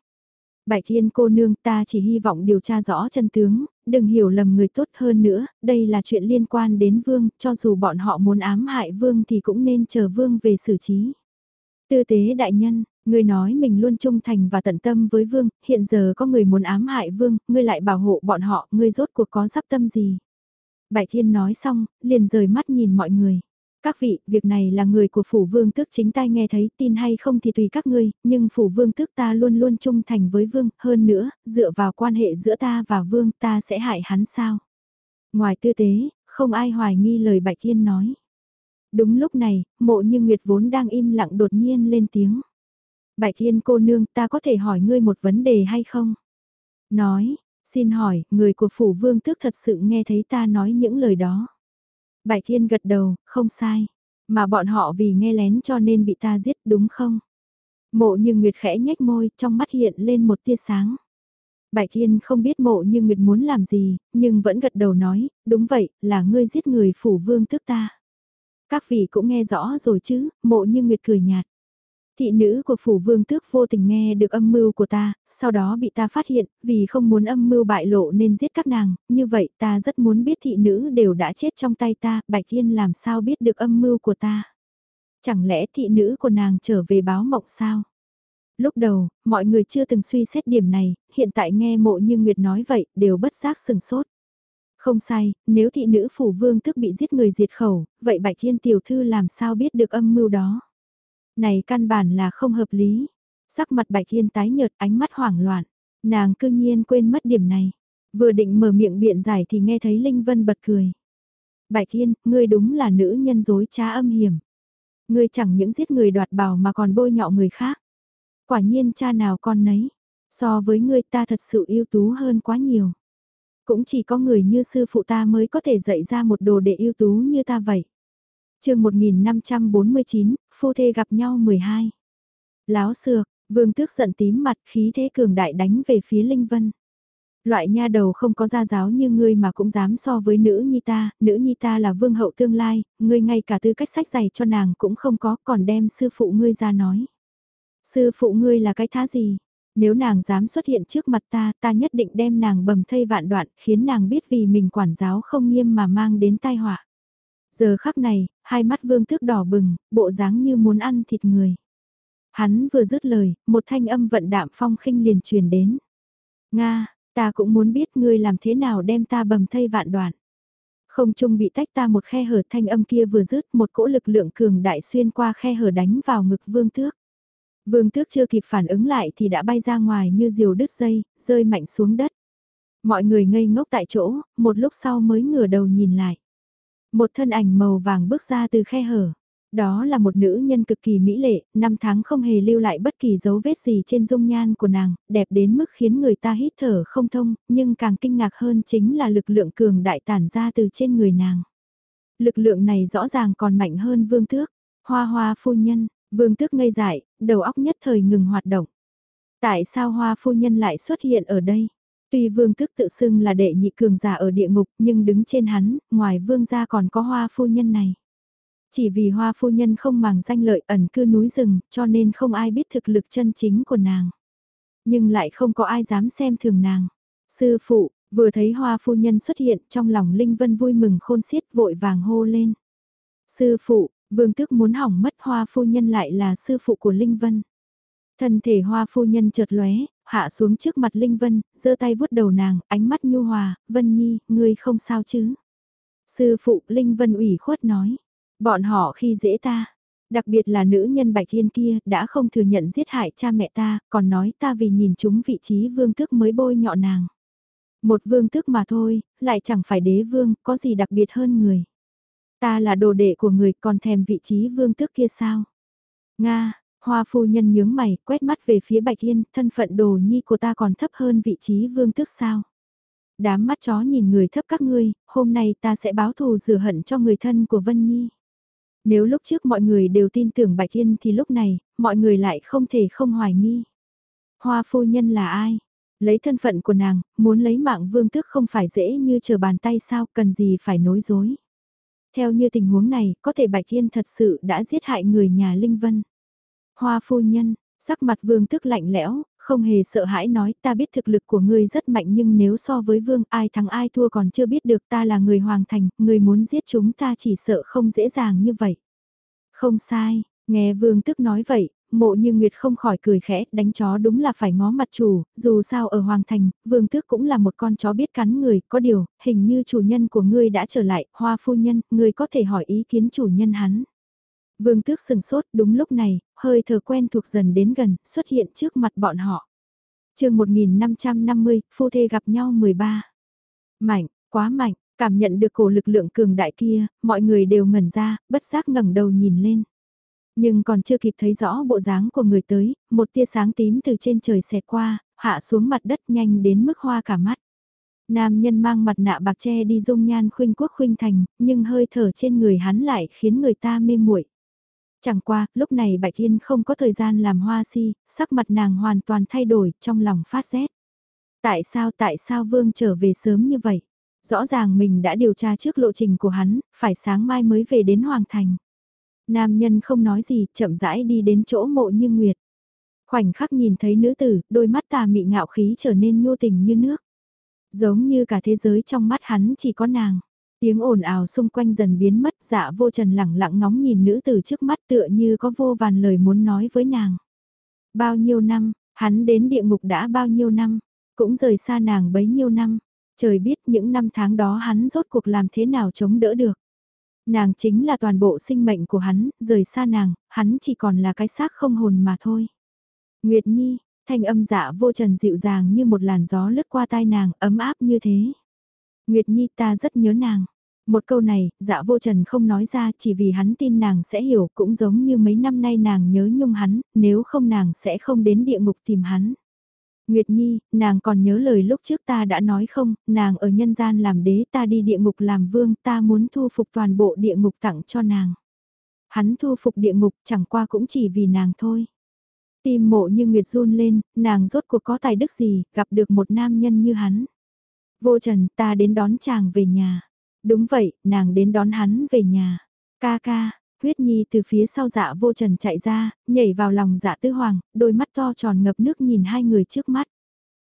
Bạch Thiên cô nương ta chỉ hy vọng điều tra rõ chân tướng, đừng hiểu lầm người tốt hơn nữa, đây là chuyện liên quan đến vương, cho dù bọn họ muốn ám hại vương thì cũng nên chờ vương về xử trí. Tư tế đại nhân, ngươi nói mình luôn trung thành và tận tâm với vương, hiện giờ có người muốn ám hại vương, ngươi lại bảo hộ bọn họ, ngươi rốt cuộc có sắp tâm gì. Bạch Thiên nói xong, liền rời mắt nhìn mọi người. Các vị, việc này là người của phủ vương tước chính tay nghe thấy, tin hay không thì tùy các ngươi, nhưng phủ vương tước ta luôn luôn trung thành với vương, hơn nữa, dựa vào quan hệ giữa ta và vương ta sẽ hại hắn sao. Ngoài tư tế, không ai hoài nghi lời Bạch Thiên nói. Đúng lúc này, mộ như Nguyệt vốn đang im lặng đột nhiên lên tiếng. Bạch Thiên cô nương ta có thể hỏi ngươi một vấn đề hay không? Nói, xin hỏi, người của phủ vương tước thật sự nghe thấy ta nói những lời đó. Bạch Thiên gật đầu, không sai. Mà bọn họ vì nghe lén cho nên bị ta giết đúng không? Mộ như Nguyệt khẽ nhếch môi, trong mắt hiện lên một tia sáng. Bạch Thiên không biết mộ như Nguyệt muốn làm gì, nhưng vẫn gật đầu nói, đúng vậy, là ngươi giết người phủ vương tước ta. Các vị cũng nghe rõ rồi chứ, mộ như Nguyệt cười nhạt. Thị nữ của phủ vương tước vô tình nghe được âm mưu của ta, sau đó bị ta phát hiện, vì không muốn âm mưu bại lộ nên giết các nàng, như vậy ta rất muốn biết thị nữ đều đã chết trong tay ta, Bạch Thiên làm sao biết được âm mưu của ta. Chẳng lẽ thị nữ của nàng trở về báo mộng sao? Lúc đầu, mọi người chưa từng suy xét điểm này, hiện tại nghe mộ như Nguyệt nói vậy, đều bất giác sừng sốt. Không sai, nếu thị nữ phủ vương tức bị giết người diệt khẩu, vậy bạch thiên tiểu thư làm sao biết được âm mưu đó? Này căn bản là không hợp lý. Sắc mặt bạch thiên tái nhợt ánh mắt hoảng loạn. Nàng cương nhiên quên mất điểm này. Vừa định mở miệng biện giải thì nghe thấy Linh Vân bật cười. Bạch thiên, ngươi đúng là nữ nhân dối trá âm hiểm. Ngươi chẳng những giết người đoạt bảo mà còn bôi nhọ người khác. Quả nhiên cha nào con nấy. So với ngươi ta thật sự ưu tú hơn quá nhiều. Cũng chỉ có người như sư phụ ta mới có thể dạy ra một đồ đệ ưu tú như ta vậy chương 1549, phu thê gặp nhau 12. Láo sược, vương tước giận tím mặt khí thế cường đại đánh về phía Linh Vân. Loại nha đầu không có gia giáo như ngươi mà cũng dám so với nữ nhi ta, nữ nhi ta là vương hậu tương lai, ngươi ngay cả tư cách sách giày cho nàng cũng không có, còn đem sư phụ ngươi ra nói. Sư phụ ngươi là cái thá gì? Nếu nàng dám xuất hiện trước mặt ta, ta nhất định đem nàng bầm thây vạn đoạn, khiến nàng biết vì mình quản giáo không nghiêm mà mang đến tai họa. Giờ khắc này, hai mắt vương tước đỏ bừng, bộ dáng như muốn ăn thịt người. Hắn vừa dứt lời, một thanh âm vận đạm phong khinh liền truyền đến. Nga, ta cũng muốn biết ngươi làm thế nào đem ta bầm thây vạn đoạn. Không trung bị tách ta một khe hở thanh âm kia vừa dứt một cỗ lực lượng cường đại xuyên qua khe hở đánh vào ngực vương tước. Vương tước chưa kịp phản ứng lại thì đã bay ra ngoài như diều đứt dây, rơi mạnh xuống đất. Mọi người ngây ngốc tại chỗ, một lúc sau mới ngửa đầu nhìn lại. Một thân ảnh màu vàng bước ra từ khe hở. Đó là một nữ nhân cực kỳ mỹ lệ, năm tháng không hề lưu lại bất kỳ dấu vết gì trên dung nhan của nàng, đẹp đến mức khiến người ta hít thở không thông, nhưng càng kinh ngạc hơn chính là lực lượng cường đại tản ra từ trên người nàng. Lực lượng này rõ ràng còn mạnh hơn vương tước. Hoa hoa phu nhân, Vương tước ngây dại, đầu óc nhất thời ngừng hoạt động. Tại sao hoa phu nhân lại xuất hiện ở đây? Tuy vương tước tự xưng là đệ nhị cường giả ở địa ngục nhưng đứng trên hắn, ngoài vương gia còn có hoa phu nhân này. Chỉ vì hoa phu nhân không màng danh lợi ẩn cư núi rừng cho nên không ai biết thực lực chân chính của nàng. Nhưng lại không có ai dám xem thường nàng. Sư phụ, vừa thấy hoa phu nhân xuất hiện trong lòng Linh Vân vui mừng khôn xiết vội vàng hô lên. Sư phụ, Vương tước muốn hỏng mất hoa phu nhân lại là sư phụ của Linh Vân. Thân thể hoa phu nhân chợt lóe, hạ xuống trước mặt Linh Vân, giơ tay vuốt đầu nàng, ánh mắt nhu hòa, Vân Nhi, ngươi không sao chứ. Sư phụ Linh Vân ủy khuất nói, bọn họ khi dễ ta, đặc biệt là nữ nhân bạch thiên kia đã không thừa nhận giết hại cha mẹ ta, còn nói ta vì nhìn chúng vị trí vương tước mới bôi nhọ nàng. Một vương tước mà thôi, lại chẳng phải đế vương, có gì đặc biệt hơn người. Ta là đồ đệ của người còn thèm vị trí vương tước kia sao? Nga, hoa phu nhân nhướng mày, quét mắt về phía Bạch Yên, thân phận đồ nhi của ta còn thấp hơn vị trí vương tước sao? Đám mắt chó nhìn người thấp các ngươi, hôm nay ta sẽ báo thù rửa hận cho người thân của Vân Nhi. Nếu lúc trước mọi người đều tin tưởng Bạch Yên thì lúc này, mọi người lại không thể không hoài nghi. Hoa phu nhân là ai? Lấy thân phận của nàng, muốn lấy mạng vương tước không phải dễ như chờ bàn tay sao, cần gì phải nối dối. Theo như tình huống này, có thể Bạch Yên thật sự đã giết hại người nhà Linh Vân. Hoa phu nhân, sắc mặt vương tức lạnh lẽo, không hề sợ hãi nói ta biết thực lực của ngươi rất mạnh nhưng nếu so với vương ai thắng ai thua còn chưa biết được ta là người hoàng thành, người muốn giết chúng ta chỉ sợ không dễ dàng như vậy. Không sai, nghe vương tức nói vậy, Mộ như Nguyệt không khỏi cười khẽ, đánh chó đúng là phải ngó mặt chủ, dù sao ở Hoàng Thành, Vương Tước cũng là một con chó biết cắn người, có điều, hình như chủ nhân của ngươi đã trở lại, hoa phu nhân, ngươi có thể hỏi ý kiến chủ nhân hắn. Vương Tước sừng sốt, đúng lúc này, hơi thở quen thuộc dần đến gần, xuất hiện trước mặt bọn họ. chương 1550, phu thê gặp nhau 13. Mạnh, quá mạnh, cảm nhận được cổ lực lượng cường đại kia, mọi người đều ngẩn ra, bất giác ngẩng đầu nhìn lên. Nhưng còn chưa kịp thấy rõ bộ dáng của người tới, một tia sáng tím từ trên trời xẹt qua, hạ xuống mặt đất nhanh đến mức hoa cả mắt. Nam nhân mang mặt nạ bạc che đi dung nhan khuynh quốc khuynh thành, nhưng hơi thở trên người hắn lại khiến người ta mê muội. Chẳng qua, lúc này Bạch Thiên không có thời gian làm hoa si, sắc mặt nàng hoàn toàn thay đổi, trong lòng phát rét. Tại sao tại sao Vương trở về sớm như vậy? Rõ ràng mình đã điều tra trước lộ trình của hắn, phải sáng mai mới về đến Hoàng Thành. Nam nhân không nói gì, chậm rãi đi đến chỗ mộ như nguyệt. Khoảnh khắc nhìn thấy nữ tử, đôi mắt tà mị ngạo khí trở nên nhu tình như nước. Giống như cả thế giới trong mắt hắn chỉ có nàng. Tiếng ồn ào xung quanh dần biến mất dạ vô trần lẳng lặng ngóng nhìn nữ tử trước mắt tựa như có vô vàn lời muốn nói với nàng. Bao nhiêu năm, hắn đến địa ngục đã bao nhiêu năm, cũng rời xa nàng bấy nhiêu năm. Trời biết những năm tháng đó hắn rốt cuộc làm thế nào chống đỡ được. Nàng chính là toàn bộ sinh mệnh của hắn, rời xa nàng, hắn chỉ còn là cái xác không hồn mà thôi. Nguyệt Nhi, thanh âm dạ vô trần dịu dàng như một làn gió lướt qua tai nàng, ấm áp như thế. Nguyệt Nhi ta rất nhớ nàng. Một câu này, dạ vô trần không nói ra chỉ vì hắn tin nàng sẽ hiểu cũng giống như mấy năm nay nàng nhớ nhung hắn, nếu không nàng sẽ không đến địa ngục tìm hắn. Nguyệt Nhi, nàng còn nhớ lời lúc trước ta đã nói không, nàng ở nhân gian làm đế ta đi địa ngục làm vương ta muốn thu phục toàn bộ địa ngục tặng cho nàng. Hắn thu phục địa ngục chẳng qua cũng chỉ vì nàng thôi. Tim mộ như Nguyệt run lên, nàng rốt cuộc có tài đức gì, gặp được một nam nhân như hắn. Vô trần ta đến đón chàng về nhà. Đúng vậy, nàng đến đón hắn về nhà. Ca ca, huyết nhi từ phía sau dạ vô trần chạy ra, nhảy vào lòng dạ tư hoàng, đôi mắt to tròn ngập nước nhìn hai người trước mắt.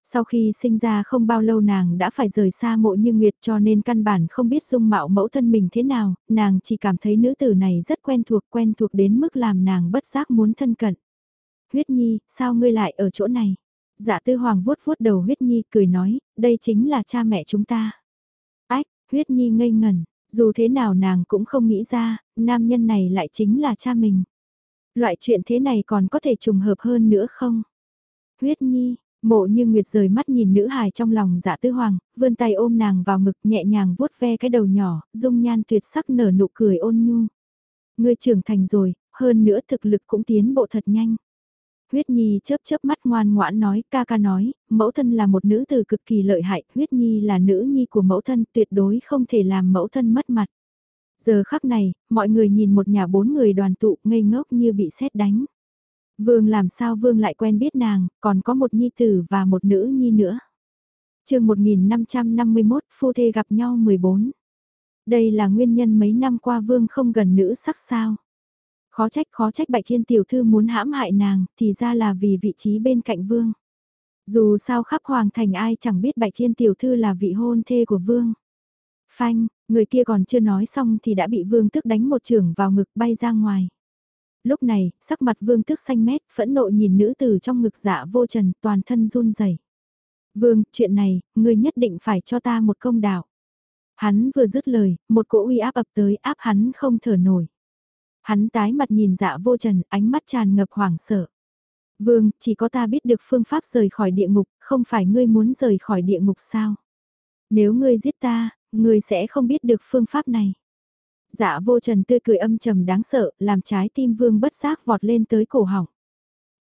Sau khi sinh ra không bao lâu nàng đã phải rời xa mộ như Nguyệt cho nên căn bản không biết dung mạo mẫu thân mình thế nào, nàng chỉ cảm thấy nữ tử này rất quen thuộc quen thuộc đến mức làm nàng bất giác muốn thân cận. Huyết Nhi, sao ngươi lại ở chỗ này? Dạ tư hoàng vuốt vuốt đầu Huyết Nhi cười nói, đây chính là cha mẹ chúng ta. Huyết Nhi ngây ngẩn, dù thế nào nàng cũng không nghĩ ra, nam nhân này lại chính là cha mình. Loại chuyện thế này còn có thể trùng hợp hơn nữa không? Huyết Nhi, mộ như Nguyệt rời mắt nhìn nữ hài trong lòng dạ tư hoàng, vươn tay ôm nàng vào ngực nhẹ nhàng vuốt ve cái đầu nhỏ, dung nhan tuyệt sắc nở nụ cười ôn nhu. Ngươi trưởng thành rồi, hơn nữa thực lực cũng tiến bộ thật nhanh. Huyết Nhi chớp chớp mắt ngoan ngoãn nói, ca ca nói, mẫu thân là một nữ tử cực kỳ lợi hại, Huyết Nhi là nữ nhi của mẫu thân tuyệt đối không thể làm mẫu thân mất mặt. Giờ khắc này, mọi người nhìn một nhà bốn người đoàn tụ ngây ngốc như bị sét đánh. Vương làm sao Vương lại quen biết nàng, còn có một nhi tử và một nữ nhi nữa. chương 1551 phu thê gặp nhau 14. Đây là nguyên nhân mấy năm qua Vương không gần nữ sắc sao. Khó trách khó trách Bạch Thiên Tiểu Thư muốn hãm hại nàng, thì ra là vì vị trí bên cạnh Vương. Dù sao khắp Hoàng Thành ai chẳng biết Bạch Thiên Tiểu Thư là vị hôn thê của Vương. Phanh, người kia còn chưa nói xong thì đã bị Vương tức đánh một trường vào ngực bay ra ngoài. Lúc này, sắc mặt Vương tức xanh mét, phẫn nộ nhìn nữ tử trong ngực dạ vô trần, toàn thân run rẩy. Vương, chuyện này, ngươi nhất định phải cho ta một công đạo. Hắn vừa dứt lời, một cỗ uy áp ập tới áp hắn không thở nổi. Hắn tái mặt nhìn dạ vô trần, ánh mắt tràn ngập hoảng sợ. Vương, chỉ có ta biết được phương pháp rời khỏi địa ngục, không phải ngươi muốn rời khỏi địa ngục sao? Nếu ngươi giết ta, ngươi sẽ không biết được phương pháp này. Dạ vô trần tươi cười âm trầm đáng sợ, làm trái tim vương bất giác vọt lên tới cổ họng.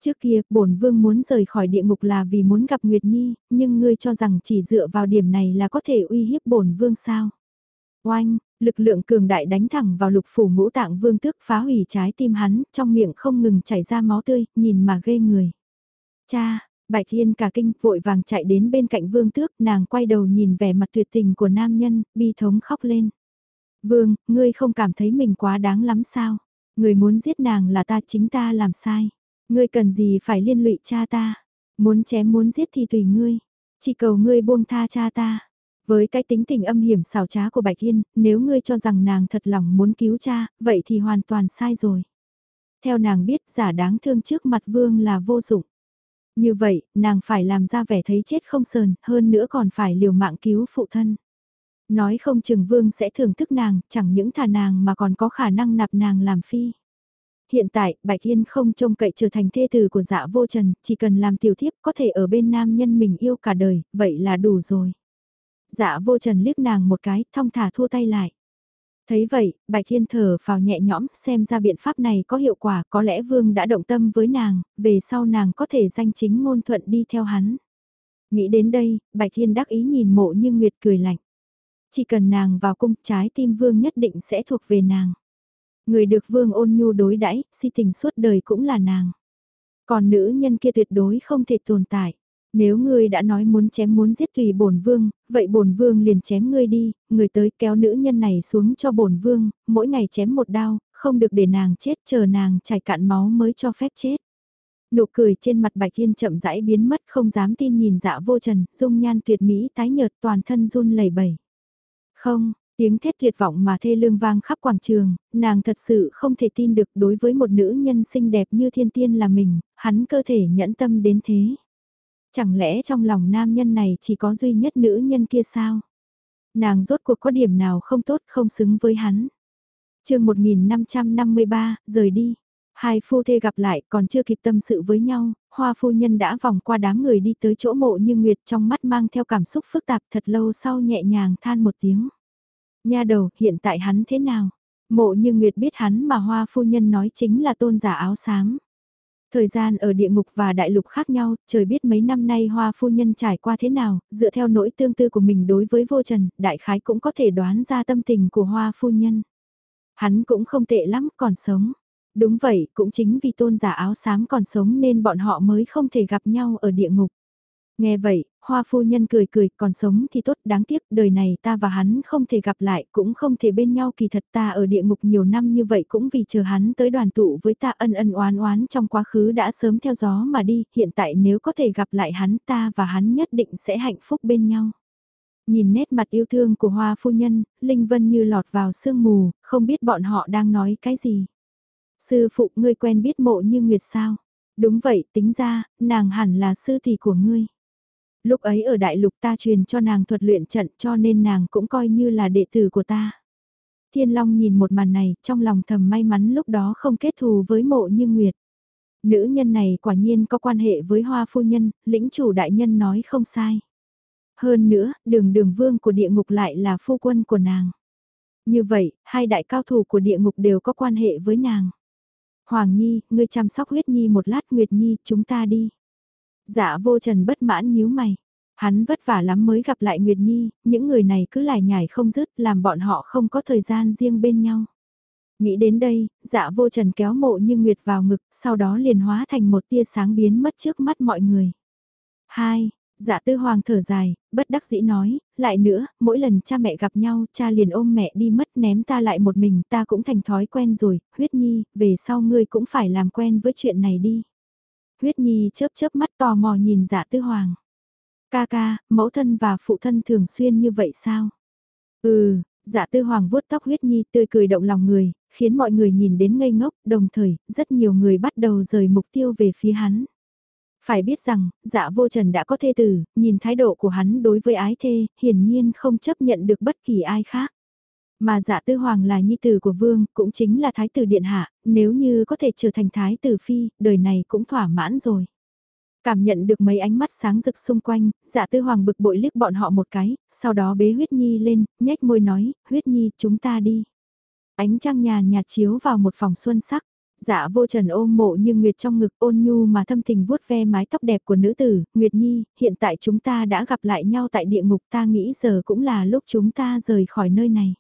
Trước kia, bổn vương muốn rời khỏi địa ngục là vì muốn gặp Nguyệt Nhi, nhưng ngươi cho rằng chỉ dựa vào điểm này là có thể uy hiếp bổn vương sao? Oanh, lực lượng cường đại đánh thẳng vào lục phủ ngũ tạng vương tước phá hủy trái tim hắn, trong miệng không ngừng chảy ra máu tươi, nhìn mà ghê người. Cha, Bạch Thiên cả kinh vội vàng chạy đến bên cạnh vương tước, nàng quay đầu nhìn vẻ mặt tuyệt tình của nam nhân, bi thống khóc lên. Vương, ngươi không cảm thấy mình quá đáng lắm sao? Người muốn giết nàng là ta chính ta làm sai. Ngươi cần gì phải liên lụy cha ta? Muốn chém muốn giết thì tùy ngươi. Chỉ cầu ngươi buông tha cha ta. Với cái tính tình âm hiểm xảo trá của Bạch Yên, nếu ngươi cho rằng nàng thật lòng muốn cứu cha, vậy thì hoàn toàn sai rồi. Theo nàng biết giả đáng thương trước mặt vương là vô dụng. Như vậy, nàng phải làm ra vẻ thấy chết không sờn, hơn nữa còn phải liều mạng cứu phụ thân. Nói không chừng vương sẽ thưởng thức nàng, chẳng những thà nàng mà còn có khả năng nạp nàng làm phi. Hiện tại, Bạch Yên không trông cậy trở thành thê tử của dạ vô trần, chỉ cần làm tiểu thiếp có thể ở bên nam nhân mình yêu cả đời, vậy là đủ rồi. Dạ vô trần liếc nàng một cái, thong thả thua tay lại. Thấy vậy, Bạch Thiên thở vào nhẹ nhõm, xem ra biện pháp này có hiệu quả, có lẽ Vương đã động tâm với nàng, về sau nàng có thể danh chính ngôn thuận đi theo hắn. Nghĩ đến đây, Bạch Thiên đắc ý nhìn mộ như Nguyệt cười lạnh. Chỉ cần nàng vào cung, trái tim Vương nhất định sẽ thuộc về nàng. Người được Vương ôn nhu đối đãi si tình suốt đời cũng là nàng. Còn nữ nhân kia tuyệt đối không thể tồn tại. Nếu ngươi đã nói muốn chém muốn giết tùy bổn vương, vậy bổn vương liền chém ngươi đi, người tới kéo nữ nhân này xuống cho bổn vương, mỗi ngày chém một đao, không được để nàng chết chờ nàng chảy cạn máu mới cho phép chết. Nụ cười trên mặt Bạch Thiên chậm rãi biến mất không dám tin nhìn dạ vô trần, dung nhan tuyệt mỹ tái nhợt toàn thân run lẩy bẩy. Không, tiếng thét tuyệt vọng mà thê lương vang khắp quảng trường, nàng thật sự không thể tin được đối với một nữ nhân xinh đẹp như thiên tiên là mình, hắn cơ thể nhẫn tâm đến thế. Chẳng lẽ trong lòng nam nhân này chỉ có duy nhất nữ nhân kia sao? Nàng rốt cuộc có điểm nào không tốt không xứng với hắn. chương 1553, rời đi. Hai phu thê gặp lại còn chưa kịp tâm sự với nhau, hoa phu nhân đã vòng qua đám người đi tới chỗ mộ như Nguyệt trong mắt mang theo cảm xúc phức tạp thật lâu sau nhẹ nhàng than một tiếng. Nha đầu, hiện tại hắn thế nào? Mộ như Nguyệt biết hắn mà hoa phu nhân nói chính là tôn giả áo xám. Thời gian ở địa ngục và đại lục khác nhau, trời biết mấy năm nay hoa phu nhân trải qua thế nào, dựa theo nỗi tương tư của mình đối với vô trần, đại khái cũng có thể đoán ra tâm tình của hoa phu nhân. Hắn cũng không tệ lắm, còn sống. Đúng vậy, cũng chính vì tôn giả áo xám còn sống nên bọn họ mới không thể gặp nhau ở địa ngục. Nghe vậy, hoa phu nhân cười cười, còn sống thì tốt, đáng tiếc, đời này ta và hắn không thể gặp lại, cũng không thể bên nhau kỳ thật ta ở địa ngục nhiều năm như vậy cũng vì chờ hắn tới đoàn tụ với ta ân ân oán oán trong quá khứ đã sớm theo gió mà đi, hiện tại nếu có thể gặp lại hắn ta và hắn nhất định sẽ hạnh phúc bên nhau. Nhìn nét mặt yêu thương của hoa phu nhân, Linh Vân như lọt vào sương mù, không biết bọn họ đang nói cái gì. Sư phụ ngươi quen biết mộ như Nguyệt sao? Đúng vậy, tính ra, nàng hẳn là sư tỷ của ngươi. Lúc ấy ở đại lục ta truyền cho nàng thuật luyện trận cho nên nàng cũng coi như là đệ tử của ta. Thiên Long nhìn một màn này, trong lòng thầm may mắn lúc đó không kết thù với mộ như Nguyệt. Nữ nhân này quả nhiên có quan hệ với hoa phu nhân, lĩnh chủ đại nhân nói không sai. Hơn nữa, đường đường vương của địa ngục lại là phu quân của nàng. Như vậy, hai đại cao thủ của địa ngục đều có quan hệ với nàng. Hoàng Nhi, ngươi chăm sóc huyết Nhi một lát Nguyệt Nhi, chúng ta đi. Dạ vô trần bất mãn nhíu mày. Hắn vất vả lắm mới gặp lại Nguyệt Nhi, những người này cứ lải nhải không dứt làm bọn họ không có thời gian riêng bên nhau. Nghĩ đến đây, dạ vô trần kéo mộ như Nguyệt vào ngực, sau đó liền hóa thành một tia sáng biến mất trước mắt mọi người. 2. Dạ tư hoàng thở dài, bất đắc dĩ nói, lại nữa, mỗi lần cha mẹ gặp nhau, cha liền ôm mẹ đi mất ném ta lại một mình, ta cũng thành thói quen rồi, huyết nhi, về sau ngươi cũng phải làm quen với chuyện này đi. Huyết Nhi chớp chớp mắt tò mò nhìn dạ tư hoàng. Ca ca, mẫu thân và phụ thân thường xuyên như vậy sao? Ừ, dạ tư hoàng vuốt tóc Huyết Nhi tươi cười động lòng người, khiến mọi người nhìn đến ngây ngốc, đồng thời, rất nhiều người bắt đầu rời mục tiêu về phía hắn. Phải biết rằng, dạ vô trần đã có thê tử, nhìn thái độ của hắn đối với ái thê, hiển nhiên không chấp nhận được bất kỳ ai khác. Mà dạ tư hoàng là nhi tử của vương, cũng chính là thái tử điện hạ, nếu như có thể trở thành thái tử phi, đời này cũng thỏa mãn rồi. Cảm nhận được mấy ánh mắt sáng rực xung quanh, dạ tư hoàng bực bội liếc bọn họ một cái, sau đó bế huyết nhi lên, nhếch môi nói, huyết nhi chúng ta đi. Ánh trăng nhàn nhạt chiếu vào một phòng xuân sắc, dạ vô trần ôm mộ như Nguyệt trong ngực ôn nhu mà thâm tình vuốt ve mái tóc đẹp của nữ tử, Nguyệt Nhi, hiện tại chúng ta đã gặp lại nhau tại địa ngục ta nghĩ giờ cũng là lúc chúng ta rời khỏi nơi này.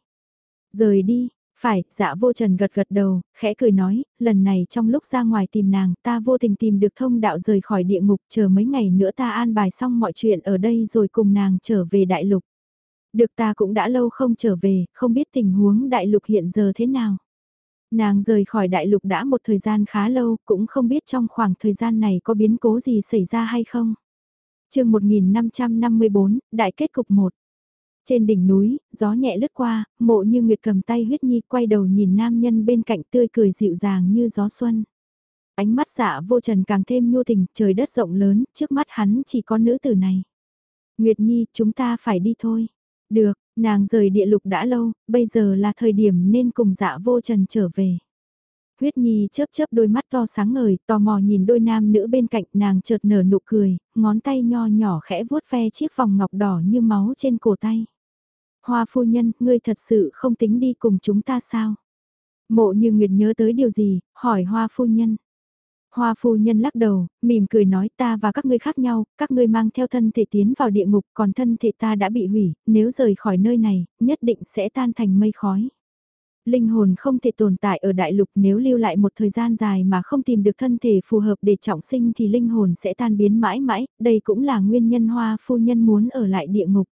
Rời đi, phải, dạ vô trần gật gật đầu, khẽ cười nói, lần này trong lúc ra ngoài tìm nàng ta vô tình tìm được thông đạo rời khỏi địa ngục chờ mấy ngày nữa ta an bài xong mọi chuyện ở đây rồi cùng nàng trở về đại lục. Được ta cũng đã lâu không trở về, không biết tình huống đại lục hiện giờ thế nào. Nàng rời khỏi đại lục đã một thời gian khá lâu, cũng không biết trong khoảng thời gian này có biến cố gì xảy ra hay không. chương 1554, Đại kết cục 1 trên đỉnh núi, gió nhẹ lướt qua, mộ như Nguyệt cầm tay huyết nhi quay đầu nhìn nam nhân bên cạnh tươi cười dịu dàng như gió xuân. Ánh mắt dạ vô trần càng thêm nhu tình, trời đất rộng lớn, trước mắt hắn chỉ có nữ tử này. Nguyệt nhi, chúng ta phải đi thôi. Được, nàng rời địa lục đã lâu, bây giờ là thời điểm nên cùng dạ vô trần trở về. Huyết Nhi chớp chớp đôi mắt to sáng ngời, tò mò nhìn đôi nam nữ bên cạnh nàng chợt nở nụ cười, ngón tay nho nhỏ khẽ vuốt ve chiếc vòng ngọc đỏ như máu trên cổ tay. Hoa phu nhân, ngươi thật sự không tính đi cùng chúng ta sao? Mộ như Nguyệt nhớ tới điều gì, hỏi hoa phu nhân. Hoa phu nhân lắc đầu, mỉm cười nói ta và các ngươi khác nhau, các ngươi mang theo thân thể tiến vào địa ngục còn thân thể ta đã bị hủy, nếu rời khỏi nơi này, nhất định sẽ tan thành mây khói. Linh hồn không thể tồn tại ở đại lục nếu lưu lại một thời gian dài mà không tìm được thân thể phù hợp để trọng sinh thì linh hồn sẽ tan biến mãi mãi, đây cũng là nguyên nhân hoa phu nhân muốn ở lại địa ngục.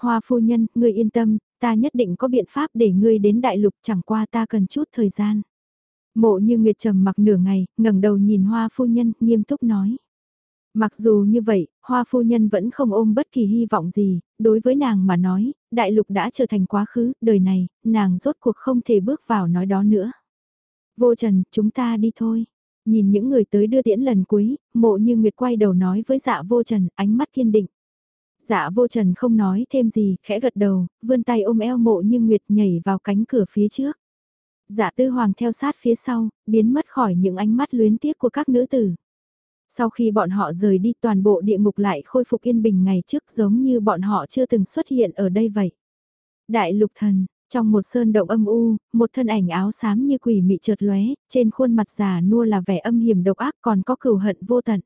Hoa phu nhân, ngươi yên tâm, ta nhất định có biện pháp để ngươi đến đại lục chẳng qua ta cần chút thời gian. Mộ như Nguyệt trầm mặc nửa ngày, ngẩng đầu nhìn hoa phu nhân, nghiêm túc nói. Mặc dù như vậy, hoa phu nhân vẫn không ôm bất kỳ hy vọng gì, đối với nàng mà nói, đại lục đã trở thành quá khứ, đời này, nàng rốt cuộc không thể bước vào nói đó nữa. Vô trần, chúng ta đi thôi. Nhìn những người tới đưa tiễn lần cuối, mộ như Nguyệt quay đầu nói với dạ vô trần, ánh mắt kiên định. Dạ vô trần không nói thêm gì, khẽ gật đầu, vươn tay ôm eo mộ như Nguyệt nhảy vào cánh cửa phía trước. Dạ tư hoàng theo sát phía sau, biến mất khỏi những ánh mắt luyến tiếc của các nữ tử. Sau khi bọn họ rời đi toàn bộ địa ngục lại khôi phục yên bình ngày trước giống như bọn họ chưa từng xuất hiện ở đây vậy. Đại lục thần, trong một sơn động âm u, một thân ảnh áo xám như quỷ mị trượt lóe, trên khuôn mặt già nua là vẻ âm hiểm độc ác còn có cừu hận vô tận.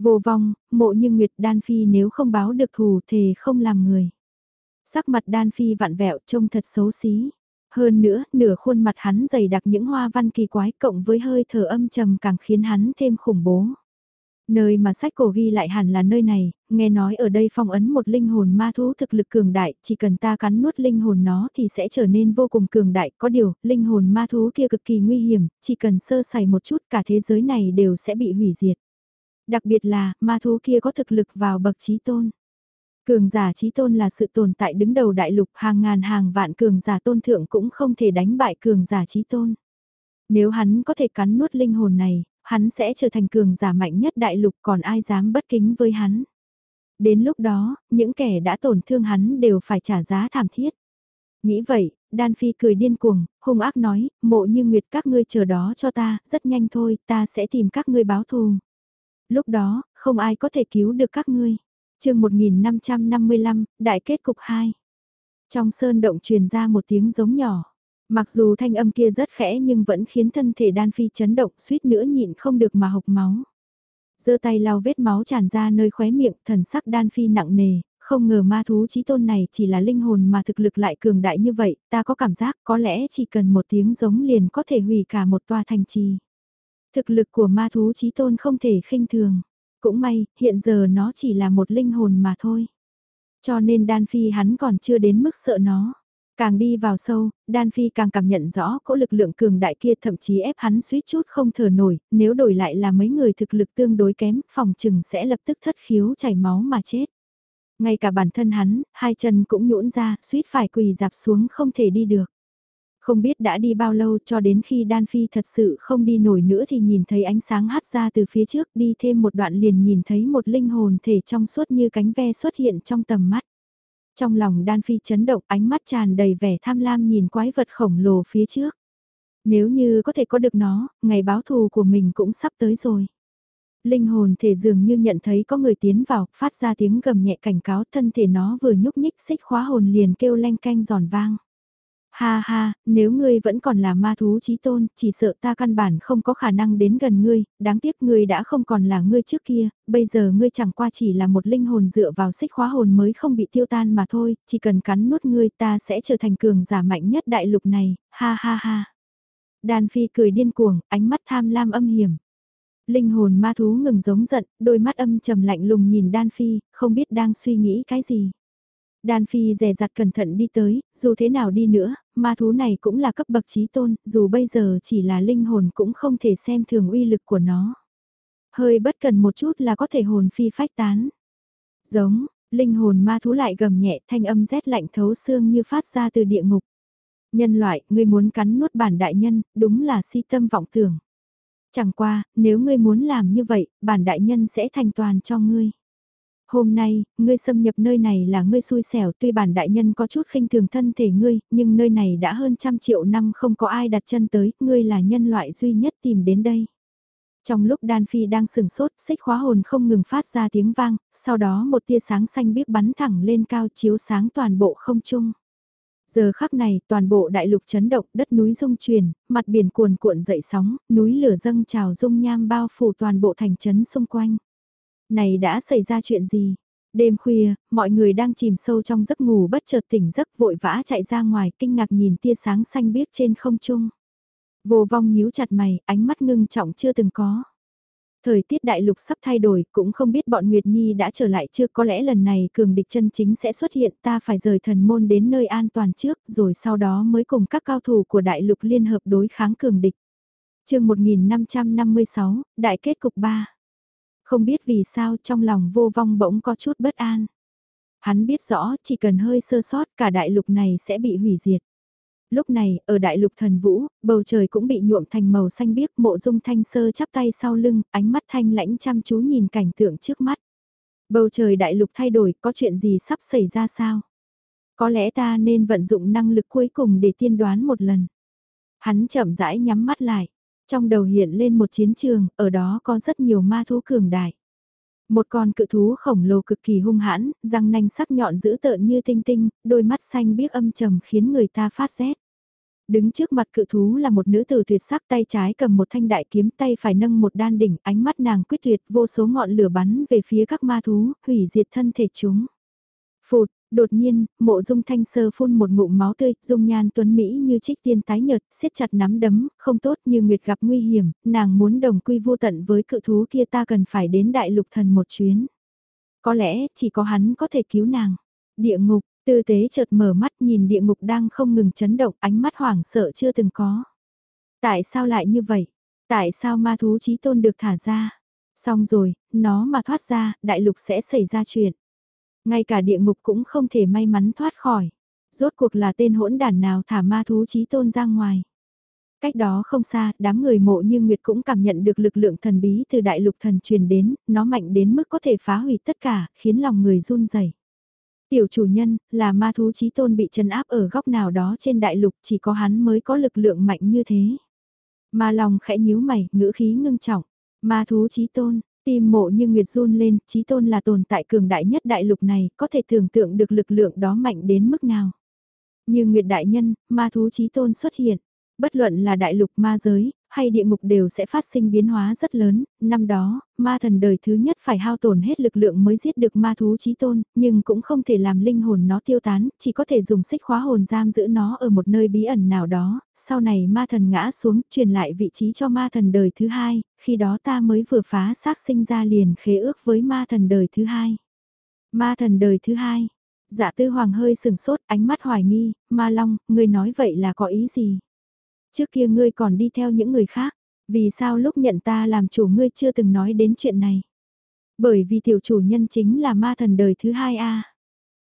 Vô vong, mộ như Nguyệt Đan Phi nếu không báo được thù thề không làm người. Sắc mặt Đan Phi vặn vẹo trông thật xấu xí. Hơn nữa, nửa khuôn mặt hắn dày đặc những hoa văn kỳ quái cộng với hơi thở âm trầm càng khiến hắn thêm khủng bố. Nơi mà sách cổ ghi lại hẳn là nơi này, nghe nói ở đây phong ấn một linh hồn ma thú thực lực cường đại, chỉ cần ta cắn nuốt linh hồn nó thì sẽ trở nên vô cùng cường đại, có điều, linh hồn ma thú kia cực kỳ nguy hiểm, chỉ cần sơ sẩy một chút cả thế giới này đều sẽ bị hủy diệt. Đặc biệt là, ma thú kia có thực lực vào bậc trí tôn. Cường giả trí tôn là sự tồn tại đứng đầu đại lục hàng ngàn hàng vạn cường giả tôn thượng cũng không thể đánh bại cường giả trí tôn. Nếu hắn có thể cắn nuốt linh hồn này, hắn sẽ trở thành cường giả mạnh nhất đại lục còn ai dám bất kính với hắn. Đến lúc đó, những kẻ đã tổn thương hắn đều phải trả giá thảm thiết. Nghĩ vậy, Đan Phi cười điên cuồng, hung ác nói, mộ như nguyệt các ngươi chờ đó cho ta, rất nhanh thôi, ta sẽ tìm các ngươi báo thù. Lúc đó, không ai có thể cứu được các ngươi. chương 1555, Đại kết cục 2. Trong sơn động truyền ra một tiếng giống nhỏ. Mặc dù thanh âm kia rất khẽ nhưng vẫn khiến thân thể đan phi chấn động suýt nữa nhịn không được mà hộc máu. giơ tay lau vết máu tràn ra nơi khóe miệng thần sắc đan phi nặng nề, không ngờ ma thú chí tôn này chỉ là linh hồn mà thực lực lại cường đại như vậy, ta có cảm giác có lẽ chỉ cần một tiếng giống liền có thể hủy cả một tòa thành trì. Thực lực của ma thú chí tôn không thể khinh thường. Cũng may, hiện giờ nó chỉ là một linh hồn mà thôi. Cho nên đan phi hắn còn chưa đến mức sợ nó. Càng đi vào sâu, Đan Phi càng cảm nhận rõ cỗ lực lượng cường đại kia thậm chí ép hắn suýt chút không thở nổi, nếu đổi lại là mấy người thực lực tương đối kém, phòng trừng sẽ lập tức thất khiếu chảy máu mà chết. Ngay cả bản thân hắn, hai chân cũng nhũn ra, suýt phải quỳ dạp xuống không thể đi được. Không biết đã đi bao lâu cho đến khi Đan Phi thật sự không đi nổi nữa thì nhìn thấy ánh sáng hắt ra từ phía trước đi thêm một đoạn liền nhìn thấy một linh hồn thể trong suốt như cánh ve xuất hiện trong tầm mắt. Trong lòng đan phi chấn động ánh mắt tràn đầy vẻ tham lam nhìn quái vật khổng lồ phía trước. Nếu như có thể có được nó, ngày báo thù của mình cũng sắp tới rồi. Linh hồn thể dường như nhận thấy có người tiến vào, phát ra tiếng gầm nhẹ cảnh cáo thân thể nó vừa nhúc nhích xích khóa hồn liền kêu leng canh giòn vang. Ha ha, nếu ngươi vẫn còn là ma thú chí tôn, chỉ sợ ta căn bản không có khả năng đến gần ngươi, đáng tiếc ngươi đã không còn là ngươi trước kia, bây giờ ngươi chẳng qua chỉ là một linh hồn dựa vào xích khóa hồn mới không bị tiêu tan mà thôi, chỉ cần cắn nuốt ngươi ta sẽ trở thành cường giả mạnh nhất đại lục này, ha ha ha. Đan Phi cười điên cuồng, ánh mắt tham lam âm hiểm. Linh hồn ma thú ngừng giống giận, đôi mắt âm trầm lạnh lùng nhìn Đan Phi, không biết đang suy nghĩ cái gì. Đan Phi dè dặt cẩn thận đi tới, dù thế nào đi nữa, ma thú này cũng là cấp bậc trí tôn, dù bây giờ chỉ là linh hồn cũng không thể xem thường uy lực của nó. Hơi bất cần một chút là có thể hồn phi phách tán. Giống, linh hồn ma thú lại gầm nhẹ thanh âm rét lạnh thấu xương như phát ra từ địa ngục. Nhân loại, ngươi muốn cắn nuốt bản đại nhân, đúng là si tâm vọng tưởng. Chẳng qua, nếu ngươi muốn làm như vậy, bản đại nhân sẽ thành toàn cho ngươi. Hôm nay, ngươi xâm nhập nơi này là ngươi xui xẻo tuy bản đại nhân có chút khinh thường thân thể ngươi, nhưng nơi này đã hơn trăm triệu năm không có ai đặt chân tới, ngươi là nhân loại duy nhất tìm đến đây. Trong lúc Đan Phi đang sừng sốt, xích khóa hồn không ngừng phát ra tiếng vang, sau đó một tia sáng xanh biếc bắn thẳng lên cao chiếu sáng toàn bộ không trung. Giờ khắc này, toàn bộ đại lục chấn động, đất núi rung chuyển, mặt biển cuồn cuộn dậy sóng, núi lửa dâng trào dung nham bao phủ toàn bộ thành trấn xung quanh. Này đã xảy ra chuyện gì? Đêm khuya, mọi người đang chìm sâu trong giấc ngủ bất chợt tỉnh giấc vội vã chạy ra ngoài kinh ngạc nhìn tia sáng xanh biếc trên không trung. Vô vong nhíu chặt mày, ánh mắt ngưng trọng chưa từng có. Thời tiết đại lục sắp thay đổi, cũng không biết bọn Nguyệt Nhi đã trở lại chưa có lẽ lần này cường địch chân chính sẽ xuất hiện ta phải rời thần môn đến nơi an toàn trước rồi sau đó mới cùng các cao thủ của đại lục liên hợp đối kháng cường địch. chương 1556, Đại kết cục 3 không biết vì sao trong lòng vô vong bỗng có chút bất an. Hắn biết rõ chỉ cần hơi sơ sót cả đại lục này sẽ bị hủy diệt. lúc này, ở đại lục thần vũ, bầu trời cũng bị nhuộm thành màu xanh biếc, mộ dung thanh sơ chắp tay sau lưng, ánh mắt thanh lãnh chăm chú nhìn cảnh tượng trước mắt. Bầu trời đại lục thay đổi, có chuyện gì sắp xảy ra sao? Có lẽ ta nên vận dụng năng lực cuối cùng để tiên đoán một lần. Hắn chậm rãi nhắm mắt lại, trong đầu hiện lên một chiến trường, ở đó có rất nhiều ma thú cường đại. Một con cự thú khổng lồ cực kỳ hung hãn, răng nanh sắc nhọn dữ tợn như tinh tinh, đôi mắt xanh biếc âm trầm khiến người ta phát rét. Đứng trước mặt cự thú là một nữ tử tuyệt sắc tay trái cầm một thanh đại kiếm tay phải nâng một đan đỉnh, ánh mắt nàng quyết tuyệt vô số ngọn lửa bắn về phía các ma thú, hủy diệt thân thể chúng. Phụt, đột nhiên, mộ dung thanh sơ phun một ngụm máu tươi, dung nhan tuấn Mỹ như trích tiên tái nhợt, siết chặt nắm đấm, không tốt như nguyệt gặp nguy hiểm, nàng muốn đồng quy vô tận với cự thú kia ta cần phải đến đại lục thần một chuyến. Có lẽ, chỉ có hắn có thể cứu nàng. Địa ngục, tư tế chợt mở mắt nhìn địa ngục đang không ngừng chấn động, ánh mắt hoảng sợ chưa từng có. Tại sao lại như vậy? Tại sao ma thú trí tôn được thả ra? Xong rồi, nó mà thoát ra, đại lục sẽ xảy ra chuyện. Ngay cả địa ngục cũng không thể may mắn thoát khỏi. Rốt cuộc là tên hỗn đản nào thả ma thú chí tôn ra ngoài. Cách đó không xa, đám người mộ như Nguyệt cũng cảm nhận được lực lượng thần bí từ đại lục thần truyền đến, nó mạnh đến mức có thể phá hủy tất cả, khiến lòng người run rẩy. Tiểu chủ nhân, là ma thú chí tôn bị trấn áp ở góc nào đó trên đại lục chỉ có hắn mới có lực lượng mạnh như thế. Ma lòng khẽ nhíu mày, ngữ khí ngưng trọng. Ma thú chí tôn, Tim mộ như Nguyệt run lên, trí tôn là tồn tại cường đại nhất đại lục này, có thể tưởng tượng được lực lượng đó mạnh đến mức nào. Như Nguyệt đại nhân, ma thú trí tôn xuất hiện. Bất luận là đại lục ma giới, hay địa ngục đều sẽ phát sinh biến hóa rất lớn, năm đó, ma thần đời thứ nhất phải hao tổn hết lực lượng mới giết được ma thú chí tôn, nhưng cũng không thể làm linh hồn nó tiêu tán, chỉ có thể dùng xích khóa hồn giam giữ nó ở một nơi bí ẩn nào đó, sau này ma thần ngã xuống, truyền lại vị trí cho ma thần đời thứ hai, khi đó ta mới vừa phá xác sinh ra liền khế ước với ma thần đời thứ hai. Ma thần đời thứ hai, dạ tư hoàng hơi sừng sốt, ánh mắt hoài nghi, ma long, ngươi nói vậy là có ý gì? Trước kia ngươi còn đi theo những người khác, vì sao lúc nhận ta làm chủ ngươi chưa từng nói đến chuyện này? Bởi vì tiểu chủ nhân chính là ma thần đời thứ hai a.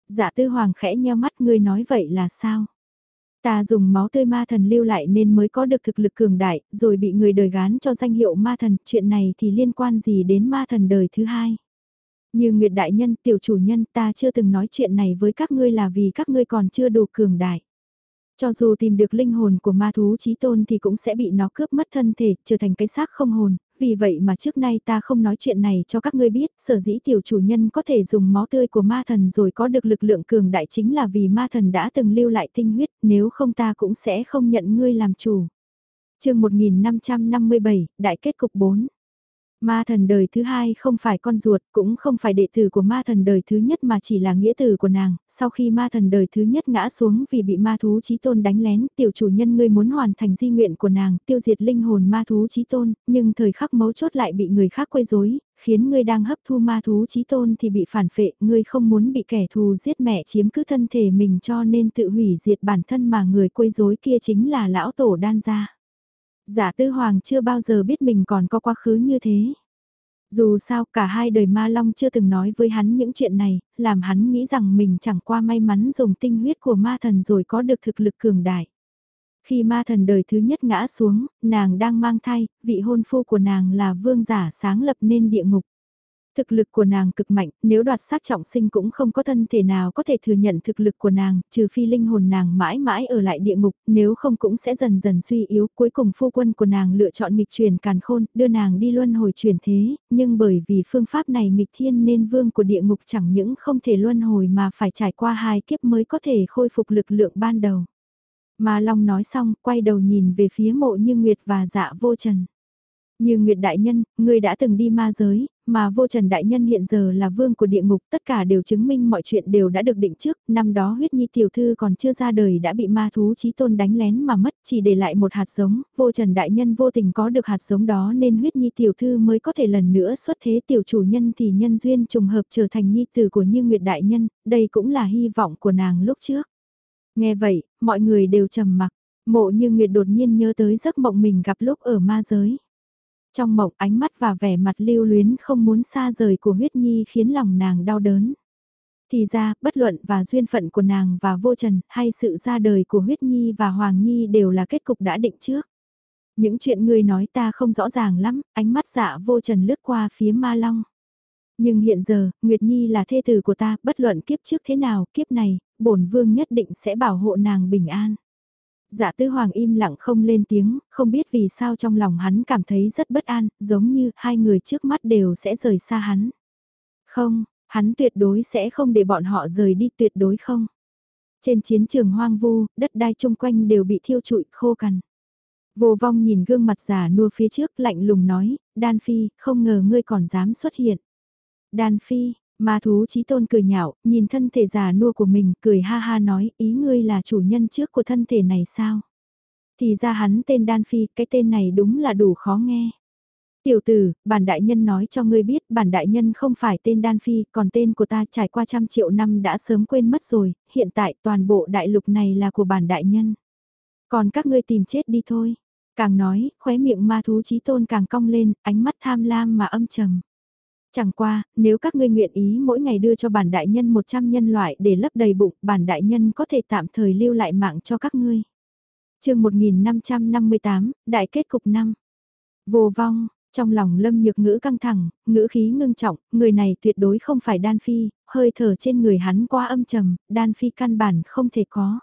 Dạ tư hoàng khẽ nheo mắt ngươi nói vậy là sao? Ta dùng máu tươi ma thần lưu lại nên mới có được thực lực cường đại, rồi bị người đời gán cho danh hiệu ma thần, chuyện này thì liên quan gì đến ma thần đời thứ hai? Như Nguyệt Đại Nhân, tiểu chủ nhân ta chưa từng nói chuyện này với các ngươi là vì các ngươi còn chưa đủ cường đại. Cho dù tìm được linh hồn của ma thú trí tôn thì cũng sẽ bị nó cướp mất thân thể, trở thành cái xác không hồn, vì vậy mà trước nay ta không nói chuyện này cho các ngươi biết, sở dĩ tiểu chủ nhân có thể dùng máu tươi của ma thần rồi có được lực lượng cường đại chính là vì ma thần đã từng lưu lại tinh huyết, nếu không ta cũng sẽ không nhận ngươi làm chủ. chương 1557, Đại kết cục 4 Ma thần đời thứ hai không phải con ruột, cũng không phải đệ tử của ma thần đời thứ nhất mà chỉ là nghĩa tử của nàng. Sau khi ma thần đời thứ nhất ngã xuống vì bị ma thú chí tôn đánh lén, tiểu chủ nhân ngươi muốn hoàn thành di nguyện của nàng, tiêu diệt linh hồn ma thú chí tôn, nhưng thời khắc mấu chốt lại bị người khác quấy rối, khiến ngươi đang hấp thu ma thú chí tôn thì bị phản phệ, ngươi không muốn bị kẻ thù giết mẹ chiếm cứ thân thể mình cho nên tự hủy diệt bản thân mà người quấy rối kia chính là lão tổ đan gia. Giả tư hoàng chưa bao giờ biết mình còn có quá khứ như thế. Dù sao cả hai đời ma long chưa từng nói với hắn những chuyện này, làm hắn nghĩ rằng mình chẳng qua may mắn dùng tinh huyết của ma thần rồi có được thực lực cường đại. Khi ma thần đời thứ nhất ngã xuống, nàng đang mang thai, vị hôn phu của nàng là vương giả sáng lập nên địa ngục. Thực lực của nàng cực mạnh, nếu đoạt xác trọng sinh cũng không có thân thể nào có thể thừa nhận thực lực của nàng, trừ phi linh hồn nàng mãi mãi ở lại địa ngục, nếu không cũng sẽ dần dần suy yếu. Cuối cùng phu quân của nàng lựa chọn nghịch truyền càn khôn, đưa nàng đi luân hồi chuyển thế, nhưng bởi vì phương pháp này nghịch thiên nên vương của địa ngục chẳng những không thể luân hồi mà phải trải qua hai kiếp mới có thể khôi phục lực lượng ban đầu. Mà Long nói xong, quay đầu nhìn về phía mộ như Nguyệt và dạ vô trần. Như Nguyệt Đại Nhân, người đã từng đi ma giới, mà vô trần đại nhân hiện giờ là vương của địa ngục, tất cả đều chứng minh mọi chuyện đều đã được định trước, năm đó huyết nhi tiểu thư còn chưa ra đời đã bị ma thú chí tôn đánh lén mà mất, chỉ để lại một hạt giống, vô trần đại nhân vô tình có được hạt giống đó nên huyết nhi tiểu thư mới có thể lần nữa xuất thế tiểu chủ nhân thì nhân duyên trùng hợp trở thành nhi tử của như nguyệt đại nhân, đây cũng là hy vọng của nàng lúc trước. Nghe vậy, mọi người đều trầm mặc, mộ như nguyệt đột nhiên nhớ tới giấc mộng mình gặp lúc ở ma giới. Trong mộng ánh mắt và vẻ mặt lưu luyến không muốn xa rời của huyết nhi khiến lòng nàng đau đớn. Thì ra, bất luận và duyên phận của nàng và vô trần, hay sự ra đời của huyết nhi và hoàng nhi đều là kết cục đã định trước. Những chuyện ngươi nói ta không rõ ràng lắm, ánh mắt dạ vô trần lướt qua phía ma long. Nhưng hiện giờ, Nguyệt Nhi là thê tử của ta, bất luận kiếp trước thế nào, kiếp này, bổn vương nhất định sẽ bảo hộ nàng bình an. Dạ tứ hoàng im lặng không lên tiếng, không biết vì sao trong lòng hắn cảm thấy rất bất an, giống như hai người trước mắt đều sẽ rời xa hắn. Không, hắn tuyệt đối sẽ không để bọn họ rời đi tuyệt đối không. Trên chiến trường hoang vu, đất đai chung quanh đều bị thiêu trụi khô cằn. Vô vong nhìn gương mặt giả nua phía trước lạnh lùng nói, Đan Phi, không ngờ ngươi còn dám xuất hiện. Đan Phi, ma thú chí tôn cười nhạo, nhìn thân thể già nua của mình, cười ha ha nói, ý ngươi là chủ nhân trước của thân thể này sao? Thì ra hắn tên Đan Phi, cái tên này đúng là đủ khó nghe. Tiểu tử, bản đại nhân nói cho ngươi biết bản đại nhân không phải tên Đan Phi, còn tên của ta trải qua trăm triệu năm đã sớm quên mất rồi, hiện tại toàn bộ đại lục này là của bản đại nhân. Còn các ngươi tìm chết đi thôi. Càng nói, khóe miệng ma thú chí tôn càng cong lên, ánh mắt tham lam mà âm trầm. Chẳng qua, nếu các ngươi nguyện ý mỗi ngày đưa cho bản đại nhân 100 nhân loại để lấp đầy bụng, bản đại nhân có thể tạm thời lưu lại mạng cho các ngươi. chương 1558, Đại kết cục năm. Vô vong, trong lòng lâm nhược ngữ căng thẳng, ngữ khí ngưng trọng, người này tuyệt đối không phải đan phi, hơi thở trên người hắn quá âm trầm, đan phi căn bản không thể có.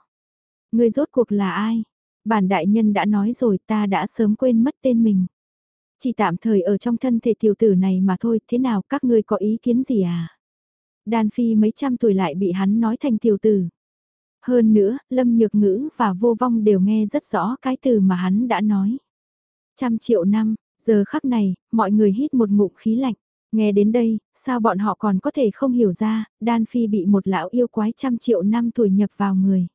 Người rốt cuộc là ai? Bản đại nhân đã nói rồi ta đã sớm quên mất tên mình. Chỉ tạm thời ở trong thân thể tiểu tử này mà thôi, thế nào các ngươi có ý kiến gì à? Đan phi mấy trăm tuổi lại bị hắn nói thành tiểu tử. Hơn nữa, Lâm Nhược Ngữ và Vô Vong đều nghe rất rõ cái từ mà hắn đã nói. Trăm triệu năm, giờ khắc này, mọi người hít một ngụm khí lạnh. Nghe đến đây, sao bọn họ còn có thể không hiểu ra, Đan Phi bị một lão yêu quái trăm triệu năm tuổi nhập vào người.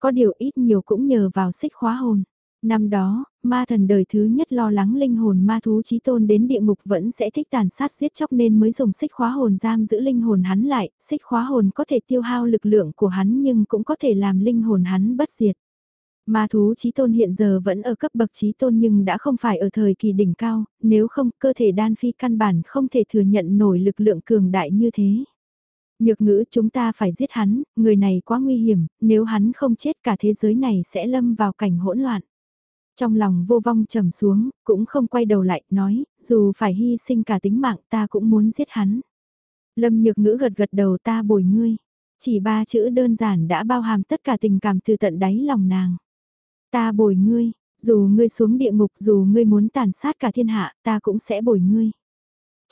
Có điều ít nhiều cũng nhờ vào xích khóa hồn. Năm đó, ma thần đời thứ nhất lo lắng linh hồn ma thú chí tôn đến địa ngục vẫn sẽ thích tàn sát giết chóc nên mới dùng xích khóa hồn giam giữ linh hồn hắn lại, xích khóa hồn có thể tiêu hao lực lượng của hắn nhưng cũng có thể làm linh hồn hắn bất diệt. Ma thú chí tôn hiện giờ vẫn ở cấp bậc chí tôn nhưng đã không phải ở thời kỳ đỉnh cao, nếu không cơ thể đan phi căn bản không thể thừa nhận nổi lực lượng cường đại như thế. Nhược ngữ chúng ta phải giết hắn, người này quá nguy hiểm, nếu hắn không chết cả thế giới này sẽ lâm vào cảnh hỗn loạn. Trong lòng vô vong trầm xuống, cũng không quay đầu lại, nói, dù phải hy sinh cả tính mạng ta cũng muốn giết hắn. Lâm nhược ngữ gật gật đầu ta bồi ngươi. Chỉ ba chữ đơn giản đã bao hàm tất cả tình cảm từ tận đáy lòng nàng. Ta bồi ngươi, dù ngươi xuống địa ngục dù ngươi muốn tàn sát cả thiên hạ ta cũng sẽ bồi ngươi.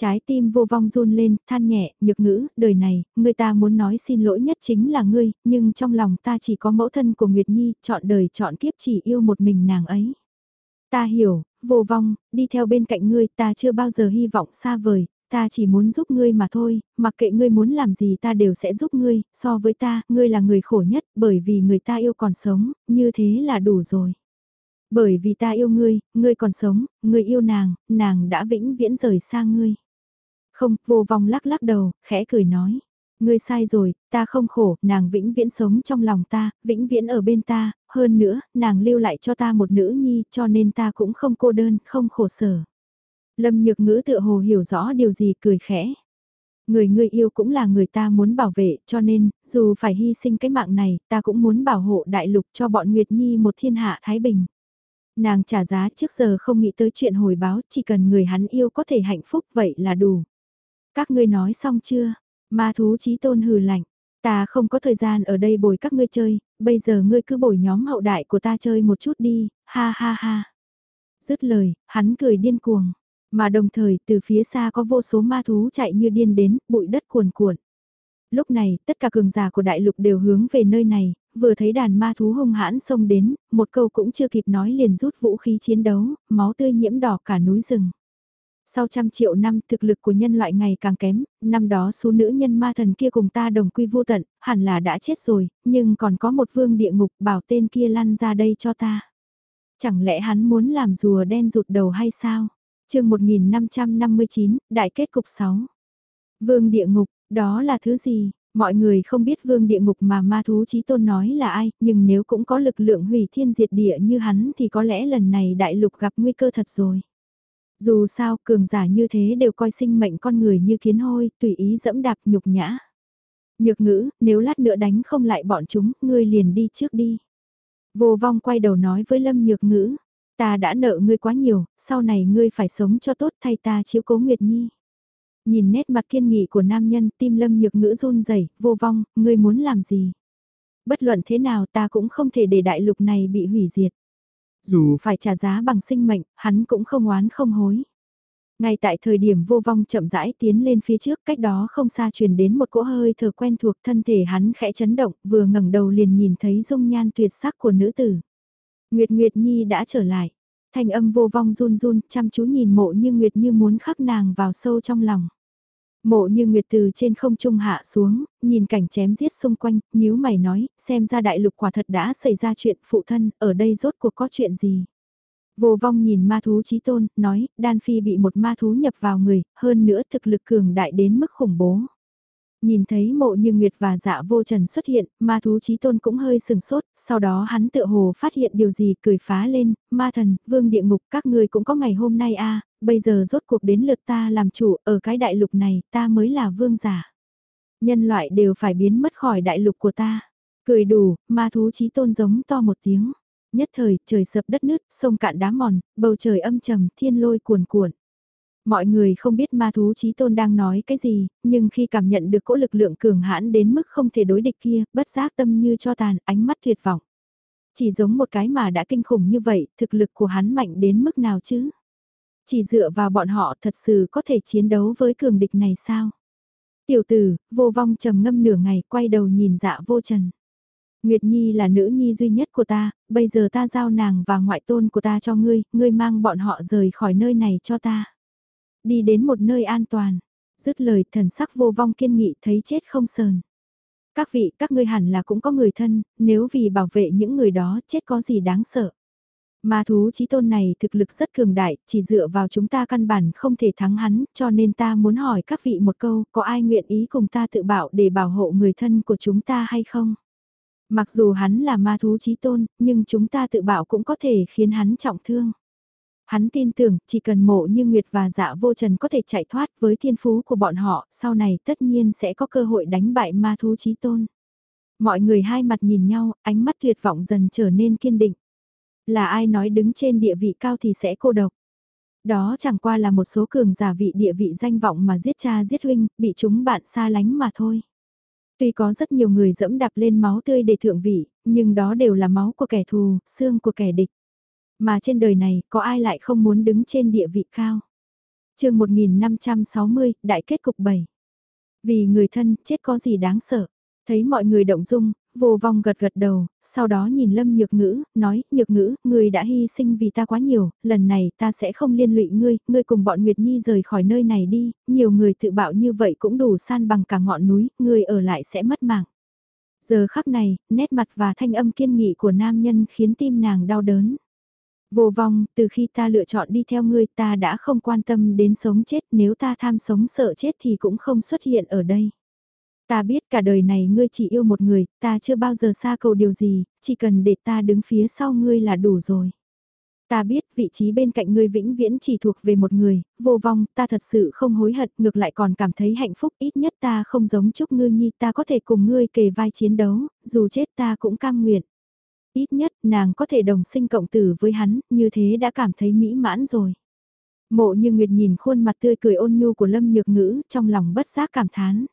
Trái tim vô vong run lên, than nhẹ, nhược ngữ, đời này, người ta muốn nói xin lỗi nhất chính là ngươi, nhưng trong lòng ta chỉ có mẫu thân của Nguyệt Nhi, chọn đời chọn kiếp chỉ yêu một mình nàng ấy. Ta hiểu, vô vong, đi theo bên cạnh ngươi, ta chưa bao giờ hy vọng xa vời, ta chỉ muốn giúp ngươi mà thôi, mặc kệ ngươi muốn làm gì ta đều sẽ giúp ngươi, so với ta, ngươi là người khổ nhất, bởi vì người ta yêu còn sống, như thế là đủ rồi. Bởi vì ta yêu ngươi, ngươi còn sống, ngươi yêu nàng, nàng đã vĩnh viễn rời xa ngươi. Không, vô vong lắc lắc đầu, khẽ cười nói. Ngươi sai rồi, ta không khổ, nàng vĩnh viễn sống trong lòng ta, vĩnh viễn ở bên ta, hơn nữa, nàng lưu lại cho ta một nữ nhi, cho nên ta cũng không cô đơn, không khổ sở. Lâm nhược ngữ tựa hồ hiểu rõ điều gì cười khẽ. Người ngươi yêu cũng là người ta muốn bảo vệ, cho nên, dù phải hy sinh cái mạng này, ta cũng muốn bảo hộ đại lục cho bọn Nguyệt Nhi một thiên hạ thái bình. Nàng trả giá trước giờ không nghĩ tới chuyện hồi báo, chỉ cần người hắn yêu có thể hạnh phúc vậy là đủ. Các ngươi nói xong chưa? Ma thú chí tôn hừ lạnh. Ta không có thời gian ở đây bồi các ngươi chơi, bây giờ ngươi cứ bồi nhóm hậu đại của ta chơi một chút đi, ha ha ha. Dứt lời, hắn cười điên cuồng. Mà đồng thời từ phía xa có vô số ma thú chạy như điên đến, bụi đất cuồn cuộn. Lúc này, tất cả cường giả của đại lục đều hướng về nơi này, vừa thấy đàn ma thú hung hãn xông đến, một câu cũng chưa kịp nói liền rút vũ khí chiến đấu, máu tươi nhiễm đỏ cả núi rừng. Sau trăm triệu năm thực lực của nhân loại ngày càng kém, năm đó số nữ nhân ma thần kia cùng ta đồng quy vô tận, hẳn là đã chết rồi, nhưng còn có một vương địa ngục bảo tên kia lăn ra đây cho ta. Chẳng lẽ hắn muốn làm rùa đen rụt đầu hay sao? chương 1559, Đại kết cục 6. Vương địa ngục, đó là thứ gì? Mọi người không biết vương địa ngục mà ma thú chí tôn nói là ai, nhưng nếu cũng có lực lượng hủy thiên diệt địa như hắn thì có lẽ lần này đại lục gặp nguy cơ thật rồi. Dù sao, cường giả như thế đều coi sinh mệnh con người như kiến hôi, tùy ý dẫm đạp nhục nhã. Nhược ngữ, nếu lát nữa đánh không lại bọn chúng, ngươi liền đi trước đi. Vô vong quay đầu nói với Lâm Nhược ngữ, ta đã nợ ngươi quá nhiều, sau này ngươi phải sống cho tốt thay ta chiếu cố Nguyệt Nhi. Nhìn nét mặt kiên nghị của nam nhân tim Lâm Nhược ngữ run rẩy vô vong, ngươi muốn làm gì? Bất luận thế nào ta cũng không thể để đại lục này bị hủy diệt. Dù phải trả giá bằng sinh mệnh, hắn cũng không oán không hối. Ngay tại thời điểm vô vong chậm rãi tiến lên phía trước, cách đó không xa truyền đến một cỗ hơi thở quen thuộc thân thể hắn khẽ chấn động, vừa ngẩng đầu liền nhìn thấy dung nhan tuyệt sắc của nữ tử. Nguyệt Nguyệt Nhi đã trở lại, thanh âm vô vong run run, chăm chú nhìn mộ như Nguyệt như muốn khắc nàng vào sâu trong lòng. Mộ như Nguyệt từ trên không trung hạ xuống, nhìn cảnh chém giết xung quanh, nhíu mày nói, xem ra đại lục quả thật đã xảy ra chuyện phụ thân, ở đây rốt cuộc có chuyện gì. Vô vong nhìn ma thú chí tôn, nói, đan phi bị một ma thú nhập vào người, hơn nữa thực lực cường đại đến mức khủng bố. Nhìn thấy mộ như Nguyệt và dạ vô trần xuất hiện, ma thú chí tôn cũng hơi sừng sốt, sau đó hắn tự hồ phát hiện điều gì cười phá lên, ma thần, vương địa ngục các người cũng có ngày hôm nay a bây giờ rốt cuộc đến lượt ta làm chủ, ở cái đại lục này ta mới là vương giả. Nhân loại đều phải biến mất khỏi đại lục của ta. Cười đủ, ma thú chí tôn giống to một tiếng. Nhất thời, trời sập đất nứt, sông cạn đá mòn, bầu trời âm trầm, thiên lôi cuồn cuộn. Mọi người không biết ma thú chí tôn đang nói cái gì, nhưng khi cảm nhận được cỗ lực lượng cường hãn đến mức không thể đối địch kia, bất giác tâm như cho tàn, ánh mắt tuyệt vọng. Chỉ giống một cái mà đã kinh khủng như vậy, thực lực của hắn mạnh đến mức nào chứ? Chỉ dựa vào bọn họ thật sự có thể chiến đấu với cường địch này sao? Tiểu tử, vô vong trầm ngâm nửa ngày quay đầu nhìn dạ vô trần. Nguyệt Nhi là nữ nhi duy nhất của ta, bây giờ ta giao nàng và ngoại tôn của ta cho ngươi, ngươi mang bọn họ rời khỏi nơi này cho ta. Đi đến một nơi an toàn, dứt lời thần sắc vô vong kiên nghị thấy chết không sờn. Các vị, các ngươi hẳn là cũng có người thân, nếu vì bảo vệ những người đó chết có gì đáng sợ. Ma thú chí tôn này thực lực rất cường đại, chỉ dựa vào chúng ta căn bản không thể thắng hắn, cho nên ta muốn hỏi các vị một câu, có ai nguyện ý cùng ta tự bảo để bảo hộ người thân của chúng ta hay không? Mặc dù hắn là ma thú chí tôn, nhưng chúng ta tự bảo cũng có thể khiến hắn trọng thương. Hắn tin tưởng, chỉ cần mộ như Nguyệt và dạ vô trần có thể chạy thoát với thiên phú của bọn họ, sau này tất nhiên sẽ có cơ hội đánh bại ma thú chí tôn. Mọi người hai mặt nhìn nhau, ánh mắt tuyệt vọng dần trở nên kiên định. Là ai nói đứng trên địa vị cao thì sẽ cô độc. Đó chẳng qua là một số cường giả vị địa vị danh vọng mà giết cha giết huynh, bị chúng bạn xa lánh mà thôi. Tuy có rất nhiều người dẫm đạp lên máu tươi để thượng vị, nhưng đó đều là máu của kẻ thù, xương của kẻ địch. Mà trên đời này, có ai lại không muốn đứng trên địa vị cao? chương 1560, Đại kết cục 7. Vì người thân, chết có gì đáng sợ? Thấy mọi người động dung, vô vong gật gật đầu, sau đó nhìn Lâm Nhược Ngữ, nói, Nhược Ngữ, ngươi đã hy sinh vì ta quá nhiều, lần này ta sẽ không liên lụy ngươi, ngươi cùng bọn Nguyệt Nhi rời khỏi nơi này đi, nhiều người tự bạo như vậy cũng đủ san bằng cả ngọn núi, ngươi ở lại sẽ mất mạng. Giờ khắc này, nét mặt và thanh âm kiên nghị của nam nhân khiến tim nàng đau đớn. Vô vong, từ khi ta lựa chọn đi theo ngươi ta đã không quan tâm đến sống chết nếu ta tham sống sợ chết thì cũng không xuất hiện ở đây. Ta biết cả đời này ngươi chỉ yêu một người, ta chưa bao giờ xa cầu điều gì, chỉ cần để ta đứng phía sau ngươi là đủ rồi. Ta biết vị trí bên cạnh ngươi vĩnh viễn chỉ thuộc về một người, vô vong, ta thật sự không hối hận, ngược lại còn cảm thấy hạnh phúc, ít nhất ta không giống Trúc Ngư Nhi, ta có thể cùng ngươi kề vai chiến đấu, dù chết ta cũng cam nguyện. Ít nhất nàng có thể đồng sinh cộng tử với hắn, như thế đã cảm thấy mỹ mãn rồi. Mộ như Nguyệt nhìn khuôn mặt tươi cười ôn nhu của Lâm Nhược Ngữ, trong lòng bất giác cảm thán.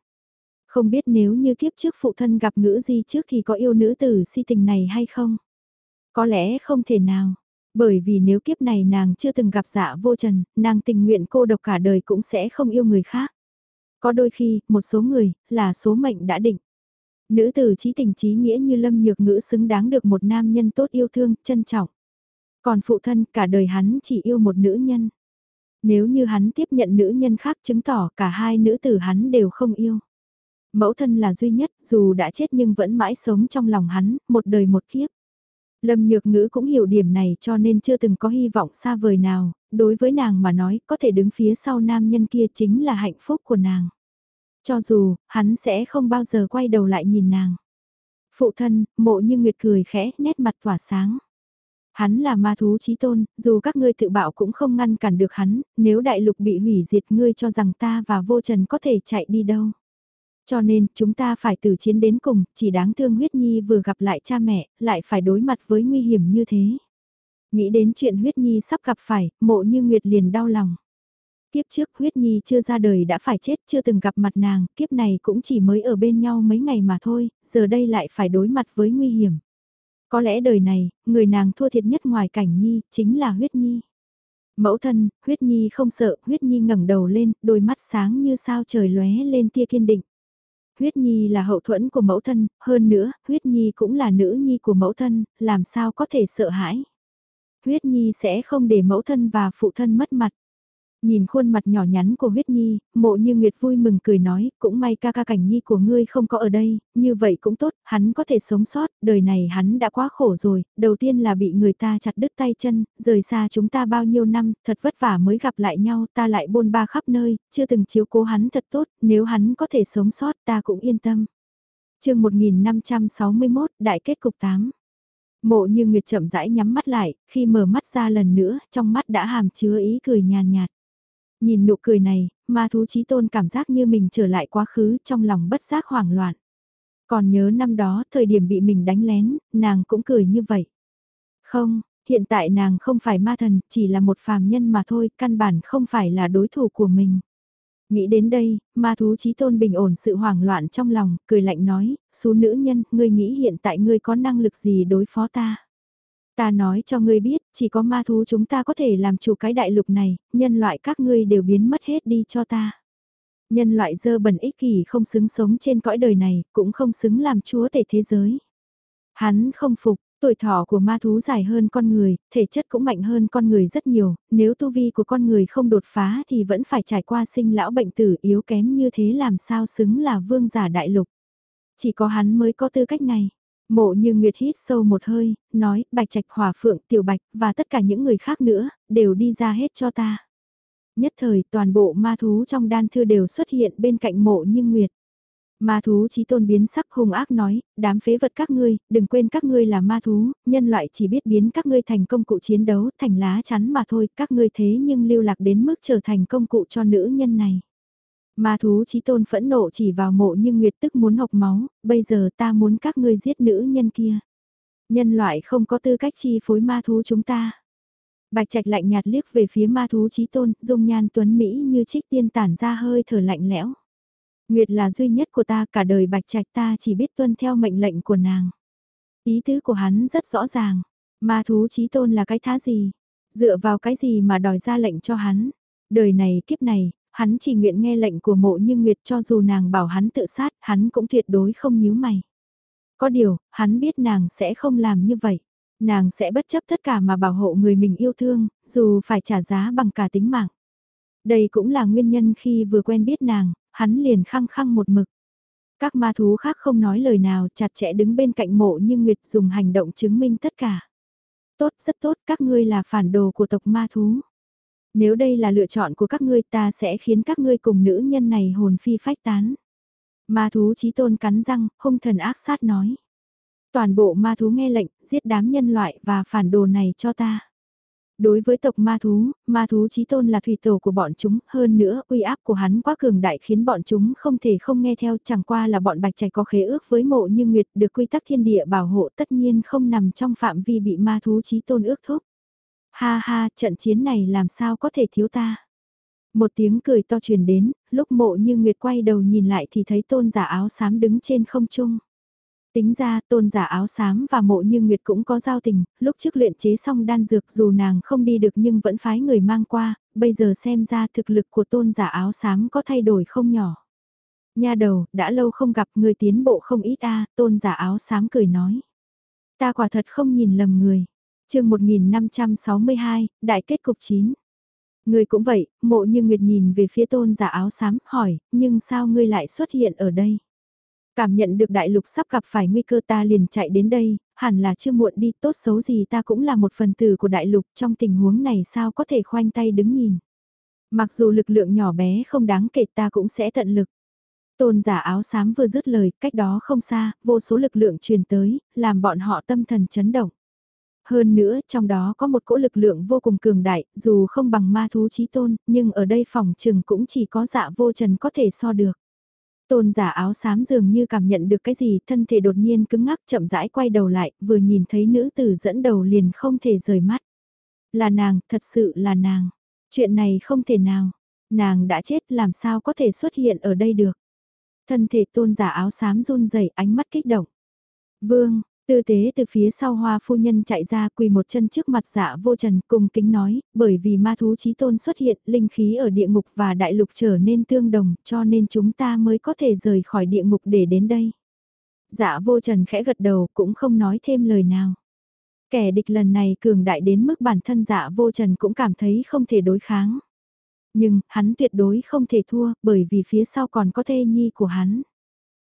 Không biết nếu như kiếp trước phụ thân gặp ngữ di trước thì có yêu nữ tử si tình này hay không? Có lẽ không thể nào. Bởi vì nếu kiếp này nàng chưa từng gặp dạ vô trần, nàng tình nguyện cô độc cả đời cũng sẽ không yêu người khác. Có đôi khi, một số người, là số mệnh đã định. Nữ tử trí tình trí nghĩa như lâm nhược ngữ xứng đáng được một nam nhân tốt yêu thương, trân trọng. Còn phụ thân, cả đời hắn chỉ yêu một nữ nhân. Nếu như hắn tiếp nhận nữ nhân khác chứng tỏ cả hai nữ tử hắn đều không yêu. Mẫu thân là duy nhất, dù đã chết nhưng vẫn mãi sống trong lòng hắn, một đời một kiếp. Lâm Nhược Ngữ cũng hiểu điểm này cho nên chưa từng có hy vọng xa vời nào, đối với nàng mà nói có thể đứng phía sau nam nhân kia chính là hạnh phúc của nàng. Cho dù, hắn sẽ không bao giờ quay đầu lại nhìn nàng. Phụ thân, mộ như Nguyệt cười khẽ, nét mặt tỏa sáng. Hắn là ma thú chí tôn, dù các ngươi tự bạo cũng không ngăn cản được hắn, nếu đại lục bị hủy diệt ngươi cho rằng ta và vô trần có thể chạy đi đâu. Cho nên, chúng ta phải tử chiến đến cùng, chỉ đáng thương huyết nhi vừa gặp lại cha mẹ, lại phải đối mặt với nguy hiểm như thế. Nghĩ đến chuyện huyết nhi sắp gặp phải, mộ như Nguyệt liền đau lòng. kiếp trước huyết nhi chưa ra đời đã phải chết, chưa từng gặp mặt nàng, kiếp này cũng chỉ mới ở bên nhau mấy ngày mà thôi, giờ đây lại phải đối mặt với nguy hiểm. Có lẽ đời này, người nàng thua thiệt nhất ngoài cảnh nhi, chính là huyết nhi. Mẫu thân, huyết nhi không sợ, huyết nhi ngẩng đầu lên, đôi mắt sáng như sao trời lóe lên tia kiên định. Huyết nhi là hậu thuẫn của mẫu thân, hơn nữa, huyết nhi cũng là nữ nhi của mẫu thân, làm sao có thể sợ hãi. Huyết nhi sẽ không để mẫu thân và phụ thân mất mặt. Nhìn khuôn mặt nhỏ nhắn của huyết nhi, mộ như Nguyệt vui mừng cười nói, cũng may ca ca cảnh nhi của ngươi không có ở đây, như vậy cũng tốt, hắn có thể sống sót, đời này hắn đã quá khổ rồi, đầu tiên là bị người ta chặt đứt tay chân, rời xa chúng ta bao nhiêu năm, thật vất vả mới gặp lại nhau, ta lại bôn ba khắp nơi, chưa từng chiếu cố hắn thật tốt, nếu hắn có thể sống sót ta cũng yên tâm. chương 1561, Đại kết cục 8 Mộ như Nguyệt chậm rãi nhắm mắt lại, khi mở mắt ra lần nữa, trong mắt đã hàm chứa ý cười nhàn nhạt. Nhìn nụ cười này, ma thú trí tôn cảm giác như mình trở lại quá khứ trong lòng bất giác hoảng loạn. Còn nhớ năm đó, thời điểm bị mình đánh lén, nàng cũng cười như vậy. Không, hiện tại nàng không phải ma thần, chỉ là một phàm nhân mà thôi, căn bản không phải là đối thủ của mình. Nghĩ đến đây, ma thú trí tôn bình ổn sự hoảng loạn trong lòng, cười lạnh nói, số nữ nhân, ngươi nghĩ hiện tại ngươi có năng lực gì đối phó ta. Ta nói cho ngươi biết, chỉ có ma thú chúng ta có thể làm chủ cái đại lục này, nhân loại các ngươi đều biến mất hết đi cho ta. Nhân loại dơ bẩn ích kỷ không xứng sống trên cõi đời này, cũng không xứng làm chúa tể thế giới. Hắn không phục, tuổi thọ của ma thú dài hơn con người, thể chất cũng mạnh hơn con người rất nhiều, nếu tu vi của con người không đột phá thì vẫn phải trải qua sinh lão bệnh tử yếu kém như thế làm sao xứng là vương giả đại lục. Chỉ có hắn mới có tư cách này. Mộ như Nguyệt hít sâu một hơi, nói, bạch trạch hỏa phượng, tiểu bạch, và tất cả những người khác nữa, đều đi ra hết cho ta. Nhất thời, toàn bộ ma thú trong đan thư đều xuất hiện bên cạnh mộ như Nguyệt. Ma thú chí tôn biến sắc hung ác nói, đám phế vật các ngươi, đừng quên các ngươi là ma thú, nhân loại chỉ biết biến các ngươi thành công cụ chiến đấu, thành lá chắn mà thôi, các ngươi thế nhưng lưu lạc đến mức trở thành công cụ cho nữ nhân này. Ma thú chí tôn phẫn nộ chỉ vào mộ nhưng Nguyệt tức muốn học máu, bây giờ ta muốn các ngươi giết nữ nhân kia. Nhân loại không có tư cách chi phối ma thú chúng ta. Bạch trạch lạnh nhạt liếc về phía ma thú chí tôn, dung nhan tuấn Mỹ như trích tiên tản ra hơi thở lạnh lẽo. Nguyệt là duy nhất của ta, cả đời bạch trạch ta chỉ biết tuân theo mệnh lệnh của nàng. Ý tứ của hắn rất rõ ràng, ma thú chí tôn là cái thá gì, dựa vào cái gì mà đòi ra lệnh cho hắn. Đời này kiếp này, hắn chỉ nguyện nghe lệnh của mộ như Nguyệt cho dù nàng bảo hắn tự sát, hắn cũng tuyệt đối không nhíu mày. Có điều, hắn biết nàng sẽ không làm như vậy. Nàng sẽ bất chấp tất cả mà bảo hộ người mình yêu thương, dù phải trả giá bằng cả tính mạng. Đây cũng là nguyên nhân khi vừa quen biết nàng, hắn liền khăng khăng một mực. Các ma thú khác không nói lời nào chặt chẽ đứng bên cạnh mộ như Nguyệt dùng hành động chứng minh tất cả. Tốt, rất tốt, các ngươi là phản đồ của tộc ma thú. Nếu đây là lựa chọn của các ngươi ta sẽ khiến các ngươi cùng nữ nhân này hồn phi phách tán. Ma thú chí tôn cắn răng, hung thần ác sát nói. Toàn bộ ma thú nghe lệnh, giết đám nhân loại và phản đồ này cho ta. Đối với tộc ma thú, ma thú chí tôn là thủy tổ của bọn chúng, hơn nữa uy áp của hắn quá cường đại khiến bọn chúng không thể không nghe theo chẳng qua là bọn bạch trạch có khế ước với mộ như nguyệt được quy tắc thiên địa bảo hộ tất nhiên không nằm trong phạm vi bị ma thú chí tôn ước thúc. Ha ha, trận chiến này làm sao có thể thiếu ta. Một tiếng cười to truyền đến, lúc mộ như Nguyệt quay đầu nhìn lại thì thấy tôn giả áo xám đứng trên không trung. Tính ra tôn giả áo xám và mộ như Nguyệt cũng có giao tình, lúc trước luyện chế xong đan dược dù nàng không đi được nhưng vẫn phái người mang qua, bây giờ xem ra thực lực của tôn giả áo xám có thay đổi không nhỏ. Nha đầu, đã lâu không gặp người tiến bộ không ít a tôn giả áo xám cười nói. Ta quả thật không nhìn lầm người chương 1562, Đại kết cục 9. Ngươi cũng vậy, mộ như Nguyệt nhìn về phía tôn giả áo xám, hỏi, nhưng sao ngươi lại xuất hiện ở đây? Cảm nhận được đại lục sắp gặp phải nguy cơ ta liền chạy đến đây, hẳn là chưa muộn đi, tốt xấu gì ta cũng là một phần tử của đại lục, trong tình huống này sao có thể khoanh tay đứng nhìn. Mặc dù lực lượng nhỏ bé không đáng kể ta cũng sẽ tận lực. Tôn giả áo xám vừa dứt lời, cách đó không xa, vô số lực lượng truyền tới, làm bọn họ tâm thần chấn động. Hơn nữa, trong đó có một cỗ lực lượng vô cùng cường đại, dù không bằng ma thú chí tôn, nhưng ở đây phòng trừng cũng chỉ có dạ vô trần có thể so được. Tôn giả áo xám dường như cảm nhận được cái gì, thân thể đột nhiên cứng ngắc chậm rãi quay đầu lại, vừa nhìn thấy nữ tử dẫn đầu liền không thể rời mắt. Là nàng, thật sự là nàng. Chuyện này không thể nào. Nàng đã chết làm sao có thể xuất hiện ở đây được. Thân thể tôn giả áo xám run rẩy ánh mắt kích động. Vương, Tư tế từ phía sau hoa phu nhân chạy ra quỳ một chân trước mặt dạ vô trần cùng kính nói, bởi vì ma thú chí tôn xuất hiện, linh khí ở địa ngục và đại lục trở nên tương đồng, cho nên chúng ta mới có thể rời khỏi địa ngục để đến đây. Dạ vô trần khẽ gật đầu cũng không nói thêm lời nào. Kẻ địch lần này cường đại đến mức bản thân dạ vô trần cũng cảm thấy không thể đối kháng. Nhưng, hắn tuyệt đối không thể thua, bởi vì phía sau còn có thê nhi của hắn.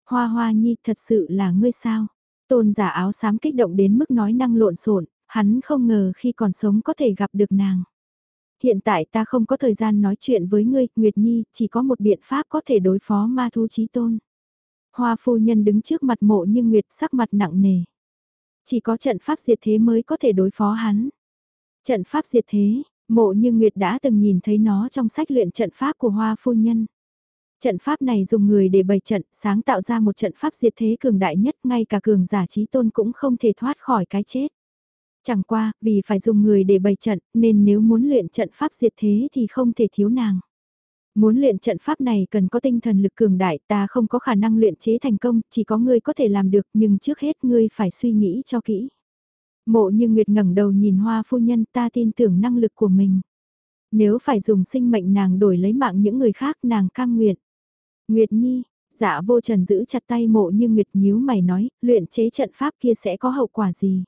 Hoa hoa nhi thật sự là ngươi sao? Tôn giả áo xám kích động đến mức nói năng lộn xộn, hắn không ngờ khi còn sống có thể gặp được nàng. Hiện tại ta không có thời gian nói chuyện với ngươi, Nguyệt Nhi, chỉ có một biện pháp có thể đối phó ma thú trí tôn. Hoa phu nhân đứng trước mặt mộ như Nguyệt sắc mặt nặng nề. Chỉ có trận pháp diệt thế mới có thể đối phó hắn. Trận pháp diệt thế, mộ như Nguyệt đã từng nhìn thấy nó trong sách luyện trận pháp của hoa phu nhân. Trận pháp này dùng người để bày trận, sáng tạo ra một trận pháp diệt thế cường đại nhất, ngay cả cường giả trí tôn cũng không thể thoát khỏi cái chết. Chẳng qua, vì phải dùng người để bày trận, nên nếu muốn luyện trận pháp diệt thế thì không thể thiếu nàng. Muốn luyện trận pháp này cần có tinh thần lực cường đại, ta không có khả năng luyện chế thành công, chỉ có ngươi có thể làm được, nhưng trước hết ngươi phải suy nghĩ cho kỹ. Mộ như Nguyệt ngẩng đầu nhìn hoa phu nhân ta tin tưởng năng lực của mình. Nếu phải dùng sinh mệnh nàng đổi lấy mạng những người khác nàng cam nguyện. Nguyệt Nhi, dạ vô trần giữ chặt tay mộ như Nguyệt nhíu mày nói, luyện chế trận pháp kia sẽ có hậu quả gì?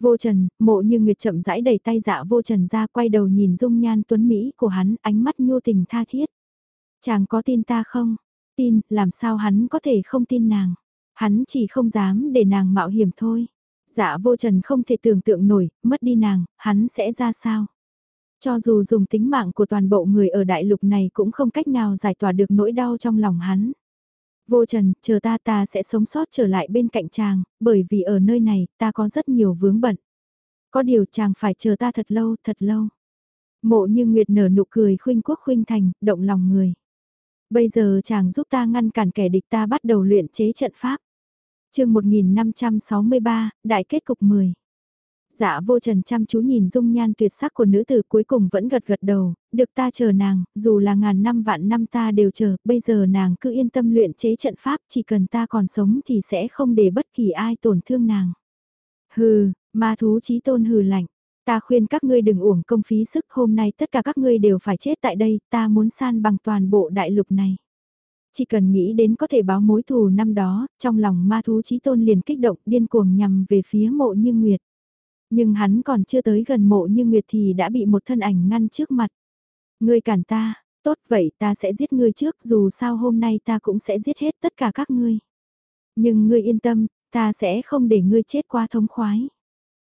Vô trần, mộ như Nguyệt chậm rãi đẩy tay dạ vô trần ra quay đầu nhìn dung nhan tuấn Mỹ của hắn ánh mắt nhu tình tha thiết. Chàng có tin ta không? Tin, làm sao hắn có thể không tin nàng? Hắn chỉ không dám để nàng mạo hiểm thôi. Dạ vô trần không thể tưởng tượng nổi, mất đi nàng, hắn sẽ ra sao? Cho dù dùng tính mạng của toàn bộ người ở đại lục này cũng không cách nào giải tỏa được nỗi đau trong lòng hắn. Vô trần, chờ ta ta sẽ sống sót trở lại bên cạnh chàng, bởi vì ở nơi này ta có rất nhiều vướng bận. Có điều chàng phải chờ ta thật lâu, thật lâu. Mộ như Nguyệt nở nụ cười khuynh quốc khuynh thành, động lòng người. Bây giờ chàng giúp ta ngăn cản kẻ địch ta bắt đầu luyện chế trận pháp. chương 1563, Đại kết cục 10. Dạ vô trần chăm chú nhìn dung nhan tuyệt sắc của nữ tử cuối cùng vẫn gật gật đầu, được ta chờ nàng, dù là ngàn năm vạn năm ta đều chờ, bây giờ nàng cứ yên tâm luyện chế trận pháp, chỉ cần ta còn sống thì sẽ không để bất kỳ ai tổn thương nàng. Hừ, ma thú chí tôn hừ lạnh, ta khuyên các ngươi đừng uổng công phí sức hôm nay tất cả các ngươi đều phải chết tại đây, ta muốn san bằng toàn bộ đại lục này. Chỉ cần nghĩ đến có thể báo mối thù năm đó, trong lòng ma thú chí tôn liền kích động điên cuồng nhằm về phía mộ như nguyệt. Nhưng hắn còn chưa tới gần mộ như Nguyệt thì đã bị một thân ảnh ngăn trước mặt. Ngươi cản ta, tốt vậy ta sẽ giết ngươi trước dù sao hôm nay ta cũng sẽ giết hết tất cả các ngươi. Nhưng ngươi yên tâm, ta sẽ không để ngươi chết qua thống khoái.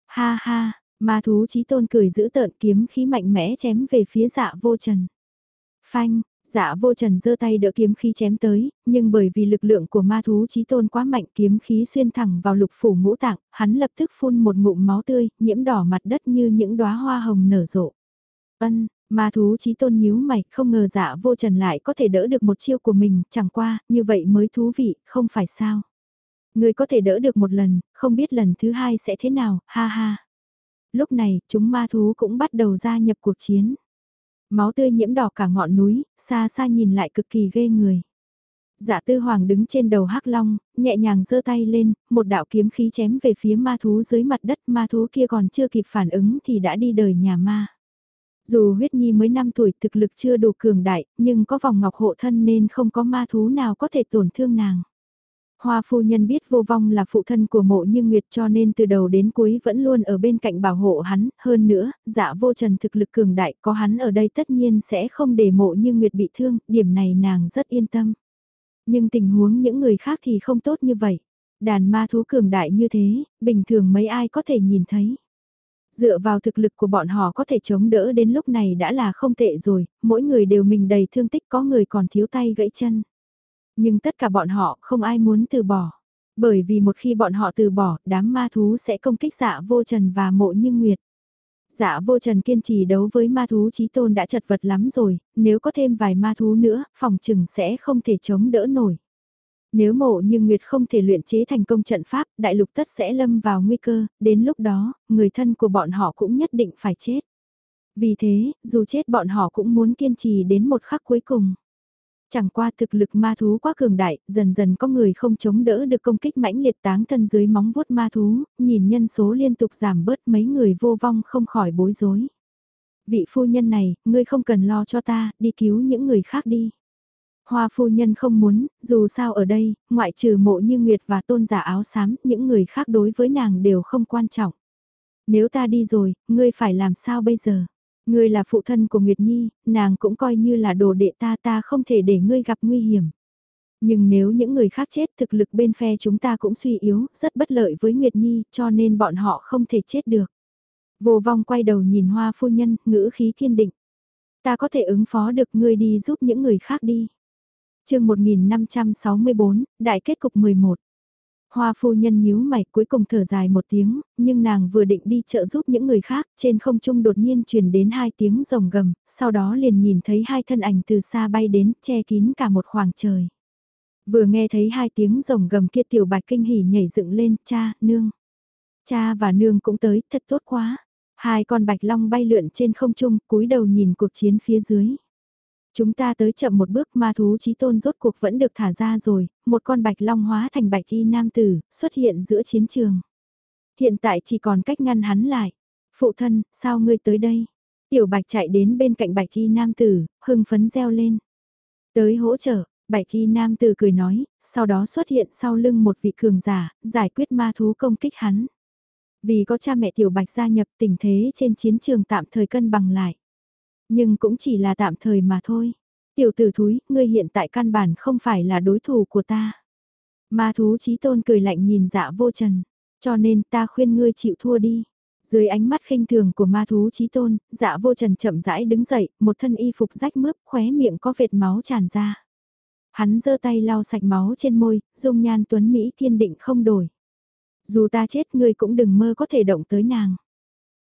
Ha ha, ma thú chí tôn cười giữ tợn kiếm khí mạnh mẽ chém về phía dạ vô trần. Phanh, Dạ vô trần giơ tay đỡ kiếm khí chém tới, nhưng bởi vì lực lượng của ma thú chí tôn quá mạnh kiếm khí xuyên thẳng vào lục phủ ngũ tạng, hắn lập tức phun một ngụm máu tươi, nhiễm đỏ mặt đất như những đóa hoa hồng nở rộ. Ân, ma thú chí tôn nhíu mày, không ngờ dạ vô trần lại có thể đỡ được một chiêu của mình, chẳng qua, như vậy mới thú vị, không phải sao. Người có thể đỡ được một lần, không biết lần thứ hai sẽ thế nào, ha ha. Lúc này, chúng ma thú cũng bắt đầu gia nhập cuộc chiến. Máu tươi nhiễm đỏ cả ngọn núi, xa xa nhìn lại cực kỳ ghê người. Dạ tư hoàng đứng trên đầu hắc long, nhẹ nhàng giơ tay lên, một đạo kiếm khí chém về phía ma thú dưới mặt đất, ma thú kia còn chưa kịp phản ứng thì đã đi đời nhà ma. Dù huyết nhi mới 5 tuổi thực lực chưa đủ cường đại, nhưng có vòng ngọc hộ thân nên không có ma thú nào có thể tổn thương nàng. Hoa phu nhân biết vô vong là phụ thân của mộ như Nguyệt cho nên từ đầu đến cuối vẫn luôn ở bên cạnh bảo hộ hắn, hơn nữa, dạ vô trần thực lực cường đại có hắn ở đây tất nhiên sẽ không để mộ như Nguyệt bị thương, điểm này nàng rất yên tâm. Nhưng tình huống những người khác thì không tốt như vậy. Đàn ma thú cường đại như thế, bình thường mấy ai có thể nhìn thấy. Dựa vào thực lực của bọn họ có thể chống đỡ đến lúc này đã là không tệ rồi, mỗi người đều mình đầy thương tích có người còn thiếu tay gãy chân. Nhưng tất cả bọn họ không ai muốn từ bỏ. Bởi vì một khi bọn họ từ bỏ, đám ma thú sẽ công kích dạ vô trần và mộ như nguyệt. Dạ vô trần kiên trì đấu với ma thú trí tôn đã chật vật lắm rồi, nếu có thêm vài ma thú nữa, phòng trừng sẽ không thể chống đỡ nổi. Nếu mộ như Nguyệt không thể luyện chế thành công trận pháp, đại lục tất sẽ lâm vào nguy cơ, đến lúc đó, người thân của bọn họ cũng nhất định phải chết. Vì thế, dù chết bọn họ cũng muốn kiên trì đến một khắc cuối cùng. Chẳng qua thực lực ma thú quá cường đại, dần dần có người không chống đỡ được công kích mãnh liệt táng thân dưới móng vuốt ma thú, nhìn nhân số liên tục giảm bớt mấy người vô vong không khỏi bối rối. Vị phu nhân này, ngươi không cần lo cho ta, đi cứu những người khác đi. Hoa phu nhân không muốn, dù sao ở đây, ngoại trừ mộ như Nguyệt và tôn giả áo xám, những người khác đối với nàng đều không quan trọng. Nếu ta đi rồi, ngươi phải làm sao bây giờ? Ngươi là phụ thân của Nguyệt Nhi, nàng cũng coi như là đồ đệ ta ta không thể để ngươi gặp nguy hiểm. Nhưng nếu những người khác chết thực lực bên phe chúng ta cũng suy yếu, rất bất lợi với Nguyệt Nhi cho nên bọn họ không thể chết được. Vô vong quay đầu nhìn hoa phu nhân, ngữ khí kiên định. Ta có thể ứng phó được ngươi đi giúp những người khác đi. chương 1564, Đại kết cục 11. Hoa phu nhân nhíu mày cuối cùng thở dài một tiếng, nhưng nàng vừa định đi trợ giúp những người khác, trên không trung đột nhiên truyền đến hai tiếng rồng gầm, sau đó liền nhìn thấy hai thân ảnh từ xa bay đến, che kín cả một khoảng trời. Vừa nghe thấy hai tiếng rồng gầm kia tiểu bạch kinh hỉ nhảy dựng lên, cha, nương. Cha và nương cũng tới, thật tốt quá. Hai con bạch long bay lượn trên không trung, cúi đầu nhìn cuộc chiến phía dưới. Chúng ta tới chậm một bước ma thú chí tôn rốt cuộc vẫn được thả ra rồi, một con bạch long hóa thành bạch y nam tử, xuất hiện giữa chiến trường. Hiện tại chỉ còn cách ngăn hắn lại. Phụ thân, sao ngươi tới đây? Tiểu bạch chạy đến bên cạnh bạch y nam tử, hưng phấn reo lên. Tới hỗ trợ, bạch y nam tử cười nói, sau đó xuất hiện sau lưng một vị cường giả, giải quyết ma thú công kích hắn. Vì có cha mẹ tiểu bạch gia nhập tình thế trên chiến trường tạm thời cân bằng lại. Nhưng cũng chỉ là tạm thời mà thôi. Tiểu tử thúi, ngươi hiện tại căn bản không phải là đối thủ của ta. Ma thú trí tôn cười lạnh nhìn dạ vô trần. Cho nên ta khuyên ngươi chịu thua đi. Dưới ánh mắt khinh thường của ma thú trí tôn, dạ vô trần chậm rãi đứng dậy, một thân y phục rách mướp, khóe miệng có vệt máu tràn ra. Hắn giơ tay lau sạch máu trên môi, dung nhan tuấn Mỹ thiên định không đổi. Dù ta chết ngươi cũng đừng mơ có thể động tới nàng.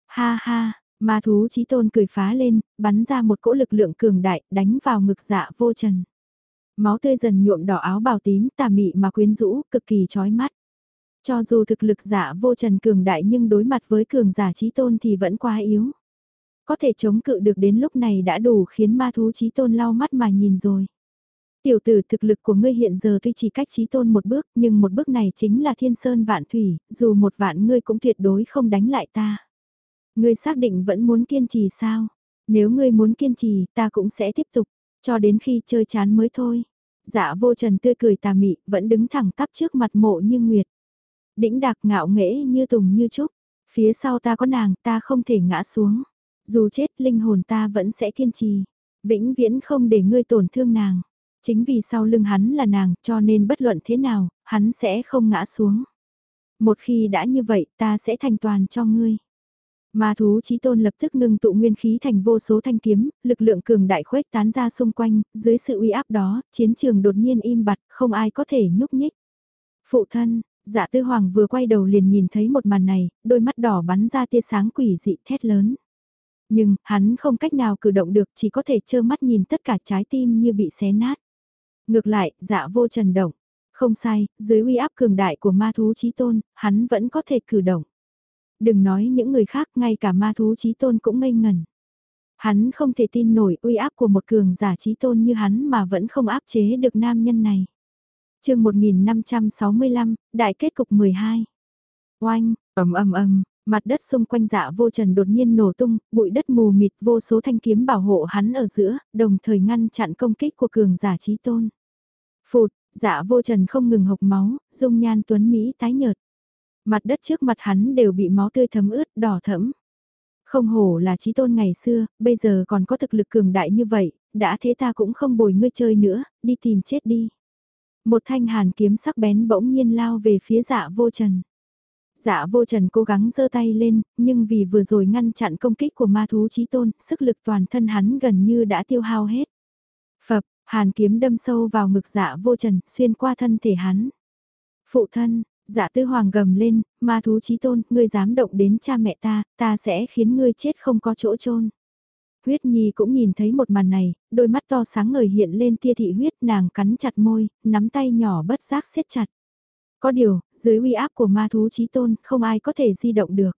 Ha ha, Ma thú chí tôn cười phá lên, bắn ra một cỗ lực lượng cường đại, đánh vào ngực dạ vô trần. Máu tươi dần nhuộm đỏ áo bào tím, tà mị mà quyến rũ, cực kỳ chói mắt. Cho dù thực lực giả vô trần cường đại nhưng đối mặt với cường giả trí tôn thì vẫn quá yếu. Có thể chống cự được đến lúc này đã đủ khiến ma thú trí tôn lau mắt mà nhìn rồi. Tiểu tử thực lực của ngươi hiện giờ tuy chỉ cách trí tôn một bước nhưng một bước này chính là thiên sơn vạn thủy, dù một vạn ngươi cũng tuyệt đối không đánh lại ta. Ngươi xác định vẫn muốn kiên trì sao? Nếu ngươi muốn kiên trì, ta cũng sẽ tiếp tục, cho đến khi chơi chán mới thôi. Dạ vô trần tươi cười tà mị, vẫn đứng thẳng tắp trước mặt mộ như nguyệt. Đĩnh đạc ngạo nghễ như tùng như trúc, phía sau ta có nàng, ta không thể ngã xuống. Dù chết, linh hồn ta vẫn sẽ kiên trì. Vĩnh viễn không để ngươi tổn thương nàng. Chính vì sau lưng hắn là nàng, cho nên bất luận thế nào, hắn sẽ không ngã xuống. Một khi đã như vậy, ta sẽ thành toàn cho ngươi. Ma thú chí tôn lập tức ngưng tụ nguyên khí thành vô số thanh kiếm, lực lượng cường đại khuếch tán ra xung quanh, dưới sự uy áp đó, chiến trường đột nhiên im bặt, không ai có thể nhúc nhích. Phụ thân, dạ tư hoàng vừa quay đầu liền nhìn thấy một màn này, đôi mắt đỏ bắn ra tia sáng quỷ dị thét lớn. Nhưng, hắn không cách nào cử động được, chỉ có thể trơ mắt nhìn tất cả trái tim như bị xé nát. Ngược lại, dạ vô trần động. Không sai, dưới uy áp cường đại của ma thú chí tôn, hắn vẫn có thể cử động. Đừng nói những người khác, ngay cả ma thú trí tôn cũng ngây ngẩn. Hắn không thể tin nổi uy áp của một cường giả trí tôn như hắn mà vẫn không áp chế được nam nhân này. chương 1565, Đại kết cục 12. Oanh, ầm ầm ầm, mặt đất xung quanh dạ vô trần đột nhiên nổ tung, bụi đất mù mịt vô số thanh kiếm bảo hộ hắn ở giữa, đồng thời ngăn chặn công kích của cường giả trí tôn. Phụt, dạ vô trần không ngừng hộc máu, dung nhan tuấn Mỹ tái nhợt. Mặt đất trước mặt hắn đều bị máu tươi thấm ướt đỏ thẫm. Không hổ là trí tôn ngày xưa, bây giờ còn có thực lực cường đại như vậy, đã thế ta cũng không bồi ngươi chơi nữa, đi tìm chết đi. Một thanh hàn kiếm sắc bén bỗng nhiên lao về phía dạ vô trần. Dạ vô trần cố gắng giơ tay lên, nhưng vì vừa rồi ngăn chặn công kích của ma thú trí tôn, sức lực toàn thân hắn gần như đã tiêu hao hết. Phập, hàn kiếm đâm sâu vào ngực dạ vô trần, xuyên qua thân thể hắn. Phụ thân, Dạ tư hoàng gầm lên, ma thú chí tôn, ngươi dám động đến cha mẹ ta, ta sẽ khiến ngươi chết không có chỗ chôn Huyết Nhi cũng nhìn thấy một màn này, đôi mắt to sáng ngời hiện lên tia thị huyết nàng cắn chặt môi, nắm tay nhỏ bất giác siết chặt. Có điều, dưới uy áp của ma thú chí tôn, không ai có thể di động được.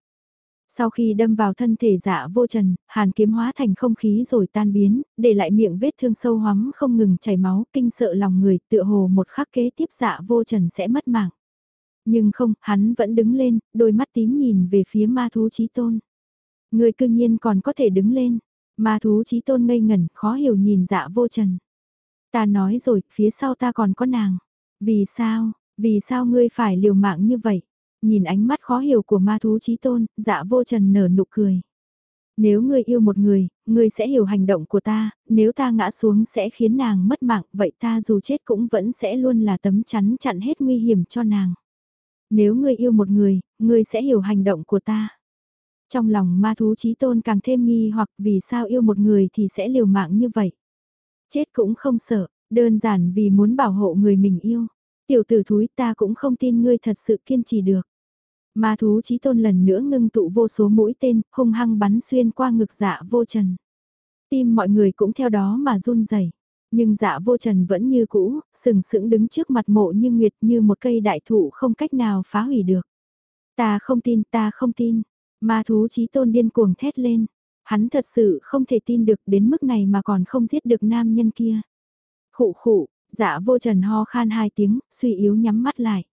Sau khi đâm vào thân thể dạ vô trần, hàn kiếm hóa thành không khí rồi tan biến, để lại miệng vết thương sâu hoắm không ngừng chảy máu, kinh sợ lòng người, tựa hồ một khắc kế tiếp dạ vô trần sẽ mất mạng. Nhưng không, hắn vẫn đứng lên, đôi mắt tím nhìn về phía ma thú chí tôn. Người cư nhiên còn có thể đứng lên, ma thú chí tôn ngây ngẩn, khó hiểu nhìn dạ vô trần. Ta nói rồi, phía sau ta còn có nàng. Vì sao, vì sao ngươi phải liều mạng như vậy? Nhìn ánh mắt khó hiểu của ma thú chí tôn, dạ vô trần nở nụ cười. Nếu ngươi yêu một người, ngươi sẽ hiểu hành động của ta, nếu ta ngã xuống sẽ khiến nàng mất mạng, vậy ta dù chết cũng vẫn sẽ luôn là tấm chắn chặn hết nguy hiểm cho nàng. Nếu ngươi yêu một người, ngươi sẽ hiểu hành động của ta. Trong lòng ma thú chí tôn càng thêm nghi hoặc vì sao yêu một người thì sẽ liều mạng như vậy. Chết cũng không sợ, đơn giản vì muốn bảo hộ người mình yêu. Tiểu tử thúi ta cũng không tin ngươi thật sự kiên trì được. Ma thú chí tôn lần nữa ngưng tụ vô số mũi tên, hung hăng bắn xuyên qua ngực dạ vô trần. Tim mọi người cũng theo đó mà run rẩy. Nhưng dạ vô trần vẫn như cũ, sừng sững đứng trước mặt mộ như nguyệt như một cây đại thụ không cách nào phá hủy được. Ta không tin, ta không tin. Ma thú chí tôn điên cuồng thét lên. Hắn thật sự không thể tin được đến mức này mà còn không giết được nam nhân kia. Khụ khụ, dạ vô trần ho khan hai tiếng, suy yếu nhắm mắt lại.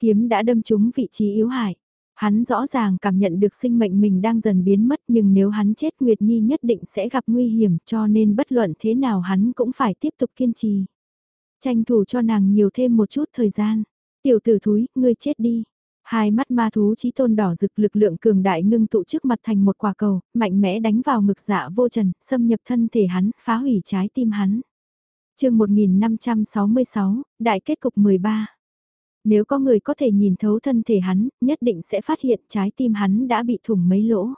Kiếm đã đâm trúng vị trí yếu hại. Hắn rõ ràng cảm nhận được sinh mệnh mình đang dần biến mất nhưng nếu hắn chết Nguyệt Nhi nhất định sẽ gặp nguy hiểm cho nên bất luận thế nào hắn cũng phải tiếp tục kiên trì. Tranh thủ cho nàng nhiều thêm một chút thời gian. Tiểu tử thúi, ngươi chết đi. Hai mắt ma thú chí tôn đỏ rực lực lượng cường đại ngưng tụ trước mặt thành một quả cầu, mạnh mẽ đánh vào ngực dạ vô trần, xâm nhập thân thể hắn, phá hủy trái tim hắn. chương 1566, Đại kết cục 13 nếu có người có thể nhìn thấu thân thể hắn, nhất định sẽ phát hiện trái tim hắn đã bị thủng mấy lỗ.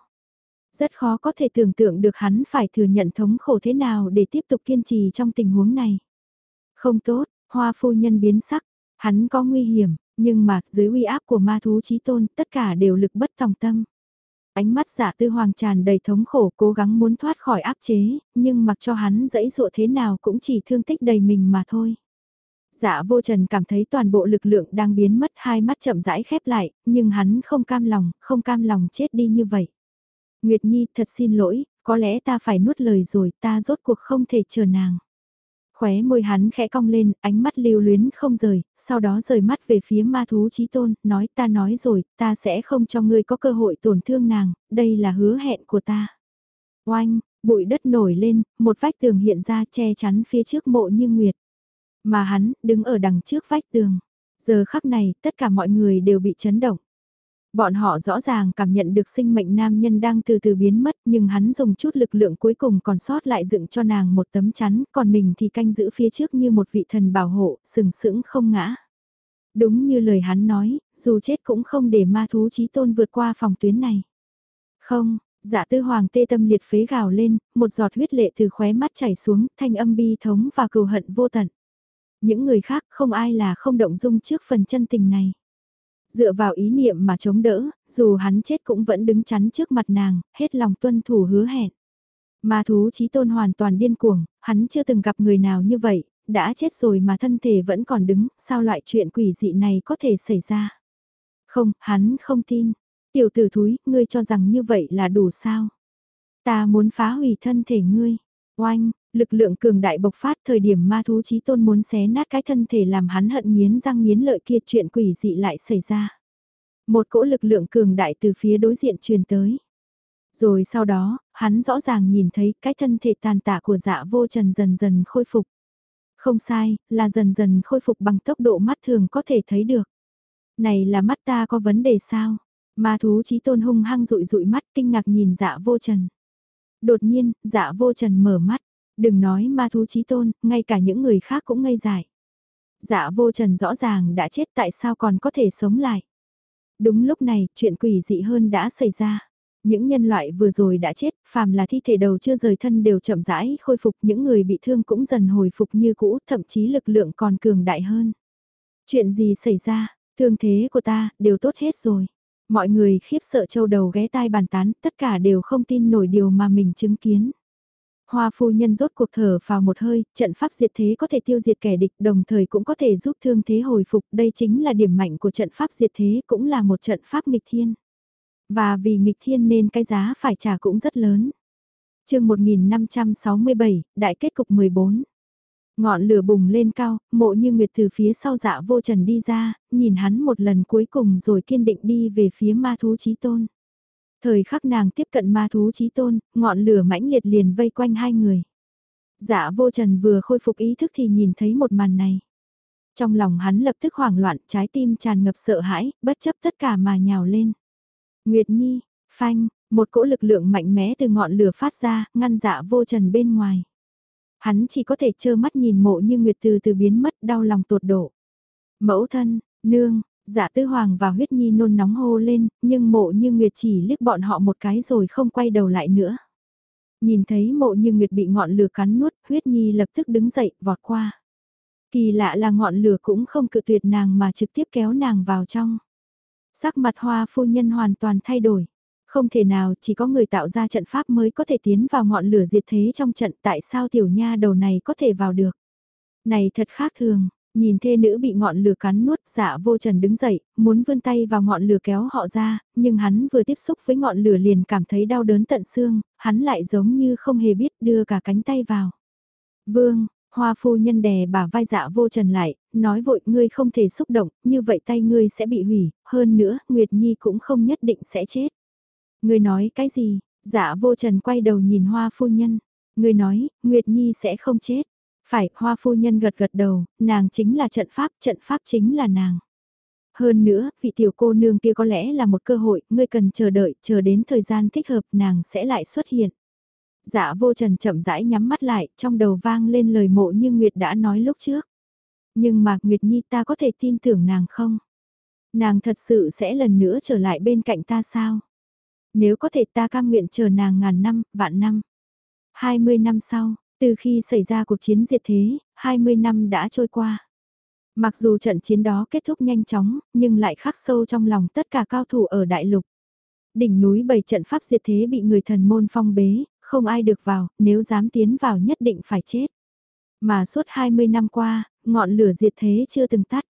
Rất khó có thể tưởng tượng được hắn phải thừa nhận thống khổ thế nào để tiếp tục kiên trì trong tình huống này. Không tốt, hoa phu nhân biến sắc, hắn có nguy hiểm, nhưng mà dưới uy áp của ma thú chí tôn tất cả đều lực bất tòng tâm. Ánh mắt giả tư hoàng tràn đầy thống khổ cố gắng muốn thoát khỏi áp chế, nhưng mặc cho hắn dẫy dụa thế nào cũng chỉ thương tích đầy mình mà thôi. Dạ vô trần cảm thấy toàn bộ lực lượng đang biến mất hai mắt chậm rãi khép lại, nhưng hắn không cam lòng, không cam lòng chết đi như vậy. Nguyệt Nhi thật xin lỗi, có lẽ ta phải nuốt lời rồi ta rốt cuộc không thể chờ nàng. Khóe môi hắn khẽ cong lên, ánh mắt lưu luyến không rời, sau đó rời mắt về phía ma thú chí tôn, nói ta nói rồi, ta sẽ không cho ngươi có cơ hội tổn thương nàng, đây là hứa hẹn của ta. Oanh, bụi đất nổi lên, một vách tường hiện ra che chắn phía trước mộ như nguyệt. Mà hắn, đứng ở đằng trước vách tường. Giờ khắc này, tất cả mọi người đều bị chấn động. Bọn họ rõ ràng cảm nhận được sinh mệnh nam nhân đang từ từ biến mất nhưng hắn dùng chút lực lượng cuối cùng còn sót lại dựng cho nàng một tấm chắn còn mình thì canh giữ phía trước như một vị thần bảo hộ, sừng sững không ngã. Đúng như lời hắn nói, dù chết cũng không để ma thú chí tôn vượt qua phòng tuyến này. Không, dạ tư hoàng tê tâm liệt phế gào lên, một giọt huyết lệ từ khóe mắt chảy xuống, thanh âm bi thống và cừu hận vô tận. Những người khác không ai là không động dung trước phần chân tình này. Dựa vào ý niệm mà chống đỡ, dù hắn chết cũng vẫn đứng chắn trước mặt nàng, hết lòng tuân thủ hứa hẹn. Mà thú chí tôn hoàn toàn điên cuồng, hắn chưa từng gặp người nào như vậy, đã chết rồi mà thân thể vẫn còn đứng, sao loại chuyện quỷ dị này có thể xảy ra? Không, hắn không tin. Tiểu tử thúi, ngươi cho rằng như vậy là đủ sao? Ta muốn phá hủy thân thể ngươi. Oanh, Lực lượng cường đại bộc phát thời điểm ma thú chí tôn muốn xé nát cái thân thể làm hắn hận nghiến răng nghiến lợi kia chuyện quỷ dị lại xảy ra. Một cỗ lực lượng cường đại từ phía đối diện truyền tới. Rồi sau đó, hắn rõ ràng nhìn thấy cái thân thể tàn tạ của dạ vô trần dần dần khôi phục. Không sai, là dần dần khôi phục bằng tốc độ mắt thường có thể thấy được. Này là mắt ta có vấn đề sao? Ma thú chí tôn hung hăng rụi rụi mắt kinh ngạc nhìn dạ vô trần. Đột nhiên, dạ vô trần mở mắt. Đừng nói ma thú chí tôn, ngay cả những người khác cũng ngây dại. Dạ vô trần rõ ràng đã chết tại sao còn có thể sống lại. Đúng lúc này, chuyện quỷ dị hơn đã xảy ra. Những nhân loại vừa rồi đã chết, phàm là thi thể đầu chưa rời thân đều chậm rãi khôi phục, những người bị thương cũng dần hồi phục như cũ, thậm chí lực lượng còn cường đại hơn. Chuyện gì xảy ra, thương thế của ta, đều tốt hết rồi. Mọi người khiếp sợ châu đầu ghé tai bàn tán, tất cả đều không tin nổi điều mà mình chứng kiến. Hoa phu nhân rốt cuộc thở vào một hơi, trận pháp diệt thế có thể tiêu diệt kẻ địch đồng thời cũng có thể giúp thương thế hồi phục. Đây chính là điểm mạnh của trận pháp diệt thế cũng là một trận pháp nghịch thiên. Và vì nghịch thiên nên cái giá phải trả cũng rất lớn. chương 1567, Đại kết cục 14 Ngọn lửa bùng lên cao, mộ như nguyệt từ phía sau dạ vô trần đi ra, nhìn hắn một lần cuối cùng rồi kiên định đi về phía ma thú chí tôn. Thời khắc nàng tiếp cận ma thú chí tôn, ngọn lửa mãnh liệt liền vây quanh hai người. Dạ vô trần vừa khôi phục ý thức thì nhìn thấy một màn này. Trong lòng hắn lập tức hoảng loạn, trái tim tràn ngập sợ hãi, bất chấp tất cả mà nhào lên. Nguyệt Nhi, phanh, một cỗ lực lượng mạnh mẽ từ ngọn lửa phát ra, ngăn dạ vô trần bên ngoài. Hắn chỉ có thể trơ mắt nhìn mộ như Nguyệt từ từ biến mất đau lòng tột độ. Mẫu thân, nương, dạ tư hoàng và huyết nhi nôn nóng hô lên, nhưng mộ như Nguyệt chỉ liếc bọn họ một cái rồi không quay đầu lại nữa. Nhìn thấy mộ như Nguyệt bị ngọn lửa cắn nuốt, huyết nhi lập tức đứng dậy, vọt qua. Kỳ lạ là ngọn lửa cũng không cự tuyệt nàng mà trực tiếp kéo nàng vào trong. Sắc mặt hoa phu nhân hoàn toàn thay đổi. Không thể nào chỉ có người tạo ra trận pháp mới có thể tiến vào ngọn lửa diệt thế trong trận tại sao tiểu nha đầu này có thể vào được. Này thật khác thường, nhìn thê nữ bị ngọn lửa cắn nuốt dạ vô trần đứng dậy, muốn vươn tay vào ngọn lửa kéo họ ra, nhưng hắn vừa tiếp xúc với ngọn lửa liền cảm thấy đau đớn tận xương, hắn lại giống như không hề biết đưa cả cánh tay vào. Vương, Hoa phu nhân đè bà vai dạ vô trần lại, nói vội ngươi không thể xúc động, như vậy tay ngươi sẽ bị hủy, hơn nữa, Nguyệt Nhi cũng không nhất định sẽ chết. Ngươi nói cái gì? Dạ vô trần quay đầu nhìn hoa phu nhân. Ngươi nói, Nguyệt Nhi sẽ không chết. Phải, hoa phu nhân gật gật đầu, nàng chính là trận pháp, trận pháp chính là nàng. Hơn nữa, vị tiểu cô nương kia có lẽ là một cơ hội, ngươi cần chờ đợi, chờ đến thời gian thích hợp nàng sẽ lại xuất hiện. Dạ vô trần chậm rãi nhắm mắt lại, trong đầu vang lên lời mộ như Nguyệt đã nói lúc trước. Nhưng mà Nguyệt Nhi ta có thể tin tưởng nàng không? Nàng thật sự sẽ lần nữa trở lại bên cạnh ta sao? Nếu có thể ta cam nguyện chờ nàng ngàn năm, vạn năm. 20 năm sau, từ khi xảy ra cuộc chiến diệt thế, 20 năm đã trôi qua. Mặc dù trận chiến đó kết thúc nhanh chóng, nhưng lại khắc sâu trong lòng tất cả cao thủ ở đại lục. Đỉnh núi bảy trận pháp diệt thế bị người thần môn phong bế, không ai được vào, nếu dám tiến vào nhất định phải chết. Mà suốt 20 năm qua, ngọn lửa diệt thế chưa từng tắt.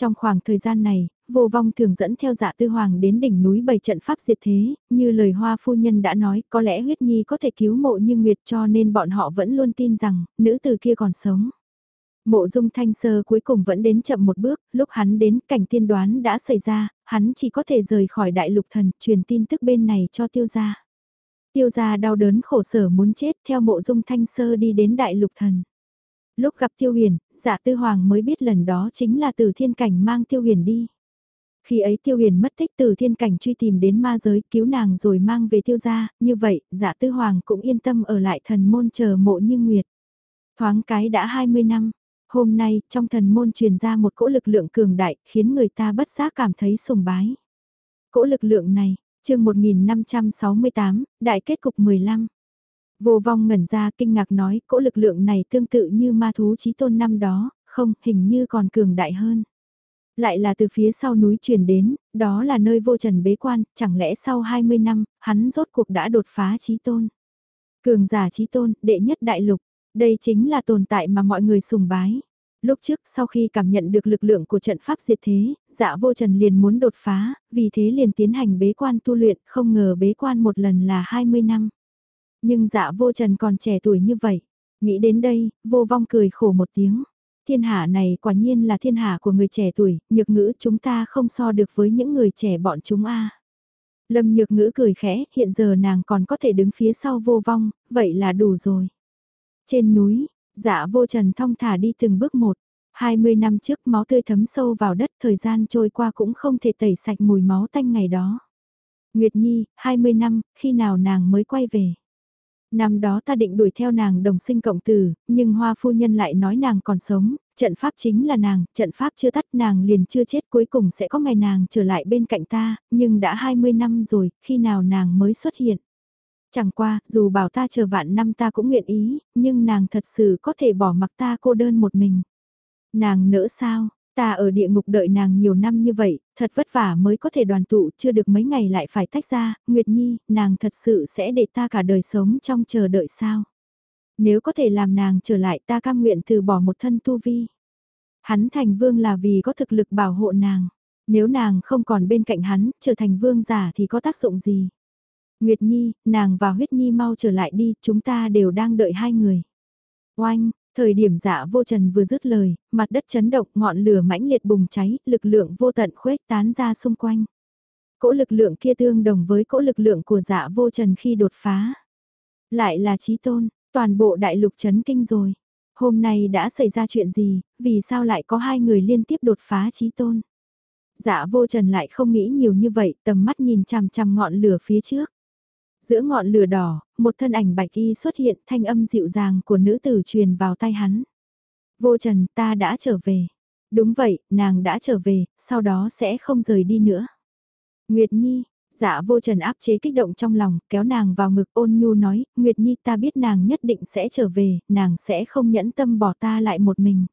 Trong khoảng thời gian này, vô vong thường dẫn theo dạ tư hoàng đến đỉnh núi bày trận pháp diệt thế, như lời hoa phu nhân đã nói, có lẽ huyết nhi có thể cứu mộ như nguyệt cho nên bọn họ vẫn luôn tin rằng, nữ từ kia còn sống. Mộ dung thanh sơ cuối cùng vẫn đến chậm một bước, lúc hắn đến cảnh tiên đoán đã xảy ra, hắn chỉ có thể rời khỏi đại lục thần, truyền tin tức bên này cho tiêu gia. Tiêu gia đau đớn khổ sở muốn chết theo mộ dung thanh sơ đi đến đại lục thần. Lúc gặp tiêu huyền, dạ tư hoàng mới biết lần đó chính là từ thiên cảnh mang tiêu huyền đi. Khi ấy tiêu huyền mất tích từ thiên cảnh truy tìm đến ma giới cứu nàng rồi mang về tiêu gia, như vậy, dạ tư hoàng cũng yên tâm ở lại thần môn chờ mộ như nguyệt. Thoáng cái đã 20 năm, hôm nay trong thần môn truyền ra một cỗ lực lượng cường đại khiến người ta bất giác cảm thấy sùng bái. Cỗ lực lượng này, chương 1568, đại kết cục 15. Vô vong ngẩn ra kinh ngạc nói cỗ lực lượng này tương tự như ma thú chí tôn năm đó, không, hình như còn cường đại hơn. Lại là từ phía sau núi truyền đến, đó là nơi vô trần bế quan, chẳng lẽ sau 20 năm, hắn rốt cuộc đã đột phá chí tôn. Cường giả chí tôn, đệ nhất đại lục, đây chính là tồn tại mà mọi người sùng bái. Lúc trước sau khi cảm nhận được lực lượng của trận pháp diệt thế, dạ vô trần liền muốn đột phá, vì thế liền tiến hành bế quan tu luyện, không ngờ bế quan một lần là 20 năm. Nhưng dạ vô trần còn trẻ tuổi như vậy. Nghĩ đến đây, vô vong cười khổ một tiếng. Thiên hạ này quả nhiên là thiên hạ của người trẻ tuổi, nhược ngữ chúng ta không so được với những người trẻ bọn chúng a. Lâm nhược ngữ cười khẽ, hiện giờ nàng còn có thể đứng phía sau vô vong, vậy là đủ rồi. Trên núi, dạ vô trần thong thả đi từng bước một. 20 năm trước máu tươi thấm sâu vào đất thời gian trôi qua cũng không thể tẩy sạch mùi máu tanh ngày đó. Nguyệt Nhi, 20 năm, khi nào nàng mới quay về? Năm đó ta định đuổi theo nàng đồng sinh cộng tử, nhưng hoa phu nhân lại nói nàng còn sống, trận pháp chính là nàng, trận pháp chưa tắt nàng liền chưa chết cuối cùng sẽ có ngày nàng trở lại bên cạnh ta, nhưng đã 20 năm rồi, khi nào nàng mới xuất hiện. Chẳng qua, dù bảo ta chờ vạn năm ta cũng nguyện ý, nhưng nàng thật sự có thể bỏ mặc ta cô đơn một mình. Nàng nỡ sao, ta ở địa ngục đợi nàng nhiều năm như vậy, thật vất vả mới có thể đoàn tụ, chưa được mấy ngày lại phải tách ra, Nguyệt Nhi, nàng thật sự sẽ để ta cả đời sống trong chờ đợi sao. Nếu có thể làm nàng trở lại ta cam nguyện từ bỏ một thân tu vi. Hắn thành vương là vì có thực lực bảo hộ nàng. Nếu nàng không còn bên cạnh hắn, trở thành vương giả thì có tác dụng gì? Nguyệt Nhi, nàng và Huyết Nhi mau trở lại đi, chúng ta đều đang đợi hai người. Oanh, thời điểm dạ vô trần vừa dứt lời, mặt đất chấn động ngọn lửa mãnh liệt bùng cháy, lực lượng vô tận khuếch tán ra xung quanh. Cỗ lực lượng kia tương đồng với cỗ lực lượng của dạ vô trần khi đột phá. Lại là trí tôn, toàn bộ đại lục chấn kinh rồi. Hôm nay đã xảy ra chuyện gì, vì sao lại có hai người liên tiếp đột phá trí tôn? Dạ vô trần lại không nghĩ nhiều như vậy, tầm mắt nhìn chằm chằm ngọn lửa phía trước. Giữa ngọn lửa đỏ, một thân ảnh bạch y xuất hiện thanh âm dịu dàng của nữ tử truyền vào tay hắn. Vô trần ta đã trở về. Đúng vậy, nàng đã trở về, sau đó sẽ không rời đi nữa. Nguyệt Nhi, dạ vô trần áp chế kích động trong lòng, kéo nàng vào ngực ôn nhu nói, Nguyệt Nhi ta biết nàng nhất định sẽ trở về, nàng sẽ không nhẫn tâm bỏ ta lại một mình.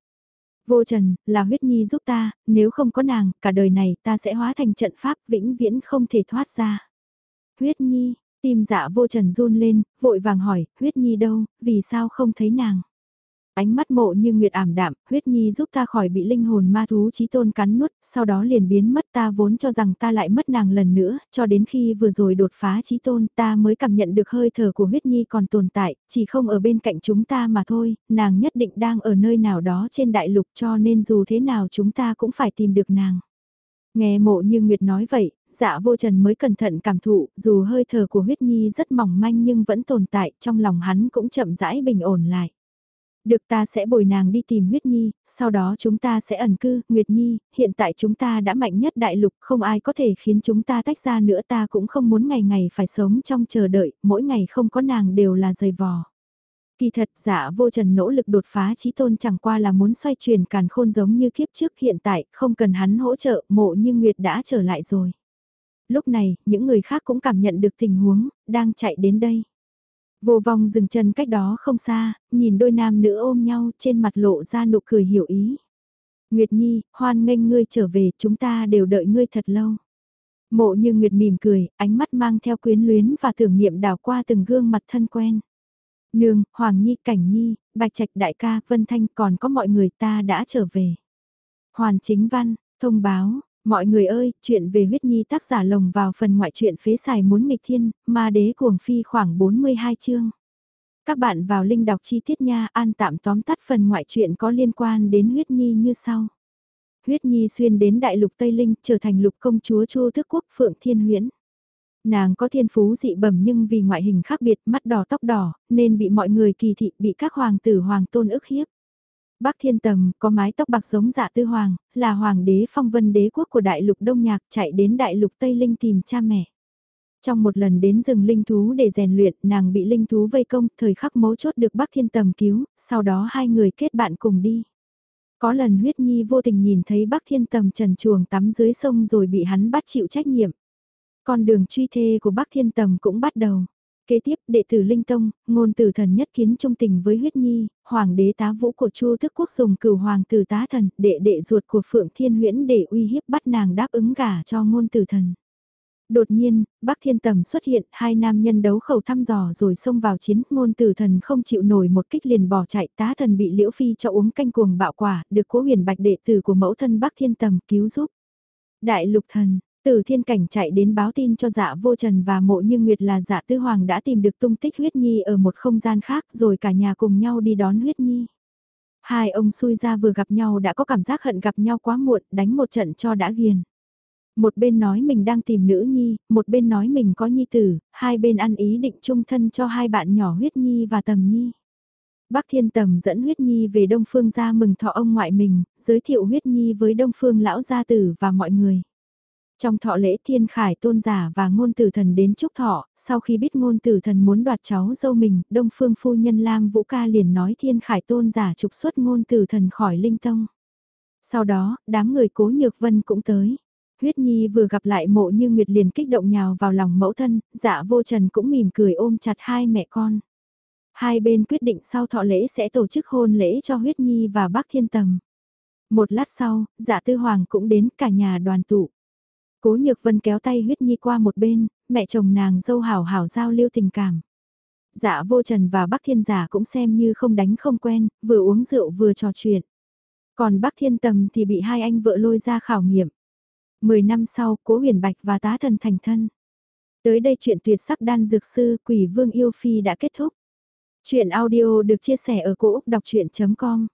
Vô trần, là huyết nhi giúp ta, nếu không có nàng, cả đời này ta sẽ hóa thành trận pháp vĩnh viễn không thể thoát ra. Huyết nhi, tim dạ vô trần run lên, vội vàng hỏi, huyết nhi đâu, vì sao không thấy nàng? Ánh mắt mộ như nguyệt ảm đạm, huyết nhi giúp ta khỏi bị linh hồn ma thú chí tôn cắn nuốt, sau đó liền biến mất ta vốn cho rằng ta lại mất nàng lần nữa, cho đến khi vừa rồi đột phá chí tôn ta mới cảm nhận được hơi thở của huyết nhi còn tồn tại, chỉ không ở bên cạnh chúng ta mà thôi, nàng nhất định đang ở nơi nào đó trên đại lục cho nên dù thế nào chúng ta cũng phải tìm được nàng. Nghe mộ như Nguyệt nói vậy, dạ vô trần mới cẩn thận cảm thụ, dù hơi thở của huyết nhi rất mỏng manh nhưng vẫn tồn tại, trong lòng hắn cũng chậm rãi bình ổn lại. Được ta sẽ bồi nàng đi tìm huyết nhi, sau đó chúng ta sẽ ẩn cư, Nguyệt Nhi, hiện tại chúng ta đã mạnh nhất đại lục, không ai có thể khiến chúng ta tách ra nữa ta cũng không muốn ngày ngày phải sống trong chờ đợi, mỗi ngày không có nàng đều là dày vò. Kỳ thật giả vô trần nỗ lực đột phá trí tôn chẳng qua là muốn xoay chuyển càn khôn giống như kiếp trước hiện tại, không cần hắn hỗ trợ, mộ như Nguyệt đã trở lại rồi. Lúc này, những người khác cũng cảm nhận được tình huống, đang chạy đến đây. Vô vong dừng chân cách đó không xa, nhìn đôi nam nữ ôm nhau trên mặt lộ ra nụ cười hiểu ý. Nguyệt Nhi, hoan nghênh ngươi trở về, chúng ta đều đợi ngươi thật lâu. Mộ như Nguyệt mỉm cười, ánh mắt mang theo quyến luyến và tưởng niệm đảo qua từng gương mặt thân quen. Nương, Hoàng Nhi, Cảnh Nhi, Bạch Trạch Đại ca, Vân Thanh còn có mọi người ta đã trở về. Hoàn Chính Văn, thông báo, Mọi người ơi, chuyện về huyết nhi tác giả lồng vào phần ngoại truyện phế xài muốn nghịch thiên, ma đế cuồng phi khoảng 42 chương. Các bạn vào link đọc chi tiết nha, an tạm tóm tắt phần ngoại truyện có liên quan đến huyết nhi như sau. Huyết nhi xuyên đến đại lục Tây Linh trở thành lục công chúa Chu Thức Quốc Phượng Thiên Huyễn. Nàng có thiên phú dị bẩm nhưng vì ngoại hình khác biệt mắt đỏ tóc đỏ, nên bị mọi người kỳ thị bị các hoàng tử hoàng tôn ức hiếp. Bác Thiên Tầm có mái tóc bạc giống dạ tư hoàng, là hoàng đế phong vân đế quốc của đại lục Đông Nhạc chạy đến đại lục Tây Linh tìm cha mẹ. Trong một lần đến rừng linh thú để rèn luyện, nàng bị linh thú vây công, thời khắc mấu chốt được bác Thiên Tầm cứu, sau đó hai người kết bạn cùng đi. Có lần huyết nhi vô tình nhìn thấy bác Thiên Tầm trần chuồng tắm dưới sông rồi bị hắn bắt chịu trách nhiệm. Con đường truy thê của bác Thiên Tầm cũng bắt đầu. Kế tiếp, đệ tử Linh Tông, ngôn tử thần nhất kiến trung tình với huyết nhi, hoàng đế tá vũ của Chu Thức Quốc dùng cửu hoàng tử tá thần, đệ đệ ruột của Phượng Thiên Huyễn để uy hiếp bắt nàng đáp ứng gả cho ngôn tử thần. Đột nhiên, Bắc Thiên Tầm xuất hiện, hai nam nhân đấu khẩu thăm dò rồi xông vào chiến, ngôn tử thần không chịu nổi một kích liền bỏ chạy, tá thần bị Liễu Phi cho uống canh cuồng bạo quả, được cố huyền bạch đệ tử của mẫu thân Bắc Thiên Tầm cứu giúp. Đại lục thần, từ thiên cảnh chạy đến báo tin cho dạ vô trần và mộ như nguyệt là dạ tư hoàng đã tìm được tung tích huyết nhi ở một không gian khác rồi cả nhà cùng nhau đi đón huyết nhi. Hai ông xui ra vừa gặp nhau đã có cảm giác hận gặp nhau quá muộn, đánh một trận cho đã ghiền. Một bên nói mình đang tìm nữ nhi, một bên nói mình có nhi tử, hai bên ăn ý định chung thân cho hai bạn nhỏ huyết nhi và tầm nhi. Bác Thiên Tầm dẫn huyết nhi về Đông Phương gia mừng thọ ông ngoại mình, giới thiệu huyết nhi với Đông Phương lão gia tử và mọi người. Trong thọ lễ thiên khải tôn giả và ngôn tử thần đến chúc thọ, sau khi biết ngôn tử thần muốn đoạt cháu dâu mình, đông phương phu nhân Lam Vũ Ca liền nói thiên khải tôn giả trục xuất ngôn tử thần khỏi linh tông. Sau đó, đám người cố nhược vân cũng tới. Huyết Nhi vừa gặp lại mộ như Nguyệt liền kích động nhào vào lòng mẫu thân, dạ vô trần cũng mỉm cười ôm chặt hai mẹ con. Hai bên quyết định sau thọ lễ sẽ tổ chức hôn lễ cho Huyết Nhi và bác thiên tầm. Một lát sau, dạ tư hoàng cũng đến cả nhà đoàn tụ. Cố Nhược Vân kéo tay huyết nhi qua một bên, mẹ chồng nàng dâu hảo hảo giao lưu tình cảm. dạ vô trần và bác thiên giả cũng xem như không đánh không quen, vừa uống rượu vừa trò chuyện. Còn bác thiên tầm thì bị hai anh vợ lôi ra khảo nghiệm. Mười năm sau, cố huyền bạch và tá thần thành thân. Tới đây chuyện tuyệt sắc đan dược sư quỷ vương yêu phi đã kết thúc. Chuyện audio được chia sẻ ở cỗ đọc chuyện.com